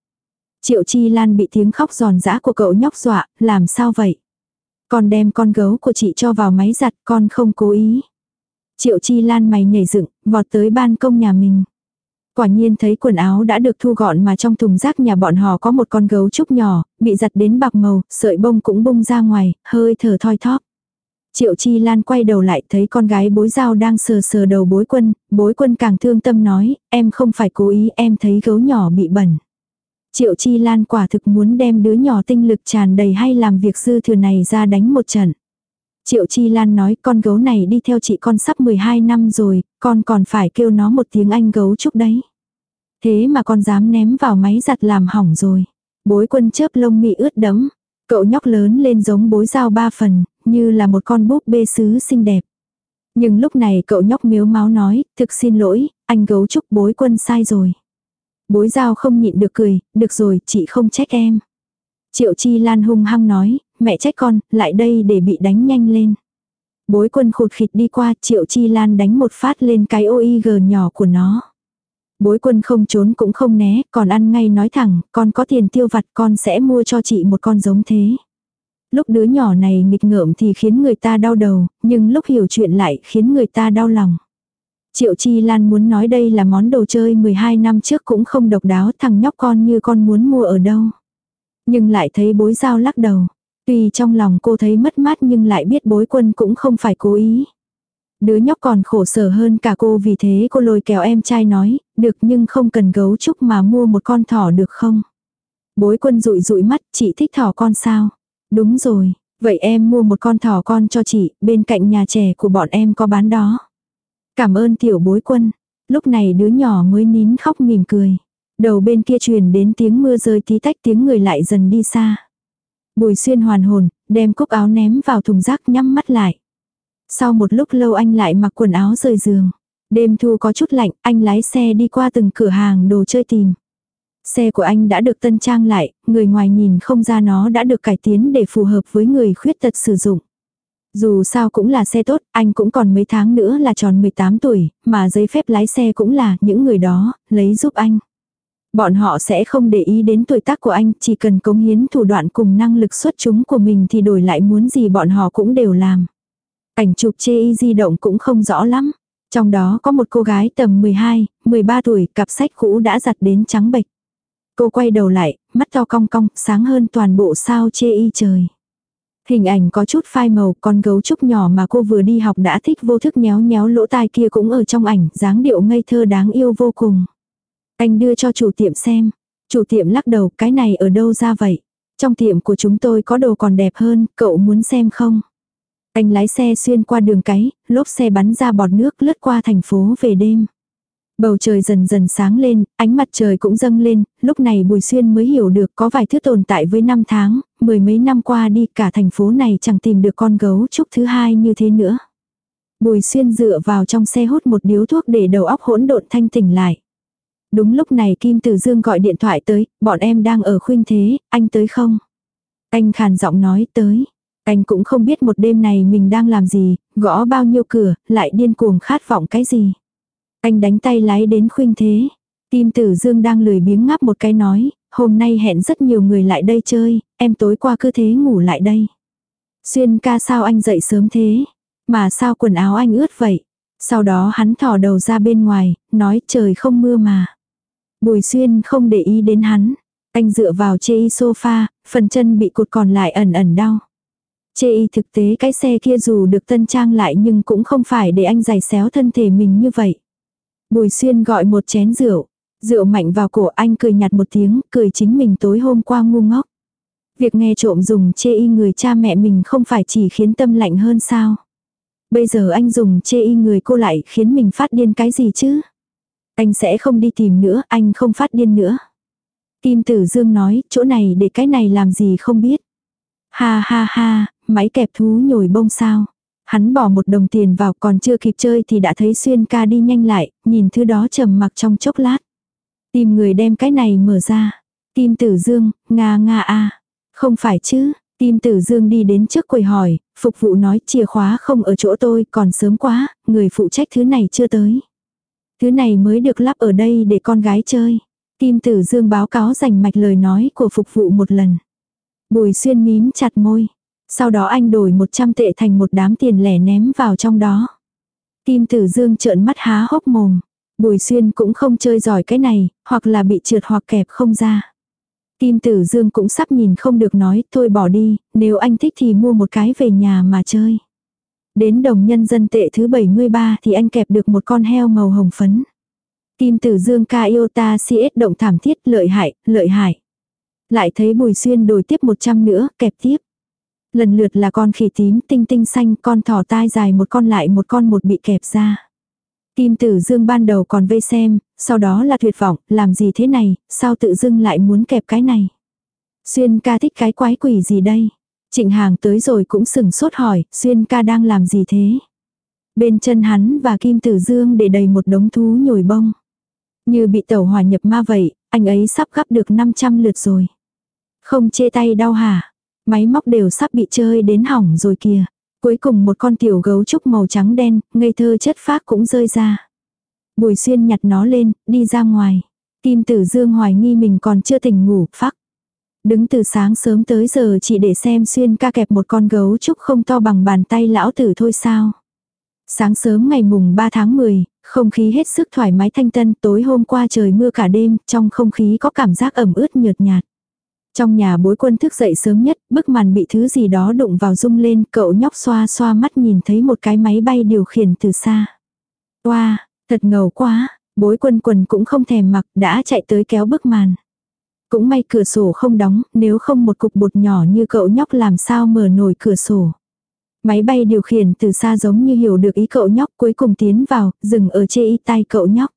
Triệu Chi Lan bị tiếng khóc giòn giã của cậu nhóc dọa, làm sao vậy? Con đem con gấu của chị cho vào máy giặt, con không cố ý. Triệu Chi Lan mày nhảy dựng, vọt tới ban công nhà mình. Quả nhiên thấy quần áo đã được thu gọn mà trong thùng rác nhà bọn họ có một con gấu trúc nhỏ, bị giặt đến bạc màu, sợi bông cũng bung ra ngoài, hơi thở thoi thóp. Triệu Chi Lan quay đầu lại thấy con gái bối dao đang sờ sờ đầu bối quân, bối quân càng thương tâm nói, em không phải cố ý em thấy gấu nhỏ bị bẩn. Triệu Chi Lan quả thực muốn đem đứa nhỏ tinh lực tràn đầy hay làm việc dư thừa này ra đánh một trận. Triệu Chi Lan nói con gấu này đi theo chị con sắp 12 năm rồi, con còn phải kêu nó một tiếng anh gấu chúc đấy. Thế mà con dám ném vào máy giặt làm hỏng rồi. Bối quân chớp lông mị ướt đẫm. Cậu nhóc lớn lên giống bối dao ba phần, như là một con búp bê sứ xinh đẹp. Nhưng lúc này cậu nhóc miếu máu nói, thực xin lỗi, anh gấu trúc bối quân sai rồi. Bối giao không nhịn được cười, được rồi, chị không trách em. Triệu Chi Lan hung hăng nói, mẹ trách con, lại đây để bị đánh nhanh lên. Bối quân khụt khịt đi qua, Triệu Chi Lan đánh một phát lên cái OIG nhỏ của nó. Bối quân không trốn cũng không né, còn ăn ngay nói thẳng, con có tiền tiêu vặt con sẽ mua cho chị một con giống thế. Lúc đứa nhỏ này nghịch ngợm thì khiến người ta đau đầu, nhưng lúc hiểu chuyện lại khiến người ta đau lòng. Triệu Chi Lan muốn nói đây là món đồ chơi 12 năm trước cũng không độc đáo thằng nhóc con như con muốn mua ở đâu. Nhưng lại thấy bối giao lắc đầu. Tuy trong lòng cô thấy mất mát nhưng lại biết bối quân cũng không phải cố ý. Đứa nhóc còn khổ sở hơn cả cô vì thế cô lôi kéo em trai nói, được nhưng không cần gấu trúc mà mua một con thỏ được không? Bối quân rụi rụi mắt, chị thích thỏ con sao? Đúng rồi, vậy em mua một con thỏ con cho chị, bên cạnh nhà trẻ của bọn em có bán đó. Cảm ơn tiểu bối quân. Lúc này đứa nhỏ mới nín khóc mỉm cười. Đầu bên kia truyền đến tiếng mưa rơi tí tách tiếng người lại dần đi xa. Bùi xuyên hoàn hồn, đem cúc áo ném vào thùng rác nhắm mắt lại. Sau một lúc lâu anh lại mặc quần áo rời giường. Đêm thu có chút lạnh, anh lái xe đi qua từng cửa hàng đồ chơi tìm. Xe của anh đã được tân trang lại, người ngoài nhìn không ra nó đã được cải tiến để phù hợp với người khuyết tật sử dụng. Dù sao cũng là xe tốt, anh cũng còn mấy tháng nữa là tròn 18 tuổi, mà giấy phép lái xe cũng là những người đó, lấy giúp anh. Bọn họ sẽ không để ý đến tuổi tác của anh, chỉ cần cống hiến thủ đoạn cùng năng lực xuất chúng của mình thì đổi lại muốn gì bọn họ cũng đều làm. Ảnh chụp chê y di động cũng không rõ lắm. Trong đó có một cô gái tầm 12, 13 tuổi, cặp sách cũ đã giặt đến trắng bệch. Cô quay đầu lại, mắt to cong cong, sáng hơn toàn bộ sao chê y trời. Hình ảnh có chút phai màu, con gấu trúc nhỏ mà cô vừa đi học đã thích vô thức nhéo nhéo lỗ tai kia cũng ở trong ảnh, dáng điệu ngây thơ đáng yêu vô cùng. Anh đưa cho chủ tiệm xem. Chủ tiệm lắc đầu, cái này ở đâu ra vậy? Trong tiệm của chúng tôi có đồ còn đẹp hơn, cậu muốn xem không? Anh lái xe xuyên qua đường cái, lốp xe bắn ra bọt nước lướt qua thành phố về đêm. Bầu trời dần dần sáng lên, ánh mặt trời cũng dâng lên, lúc này Bùi Xuyên mới hiểu được có vài thứ tồn tại với năm tháng, mười mấy năm qua đi cả thành phố này chẳng tìm được con gấu trúc thứ hai như thế nữa. Bùi Xuyên dựa vào trong xe hút một điếu thuốc để đầu óc hỗn độn thanh tỉnh lại. Đúng lúc này Kim Tử Dương gọi điện thoại tới, bọn em đang ở khuynh thế, anh tới không? Anh khàn giọng nói tới. Anh cũng không biết một đêm này mình đang làm gì, gõ bao nhiêu cửa, lại điên cuồng khát vọng cái gì. Anh đánh tay lái đến khuynh thế. Tim tử dương đang lười biếng ngáp một cái nói, hôm nay hẹn rất nhiều người lại đây chơi, em tối qua cứ thế ngủ lại đây. Xuyên ca sao anh dậy sớm thế? Mà sao quần áo anh ướt vậy? Sau đó hắn thò đầu ra bên ngoài, nói trời không mưa mà. Bùi xuyên không để ý đến hắn. Anh dựa vào chê y sofa, phần chân bị cụt còn lại ẩn ẩn đau. Chê y thực tế cái xe kia dù được tân trang lại nhưng cũng không phải để anh giải xéo thân thể mình như vậy. Bùi xuyên gọi một chén rượu. Rượu mạnh vào cổ anh cười nhạt một tiếng, cười chính mình tối hôm qua ngu ngốc. Việc nghe trộm dùng chê y người cha mẹ mình không phải chỉ khiến tâm lạnh hơn sao. Bây giờ anh dùng chê y người cô lại khiến mình phát điên cái gì chứ? Anh sẽ không đi tìm nữa, anh không phát điên nữa. Kim Tử Dương nói, chỗ này để cái này làm gì không biết. Ha ha ha, máy kẹp thú nhồi bông sao. Hắn bỏ một đồng tiền vào còn chưa kịp chơi thì đã thấy Xuyên ca đi nhanh lại, nhìn thứ đó trầm mặc trong chốc lát. Tìm người đem cái này mở ra. tim Tử Dương, nga nga a. Không phải chứ, tim Tử Dương đi đến trước quầy hỏi, phục vụ nói chìa khóa không ở chỗ tôi còn sớm quá, người phụ trách thứ này chưa tới. Thứ này mới được lắp ở đây để con gái chơi. Kim Tử Dương báo cáo dành mạch lời nói của phục vụ một lần. Bùi xuyên mím chặt môi. Sau đó anh đổi 100 tệ thành một đám tiền lẻ ném vào trong đó. Kim Tử Dương trợn mắt há hốc mồm. Bùi xuyên cũng không chơi giỏi cái này, hoặc là bị trượt hoặc kẹp không ra. Kim Tử Dương cũng sắp nhìn không được nói, thôi bỏ đi, nếu anh thích thì mua một cái về nhà mà chơi. Đến đồng nhân dân tệ thứ 73 thì anh kẹp được một con heo màu hồng phấn. Kim Tử Dương ca yêu ta CS động thảm thiết lợi hại, lợi hại. Lại thấy Bùi Xuyên đổi tiếp 100 nữa, kẹp tiếp. Lần lượt là con khỉ tím tinh tinh xanh, con thỏ tai dài một con lại một con một bị kẹp ra. Kim Tử Dương ban đầu còn vây xem, sau đó là tuyệt vọng, làm gì thế này, sao tự dưng lại muốn kẹp cái này. Xuyên ca thích cái quái quỷ gì đây? Trịnh Hàng tới rồi cũng sừng sốt hỏi, Xuyên ca đang làm gì thế? Bên chân hắn và Kim Tử Dương để đầy một đống thú nhồi bông. Như bị tẩu hỏa nhập ma vậy, anh ấy sắp gấp được 500 lượt rồi. Không chê tay đau hả? Máy móc đều sắp bị chơi đến hỏng rồi kìa. Cuối cùng một con tiểu gấu trúc màu trắng đen, ngây thơ chất phác cũng rơi ra. Bùi xuyên nhặt nó lên, đi ra ngoài. Kim tử dương hoài nghi mình còn chưa tỉnh ngủ, phắc. Đứng từ sáng sớm tới giờ chỉ để xem xuyên ca kẹp một con gấu trúc không to bằng bàn tay lão tử thôi sao. Sáng sớm ngày mùng 3 tháng 10, không khí hết sức thoải mái thanh tân tối hôm qua trời mưa cả đêm, trong không khí có cảm giác ẩm ướt nhợt nhạt. Trong nhà bối quân thức dậy sớm nhất, bức màn bị thứ gì đó đụng vào rung lên, cậu nhóc xoa xoa mắt nhìn thấy một cái máy bay điều khiển từ xa. Wow, thật ngầu quá, bối quân quần cũng không thèm mặc, đã chạy tới kéo bức màn. Cũng may cửa sổ không đóng, nếu không một cục bột nhỏ như cậu nhóc làm sao mở nổi cửa sổ. Máy bay điều khiển từ xa giống như hiểu được ý cậu nhóc cuối cùng tiến vào, dừng ở chê y tay cậu nhóc.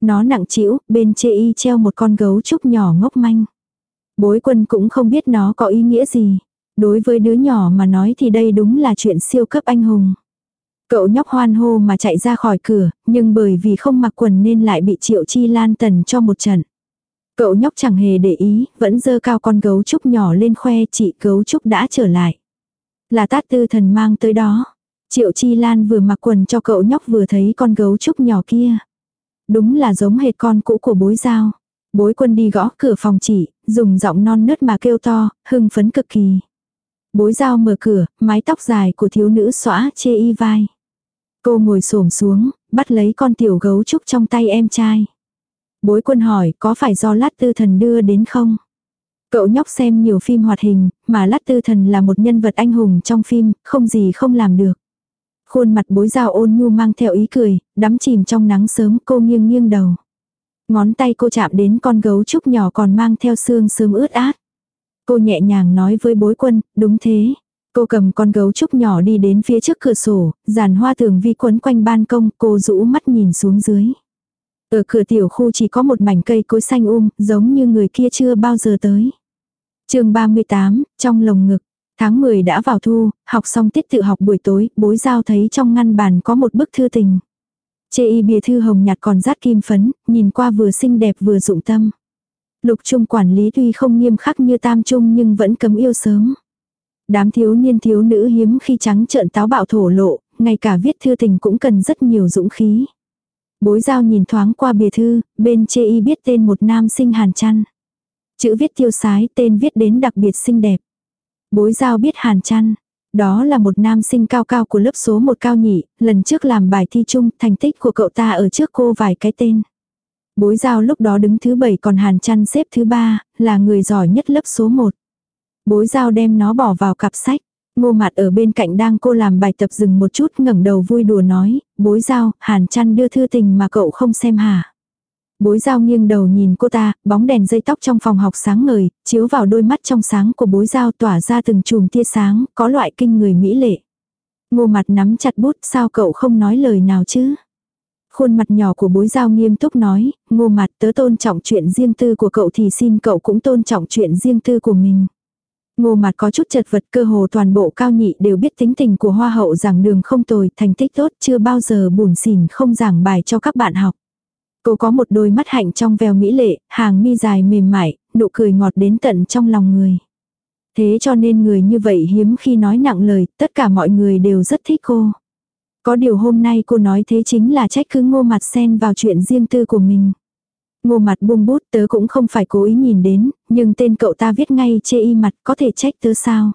Nó nặng chịu, bên chê y treo một con gấu trúc nhỏ ngốc manh. Bối quân cũng không biết nó có ý nghĩa gì. Đối với đứa nhỏ mà nói thì đây đúng là chuyện siêu cấp anh hùng. Cậu nhóc hoan hô mà chạy ra khỏi cửa, nhưng bởi vì không mặc quần nên lại bị triệu chi lan tần cho một trận. Cậu nhóc chẳng hề để ý, vẫn dơ cao con gấu trúc nhỏ lên khoe chị gấu trúc đã trở lại. Là tát tư thần mang tới đó. Triệu chi lan vừa mặc quần cho cậu nhóc vừa thấy con gấu trúc nhỏ kia. Đúng là giống hệt con cũ của bối giao. Bối quân đi gõ cửa phòng chị dùng giọng non nớt mà kêu to, hưng phấn cực kỳ. Bối dao mở cửa, mái tóc dài của thiếu nữ xõa chê y vai. Cô ngồi xổm xuống, bắt lấy con tiểu gấu trúc trong tay em trai. Bối quân hỏi có phải do lát tư thần đưa đến không? Cậu nhóc xem nhiều phim hoạt hình, mà lát tư thần là một nhân vật anh hùng trong phim, không gì không làm được. Khuôn mặt bối dao ôn nhu mang theo ý cười, đắm chìm trong nắng sớm cô nghiêng nghiêng đầu. Ngón tay cô chạm đến con gấu trúc nhỏ còn mang theo xương sớm ướt át. Cô nhẹ nhàng nói với bối quân, đúng thế. Cô cầm con gấu trúc nhỏ đi đến phía trước cửa sổ, giàn hoa tường vi quấn quanh ban công, cô rũ mắt nhìn xuống dưới. Ở cửa tiểu khu chỉ có một mảnh cây cối xanh um, giống như người kia chưa bao giờ tới. chương 38, trong lồng ngực. Tháng 10 đã vào thu, học xong tiết tự học buổi tối, bối giao thấy trong ngăn bàn có một bức thư tình. Chê y bìa thư hồng nhạt còn rát kim phấn, nhìn qua vừa xinh đẹp vừa dụng tâm. Lục trung quản lý tuy không nghiêm khắc như tam trung nhưng vẫn cấm yêu sớm. Đám thiếu niên thiếu nữ hiếm khi trắng trợn táo bạo thổ lộ, ngay cả viết thư tình cũng cần rất nhiều dũng khí. Bối giao nhìn thoáng qua bìa thư, bên chê y biết tên một nam sinh hàn chăn. Chữ viết tiêu sái tên viết đến đặc biệt xinh đẹp. Bối giao biết hàn chăn. Đó là một nam sinh cao cao của lớp số một cao nhị, lần trước làm bài thi chung, thành tích của cậu ta ở trước cô vài cái tên. Bối giao lúc đó đứng thứ bảy còn hàn chăn xếp thứ ba, là người giỏi nhất lớp số một. Bối giao đem nó bỏ vào cặp sách. Ngô mặt ở bên cạnh đang cô làm bài tập dừng một chút ngẩng đầu vui đùa nói, bối giao, hàn chăn đưa thư tình mà cậu không xem hả. Bối giao nghiêng đầu nhìn cô ta, bóng đèn dây tóc trong phòng học sáng ngời, chiếu vào đôi mắt trong sáng của bối giao tỏa ra từng chùm tia sáng, có loại kinh người mỹ lệ. Ngô mặt nắm chặt bút, sao cậu không nói lời nào chứ? Khuôn mặt nhỏ của bối giao nghiêm túc nói, ngô mặt tớ tôn trọng chuyện riêng tư của cậu thì xin cậu cũng tôn trọng chuyện riêng tư của mình. Ngô mặt có chút chật vật cơ hồ toàn bộ cao nhị đều biết tính tình của hoa hậu giảng đường không tồi, thành tích tốt chưa bao giờ buồn xỉn không giảng bài cho các bạn học. Cô có một đôi mắt hạnh trong veo mỹ lệ, hàng mi dài mềm mại, nụ cười ngọt đến tận trong lòng người. Thế cho nên người như vậy hiếm khi nói nặng lời, tất cả mọi người đều rất thích cô. Có điều hôm nay cô nói thế chính là trách cứ ngô mặt xen vào chuyện riêng tư của mình. Ngô mặt buông bút tớ cũng không phải cố ý nhìn đến, nhưng tên cậu ta viết ngay chê y mặt có thể trách tớ sao.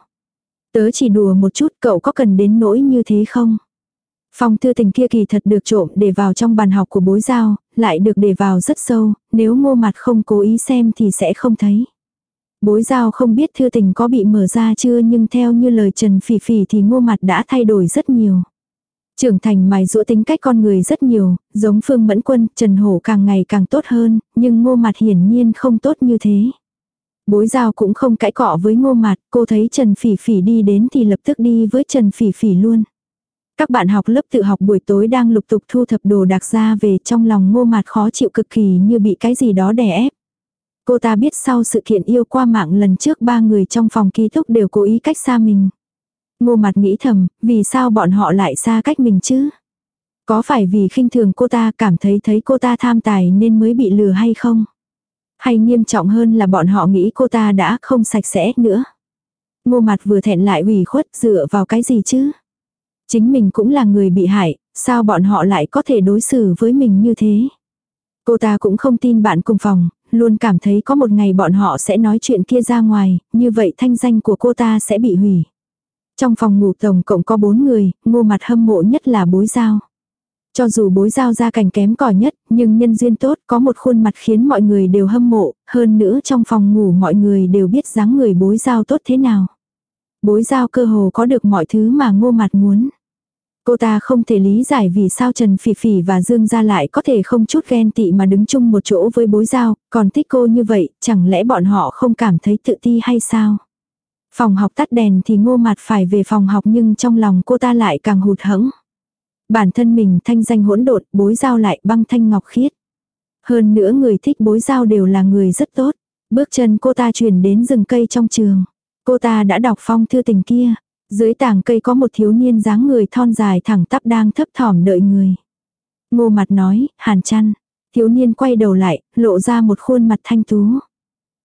Tớ chỉ đùa một chút cậu có cần đến nỗi như thế không? Phong thư tình kia kỳ thật được trộm để vào trong bàn học của bối giao, lại được để vào rất sâu, nếu ngô mặt không cố ý xem thì sẽ không thấy. Bối giao không biết thư tình có bị mở ra chưa nhưng theo như lời Trần Phỉ Phỉ thì ngô mặt đã thay đổi rất nhiều. Trưởng thành mài rũa tính cách con người rất nhiều, giống Phương Mẫn Quân, Trần Hổ càng ngày càng tốt hơn, nhưng ngô mặt hiển nhiên không tốt như thế. Bối giao cũng không cãi cọ với ngô mặt, cô thấy Trần Phỉ Phỉ đi đến thì lập tức đi với Trần Phỉ Phỉ luôn. Các bạn học lớp tự học buổi tối đang lục tục thu thập đồ đạc ra về trong lòng ngô Mạt khó chịu cực kỳ như bị cái gì đó đè ép. Cô ta biết sau sự kiện yêu qua mạng lần trước ba người trong phòng ký túc đều cố ý cách xa mình. Ngô mặt nghĩ thầm, vì sao bọn họ lại xa cách mình chứ? Có phải vì khinh thường cô ta cảm thấy thấy cô ta tham tài nên mới bị lừa hay không? Hay nghiêm trọng hơn là bọn họ nghĩ cô ta đã không sạch sẽ nữa? Ngô mặt vừa thẹn lại ủy khuất dựa vào cái gì chứ? Chính mình cũng là người bị hại, sao bọn họ lại có thể đối xử với mình như thế? Cô ta cũng không tin bạn cùng phòng, luôn cảm thấy có một ngày bọn họ sẽ nói chuyện kia ra ngoài, như vậy thanh danh của cô ta sẽ bị hủy. Trong phòng ngủ tổng cộng có bốn người, ngô mặt hâm mộ nhất là bối giao. Cho dù bối giao ra cảnh kém cỏi nhất, nhưng nhân duyên tốt có một khuôn mặt khiến mọi người đều hâm mộ, hơn nữa trong phòng ngủ mọi người đều biết dáng người bối giao tốt thế nào. Bối giao cơ hồ có được mọi thứ mà ngô mặt muốn. Cô ta không thể lý giải vì sao Trần Phỉ Phỉ và Dương gia lại có thể không chút ghen tị mà đứng chung một chỗ với bối giao, còn thích cô như vậy, chẳng lẽ bọn họ không cảm thấy tự ti hay sao? Phòng học tắt đèn thì ngô mặt phải về phòng học nhưng trong lòng cô ta lại càng hụt hẫng. Bản thân mình thanh danh hỗn độn, bối giao lại băng thanh ngọc khiết. Hơn nữa người thích bối giao đều là người rất tốt. Bước chân cô ta chuyển đến rừng cây trong trường. Cô ta đã đọc phong thư tình kia. Dưới tảng cây có một thiếu niên dáng người thon dài thẳng tắp đang thấp thỏm đợi người. Ngô mặt nói, hàn chăn. Thiếu niên quay đầu lại, lộ ra một khuôn mặt thanh tú.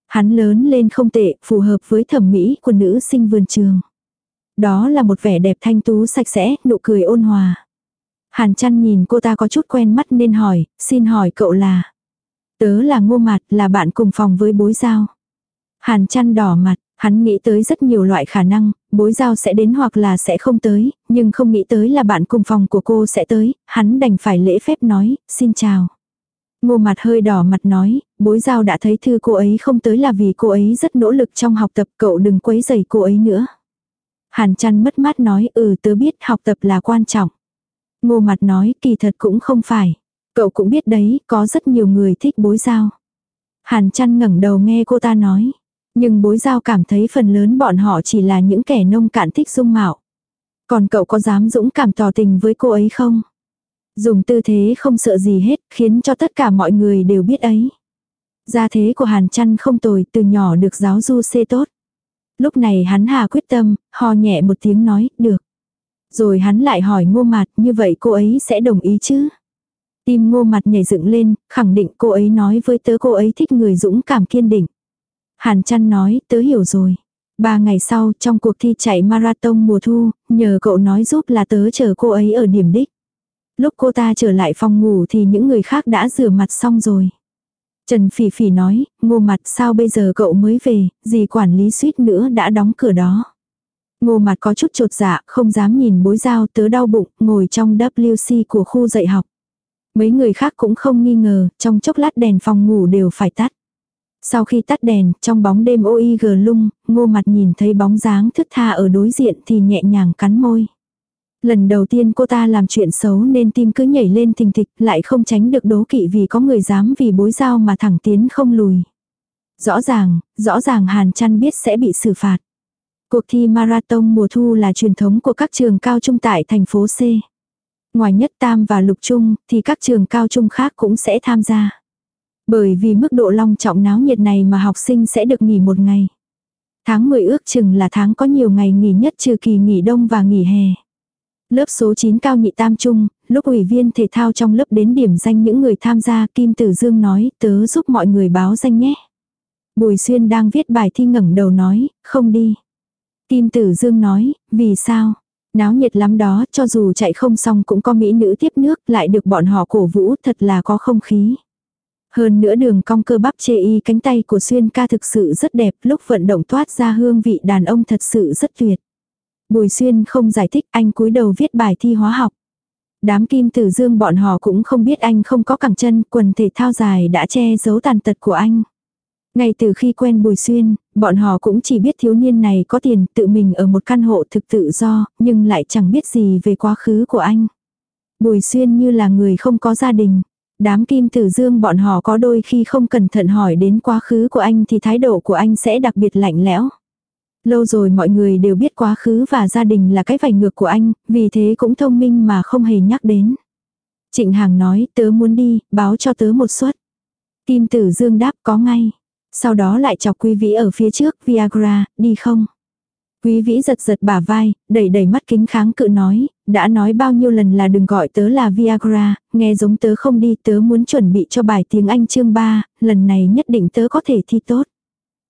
Hắn lớn lên không tệ, phù hợp với thẩm mỹ của nữ sinh vườn trường. Đó là một vẻ đẹp thanh tú sạch sẽ, nụ cười ôn hòa. Hàn chăn nhìn cô ta có chút quen mắt nên hỏi, xin hỏi cậu là. Tớ là ngô mặt, là bạn cùng phòng với bối giao. Hàn chăn đỏ mặt, hắn nghĩ tới rất nhiều loại khả năng, bối giao sẽ đến hoặc là sẽ không tới, nhưng không nghĩ tới là bạn cùng phòng của cô sẽ tới, hắn đành phải lễ phép nói, xin chào. Ngô mặt hơi đỏ mặt nói, bối giao đã thấy thư cô ấy không tới là vì cô ấy rất nỗ lực trong học tập cậu đừng quấy rầy cô ấy nữa. Hàn chăn mất mát nói ừ tớ biết học tập là quan trọng. Ngô mặt nói kỳ thật cũng không phải. Cậu cũng biết đấy có rất nhiều người thích bối giao. Hàn chăn ngẩng đầu nghe cô ta nói. Nhưng bối giao cảm thấy phần lớn bọn họ chỉ là những kẻ nông cạn thích dung mạo. Còn cậu có dám dũng cảm tỏ tình với cô ấy không? Dùng tư thế không sợ gì hết, khiến cho tất cả mọi người đều biết ấy. Gia thế của Hàn Trăn không tồi, từ nhỏ được giáo du xê tốt. Lúc này hắn hà quyết tâm, ho nhẹ một tiếng nói, được. Rồi hắn lại hỏi ngô mặt, như vậy cô ấy sẽ đồng ý chứ? Tim ngô mặt nhảy dựng lên, khẳng định cô ấy nói với tớ cô ấy thích người dũng cảm kiên định. Hàn chăn nói, tớ hiểu rồi. Ba ngày sau, trong cuộc thi chạy marathon mùa thu, nhờ cậu nói giúp là tớ chờ cô ấy ở điểm đích. Lúc cô ta trở lại phòng ngủ thì những người khác đã rửa mặt xong rồi. Trần Phỉ Phỉ nói, ngô mặt sao bây giờ cậu mới về, gì quản lý suýt nữa đã đóng cửa đó. Ngô mặt có chút trột dạ, không dám nhìn bối giao tớ đau bụng, ngồi trong WC của khu dạy học. Mấy người khác cũng không nghi ngờ, trong chốc lát đèn phòng ngủ đều phải tắt. Sau khi tắt đèn, trong bóng đêm ôi gờ lung, ngô mặt nhìn thấy bóng dáng thức tha ở đối diện thì nhẹ nhàng cắn môi. Lần đầu tiên cô ta làm chuyện xấu nên tim cứ nhảy lên thình thịch lại không tránh được đố kỵ vì có người dám vì bối giao mà thẳng tiến không lùi. Rõ ràng, rõ ràng Hàn chăn biết sẽ bị xử phạt. Cuộc thi marathon mùa thu là truyền thống của các trường cao trung tại thành phố C. Ngoài nhất tam và lục trung thì các trường cao trung khác cũng sẽ tham gia. Bởi vì mức độ long trọng náo nhiệt này mà học sinh sẽ được nghỉ một ngày. Tháng 10 ước chừng là tháng có nhiều ngày nghỉ nhất trừ kỳ nghỉ đông và nghỉ hè. Lớp số 9 cao nhị tam trung, lúc ủy viên thể thao trong lớp đến điểm danh những người tham gia Kim Tử Dương nói tớ giúp mọi người báo danh nhé. Bùi Xuyên đang viết bài thi ngẩng đầu nói, không đi. Kim Tử Dương nói, vì sao? Náo nhiệt lắm đó, cho dù chạy không xong cũng có mỹ nữ tiếp nước, lại được bọn họ cổ vũ, thật là có không khí. Hơn nữa đường cong cơ bắp chê y cánh tay của Xuyên ca thực sự rất đẹp, lúc vận động toát ra hương vị đàn ông thật sự rất tuyệt. Bùi Xuyên không giải thích, anh cúi đầu viết bài thi hóa học. Đám kim tử dương bọn họ cũng không biết anh không có cẳng chân, quần thể thao dài đã che giấu tàn tật của anh. Ngay từ khi quen Bùi Xuyên, bọn họ cũng chỉ biết thiếu niên này có tiền tự mình ở một căn hộ thực tự do, nhưng lại chẳng biết gì về quá khứ của anh. Bùi Xuyên như là người không có gia đình. Đám kim tử dương bọn họ có đôi khi không cẩn thận hỏi đến quá khứ của anh thì thái độ của anh sẽ đặc biệt lạnh lẽo. Lâu rồi mọi người đều biết quá khứ và gia đình là cái vảnh ngược của anh, vì thế cũng thông minh mà không hề nhắc đến. Trịnh Hàng nói tớ muốn đi, báo cho tớ một suất. Kim tử dương đáp có ngay. Sau đó lại chọc quý vị ở phía trước, Viagra, đi không? Quý vĩ giật giật bả vai, đẩy đẩy mắt kính kháng cự nói, đã nói bao nhiêu lần là đừng gọi tớ là Viagra, nghe giống tớ không đi tớ muốn chuẩn bị cho bài tiếng Anh chương 3, lần này nhất định tớ có thể thi tốt.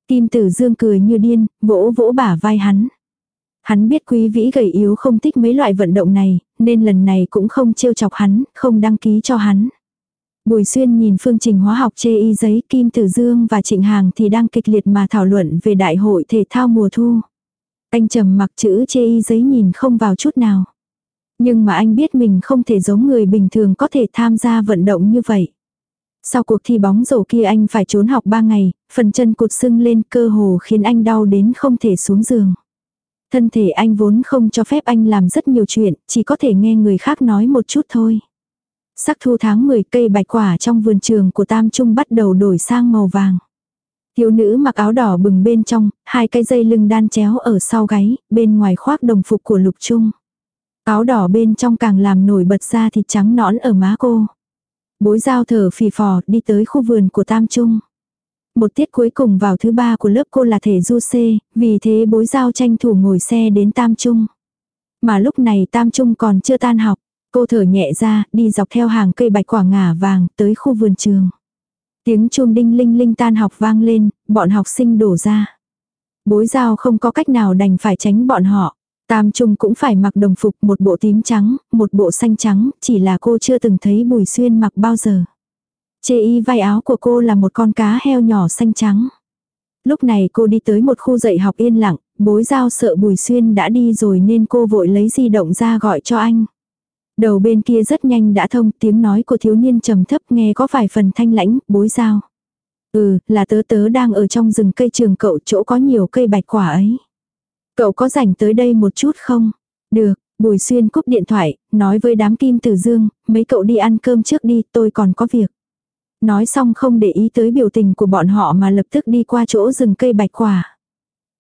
Kim tử dương cười như điên, vỗ vỗ bả vai hắn. Hắn biết quý vĩ gầy yếu không thích mấy loại vận động này, nên lần này cũng không trêu chọc hắn, không đăng ký cho hắn. Bùi xuyên nhìn phương trình hóa học chê y giấy Kim Tử Dương và Trịnh Hàng thì đang kịch liệt mà thảo luận về đại hội thể thao mùa thu. Anh trầm mặc chữ chê y giấy nhìn không vào chút nào. Nhưng mà anh biết mình không thể giống người bình thường có thể tham gia vận động như vậy. Sau cuộc thi bóng rổ kia anh phải trốn học 3 ngày, phần chân cụt sưng lên cơ hồ khiến anh đau đến không thể xuống giường. Thân thể anh vốn không cho phép anh làm rất nhiều chuyện, chỉ có thể nghe người khác nói một chút thôi. Sắc thu tháng 10 cây bạch quả trong vườn trường của Tam Trung bắt đầu đổi sang màu vàng. Thiếu nữ mặc áo đỏ bừng bên trong, hai cái dây lưng đan chéo ở sau gáy, bên ngoài khoác đồng phục của Lục Trung. Áo đỏ bên trong càng làm nổi bật ra thịt trắng nõn ở má cô. Bối dao thở phì phò đi tới khu vườn của Tam Trung. Một tiết cuối cùng vào thứ ba của lớp cô là thể du C, vì thế bối dao tranh thủ ngồi xe đến Tam Trung. Mà lúc này Tam Trung còn chưa tan học. Cô thở nhẹ ra, đi dọc theo hàng cây bạch quả ngả vàng, tới khu vườn trường. Tiếng chuông đinh linh linh tan học vang lên, bọn học sinh đổ ra. Bối giao không có cách nào đành phải tránh bọn họ. Tam Trung cũng phải mặc đồng phục một bộ tím trắng, một bộ xanh trắng, chỉ là cô chưa từng thấy Bùi Xuyên mặc bao giờ. Chê y vai áo của cô là một con cá heo nhỏ xanh trắng. Lúc này cô đi tới một khu dạy học yên lặng, bối giao sợ Bùi Xuyên đã đi rồi nên cô vội lấy di động ra gọi cho anh. Đầu bên kia rất nhanh đã thông tiếng nói của thiếu niên trầm thấp nghe có vài phần thanh lãnh, bối giao. Ừ, là tớ tớ đang ở trong rừng cây trường cậu chỗ có nhiều cây bạch quả ấy. Cậu có rảnh tới đây một chút không? Được, Bùi Xuyên cúp điện thoại, nói với đám kim tử dương, mấy cậu đi ăn cơm trước đi, tôi còn có việc. Nói xong không để ý tới biểu tình của bọn họ mà lập tức đi qua chỗ rừng cây bạch quả.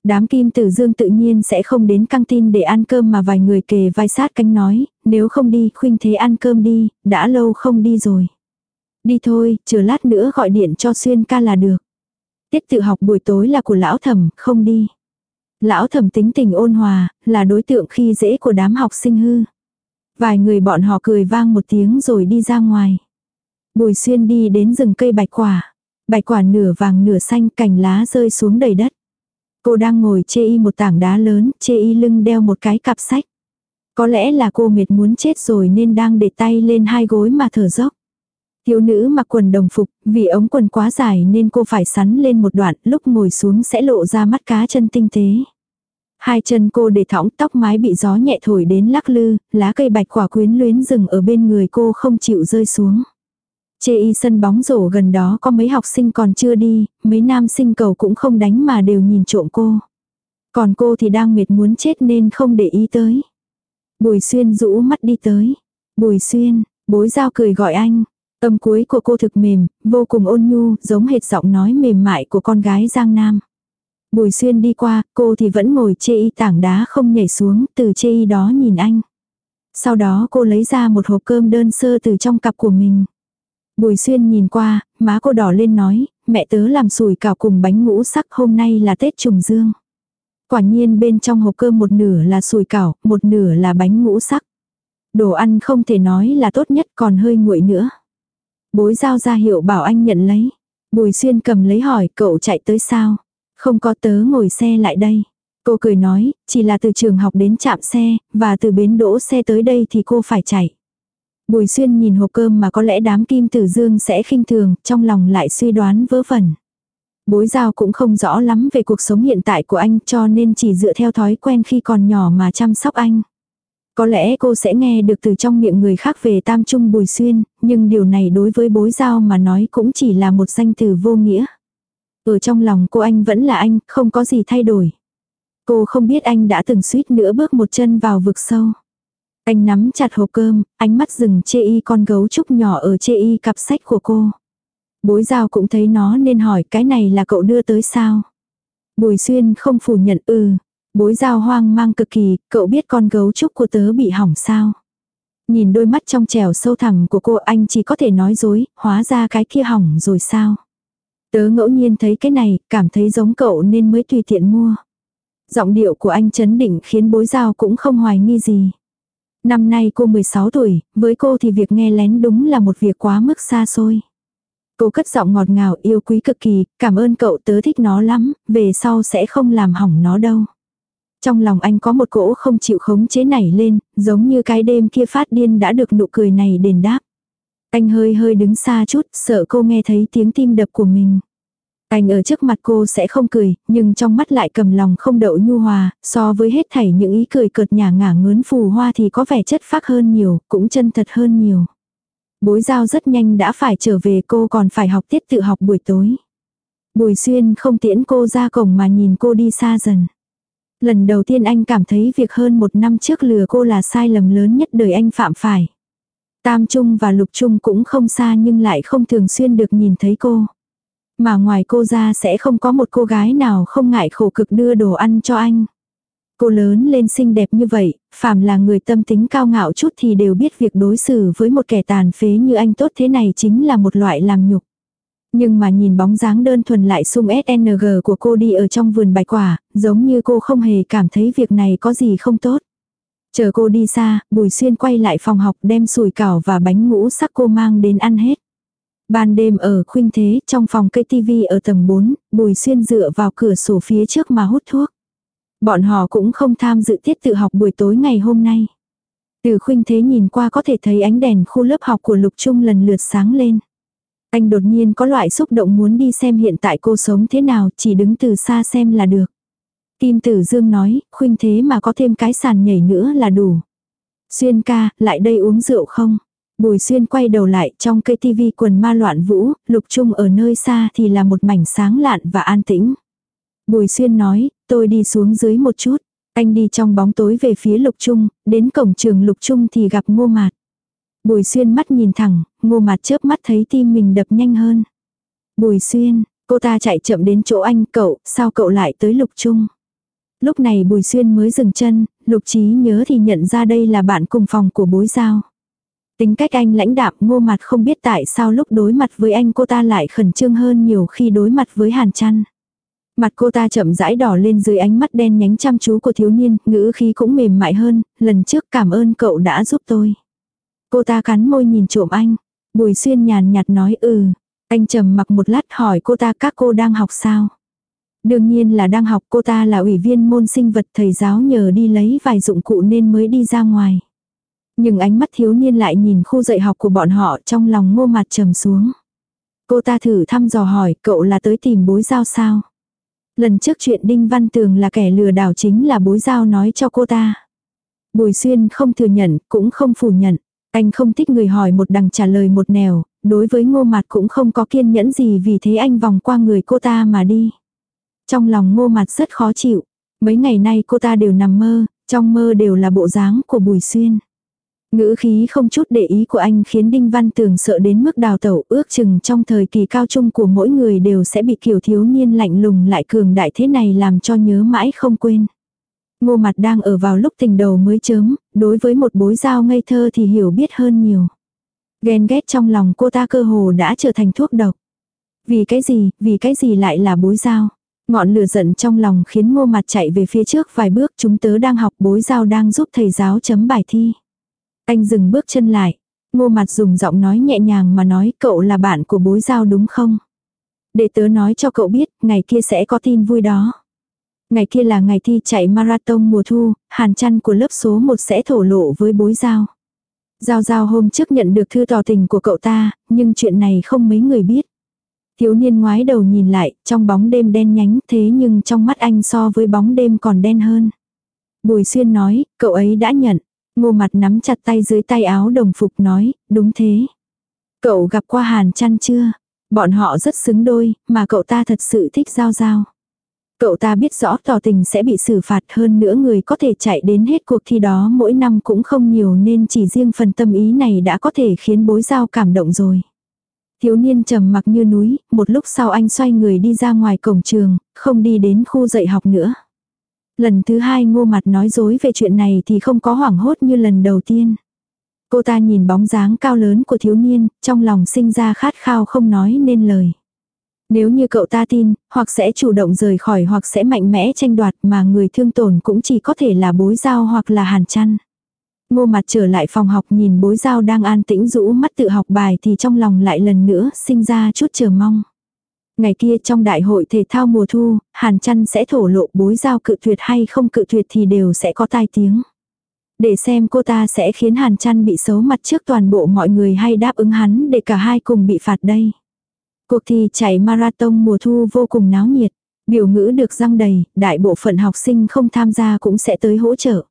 Đám kim tử dương tự nhiên sẽ không đến căng tin để ăn cơm mà vài người kề vai sát cánh nói, nếu không đi, khuynh thế ăn cơm đi, đã lâu không đi rồi. Đi thôi, chờ lát nữa gọi điện cho xuyên ca là được. Tiết tự học buổi tối là của lão thẩm, không đi. Lão thẩm tính tình ôn hòa, là đối tượng khi dễ của đám học sinh hư. Vài người bọn họ cười vang một tiếng rồi đi ra ngoài. Bùi xuyên đi đến rừng cây bạch quả. Bạch quả nửa vàng nửa xanh cành lá rơi xuống đầy đất. Cô đang ngồi chê y một tảng đá lớn, chê y lưng đeo một cái cặp sách. Có lẽ là cô mệt muốn chết rồi nên đang để tay lên hai gối mà thở dốc. Thiếu nữ mặc quần đồng phục, vì ống quần quá dài nên cô phải sắn lên một đoạn, lúc ngồi xuống sẽ lộ ra mắt cá chân tinh tế. Hai chân cô để thõng tóc mái bị gió nhẹ thổi đến lắc lư, lá cây bạch quả quyến luyến rừng ở bên người cô không chịu rơi xuống. Chê y sân bóng rổ gần đó có mấy học sinh còn chưa đi, mấy nam sinh cầu cũng không đánh mà đều nhìn trộm cô. Còn cô thì đang mệt muốn chết nên không để ý tới. Bùi xuyên rũ mắt đi tới. Bùi xuyên, bối giao cười gọi anh. Âm cuối của cô thực mềm, vô cùng ôn nhu, giống hệt giọng nói mềm mại của con gái Giang Nam. Bùi xuyên đi qua, cô thì vẫn ngồi chê y tảng đá không nhảy xuống, từ chê y đó nhìn anh. Sau đó cô lấy ra một hộp cơm đơn sơ từ trong cặp của mình. Bùi xuyên nhìn qua, má cô đỏ lên nói, mẹ tớ làm sủi cảo cùng bánh ngũ sắc hôm nay là Tết trùng dương. Quả nhiên bên trong hộp cơm một nửa là sủi cảo, một nửa là bánh ngũ sắc. Đồ ăn không thể nói là tốt nhất còn hơi nguội nữa. Bối giao ra hiệu bảo anh nhận lấy. Bùi xuyên cầm lấy hỏi cậu chạy tới sao. Không có tớ ngồi xe lại đây. Cô cười nói, chỉ là từ trường học đến trạm xe, và từ bến đỗ xe tới đây thì cô phải chạy. Bùi xuyên nhìn hộp cơm mà có lẽ đám kim tử dương sẽ khinh thường, trong lòng lại suy đoán vớ vẩn. Bối giao cũng không rõ lắm về cuộc sống hiện tại của anh cho nên chỉ dựa theo thói quen khi còn nhỏ mà chăm sóc anh. Có lẽ cô sẽ nghe được từ trong miệng người khác về tam trung bùi xuyên, nhưng điều này đối với bối giao mà nói cũng chỉ là một danh từ vô nghĩa. Ở trong lòng cô anh vẫn là anh, không có gì thay đổi. Cô không biết anh đã từng suýt nữa bước một chân vào vực sâu. Anh nắm chặt hộp cơm, ánh mắt dừng chê y con gấu trúc nhỏ ở chê y cặp sách của cô. Bối giao cũng thấy nó nên hỏi cái này là cậu đưa tới sao. Bùi xuyên không phủ nhận ừ. Bối giao hoang mang cực kỳ, cậu biết con gấu trúc của tớ bị hỏng sao. Nhìn đôi mắt trong trẻo sâu thẳm của cô anh chỉ có thể nói dối, hóa ra cái kia hỏng rồi sao. Tớ ngẫu nhiên thấy cái này, cảm thấy giống cậu nên mới tùy tiện mua. Giọng điệu của anh chấn định khiến bối giao cũng không hoài nghi gì. Năm nay cô 16 tuổi, với cô thì việc nghe lén đúng là một việc quá mức xa xôi. Cô cất giọng ngọt ngào yêu quý cực kỳ, cảm ơn cậu tớ thích nó lắm, về sau sẽ không làm hỏng nó đâu. Trong lòng anh có một cỗ không chịu khống chế nảy lên, giống như cái đêm kia phát điên đã được nụ cười này đền đáp. Anh hơi hơi đứng xa chút, sợ cô nghe thấy tiếng tim đập của mình. Anh ở trước mặt cô sẽ không cười, nhưng trong mắt lại cầm lòng không đậu nhu hòa, so với hết thảy những ý cười cợt nhả ngả ngớn phù hoa thì có vẻ chất phác hơn nhiều, cũng chân thật hơn nhiều. Bối giao rất nhanh đã phải trở về cô còn phải học tiết tự học buổi tối. Bùi xuyên không tiễn cô ra cổng mà nhìn cô đi xa dần. Lần đầu tiên anh cảm thấy việc hơn một năm trước lừa cô là sai lầm lớn nhất đời anh phạm phải. Tam Trung và Lục Trung cũng không xa nhưng lại không thường xuyên được nhìn thấy cô. Mà ngoài cô ra sẽ không có một cô gái nào không ngại khổ cực đưa đồ ăn cho anh. Cô lớn lên xinh đẹp như vậy, phàm là người tâm tính cao ngạo chút thì đều biết việc đối xử với một kẻ tàn phế như anh tốt thế này chính là một loại làm nhục. Nhưng mà nhìn bóng dáng đơn thuần lại sung SNG của cô đi ở trong vườn bạch quả, giống như cô không hề cảm thấy việc này có gì không tốt. Chờ cô đi xa, Bùi Xuyên quay lại phòng học đem sủi cảo và bánh ngũ sắc cô mang đến ăn hết. Ban đêm ở khuynh thế, trong phòng cây tivi ở tầng 4, Bùi Xuyên dựa vào cửa sổ phía trước mà hút thuốc. Bọn họ cũng không tham dự tiết tự học buổi tối ngày hôm nay. Từ khuynh thế nhìn qua có thể thấy ánh đèn khu lớp học của Lục Trung lần lượt sáng lên. Anh đột nhiên có loại xúc động muốn đi xem hiện tại cô sống thế nào, chỉ đứng từ xa xem là được. Kim Tử Dương nói, khuynh thế mà có thêm cái sàn nhảy nữa là đủ. Xuyên ca, lại đây uống rượu không? Bùi xuyên quay đầu lại trong cây tivi quần ma loạn vũ, lục trung ở nơi xa thì là một mảnh sáng lạn và an tĩnh. Bùi xuyên nói, tôi đi xuống dưới một chút. Anh đi trong bóng tối về phía lục trung, đến cổng trường lục trung thì gặp ngô mạt. Bùi xuyên mắt nhìn thẳng, ngô Mạt chớp mắt thấy tim mình đập nhanh hơn. Bùi xuyên, cô ta chạy chậm đến chỗ anh cậu, sao cậu lại tới lục trung. Lúc này bùi xuyên mới dừng chân, lục trí nhớ thì nhận ra đây là bạn cùng phòng của bối giao. Tính cách anh lãnh đạm ngô mặt không biết tại sao lúc đối mặt với anh cô ta lại khẩn trương hơn nhiều khi đối mặt với hàn chăn. Mặt cô ta chậm rãi đỏ lên dưới ánh mắt đen nhánh chăm chú của thiếu niên, ngữ khí cũng mềm mại hơn, lần trước cảm ơn cậu đã giúp tôi. Cô ta cắn môi nhìn trộm anh. Bùi xuyên nhàn nhạt nói ừ. Anh trầm mặc một lát hỏi cô ta các cô đang học sao. Đương nhiên là đang học cô ta là ủy viên môn sinh vật thầy giáo nhờ đi lấy vài dụng cụ nên mới đi ra ngoài. Nhưng ánh mắt thiếu niên lại nhìn khu dạy học của bọn họ trong lòng ngô mặt trầm xuống. Cô ta thử thăm dò hỏi cậu là tới tìm bối giao sao. Lần trước chuyện Đinh Văn Tường là kẻ lừa đảo chính là bối giao nói cho cô ta. Bùi xuyên không thừa nhận, cũng không phủ nhận. Anh không thích người hỏi một đằng trả lời một nẻo, đối với ngô mặt cũng không có kiên nhẫn gì vì thế anh vòng qua người cô ta mà đi. Trong lòng ngô mặt rất khó chịu. Mấy ngày nay cô ta đều nằm mơ, trong mơ đều là bộ dáng của Bùi Xuyên. Ngữ khí không chút để ý của anh khiến Đinh Văn Tường sợ đến mức đào tẩu ước chừng trong thời kỳ cao trung của mỗi người đều sẽ bị kiểu thiếu niên lạnh lùng lại cường đại thế này làm cho nhớ mãi không quên. Ngô mặt đang ở vào lúc tình đầu mới chớm, đối với một bối giao ngây thơ thì hiểu biết hơn nhiều. Ghen ghét trong lòng cô ta cơ hồ đã trở thành thuốc độc. Vì cái gì, vì cái gì lại là bối giao. Ngọn lửa giận trong lòng khiến ngô mặt chạy về phía trước vài bước chúng tớ đang học bối giao đang giúp thầy giáo chấm bài thi. Anh dừng bước chân lại. Ngô mặt dùng giọng nói nhẹ nhàng mà nói cậu là bạn của bối giao đúng không? Để tớ nói cho cậu biết, ngày kia sẽ có tin vui đó. Ngày kia là ngày thi chạy marathon mùa thu, hàn chăn của lớp số 1 sẽ thổ lộ với bối giao. Giao giao hôm trước nhận được thư tỏ tình của cậu ta, nhưng chuyện này không mấy người biết. Thiếu niên ngoái đầu nhìn lại, trong bóng đêm đen nhánh thế nhưng trong mắt anh so với bóng đêm còn đen hơn. Bùi xuyên nói, cậu ấy đã nhận. Ngô mặt nắm chặt tay dưới tay áo đồng phục nói, đúng thế. Cậu gặp qua hàn chăn chưa? Bọn họ rất xứng đôi, mà cậu ta thật sự thích giao giao. Cậu ta biết rõ tỏ tình sẽ bị xử phạt hơn nữa người có thể chạy đến hết cuộc thi đó mỗi năm cũng không nhiều nên chỉ riêng phần tâm ý này đã có thể khiến bối giao cảm động rồi. Thiếu niên trầm mặc như núi, một lúc sau anh xoay người đi ra ngoài cổng trường, không đi đến khu dạy học nữa. Lần thứ hai ngô mặt nói dối về chuyện này thì không có hoảng hốt như lần đầu tiên. Cô ta nhìn bóng dáng cao lớn của thiếu niên, trong lòng sinh ra khát khao không nói nên lời. Nếu như cậu ta tin, hoặc sẽ chủ động rời khỏi hoặc sẽ mạnh mẽ tranh đoạt mà người thương tổn cũng chỉ có thể là bối giao hoặc là hàn chăn. Ngô mặt trở lại phòng học nhìn bối giao đang an tĩnh rũ mắt tự học bài thì trong lòng lại lần nữa sinh ra chút chờ mong. Ngày kia trong đại hội thể thao mùa thu, Hàn Trăn sẽ thổ lộ bối giao cự tuyệt hay không cự tuyệt thì đều sẽ có tai tiếng. Để xem cô ta sẽ khiến Hàn Trăn bị xấu mặt trước toàn bộ mọi người hay đáp ứng hắn để cả hai cùng bị phạt đây. Cuộc thi chạy marathon mùa thu vô cùng náo nhiệt. Biểu ngữ được răng đầy, đại bộ phận học sinh không tham gia cũng sẽ tới hỗ trợ.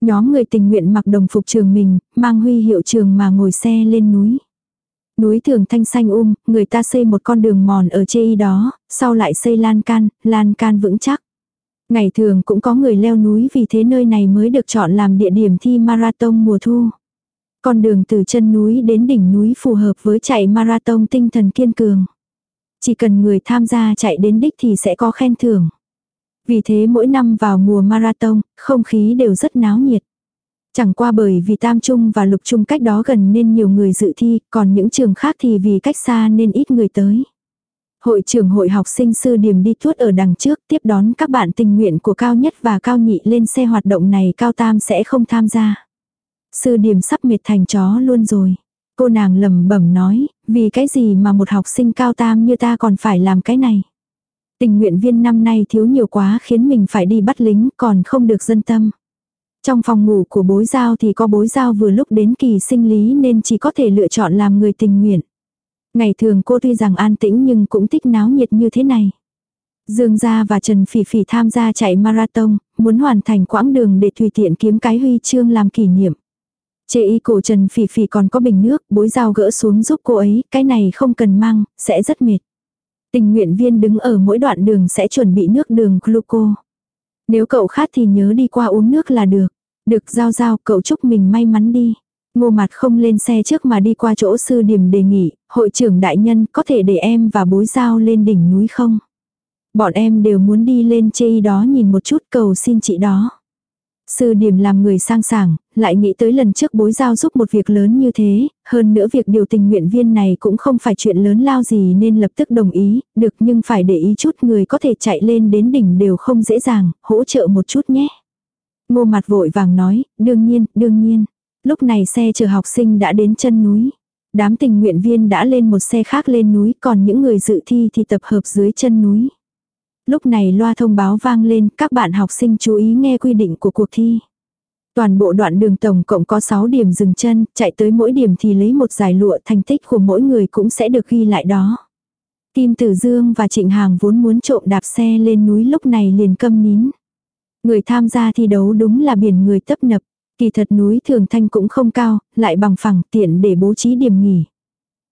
Nhóm người tình nguyện mặc đồng phục trường mình, mang huy hiệu trường mà ngồi xe lên núi. Núi thường thanh xanh um, người ta xây một con đường mòn ở chê y đó, sau lại xây lan can, lan can vững chắc. Ngày thường cũng có người leo núi vì thế nơi này mới được chọn làm địa điểm thi marathon mùa thu. Con đường từ chân núi đến đỉnh núi phù hợp với chạy marathon tinh thần kiên cường. Chỉ cần người tham gia chạy đến đích thì sẽ có khen thưởng. Vì thế mỗi năm vào mùa marathon, không khí đều rất náo nhiệt. Chẳng qua bởi vì tam trung và lục trung cách đó gần nên nhiều người dự thi, còn những trường khác thì vì cách xa nên ít người tới. Hội trưởng hội học sinh sư điểm đi tuốt ở đằng trước tiếp đón các bạn tình nguyện của cao nhất và cao nhị lên xe hoạt động này cao tam sẽ không tham gia. Sư điểm sắp mệt thành chó luôn rồi. Cô nàng lầm bẩm nói, vì cái gì mà một học sinh cao tam như ta còn phải làm cái này. Tình nguyện viên năm nay thiếu nhiều quá khiến mình phải đi bắt lính còn không được dân tâm. Trong phòng ngủ của bối giao thì có bối giao vừa lúc đến kỳ sinh lý nên chỉ có thể lựa chọn làm người tình nguyện. Ngày thường cô tuy rằng an tĩnh nhưng cũng thích náo nhiệt như thế này. Dương Gia và Trần Phỉ Phỉ tham gia chạy marathon, muốn hoàn thành quãng đường để tùy tiện kiếm cái huy chương làm kỷ niệm. Chê y cổ Trần Phỉ Phỉ còn có bình nước, bối dao gỡ xuống giúp cô ấy, cái này không cần mang, sẽ rất mệt. Tình nguyện viên đứng ở mỗi đoạn đường sẽ chuẩn bị nước đường gluco. Nếu cậu khát thì nhớ đi qua uống nước là được. Được giao giao cậu chúc mình may mắn đi. Ngô mặt không lên xe trước mà đi qua chỗ sư điểm đề nghị, hội trưởng đại nhân có thể để em và bối giao lên đỉnh núi không? Bọn em đều muốn đi lên chê đó nhìn một chút cầu xin chị đó. Sư điểm làm người sang sảng, lại nghĩ tới lần trước bối giao giúp một việc lớn như thế, hơn nữa việc điều tình nguyện viên này cũng không phải chuyện lớn lao gì nên lập tức đồng ý, được nhưng phải để ý chút người có thể chạy lên đến đỉnh đều không dễ dàng, hỗ trợ một chút nhé. Ngô mặt vội vàng nói, đương nhiên, đương nhiên. Lúc này xe chở học sinh đã đến chân núi. Đám tình nguyện viên đã lên một xe khác lên núi, còn những người dự thi thì tập hợp dưới chân núi. Lúc này loa thông báo vang lên, các bạn học sinh chú ý nghe quy định của cuộc thi. Toàn bộ đoạn đường tổng cộng có 6 điểm dừng chân, chạy tới mỗi điểm thì lấy một giải lụa thành tích của mỗi người cũng sẽ được ghi lại đó. Kim Tử Dương và Trịnh Hàng vốn muốn trộm đạp xe lên núi lúc này liền câm nín. Người tham gia thi đấu đúng là biển người tấp nập. Kỳ thật núi Thường Thanh cũng không cao, lại bằng phẳng tiện để bố trí điểm nghỉ.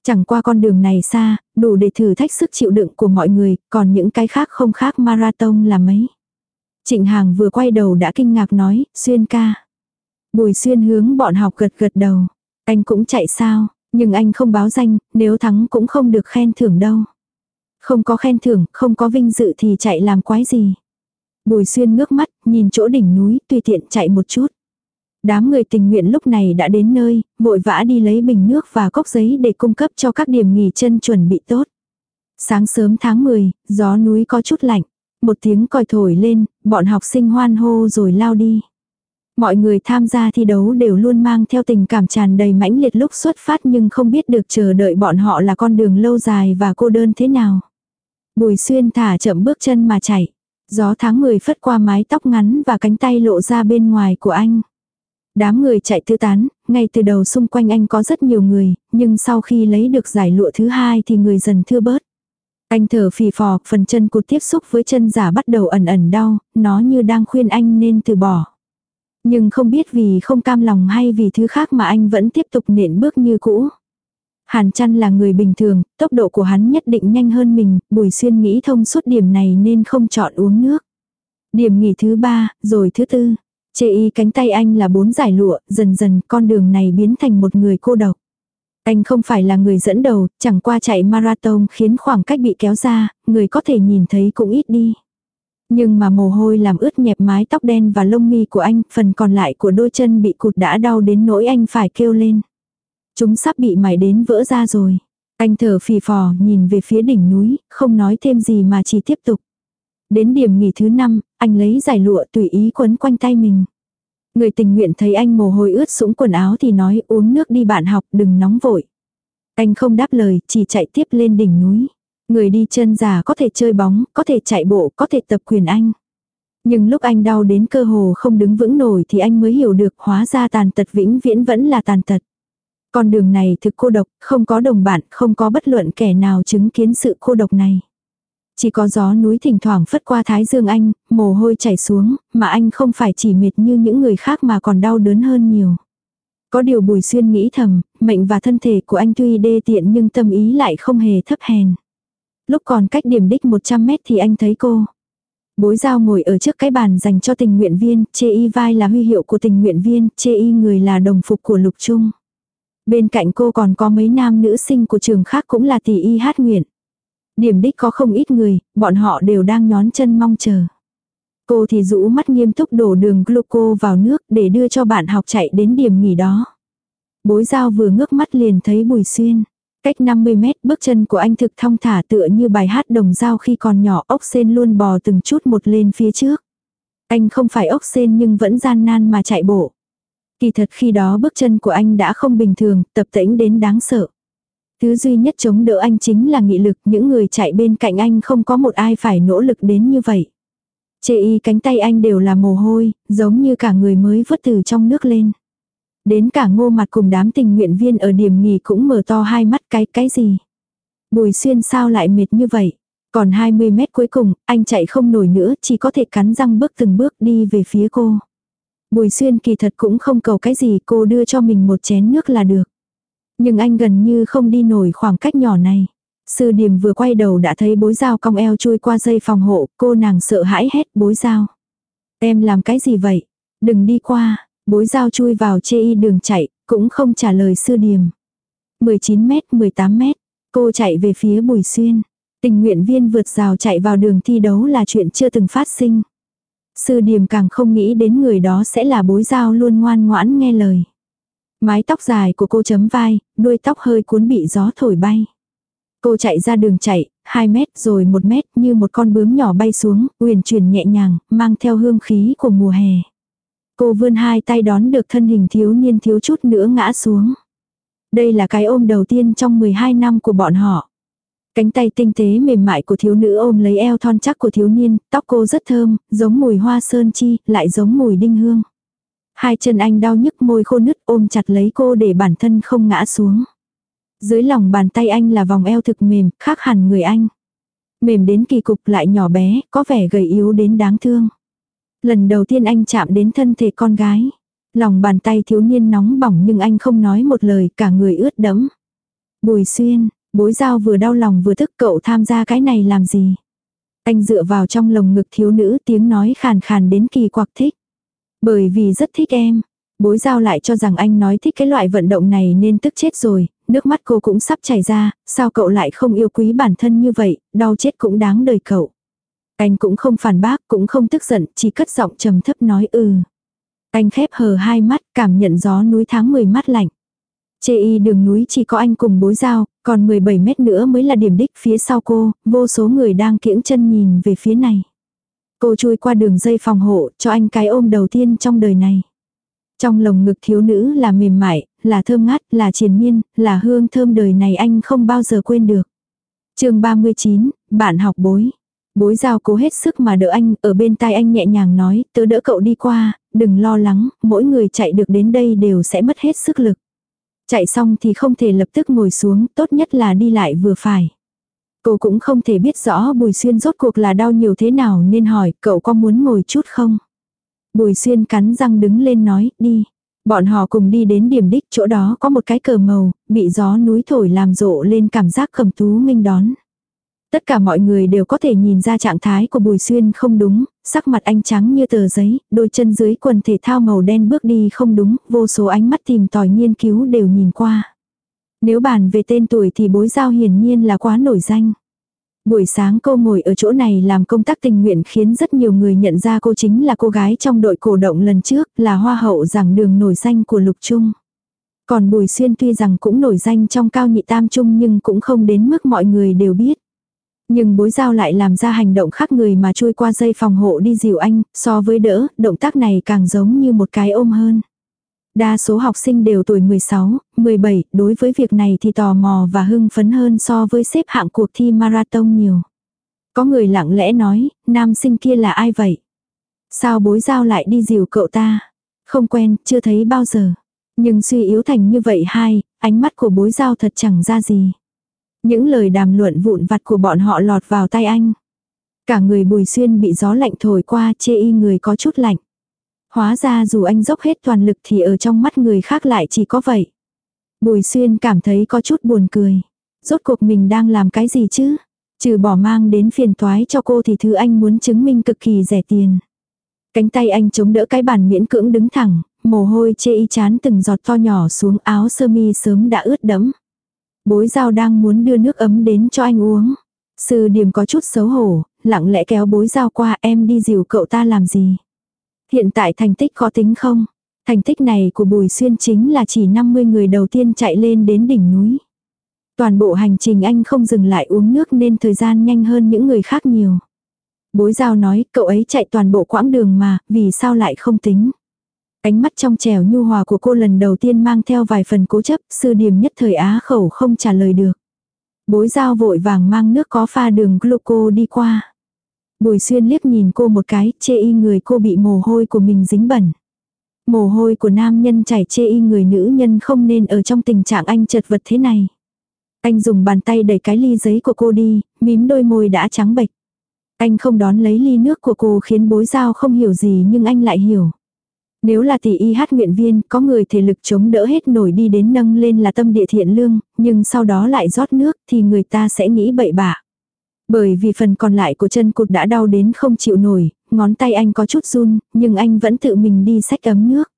Chẳng qua con đường này xa, đủ để thử thách sức chịu đựng của mọi người, còn những cái khác không khác marathon là mấy. Trịnh Hàng vừa quay đầu đã kinh ngạc nói, Xuyên ca. Bùi Xuyên hướng bọn học gật gật đầu. Anh cũng chạy sao, nhưng anh không báo danh, nếu thắng cũng không được khen thưởng đâu. Không có khen thưởng, không có vinh dự thì chạy làm quái gì. Bùi Xuyên ngước mắt, nhìn chỗ đỉnh núi, tùy tiện chạy một chút. Đám người tình nguyện lúc này đã đến nơi, vội vã đi lấy bình nước và cốc giấy để cung cấp cho các điểm nghỉ chân chuẩn bị tốt. Sáng sớm tháng 10, gió núi có chút lạnh. Một tiếng còi thổi lên, bọn học sinh hoan hô rồi lao đi. Mọi người tham gia thi đấu đều luôn mang theo tình cảm tràn đầy mãnh liệt lúc xuất phát nhưng không biết được chờ đợi bọn họ là con đường lâu dài và cô đơn thế nào. Bùi xuyên thả chậm bước chân mà chạy. Gió tháng 10 phất qua mái tóc ngắn và cánh tay lộ ra bên ngoài của anh. Đám người chạy tư tán, ngay từ đầu xung quanh anh có rất nhiều người, nhưng sau khi lấy được giải lụa thứ hai thì người dần thưa bớt. Anh thở phì phò, phần chân cụt tiếp xúc với chân giả bắt đầu ẩn ẩn đau, nó như đang khuyên anh nên từ bỏ. Nhưng không biết vì không cam lòng hay vì thứ khác mà anh vẫn tiếp tục nện bước như cũ. Hàn chăn là người bình thường, tốc độ của hắn nhất định nhanh hơn mình, bùi xuyên nghĩ thông suốt điểm này nên không chọn uống nước. Điểm nghỉ thứ ba, rồi thứ tư. Chê y cánh tay anh là bốn giải lụa, dần dần con đường này biến thành một người cô độc. Anh không phải là người dẫn đầu, chẳng qua chạy marathon khiến khoảng cách bị kéo ra, người có thể nhìn thấy cũng ít đi. Nhưng mà mồ hôi làm ướt nhẹp mái tóc đen và lông mi của anh, phần còn lại của đôi chân bị cụt đã đau đến nỗi anh phải kêu lên. Chúng sắp bị mải đến vỡ ra rồi. Anh thở phì phò nhìn về phía đỉnh núi, không nói thêm gì mà chỉ tiếp tục. Đến điểm nghỉ thứ năm, anh lấy giải lụa tùy ý quấn quanh tay mình. Người tình nguyện thấy anh mồ hôi ướt sũng quần áo thì nói uống nước đi bạn học đừng nóng vội. Anh không đáp lời, chỉ chạy tiếp lên đỉnh núi. Người đi chân già có thể chơi bóng, có thể chạy bộ, có thể tập quyền anh. Nhưng lúc anh đau đến cơ hồ không đứng vững nổi thì anh mới hiểu được hóa ra tàn tật vĩnh viễn vẫn là tàn tật. Con đường này thực cô độc, không có đồng bạn, không có bất luận kẻ nào chứng kiến sự cô độc này. Chỉ có gió núi thỉnh thoảng phất qua thái dương anh, mồ hôi chảy xuống, mà anh không phải chỉ mệt như những người khác mà còn đau đớn hơn nhiều. Có điều bùi xuyên nghĩ thầm, mệnh và thân thể của anh tuy đê tiện nhưng tâm ý lại không hề thấp hèn. Lúc còn cách điểm đích 100 mét thì anh thấy cô. Bối giao ngồi ở trước cái bàn dành cho tình nguyện viên, chê y vai là huy hiệu của tình nguyện viên, chê y người là đồng phục của lục trung. Bên cạnh cô còn có mấy nam nữ sinh của trường khác cũng là tỷ y hát nguyện. Điểm đích có không ít người, bọn họ đều đang nhón chân mong chờ. Cô thì rũ mắt nghiêm túc đổ đường gluco vào nước để đưa cho bạn học chạy đến điểm nghỉ đó. Bối giao vừa ngước mắt liền thấy bùi xuyên. Cách 50 mét bước chân của anh thực thong thả tựa như bài hát đồng dao khi còn nhỏ ốc sen luôn bò từng chút một lên phía trước. Anh không phải ốc sen nhưng vẫn gian nan mà chạy bộ. Kỳ thật khi đó bước chân của anh đã không bình thường, tập tễnh đến đáng sợ. Thứ duy nhất chống đỡ anh chính là nghị lực, những người chạy bên cạnh anh không có một ai phải nỗ lực đến như vậy. Chê y cánh tay anh đều là mồ hôi, giống như cả người mới vớt từ trong nước lên. Đến cả ngô mặt cùng đám tình nguyện viên ở điểm nghỉ cũng mở to hai mắt cái cái gì. Bùi xuyên sao lại mệt như vậy. Còn 20 mét cuối cùng, anh chạy không nổi nữa, chỉ có thể cắn răng bước từng bước đi về phía cô. Bùi xuyên kỳ thật cũng không cầu cái gì, cô đưa cho mình một chén nước là được. Nhưng anh gần như không đi nổi khoảng cách nhỏ này. Sư điểm vừa quay đầu đã thấy bối dao cong eo chui qua dây phòng hộ, cô nàng sợ hãi hét bối dao. Em làm cái gì vậy? Đừng đi qua, bối dao chui vào chê y đường chạy, cũng không trả lời sư điềm. 19 mét, 18 mét, cô chạy về phía Bùi Xuyên. Tình nguyện viên vượt rào chạy vào đường thi đấu là chuyện chưa từng phát sinh. Sư điềm càng không nghĩ đến người đó sẽ là bối giao luôn ngoan ngoãn nghe lời. Mái tóc dài của cô chấm vai, đuôi tóc hơi cuốn bị gió thổi bay. Cô chạy ra đường chạy, 2 mét rồi 1 mét như một con bướm nhỏ bay xuống, uyển chuyển nhẹ nhàng, mang theo hương khí của mùa hè. Cô vươn hai tay đón được thân hình thiếu niên thiếu chút nữa ngã xuống. Đây là cái ôm đầu tiên trong 12 năm của bọn họ. Cánh tay tinh tế mềm mại của thiếu nữ ôm lấy eo thon chắc của thiếu niên, tóc cô rất thơm, giống mùi hoa sơn chi, lại giống mùi đinh hương. Hai chân anh đau nhức môi khô nứt ôm chặt lấy cô để bản thân không ngã xuống. Dưới lòng bàn tay anh là vòng eo thực mềm, khác hẳn người anh. Mềm đến kỳ cục lại nhỏ bé, có vẻ gầy yếu đến đáng thương. Lần đầu tiên anh chạm đến thân thể con gái. Lòng bàn tay thiếu niên nóng bỏng nhưng anh không nói một lời, cả người ướt đẫm. Bùi xuyên, bối giao vừa đau lòng vừa tức cậu tham gia cái này làm gì. Anh dựa vào trong lồng ngực thiếu nữ tiếng nói khàn khàn đến kỳ quặc thích. Bởi vì rất thích em. Bối giao lại cho rằng anh nói thích cái loại vận động này nên tức chết rồi, nước mắt cô cũng sắp chảy ra, sao cậu lại không yêu quý bản thân như vậy, đau chết cũng đáng đời cậu. Anh cũng không phản bác, cũng không tức giận, chỉ cất giọng trầm thấp nói ừ. Anh khép hờ hai mắt, cảm nhận gió núi tháng 10 mắt lạnh. Chê y đường núi chỉ có anh cùng bối giao, còn 17 mét nữa mới là điểm đích phía sau cô, vô số người đang kiễng chân nhìn về phía này. Cô chui qua đường dây phòng hộ, cho anh cái ôm đầu tiên trong đời này. Trong lồng ngực thiếu nữ là mềm mại, là thơm ngát, là triền miên, là hương thơm đời này anh không bao giờ quên được. chương 39, bạn học bối. Bối giao cố hết sức mà đỡ anh, ở bên tai anh nhẹ nhàng nói, tớ đỡ cậu đi qua, đừng lo lắng, mỗi người chạy được đến đây đều sẽ mất hết sức lực. Chạy xong thì không thể lập tức ngồi xuống, tốt nhất là đi lại vừa phải. Cô cũng không thể biết rõ Bùi Xuyên rốt cuộc là đau nhiều thế nào nên hỏi cậu có muốn ngồi chút không? Bùi Xuyên cắn răng đứng lên nói đi. Bọn họ cùng đi đến điểm đích chỗ đó có một cái cờ màu, bị gió núi thổi làm rộ lên cảm giác khẩm tú minh đón. Tất cả mọi người đều có thể nhìn ra trạng thái của Bùi Xuyên không đúng, sắc mặt anh trắng như tờ giấy, đôi chân dưới quần thể thao màu đen bước đi không đúng, vô số ánh mắt tìm tòi nghiên cứu đều nhìn qua. Nếu bàn về tên tuổi thì bối giao hiển nhiên là quá nổi danh. Buổi sáng cô ngồi ở chỗ này làm công tác tình nguyện khiến rất nhiều người nhận ra cô chính là cô gái trong đội cổ động lần trước, là hoa hậu giảng đường nổi danh của Lục Trung. Còn Bùi Xuyên tuy rằng cũng nổi danh trong cao nhị tam trung nhưng cũng không đến mức mọi người đều biết. Nhưng bối giao lại làm ra hành động khác người mà chui qua dây phòng hộ đi dìu anh, so với đỡ, động tác này càng giống như một cái ôm hơn. Đa số học sinh đều tuổi 16, 17, đối với việc này thì tò mò và hưng phấn hơn so với xếp hạng cuộc thi marathon nhiều. Có người lặng lẽ nói, nam sinh kia là ai vậy? Sao bối giao lại đi dìu cậu ta? Không quen, chưa thấy bao giờ. Nhưng suy yếu thành như vậy hai, ánh mắt của bối giao thật chẳng ra gì. Những lời đàm luận vụn vặt của bọn họ lọt vào tay anh. Cả người bùi xuyên bị gió lạnh thổi qua chê y người có chút lạnh. Hóa ra dù anh dốc hết toàn lực thì ở trong mắt người khác lại chỉ có vậy. Bùi xuyên cảm thấy có chút buồn cười. Rốt cuộc mình đang làm cái gì chứ? Trừ bỏ mang đến phiền toái cho cô thì thứ anh muốn chứng minh cực kỳ rẻ tiền. Cánh tay anh chống đỡ cái bàn miễn cưỡng đứng thẳng, mồ hôi chê y chán từng giọt to nhỏ xuống áo sơ mi sớm đã ướt đẫm. Bối giao đang muốn đưa nước ấm đến cho anh uống. Sư điểm có chút xấu hổ, lặng lẽ kéo bối giao qua em đi dìu cậu ta làm gì. Hiện tại thành tích có tính không? Thành tích này của Bùi Xuyên chính là chỉ 50 người đầu tiên chạy lên đến đỉnh núi. Toàn bộ hành trình anh không dừng lại uống nước nên thời gian nhanh hơn những người khác nhiều. Bối giao nói cậu ấy chạy toàn bộ quãng đường mà, vì sao lại không tính. Ánh mắt trong trẻo nhu hòa của cô lần đầu tiên mang theo vài phần cố chấp, sư điểm nhất thời á khẩu không trả lời được. Bối giao vội vàng mang nước có pha đường gluco đi qua. Bùi xuyên liếc nhìn cô một cái, chê y người cô bị mồ hôi của mình dính bẩn. Mồ hôi của nam nhân chảy chê y người nữ nhân không nên ở trong tình trạng anh chật vật thế này. Anh dùng bàn tay đẩy cái ly giấy của cô đi, mím đôi môi đã trắng bệch. Anh không đón lấy ly nước của cô khiến bối giao không hiểu gì nhưng anh lại hiểu. Nếu là tỷ y hát nguyện viên, có người thể lực chống đỡ hết nổi đi đến nâng lên là tâm địa thiện lương, nhưng sau đó lại rót nước thì người ta sẽ nghĩ bậy bạ. Bởi vì phần còn lại của chân cụt đã đau đến không chịu nổi, ngón tay anh có chút run, nhưng anh vẫn tự mình đi xách ấm nước.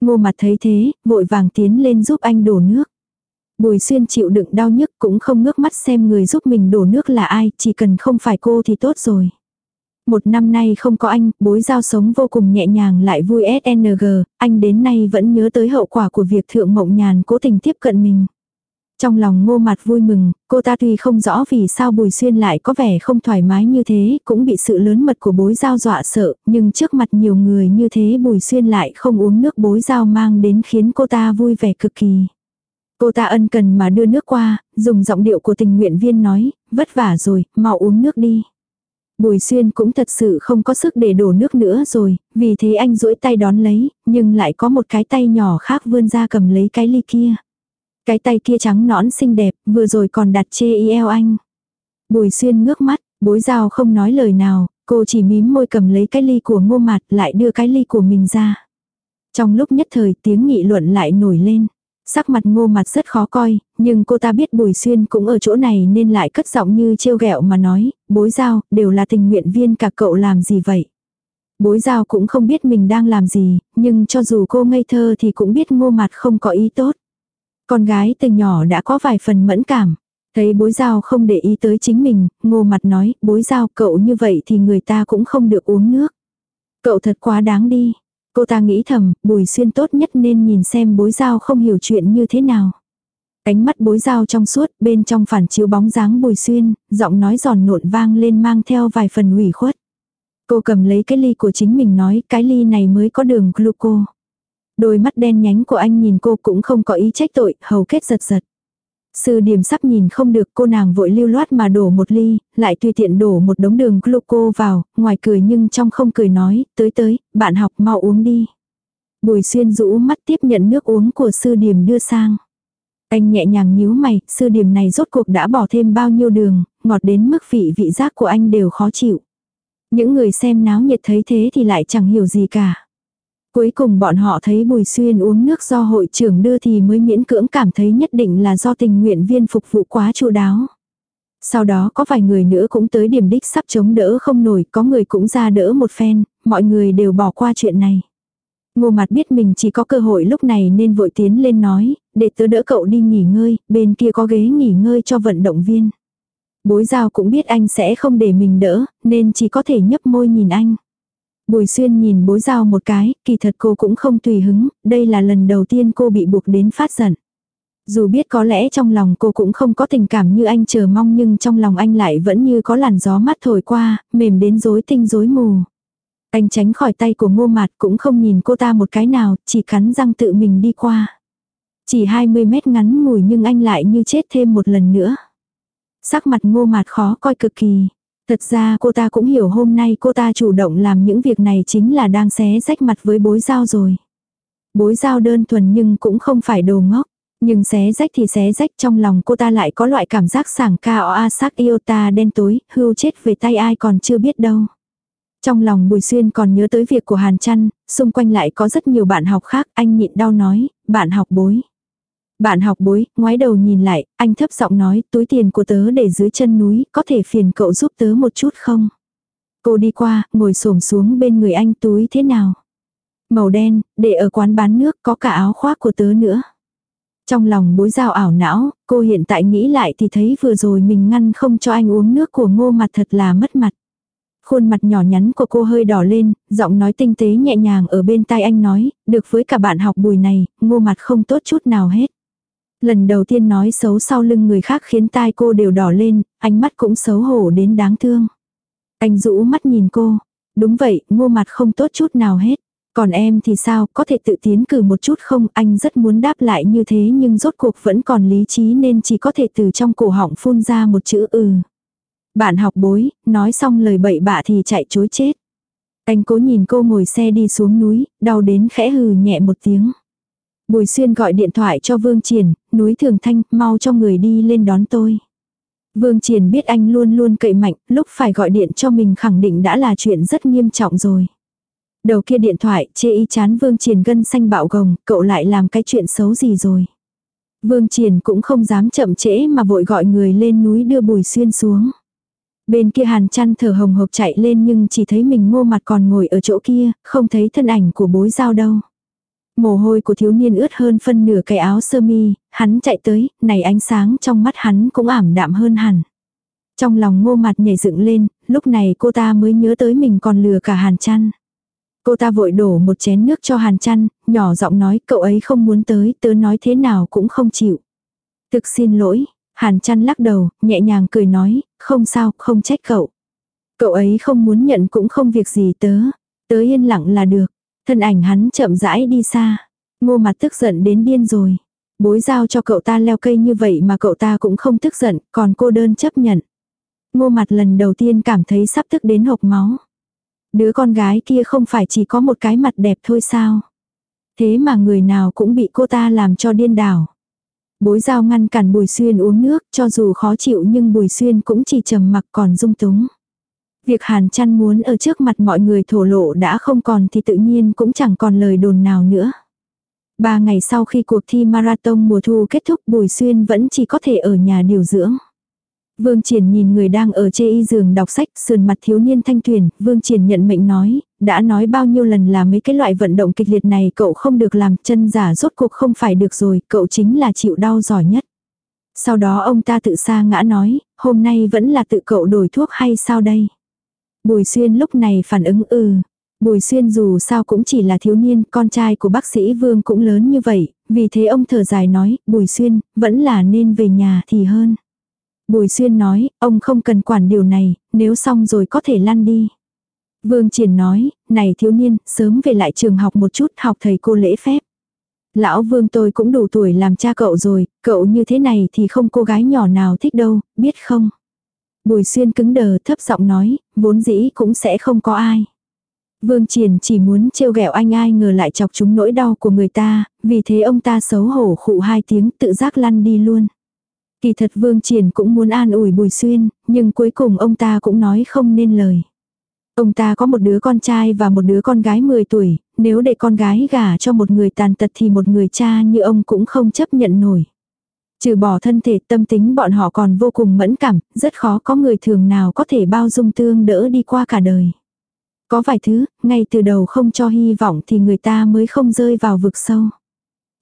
Ngô mặt thấy thế, vội vàng tiến lên giúp anh đổ nước. Bùi xuyên chịu đựng đau nhức cũng không ngước mắt xem người giúp mình đổ nước là ai, chỉ cần không phải cô thì tốt rồi. Một năm nay không có anh, bối giao sống vô cùng nhẹ nhàng lại vui SNG, anh đến nay vẫn nhớ tới hậu quả của việc thượng mộng nhàn cố tình tiếp cận mình. Trong lòng ngô mặt vui mừng, cô ta tuy không rõ vì sao Bùi Xuyên lại có vẻ không thoải mái như thế, cũng bị sự lớn mật của bối giao dọa sợ, nhưng trước mặt nhiều người như thế Bùi Xuyên lại không uống nước bối giao mang đến khiến cô ta vui vẻ cực kỳ. Cô ta ân cần mà đưa nước qua, dùng giọng điệu của tình nguyện viên nói, vất vả rồi, mau uống nước đi. Bùi xuyên cũng thật sự không có sức để đổ nước nữa rồi, vì thế anh duỗi tay đón lấy, nhưng lại có một cái tay nhỏ khác vươn ra cầm lấy cái ly kia. Cái tay kia trắng nõn xinh đẹp, vừa rồi còn đặt chê y eo anh. Bùi xuyên ngước mắt, bối rào không nói lời nào, cô chỉ mím môi cầm lấy cái ly của ngô mặt lại đưa cái ly của mình ra. Trong lúc nhất thời tiếng nghị luận lại nổi lên. Sắc mặt ngô mặt rất khó coi, nhưng cô ta biết Bùi Xuyên cũng ở chỗ này nên lại cất giọng như trêu ghẹo mà nói, bối giao, đều là tình nguyện viên cả cậu làm gì vậy. Bối giao cũng không biết mình đang làm gì, nhưng cho dù cô ngây thơ thì cũng biết ngô mặt không có ý tốt. Con gái từ nhỏ đã có vài phần mẫn cảm. Thấy bối giao không để ý tới chính mình, ngô mặt nói, bối giao cậu như vậy thì người ta cũng không được uống nước. Cậu thật quá đáng đi. Cô ta nghĩ thầm, bùi xuyên tốt nhất nên nhìn xem bối giao không hiểu chuyện như thế nào. Cánh mắt bối giao trong suốt, bên trong phản chiếu bóng dáng bùi xuyên, giọng nói giòn nộn vang lên mang theo vài phần ủy khuất. Cô cầm lấy cái ly của chính mình nói, cái ly này mới có đường gluco. Đôi mắt đen nhánh của anh nhìn cô cũng không có ý trách tội, hầu kết giật giật. Sư điểm sắp nhìn không được cô nàng vội lưu loát mà đổ một ly, lại tùy tiện đổ một đống đường gluco vào, ngoài cười nhưng trong không cười nói, tới tới, bạn học mau uống đi. Bùi xuyên rũ mắt tiếp nhận nước uống của sư điểm đưa sang. Anh nhẹ nhàng nhíu mày, sư điểm này rốt cuộc đã bỏ thêm bao nhiêu đường, ngọt đến mức vị vị giác của anh đều khó chịu. Những người xem náo nhiệt thấy thế thì lại chẳng hiểu gì cả. Cuối cùng bọn họ thấy Bùi Xuyên uống nước do hội trưởng đưa thì mới miễn cưỡng cảm thấy nhất định là do tình nguyện viên phục vụ quá chu đáo. Sau đó có vài người nữa cũng tới điểm đích sắp chống đỡ không nổi, có người cũng ra đỡ một phen, mọi người đều bỏ qua chuyện này. Ngô mặt biết mình chỉ có cơ hội lúc này nên vội tiến lên nói, để tớ đỡ cậu đi nghỉ ngơi, bên kia có ghế nghỉ ngơi cho vận động viên. Bối giao cũng biết anh sẽ không để mình đỡ, nên chỉ có thể nhấp môi nhìn anh. Bùi xuyên nhìn bối giao một cái, kỳ thật cô cũng không tùy hứng, đây là lần đầu tiên cô bị buộc đến phát giận. Dù biết có lẽ trong lòng cô cũng không có tình cảm như anh chờ mong nhưng trong lòng anh lại vẫn như có làn gió mắt thổi qua, mềm đến rối tinh rối mù. Anh tránh khỏi tay của ngô mạt cũng không nhìn cô ta một cái nào, chỉ cắn răng tự mình đi qua. Chỉ 20 mét ngắn ngủi nhưng anh lại như chết thêm một lần nữa. Sắc mặt ngô mạt khó coi cực kỳ. Thật ra cô ta cũng hiểu hôm nay cô ta chủ động làm những việc này chính là đang xé rách mặt với bối giao rồi. Bối giao đơn thuần nhưng cũng không phải đồ ngốc. Nhưng xé rách thì xé rách trong lòng cô ta lại có loại cảm giác sảng ca a sắc yêu ta đen tối, hưu chết về tay ai còn chưa biết đâu. Trong lòng Bùi Xuyên còn nhớ tới việc của Hàn Trăn, xung quanh lại có rất nhiều bạn học khác, anh nhịn đau nói, bạn học bối. Bạn học bối, ngoái đầu nhìn lại, anh thấp giọng nói, túi tiền của tớ để dưới chân núi, có thể phiền cậu giúp tớ một chút không? Cô đi qua, ngồi xổm xuống bên người anh túi thế nào? Màu đen, để ở quán bán nước có cả áo khoác của tớ nữa. Trong lòng bối giao ảo não, cô hiện tại nghĩ lại thì thấy vừa rồi mình ngăn không cho anh uống nước của ngô mặt thật là mất mặt. Khuôn mặt nhỏ nhắn của cô hơi đỏ lên, giọng nói tinh tế nhẹ nhàng ở bên tai anh nói, được với cả bạn học bùi này, ngô mặt không tốt chút nào hết. Lần đầu tiên nói xấu sau lưng người khác khiến tai cô đều đỏ lên, ánh mắt cũng xấu hổ đến đáng thương. Anh rũ mắt nhìn cô. Đúng vậy, ngô mặt không tốt chút nào hết. Còn em thì sao, có thể tự tiến cử một chút không, anh rất muốn đáp lại như thế nhưng rốt cuộc vẫn còn lý trí nên chỉ có thể từ trong cổ họng phun ra một chữ ừ. Bạn học bối, nói xong lời bậy bạ thì chạy chối chết. Anh cố nhìn cô ngồi xe đi xuống núi, đau đến khẽ hừ nhẹ một tiếng. Bùi xuyên gọi điện thoại cho Vương Triển, núi Thường Thanh, mau cho người đi lên đón tôi. Vương Triển biết anh luôn luôn cậy mạnh, lúc phải gọi điện cho mình khẳng định đã là chuyện rất nghiêm trọng rồi. Đầu kia điện thoại, chê y chán Vương Triển gân xanh bạo gồng, cậu lại làm cái chuyện xấu gì rồi. Vương Triển cũng không dám chậm trễ mà vội gọi người lên núi đưa Bùi Xuyên xuống. Bên kia hàn chăn thở hồng hộc chạy lên nhưng chỉ thấy mình ngô mặt còn ngồi ở chỗ kia, không thấy thân ảnh của bối giao đâu. Mồ hôi của thiếu niên ướt hơn phân nửa cái áo sơ mi, hắn chạy tới, này ánh sáng trong mắt hắn cũng ảm đạm hơn hẳn. Trong lòng ngô mặt nhảy dựng lên, lúc này cô ta mới nhớ tới mình còn lừa cả hàn chăn. Cô ta vội đổ một chén nước cho hàn chăn, nhỏ giọng nói cậu ấy không muốn tới, tớ nói thế nào cũng không chịu. Thực xin lỗi, hàn chăn lắc đầu, nhẹ nhàng cười nói, không sao, không trách cậu. Cậu ấy không muốn nhận cũng không việc gì tớ, tớ yên lặng là được. Thân ảnh hắn chậm rãi đi xa. Ngô mặt tức giận đến điên rồi. Bối giao cho cậu ta leo cây như vậy mà cậu ta cũng không tức giận, còn cô đơn chấp nhận. Ngô mặt lần đầu tiên cảm thấy sắp tức đến hộc máu. Đứa con gái kia không phải chỉ có một cái mặt đẹp thôi sao. Thế mà người nào cũng bị cô ta làm cho điên đảo. Bối giao ngăn cản Bùi Xuyên uống nước, cho dù khó chịu nhưng Bùi Xuyên cũng chỉ trầm mặc còn dung túng. Việc Hàn Trăn muốn ở trước mặt mọi người thổ lộ đã không còn thì tự nhiên cũng chẳng còn lời đồn nào nữa. Ba ngày sau khi cuộc thi marathon mùa thu kết thúc Bùi Xuyên vẫn chỉ có thể ở nhà điều dưỡng. Vương Triển nhìn người đang ở chê y giường đọc sách sườn mặt thiếu niên thanh tuyển, Vương Triển nhận mệnh nói, đã nói bao nhiêu lần là mấy cái loại vận động kịch liệt này cậu không được làm chân giả rốt cuộc không phải được rồi, cậu chính là chịu đau giỏi nhất. Sau đó ông ta tự sa ngã nói, hôm nay vẫn là tự cậu đổi thuốc hay sao đây? Bùi Xuyên lúc này phản ứng ừ. Bùi Xuyên dù sao cũng chỉ là thiếu niên, con trai của bác sĩ Vương cũng lớn như vậy, vì thế ông thở dài nói, Bùi Xuyên, vẫn là nên về nhà thì hơn. Bùi Xuyên nói, ông không cần quản điều này, nếu xong rồi có thể lăn đi. Vương Triển nói, này thiếu niên, sớm về lại trường học một chút học thầy cô lễ phép. Lão Vương tôi cũng đủ tuổi làm cha cậu rồi, cậu như thế này thì không cô gái nhỏ nào thích đâu, biết không? Bùi Xuyên cứng đờ thấp giọng nói, vốn dĩ cũng sẽ không có ai. Vương Triển chỉ muốn trêu ghẹo anh ai ngờ lại chọc chúng nỗi đau của người ta, vì thế ông ta xấu hổ khụ hai tiếng tự giác lăn đi luôn. Kỳ thật Vương Triển cũng muốn an ủi Bùi Xuyên, nhưng cuối cùng ông ta cũng nói không nên lời. Ông ta có một đứa con trai và một đứa con gái 10 tuổi, nếu để con gái gả cho một người tàn tật thì một người cha như ông cũng không chấp nhận nổi. Trừ bỏ thân thể tâm tính bọn họ còn vô cùng mẫn cảm, rất khó có người thường nào có thể bao dung tương đỡ đi qua cả đời. Có vài thứ, ngay từ đầu không cho hy vọng thì người ta mới không rơi vào vực sâu.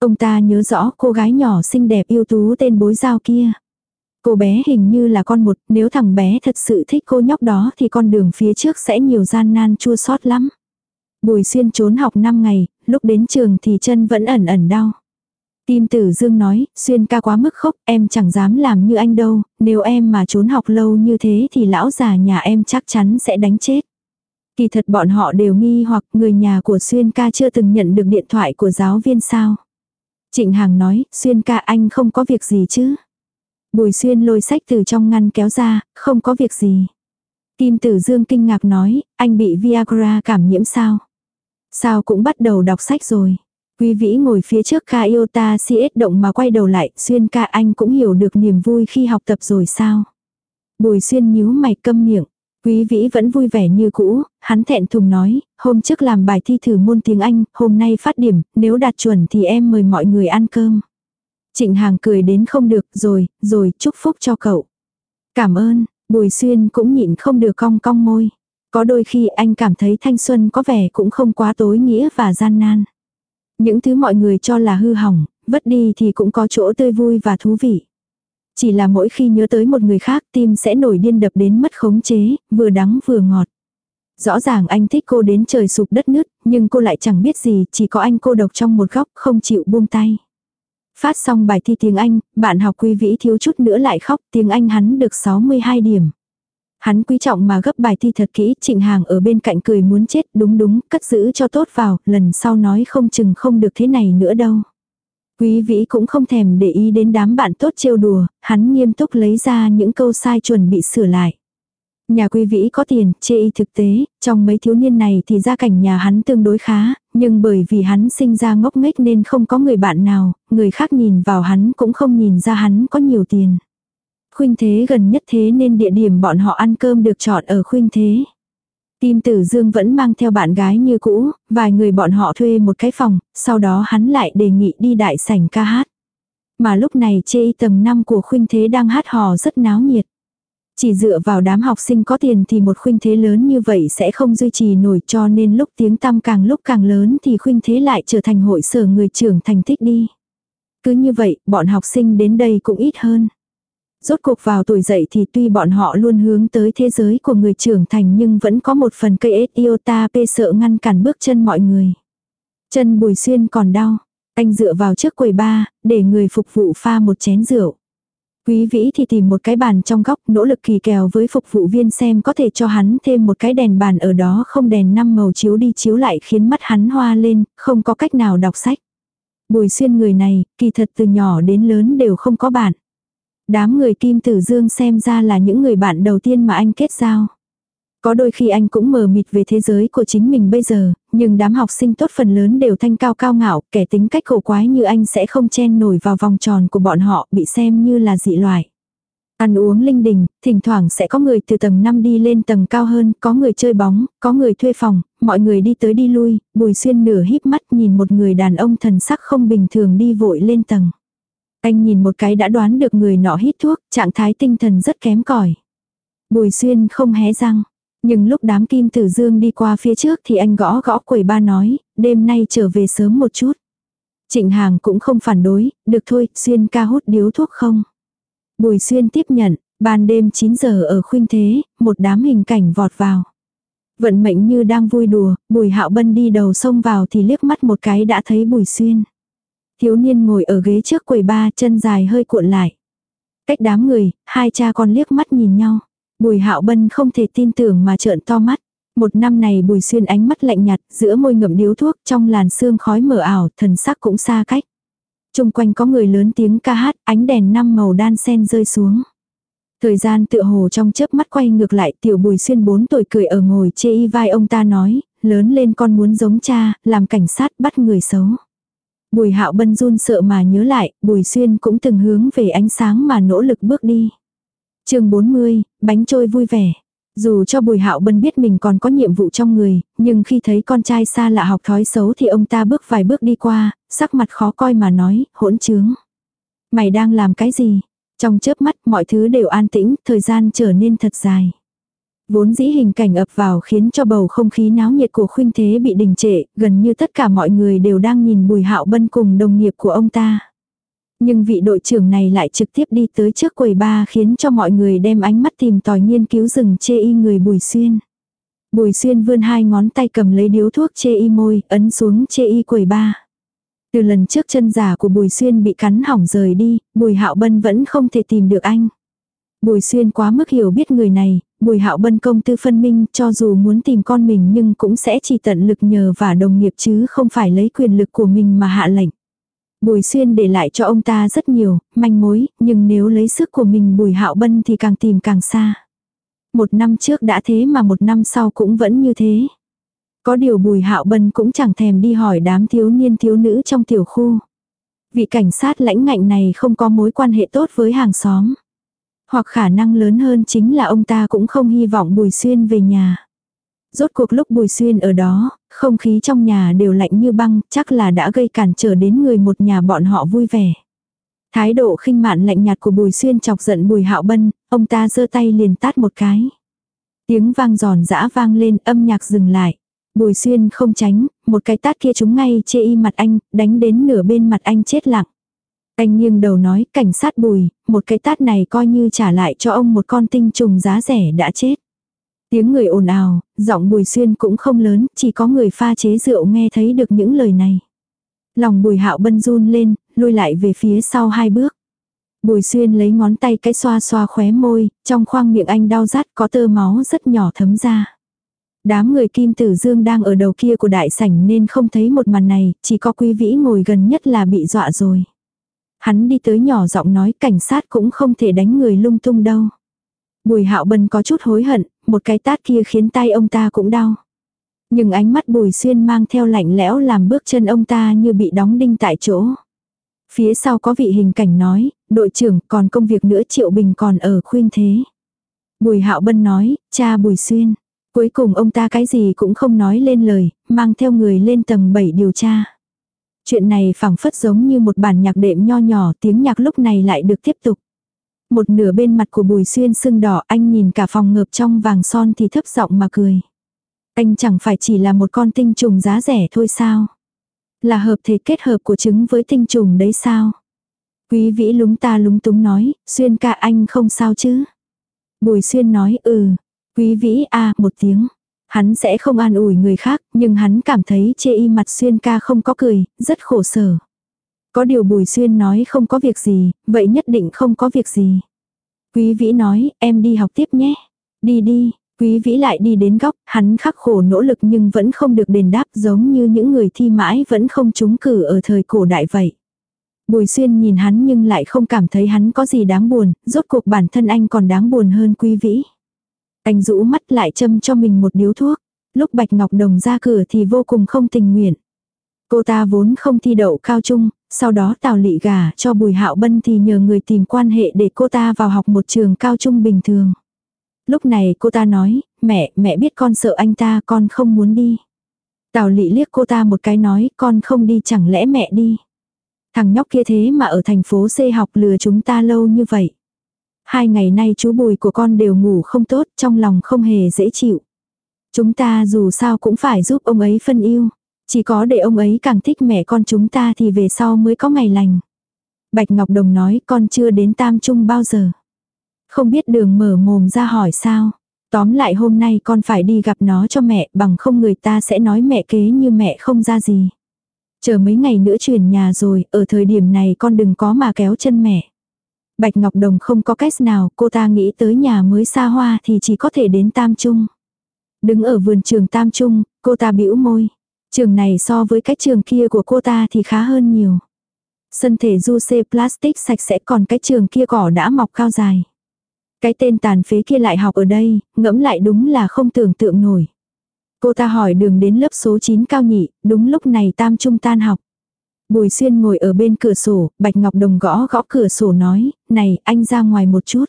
Ông ta nhớ rõ cô gái nhỏ xinh đẹp yêu tú tên bối giao kia. Cô bé hình như là con một, nếu thằng bé thật sự thích cô nhóc đó thì con đường phía trước sẽ nhiều gian nan chua xót lắm. Bùi xuyên trốn học 5 ngày, lúc đến trường thì chân vẫn ẩn ẩn đau. Tim tử dương nói, xuyên ca quá mức khóc, em chẳng dám làm như anh đâu, nếu em mà trốn học lâu như thế thì lão già nhà em chắc chắn sẽ đánh chết. Kỳ thật bọn họ đều nghi hoặc người nhà của xuyên ca chưa từng nhận được điện thoại của giáo viên sao. Trịnh Hàng nói, xuyên ca anh không có việc gì chứ. Bùi xuyên lôi sách từ trong ngăn kéo ra, không có việc gì. Kim tử dương kinh ngạc nói, anh bị Viagra cảm nhiễm sao? Sao cũng bắt đầu đọc sách rồi. Quý vĩ ngồi phía trước ca yêu ta CS động mà quay đầu lại, xuyên ca anh cũng hiểu được niềm vui khi học tập rồi sao. Bùi xuyên nhíu mày câm miệng. Quý vĩ vẫn vui vẻ như cũ, hắn thẹn thùng nói, hôm trước làm bài thi thử môn tiếng Anh, hôm nay phát điểm, nếu đạt chuẩn thì em mời mọi người ăn cơm. Trịnh Hàng cười đến không được, rồi, rồi, chúc phúc cho cậu. Cảm ơn, Bùi Xuyên cũng nhịn không được cong cong môi. Có đôi khi anh cảm thấy thanh xuân có vẻ cũng không quá tối nghĩa và gian nan. Những thứ mọi người cho là hư hỏng, vất đi thì cũng có chỗ tươi vui và thú vị. Chỉ là mỗi khi nhớ tới một người khác tim sẽ nổi điên đập đến mất khống chế, vừa đắng vừa ngọt. Rõ ràng anh thích cô đến trời sụp đất nứt, nhưng cô lại chẳng biết gì, chỉ có anh cô độc trong một góc, không chịu buông tay. Phát xong bài thi tiếng Anh, bạn học quý vĩ thiếu chút nữa lại khóc, tiếng Anh hắn được 62 điểm. Hắn quý trọng mà gấp bài thi thật kỹ, trịnh hàng ở bên cạnh cười muốn chết, đúng đúng, cất giữ cho tốt vào, lần sau nói không chừng không được thế này nữa đâu. Quý vĩ cũng không thèm để ý đến đám bạn tốt trêu đùa, hắn nghiêm túc lấy ra những câu sai chuẩn bị sửa lại. Nhà quý vĩ có tiền, chê y thực tế, trong mấy thiếu niên này thì gia cảnh nhà hắn tương đối khá, nhưng bởi vì hắn sinh ra ngốc nghếch nên không có người bạn nào, người khác nhìn vào hắn cũng không nhìn ra hắn có nhiều tiền. Khuynh thế gần nhất thế nên địa điểm bọn họ ăn cơm được chọn ở khuynh thế. Tim tử dương vẫn mang theo bạn gái như cũ, vài người bọn họ thuê một cái phòng, sau đó hắn lại đề nghị đi đại sảnh ca hát. Mà lúc này chê tầng 5 của khuynh thế đang hát hò rất náo nhiệt. Chỉ dựa vào đám học sinh có tiền thì một khuynh thế lớn như vậy sẽ không duy trì nổi cho nên lúc tiếng tăm càng lúc càng lớn thì khuynh thế lại trở thành hội sở người trưởng thành thích đi. Cứ như vậy, bọn học sinh đến đây cũng ít hơn. Rốt cuộc vào tuổi dậy thì tuy bọn họ luôn hướng tới thế giới của người trưởng thành nhưng vẫn có một phần cây ết iota p sợ ngăn cản bước chân mọi người. Chân bùi xuyên còn đau. Anh dựa vào trước quầy ba, để người phục vụ pha một chén rượu. Quý vĩ thì tìm một cái bàn trong góc nỗ lực kỳ kèo với phục vụ viên xem có thể cho hắn thêm một cái đèn bàn ở đó không đèn năm màu chiếu đi chiếu lại khiến mắt hắn hoa lên, không có cách nào đọc sách. Bùi xuyên người này, kỳ thật từ nhỏ đến lớn đều không có bạn. Đám người Kim Tử Dương xem ra là những người bạn đầu tiên mà anh kết giao. Có đôi khi anh cũng mờ mịt về thế giới của chính mình bây giờ, nhưng đám học sinh tốt phần lớn đều thanh cao cao ngạo, kẻ tính cách cổ quái như anh sẽ không chen nổi vào vòng tròn của bọn họ, bị xem như là dị loại. Ăn uống linh đình, thỉnh thoảng sẽ có người từ tầng 5 đi lên tầng cao hơn, có người chơi bóng, có người thuê phòng, mọi người đi tới đi lui, bùi xuyên nửa híp mắt nhìn một người đàn ông thần sắc không bình thường đi vội lên tầng. Anh nhìn một cái đã đoán được người nọ hít thuốc, trạng thái tinh thần rất kém cỏi. Bùi xuyên không hé răng. Nhưng lúc đám kim tử dương đi qua phía trước thì anh gõ gõ quầy ba nói, đêm nay trở về sớm một chút. Trịnh Hàng cũng không phản đối, được thôi, Xuyên ca hút điếu thuốc không. Bùi Xuyên tiếp nhận, ban đêm 9 giờ ở khuynh thế, một đám hình cảnh vọt vào. Vận mệnh như đang vui đùa, Bùi Hạo Bân đi đầu sông vào thì liếc mắt một cái đã thấy Bùi Xuyên. Thiếu niên ngồi ở ghế trước quầy ba chân dài hơi cuộn lại. Cách đám người, hai cha con liếc mắt nhìn nhau. Bùi Hạo Bân không thể tin tưởng mà trợn to mắt. Một năm này Bùi Xuyên ánh mắt lạnh nhạt, giữa môi ngậm điếu thuốc, trong làn sương khói mờ ảo, thần sắc cũng xa cách. Trung quanh có người lớn tiếng ca hát, ánh đèn năm màu đan sen rơi xuống. Thời gian tựa hồ trong chớp mắt quay ngược lại, tiểu Bùi Xuyên 4 tuổi cười ở ngồi chê y vai ông ta nói, lớn lên con muốn giống cha, làm cảnh sát bắt người xấu. Bùi Hạo Bân run sợ mà nhớ lại, Bùi Xuyên cũng từng hướng về ánh sáng mà nỗ lực bước đi chương 40, bánh trôi vui vẻ. Dù cho Bùi Hạo Bân biết mình còn có nhiệm vụ trong người, nhưng khi thấy con trai xa lạ học thói xấu thì ông ta bước vài bước đi qua, sắc mặt khó coi mà nói, hỗn trướng. Mày đang làm cái gì? Trong chớp mắt mọi thứ đều an tĩnh, thời gian trở nên thật dài. Vốn dĩ hình cảnh ập vào khiến cho bầu không khí náo nhiệt của khuynh thế bị đình trệ, gần như tất cả mọi người đều đang nhìn Bùi Hạo Bân cùng đồng nghiệp của ông ta. Nhưng vị đội trưởng này lại trực tiếp đi tới trước quầy ba khiến cho mọi người đem ánh mắt tìm tòi nghiên cứu rừng chê y người Bùi Xuyên. Bùi Xuyên vươn hai ngón tay cầm lấy điếu thuốc chê y môi, ấn xuống chê y quầy ba. Từ lần trước chân giả của Bùi Xuyên bị cắn hỏng rời đi, Bùi Hạo Bân vẫn không thể tìm được anh. Bùi Xuyên quá mức hiểu biết người này, Bùi Hạo Bân công tư phân minh cho dù muốn tìm con mình nhưng cũng sẽ chỉ tận lực nhờ và đồng nghiệp chứ không phải lấy quyền lực của mình mà hạ lệnh. Bùi xuyên để lại cho ông ta rất nhiều, manh mối, nhưng nếu lấy sức của mình bùi hạo bân thì càng tìm càng xa. Một năm trước đã thế mà một năm sau cũng vẫn như thế. Có điều bùi hạo bân cũng chẳng thèm đi hỏi đám thiếu niên thiếu nữ trong tiểu khu. Vị cảnh sát lãnh ngạnh này không có mối quan hệ tốt với hàng xóm. Hoặc khả năng lớn hơn chính là ông ta cũng không hy vọng bùi xuyên về nhà. Rốt cuộc lúc Bùi Xuyên ở đó, không khí trong nhà đều lạnh như băng, chắc là đã gây cản trở đến người một nhà bọn họ vui vẻ. Thái độ khinh mạn lạnh nhạt của Bùi Xuyên chọc giận Bùi Hạo Bân, ông ta giơ tay liền tát một cái. Tiếng vang giòn giã vang lên, âm nhạc dừng lại. Bùi Xuyên không tránh, một cái tát kia chúng ngay chê y mặt anh, đánh đến nửa bên mặt anh chết lặng. Anh nghiêng đầu nói, cảnh sát Bùi, một cái tát này coi như trả lại cho ông một con tinh trùng giá rẻ đã chết. Tiếng người ồn ào, giọng bùi xuyên cũng không lớn, chỉ có người pha chế rượu nghe thấy được những lời này. Lòng bùi hạo bân run lên, lui lại về phía sau hai bước. Bùi xuyên lấy ngón tay cái xoa xoa khóe môi, trong khoang miệng anh đau rát có tơ máu rất nhỏ thấm ra. Đám người kim tử dương đang ở đầu kia của đại sảnh nên không thấy một màn này, chỉ có quý vĩ ngồi gần nhất là bị dọa rồi. Hắn đi tới nhỏ giọng nói cảnh sát cũng không thể đánh người lung tung đâu. Bùi hạo bân có chút hối hận, một cái tát kia khiến tay ông ta cũng đau. Nhưng ánh mắt bùi xuyên mang theo lạnh lẽo làm bước chân ông ta như bị đóng đinh tại chỗ. Phía sau có vị hình cảnh nói, đội trưởng còn công việc nữa Triệu Bình còn ở khuyên thế. Bùi hạo bân nói, cha bùi xuyên. Cuối cùng ông ta cái gì cũng không nói lên lời, mang theo người lên tầng 7 điều tra. Chuyện này phảng phất giống như một bản nhạc đệm nho nhỏ tiếng nhạc lúc này lại được tiếp tục. Một nửa bên mặt của Bùi Xuyên sưng đỏ anh nhìn cả phòng ngợp trong vàng son thì thấp giọng mà cười. Anh chẳng phải chỉ là một con tinh trùng giá rẻ thôi sao? Là hợp thể kết hợp của trứng với tinh trùng đấy sao? Quý vĩ lúng ta lúng túng nói, Xuyên ca anh không sao chứ? Bùi Xuyên nói ừ. Quý vĩ a một tiếng. Hắn sẽ không an ủi người khác, nhưng hắn cảm thấy chê y mặt Xuyên ca không có cười, rất khổ sở. Có điều Bùi Xuyên nói không có việc gì, vậy nhất định không có việc gì. Quý vĩ nói, em đi học tiếp nhé. Đi đi, quý vĩ lại đi đến góc, hắn khắc khổ nỗ lực nhưng vẫn không được đền đáp giống như những người thi mãi vẫn không trúng cử ở thời cổ đại vậy. Bùi xuyên nhìn hắn nhưng lại không cảm thấy hắn có gì đáng buồn, rốt cuộc bản thân anh còn đáng buồn hơn quý vĩ. Anh rũ mắt lại châm cho mình một điếu thuốc. Lúc Bạch Ngọc Đồng ra cửa thì vô cùng không tình nguyện. Cô ta vốn không thi đậu cao trung, sau đó Tào Lị gả cho Bùi Hạo Bân thì nhờ người tìm quan hệ để cô ta vào học một trường cao trung bình thường. Lúc này cô ta nói, mẹ, mẹ biết con sợ anh ta, con không muốn đi. Tào Lị liếc cô ta một cái nói, con không đi chẳng lẽ mẹ đi. Thằng nhóc kia thế mà ở thành phố C học lừa chúng ta lâu như vậy. Hai ngày nay chú Bùi của con đều ngủ không tốt, trong lòng không hề dễ chịu. Chúng ta dù sao cũng phải giúp ông ấy phân yêu. Chỉ có để ông ấy càng thích mẹ con chúng ta thì về sau mới có ngày lành. Bạch Ngọc Đồng nói con chưa đến Tam Trung bao giờ. Không biết đường mở mồm ra hỏi sao. Tóm lại hôm nay con phải đi gặp nó cho mẹ bằng không người ta sẽ nói mẹ kế như mẹ không ra gì. Chờ mấy ngày nữa chuyển nhà rồi, ở thời điểm này con đừng có mà kéo chân mẹ. Bạch Ngọc Đồng không có cách nào, cô ta nghĩ tới nhà mới xa hoa thì chỉ có thể đến Tam Trung. Đứng ở vườn trường Tam Trung, cô ta bĩu môi. Trường này so với cái trường kia của cô ta thì khá hơn nhiều. Sân thể du xê plastic sạch sẽ còn cái trường kia cỏ đã mọc cao dài. Cái tên tàn phế kia lại học ở đây, ngẫm lại đúng là không tưởng tượng nổi. Cô ta hỏi đường đến lớp số 9 cao nhị, đúng lúc này tam trung tan học. Bùi xuyên ngồi ở bên cửa sổ, Bạch Ngọc Đồng gõ gõ cửa sổ nói, này anh ra ngoài một chút.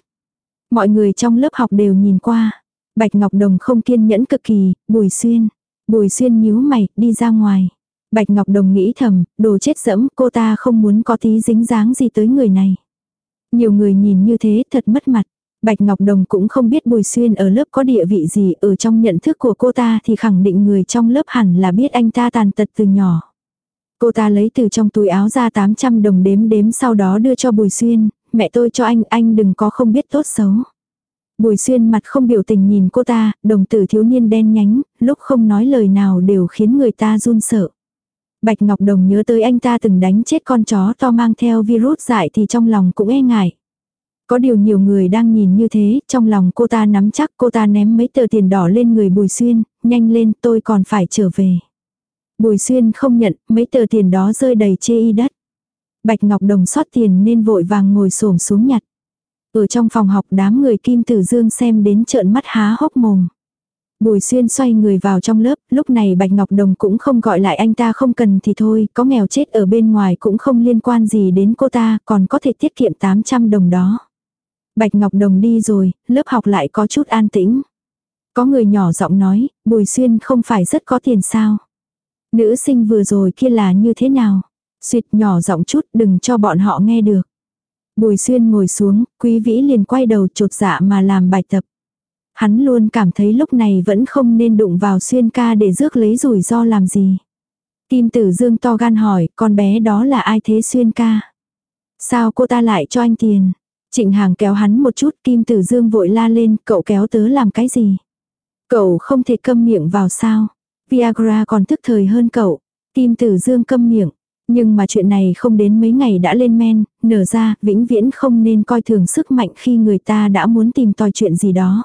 Mọi người trong lớp học đều nhìn qua. Bạch Ngọc Đồng không kiên nhẫn cực kỳ, bùi xuyên. Bùi xuyên nhíu mày, đi ra ngoài. Bạch Ngọc Đồng nghĩ thầm, đồ chết dẫm, cô ta không muốn có tí dính dáng gì tới người này. Nhiều người nhìn như thế thật mất mặt. Bạch Ngọc Đồng cũng không biết Bùi Xuyên ở lớp có địa vị gì, ở trong nhận thức của cô ta thì khẳng định người trong lớp hẳn là biết anh ta tàn tật từ nhỏ. Cô ta lấy từ trong túi áo ra 800 đồng đếm đếm sau đó đưa cho Bùi Xuyên, mẹ tôi cho anh, anh đừng có không biết tốt xấu. Bùi Xuyên mặt không biểu tình nhìn cô ta, đồng tử thiếu niên đen nhánh, lúc không nói lời nào đều khiến người ta run sợ. Bạch Ngọc Đồng nhớ tới anh ta từng đánh chết con chó to mang theo virus dại thì trong lòng cũng e ngại. Có điều nhiều người đang nhìn như thế, trong lòng cô ta nắm chắc cô ta ném mấy tờ tiền đỏ lên người Bùi Xuyên, nhanh lên tôi còn phải trở về. Bùi Xuyên không nhận, mấy tờ tiền đó rơi đầy chê y đất. Bạch Ngọc Đồng xót tiền nên vội vàng ngồi xổm xuống nhặt. Ở trong phòng học đám người Kim Tử Dương xem đến trợn mắt há hốc mồm. Bùi Xuyên xoay người vào trong lớp, lúc này Bạch Ngọc Đồng cũng không gọi lại anh ta không cần thì thôi, có nghèo chết ở bên ngoài cũng không liên quan gì đến cô ta, còn có thể tiết kiệm 800 đồng đó. Bạch Ngọc Đồng đi rồi, lớp học lại có chút an tĩnh. Có người nhỏ giọng nói, Bùi Xuyên không phải rất có tiền sao. Nữ sinh vừa rồi kia là như thế nào? Xuyệt nhỏ giọng chút đừng cho bọn họ nghe được. Bùi Xuyên ngồi xuống, Quý Vĩ liền quay đầu trột dạ mà làm bài tập. Hắn luôn cảm thấy lúc này vẫn không nên đụng vào Xuyên ca để rước lấy rủi ro làm gì. Kim Tử Dương to gan hỏi, con bé đó là ai thế Xuyên ca? Sao cô ta lại cho anh tiền? Trịnh Hàng kéo hắn một chút, Kim Tử Dương vội la lên, cậu kéo tớ làm cái gì? Cậu không thể câm miệng vào sao? Viagra còn thức thời hơn cậu. Kim Tử Dương câm miệng. Nhưng mà chuyện này không đến mấy ngày đã lên men, nở ra, vĩnh viễn không nên coi thường sức mạnh khi người ta đã muốn tìm tòi chuyện gì đó.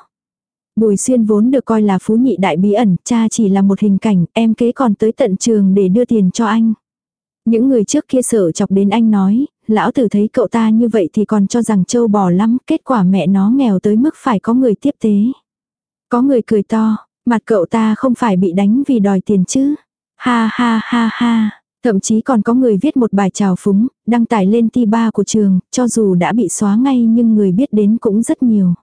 Bùi xuyên vốn được coi là phú nhị đại bí ẩn, cha chỉ là một hình cảnh, em kế còn tới tận trường để đưa tiền cho anh. Những người trước kia sợ chọc đến anh nói, lão tử thấy cậu ta như vậy thì còn cho rằng châu bò lắm, kết quả mẹ nó nghèo tới mức phải có người tiếp tế. Có người cười to, mặt cậu ta không phải bị đánh vì đòi tiền chứ. Ha ha ha ha. Thậm chí còn có người viết một bài chào phúng, đăng tải lên ti ba của trường, cho dù đã bị xóa ngay nhưng người biết đến cũng rất nhiều.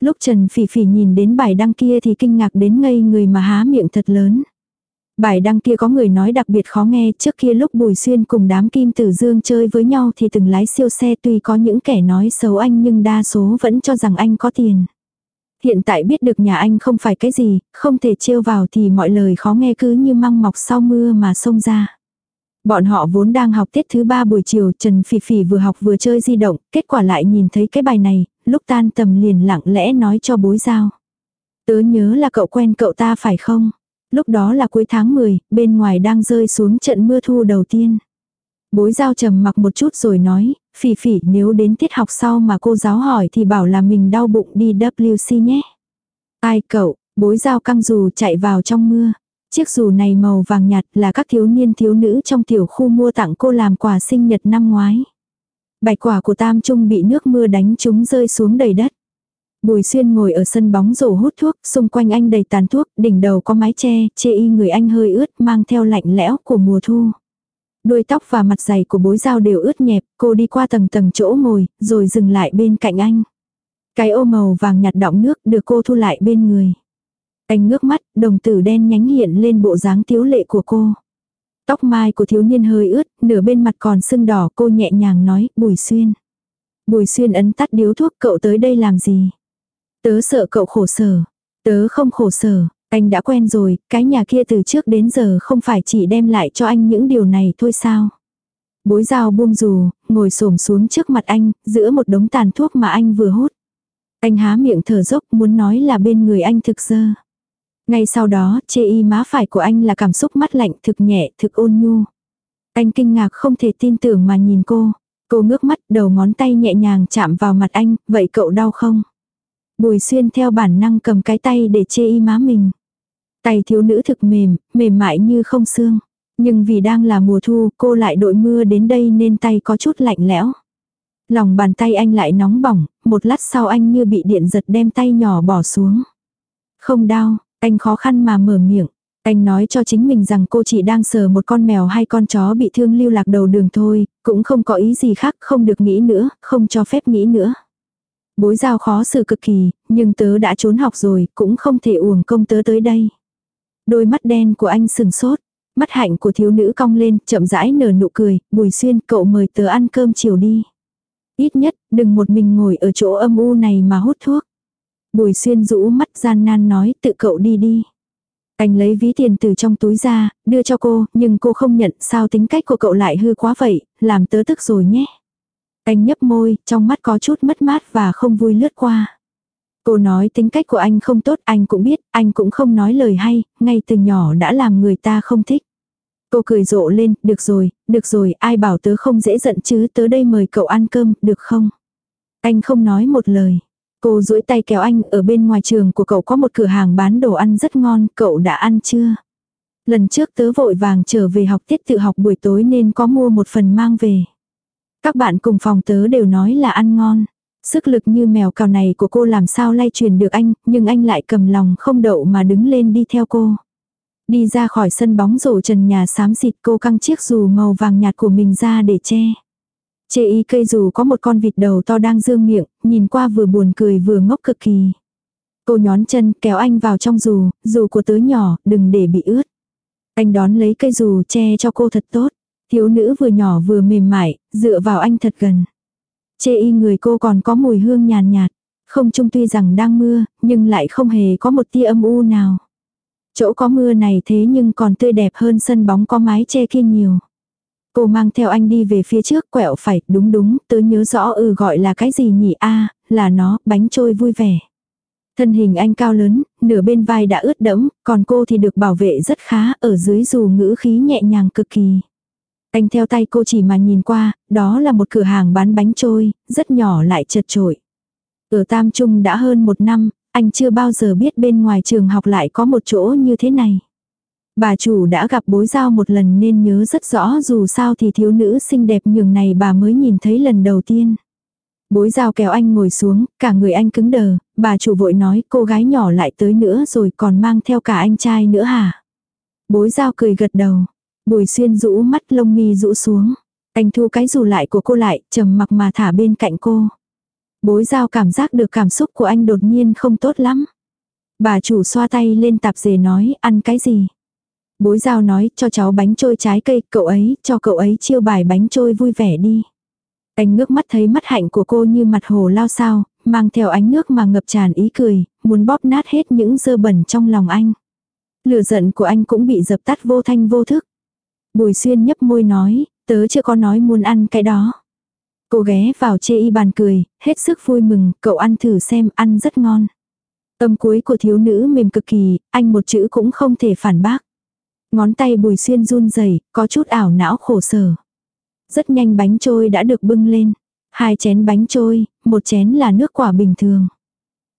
Lúc Trần Phỉ Phỉ nhìn đến bài đăng kia thì kinh ngạc đến ngây người mà há miệng thật lớn. Bài đăng kia có người nói đặc biệt khó nghe trước kia lúc Bùi Xuyên cùng đám kim tử dương chơi với nhau thì từng lái siêu xe tuy có những kẻ nói xấu anh nhưng đa số vẫn cho rằng anh có tiền. Hiện tại biết được nhà anh không phải cái gì, không thể trêu vào thì mọi lời khó nghe cứ như măng mọc sau mưa mà xông ra. Bọn họ vốn đang học tiết thứ ba buổi chiều, Trần Phỉ Phỉ vừa học vừa chơi di động, kết quả lại nhìn thấy cái bài này, lúc tan tầm liền lặng lẽ nói cho bối giao. Tớ nhớ là cậu quen cậu ta phải không? Lúc đó là cuối tháng 10, bên ngoài đang rơi xuống trận mưa thu đầu tiên. Bối giao trầm mặc một chút rồi nói, phỉ phỉ nếu đến tiết học sau mà cô giáo hỏi thì bảo là mình đau bụng đi WC nhé. Ai cậu, bối giao căng dù chạy vào trong mưa. Chiếc dù này màu vàng nhạt là các thiếu niên thiếu nữ trong tiểu khu mua tặng cô làm quà sinh nhật năm ngoái. Bạch quả của Tam Trung bị nước mưa đánh chúng rơi xuống đầy đất. Bùi xuyên ngồi ở sân bóng rổ hút thuốc, xung quanh anh đầy tàn thuốc, đỉnh đầu có mái che, chê y người anh hơi ướt mang theo lạnh lẽo của mùa thu. Đuôi tóc và mặt dày của bối dao đều ướt nhẹp, cô đi qua tầng tầng chỗ ngồi, rồi dừng lại bên cạnh anh. Cái ô màu vàng nhạt đọng nước được cô thu lại bên người. Anh ngước mắt, đồng tử đen nhánh hiện lên bộ dáng tiếu lệ của cô. Tóc mai của thiếu niên hơi ướt, nửa bên mặt còn sưng đỏ cô nhẹ nhàng nói, bùi xuyên. Bùi xuyên ấn tắt điếu thuốc cậu tới đây làm gì? Tớ sợ cậu khổ sở. Tớ không khổ sở, anh đã quen rồi, cái nhà kia từ trước đến giờ không phải chỉ đem lại cho anh những điều này thôi sao? Bối dao buông dù, ngồi xổm xuống trước mặt anh, giữa một đống tàn thuốc mà anh vừa hút. Anh há miệng thở dốc muốn nói là bên người anh thực dơ. Ngay sau đó, chê y má phải của anh là cảm xúc mắt lạnh thực nhẹ, thực ôn nhu. Anh kinh ngạc không thể tin tưởng mà nhìn cô. Cô ngước mắt, đầu ngón tay nhẹ nhàng chạm vào mặt anh, vậy cậu đau không? Bùi xuyên theo bản năng cầm cái tay để chê y má mình. Tay thiếu nữ thực mềm, mềm mại như không xương. Nhưng vì đang là mùa thu, cô lại đội mưa đến đây nên tay có chút lạnh lẽo. Lòng bàn tay anh lại nóng bỏng, một lát sau anh như bị điện giật đem tay nhỏ bỏ xuống. Không đau, anh khó khăn mà mở miệng. Anh nói cho chính mình rằng cô chỉ đang sờ một con mèo hay con chó bị thương lưu lạc đầu đường thôi, cũng không có ý gì khác, không được nghĩ nữa, không cho phép nghĩ nữa. Bối giao khó xử cực kỳ, nhưng tớ đã trốn học rồi, cũng không thể uổng công tớ tới đây. Đôi mắt đen của anh sừng sốt, mắt hạnh của thiếu nữ cong lên, chậm rãi nở nụ cười, bùi xuyên cậu mời tớ ăn cơm chiều đi. Ít nhất, đừng một mình ngồi ở chỗ âm u này mà hút thuốc. Bùi xuyên rũ mắt gian nan nói tự cậu đi đi. Anh lấy ví tiền từ trong túi ra, đưa cho cô, nhưng cô không nhận sao tính cách của cậu lại hư quá vậy, làm tớ tức rồi nhé. Anh nhấp môi, trong mắt có chút mất mát và không vui lướt qua. Cô nói tính cách của anh không tốt, anh cũng biết, anh cũng không nói lời hay, ngay từ nhỏ đã làm người ta không thích. Cô cười rộ lên, được rồi, được rồi, ai bảo tớ không dễ giận chứ, tớ đây mời cậu ăn cơm, được không? Anh không nói một lời. Cô duỗi tay kéo anh, ở bên ngoài trường của cậu có một cửa hàng bán đồ ăn rất ngon, cậu đã ăn chưa? Lần trước tớ vội vàng trở về học tiết tự học buổi tối nên có mua một phần mang về. Các bạn cùng phòng tớ đều nói là ăn ngon. Sức lực như mèo cào này của cô làm sao lay truyền được anh, nhưng anh lại cầm lòng không đậu mà đứng lên đi theo cô. Đi ra khỏi sân bóng rổ trần nhà xám xịt cô căng chiếc dù màu vàng nhạt của mình ra để che. Chê y cây dù có một con vịt đầu to đang dương miệng, nhìn qua vừa buồn cười vừa ngốc cực kỳ. Cô nhón chân kéo anh vào trong dù, dù của tớ nhỏ, đừng để bị ướt. Anh đón lấy cây dù che cho cô thật tốt. Thiếu nữ vừa nhỏ vừa mềm mại, dựa vào anh thật gần. Chê y người cô còn có mùi hương nhàn nhạt, Không trung tuy rằng đang mưa, nhưng lại không hề có một tia âm u nào. Chỗ có mưa này thế nhưng còn tươi đẹp hơn sân bóng có mái che kia nhiều. Cô mang theo anh đi về phía trước quẹo phải, đúng đúng, tớ nhớ rõ ừ gọi là cái gì nhỉ a là nó, bánh trôi vui vẻ. Thân hình anh cao lớn, nửa bên vai đã ướt đẫm, còn cô thì được bảo vệ rất khá, ở dưới dù ngữ khí nhẹ nhàng cực kỳ. Anh theo tay cô chỉ mà nhìn qua, đó là một cửa hàng bán bánh trôi, rất nhỏ lại chật trội. Ở Tam Trung đã hơn một năm, anh chưa bao giờ biết bên ngoài trường học lại có một chỗ như thế này. Bà chủ đã gặp bối giao một lần nên nhớ rất rõ dù sao thì thiếu nữ xinh đẹp nhường này bà mới nhìn thấy lần đầu tiên. Bối giao kéo anh ngồi xuống, cả người anh cứng đờ, bà chủ vội nói cô gái nhỏ lại tới nữa rồi còn mang theo cả anh trai nữa hả? Bối giao cười gật đầu, bùi xuyên rũ mắt lông mi rũ xuống. Anh thu cái dù lại của cô lại, trầm mặc mà thả bên cạnh cô. Bối giao cảm giác được cảm xúc của anh đột nhiên không tốt lắm. Bà chủ xoa tay lên tạp dề nói, ăn cái gì? Bối giao nói cho cháu bánh trôi trái cây, cậu ấy, cho cậu ấy chiêu bài bánh trôi vui vẻ đi. Anh ngước mắt thấy mắt hạnh của cô như mặt hồ lao sao, mang theo ánh nước mà ngập tràn ý cười, muốn bóp nát hết những dơ bẩn trong lòng anh. Lửa giận của anh cũng bị dập tắt vô thanh vô thức. Bùi xuyên nhấp môi nói, tớ chưa có nói muốn ăn cái đó. Cô ghé vào chê y bàn cười, hết sức vui mừng, cậu ăn thử xem, ăn rất ngon. Âm cuối của thiếu nữ mềm cực kỳ, anh một chữ cũng không thể phản bác. Ngón tay bùi xuyên run rẩy có chút ảo não khổ sở. Rất nhanh bánh trôi đã được bưng lên. Hai chén bánh trôi, một chén là nước quả bình thường.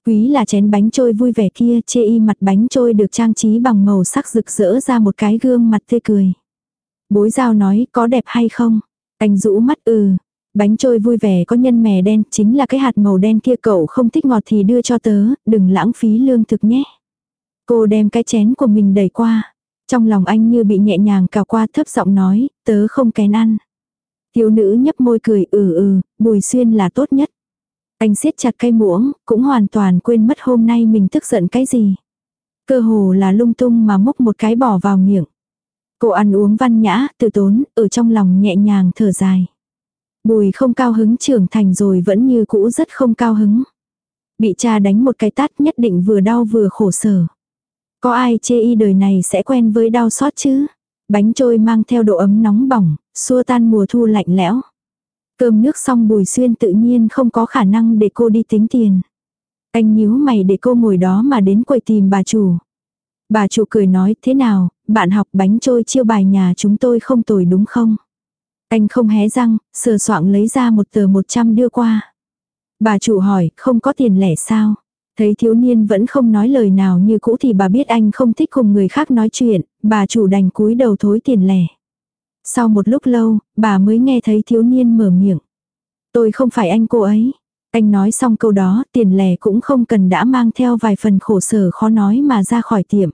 Quý là chén bánh trôi vui vẻ kia, chê y mặt bánh trôi được trang trí bằng màu sắc rực rỡ ra một cái gương mặt tươi cười. Bối giao nói có đẹp hay không? Anh rũ mắt ừ. Bánh trôi vui vẻ có nhân mè đen, chính là cái hạt màu đen kia cậu không thích ngọt thì đưa cho tớ, đừng lãng phí lương thực nhé. Cô đem cái chén của mình đẩy qua. Trong lòng anh như bị nhẹ nhàng cào qua thấp giọng nói, tớ không kén ăn. Thiếu nữ nhấp môi cười ừ ừ, bùi xuyên là tốt nhất. Anh siết chặt cây muỗng, cũng hoàn toàn quên mất hôm nay mình tức giận cái gì. Cơ hồ là lung tung mà múc một cái bỏ vào miệng. Cô ăn uống văn nhã, tự tốn, ở trong lòng nhẹ nhàng thở dài. Bùi không cao hứng trưởng thành rồi vẫn như cũ rất không cao hứng. Bị cha đánh một cái tát nhất định vừa đau vừa khổ sở. Có ai chê y đời này sẽ quen với đau xót chứ? Bánh trôi mang theo độ ấm nóng bỏng, xua tan mùa thu lạnh lẽo. Cơm nước xong bùi xuyên tự nhiên không có khả năng để cô đi tính tiền. Anh nhíu mày để cô ngồi đó mà đến quầy tìm bà chủ. Bà chủ cười nói thế nào, bạn học bánh trôi chiêu bài nhà chúng tôi không tồi đúng không? Anh không hé răng, sờ soạng lấy ra một tờ một trăm đưa qua. Bà chủ hỏi, không có tiền lẻ sao? Thấy thiếu niên vẫn không nói lời nào như cũ thì bà biết anh không thích cùng người khác nói chuyện, bà chủ đành cúi đầu thối tiền lẻ. Sau một lúc lâu, bà mới nghe thấy thiếu niên mở miệng. Tôi không phải anh cô ấy. Anh nói xong câu đó, tiền lẻ cũng không cần đã mang theo vài phần khổ sở khó nói mà ra khỏi tiệm.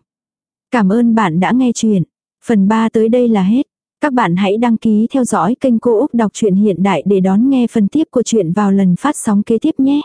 Cảm ơn bạn đã nghe chuyện. Phần 3 tới đây là hết. Các bạn hãy đăng ký theo dõi kênh Cô Úc Đọc truyện Hiện Đại để đón nghe phần tiếp của chuyện vào lần phát sóng kế tiếp nhé.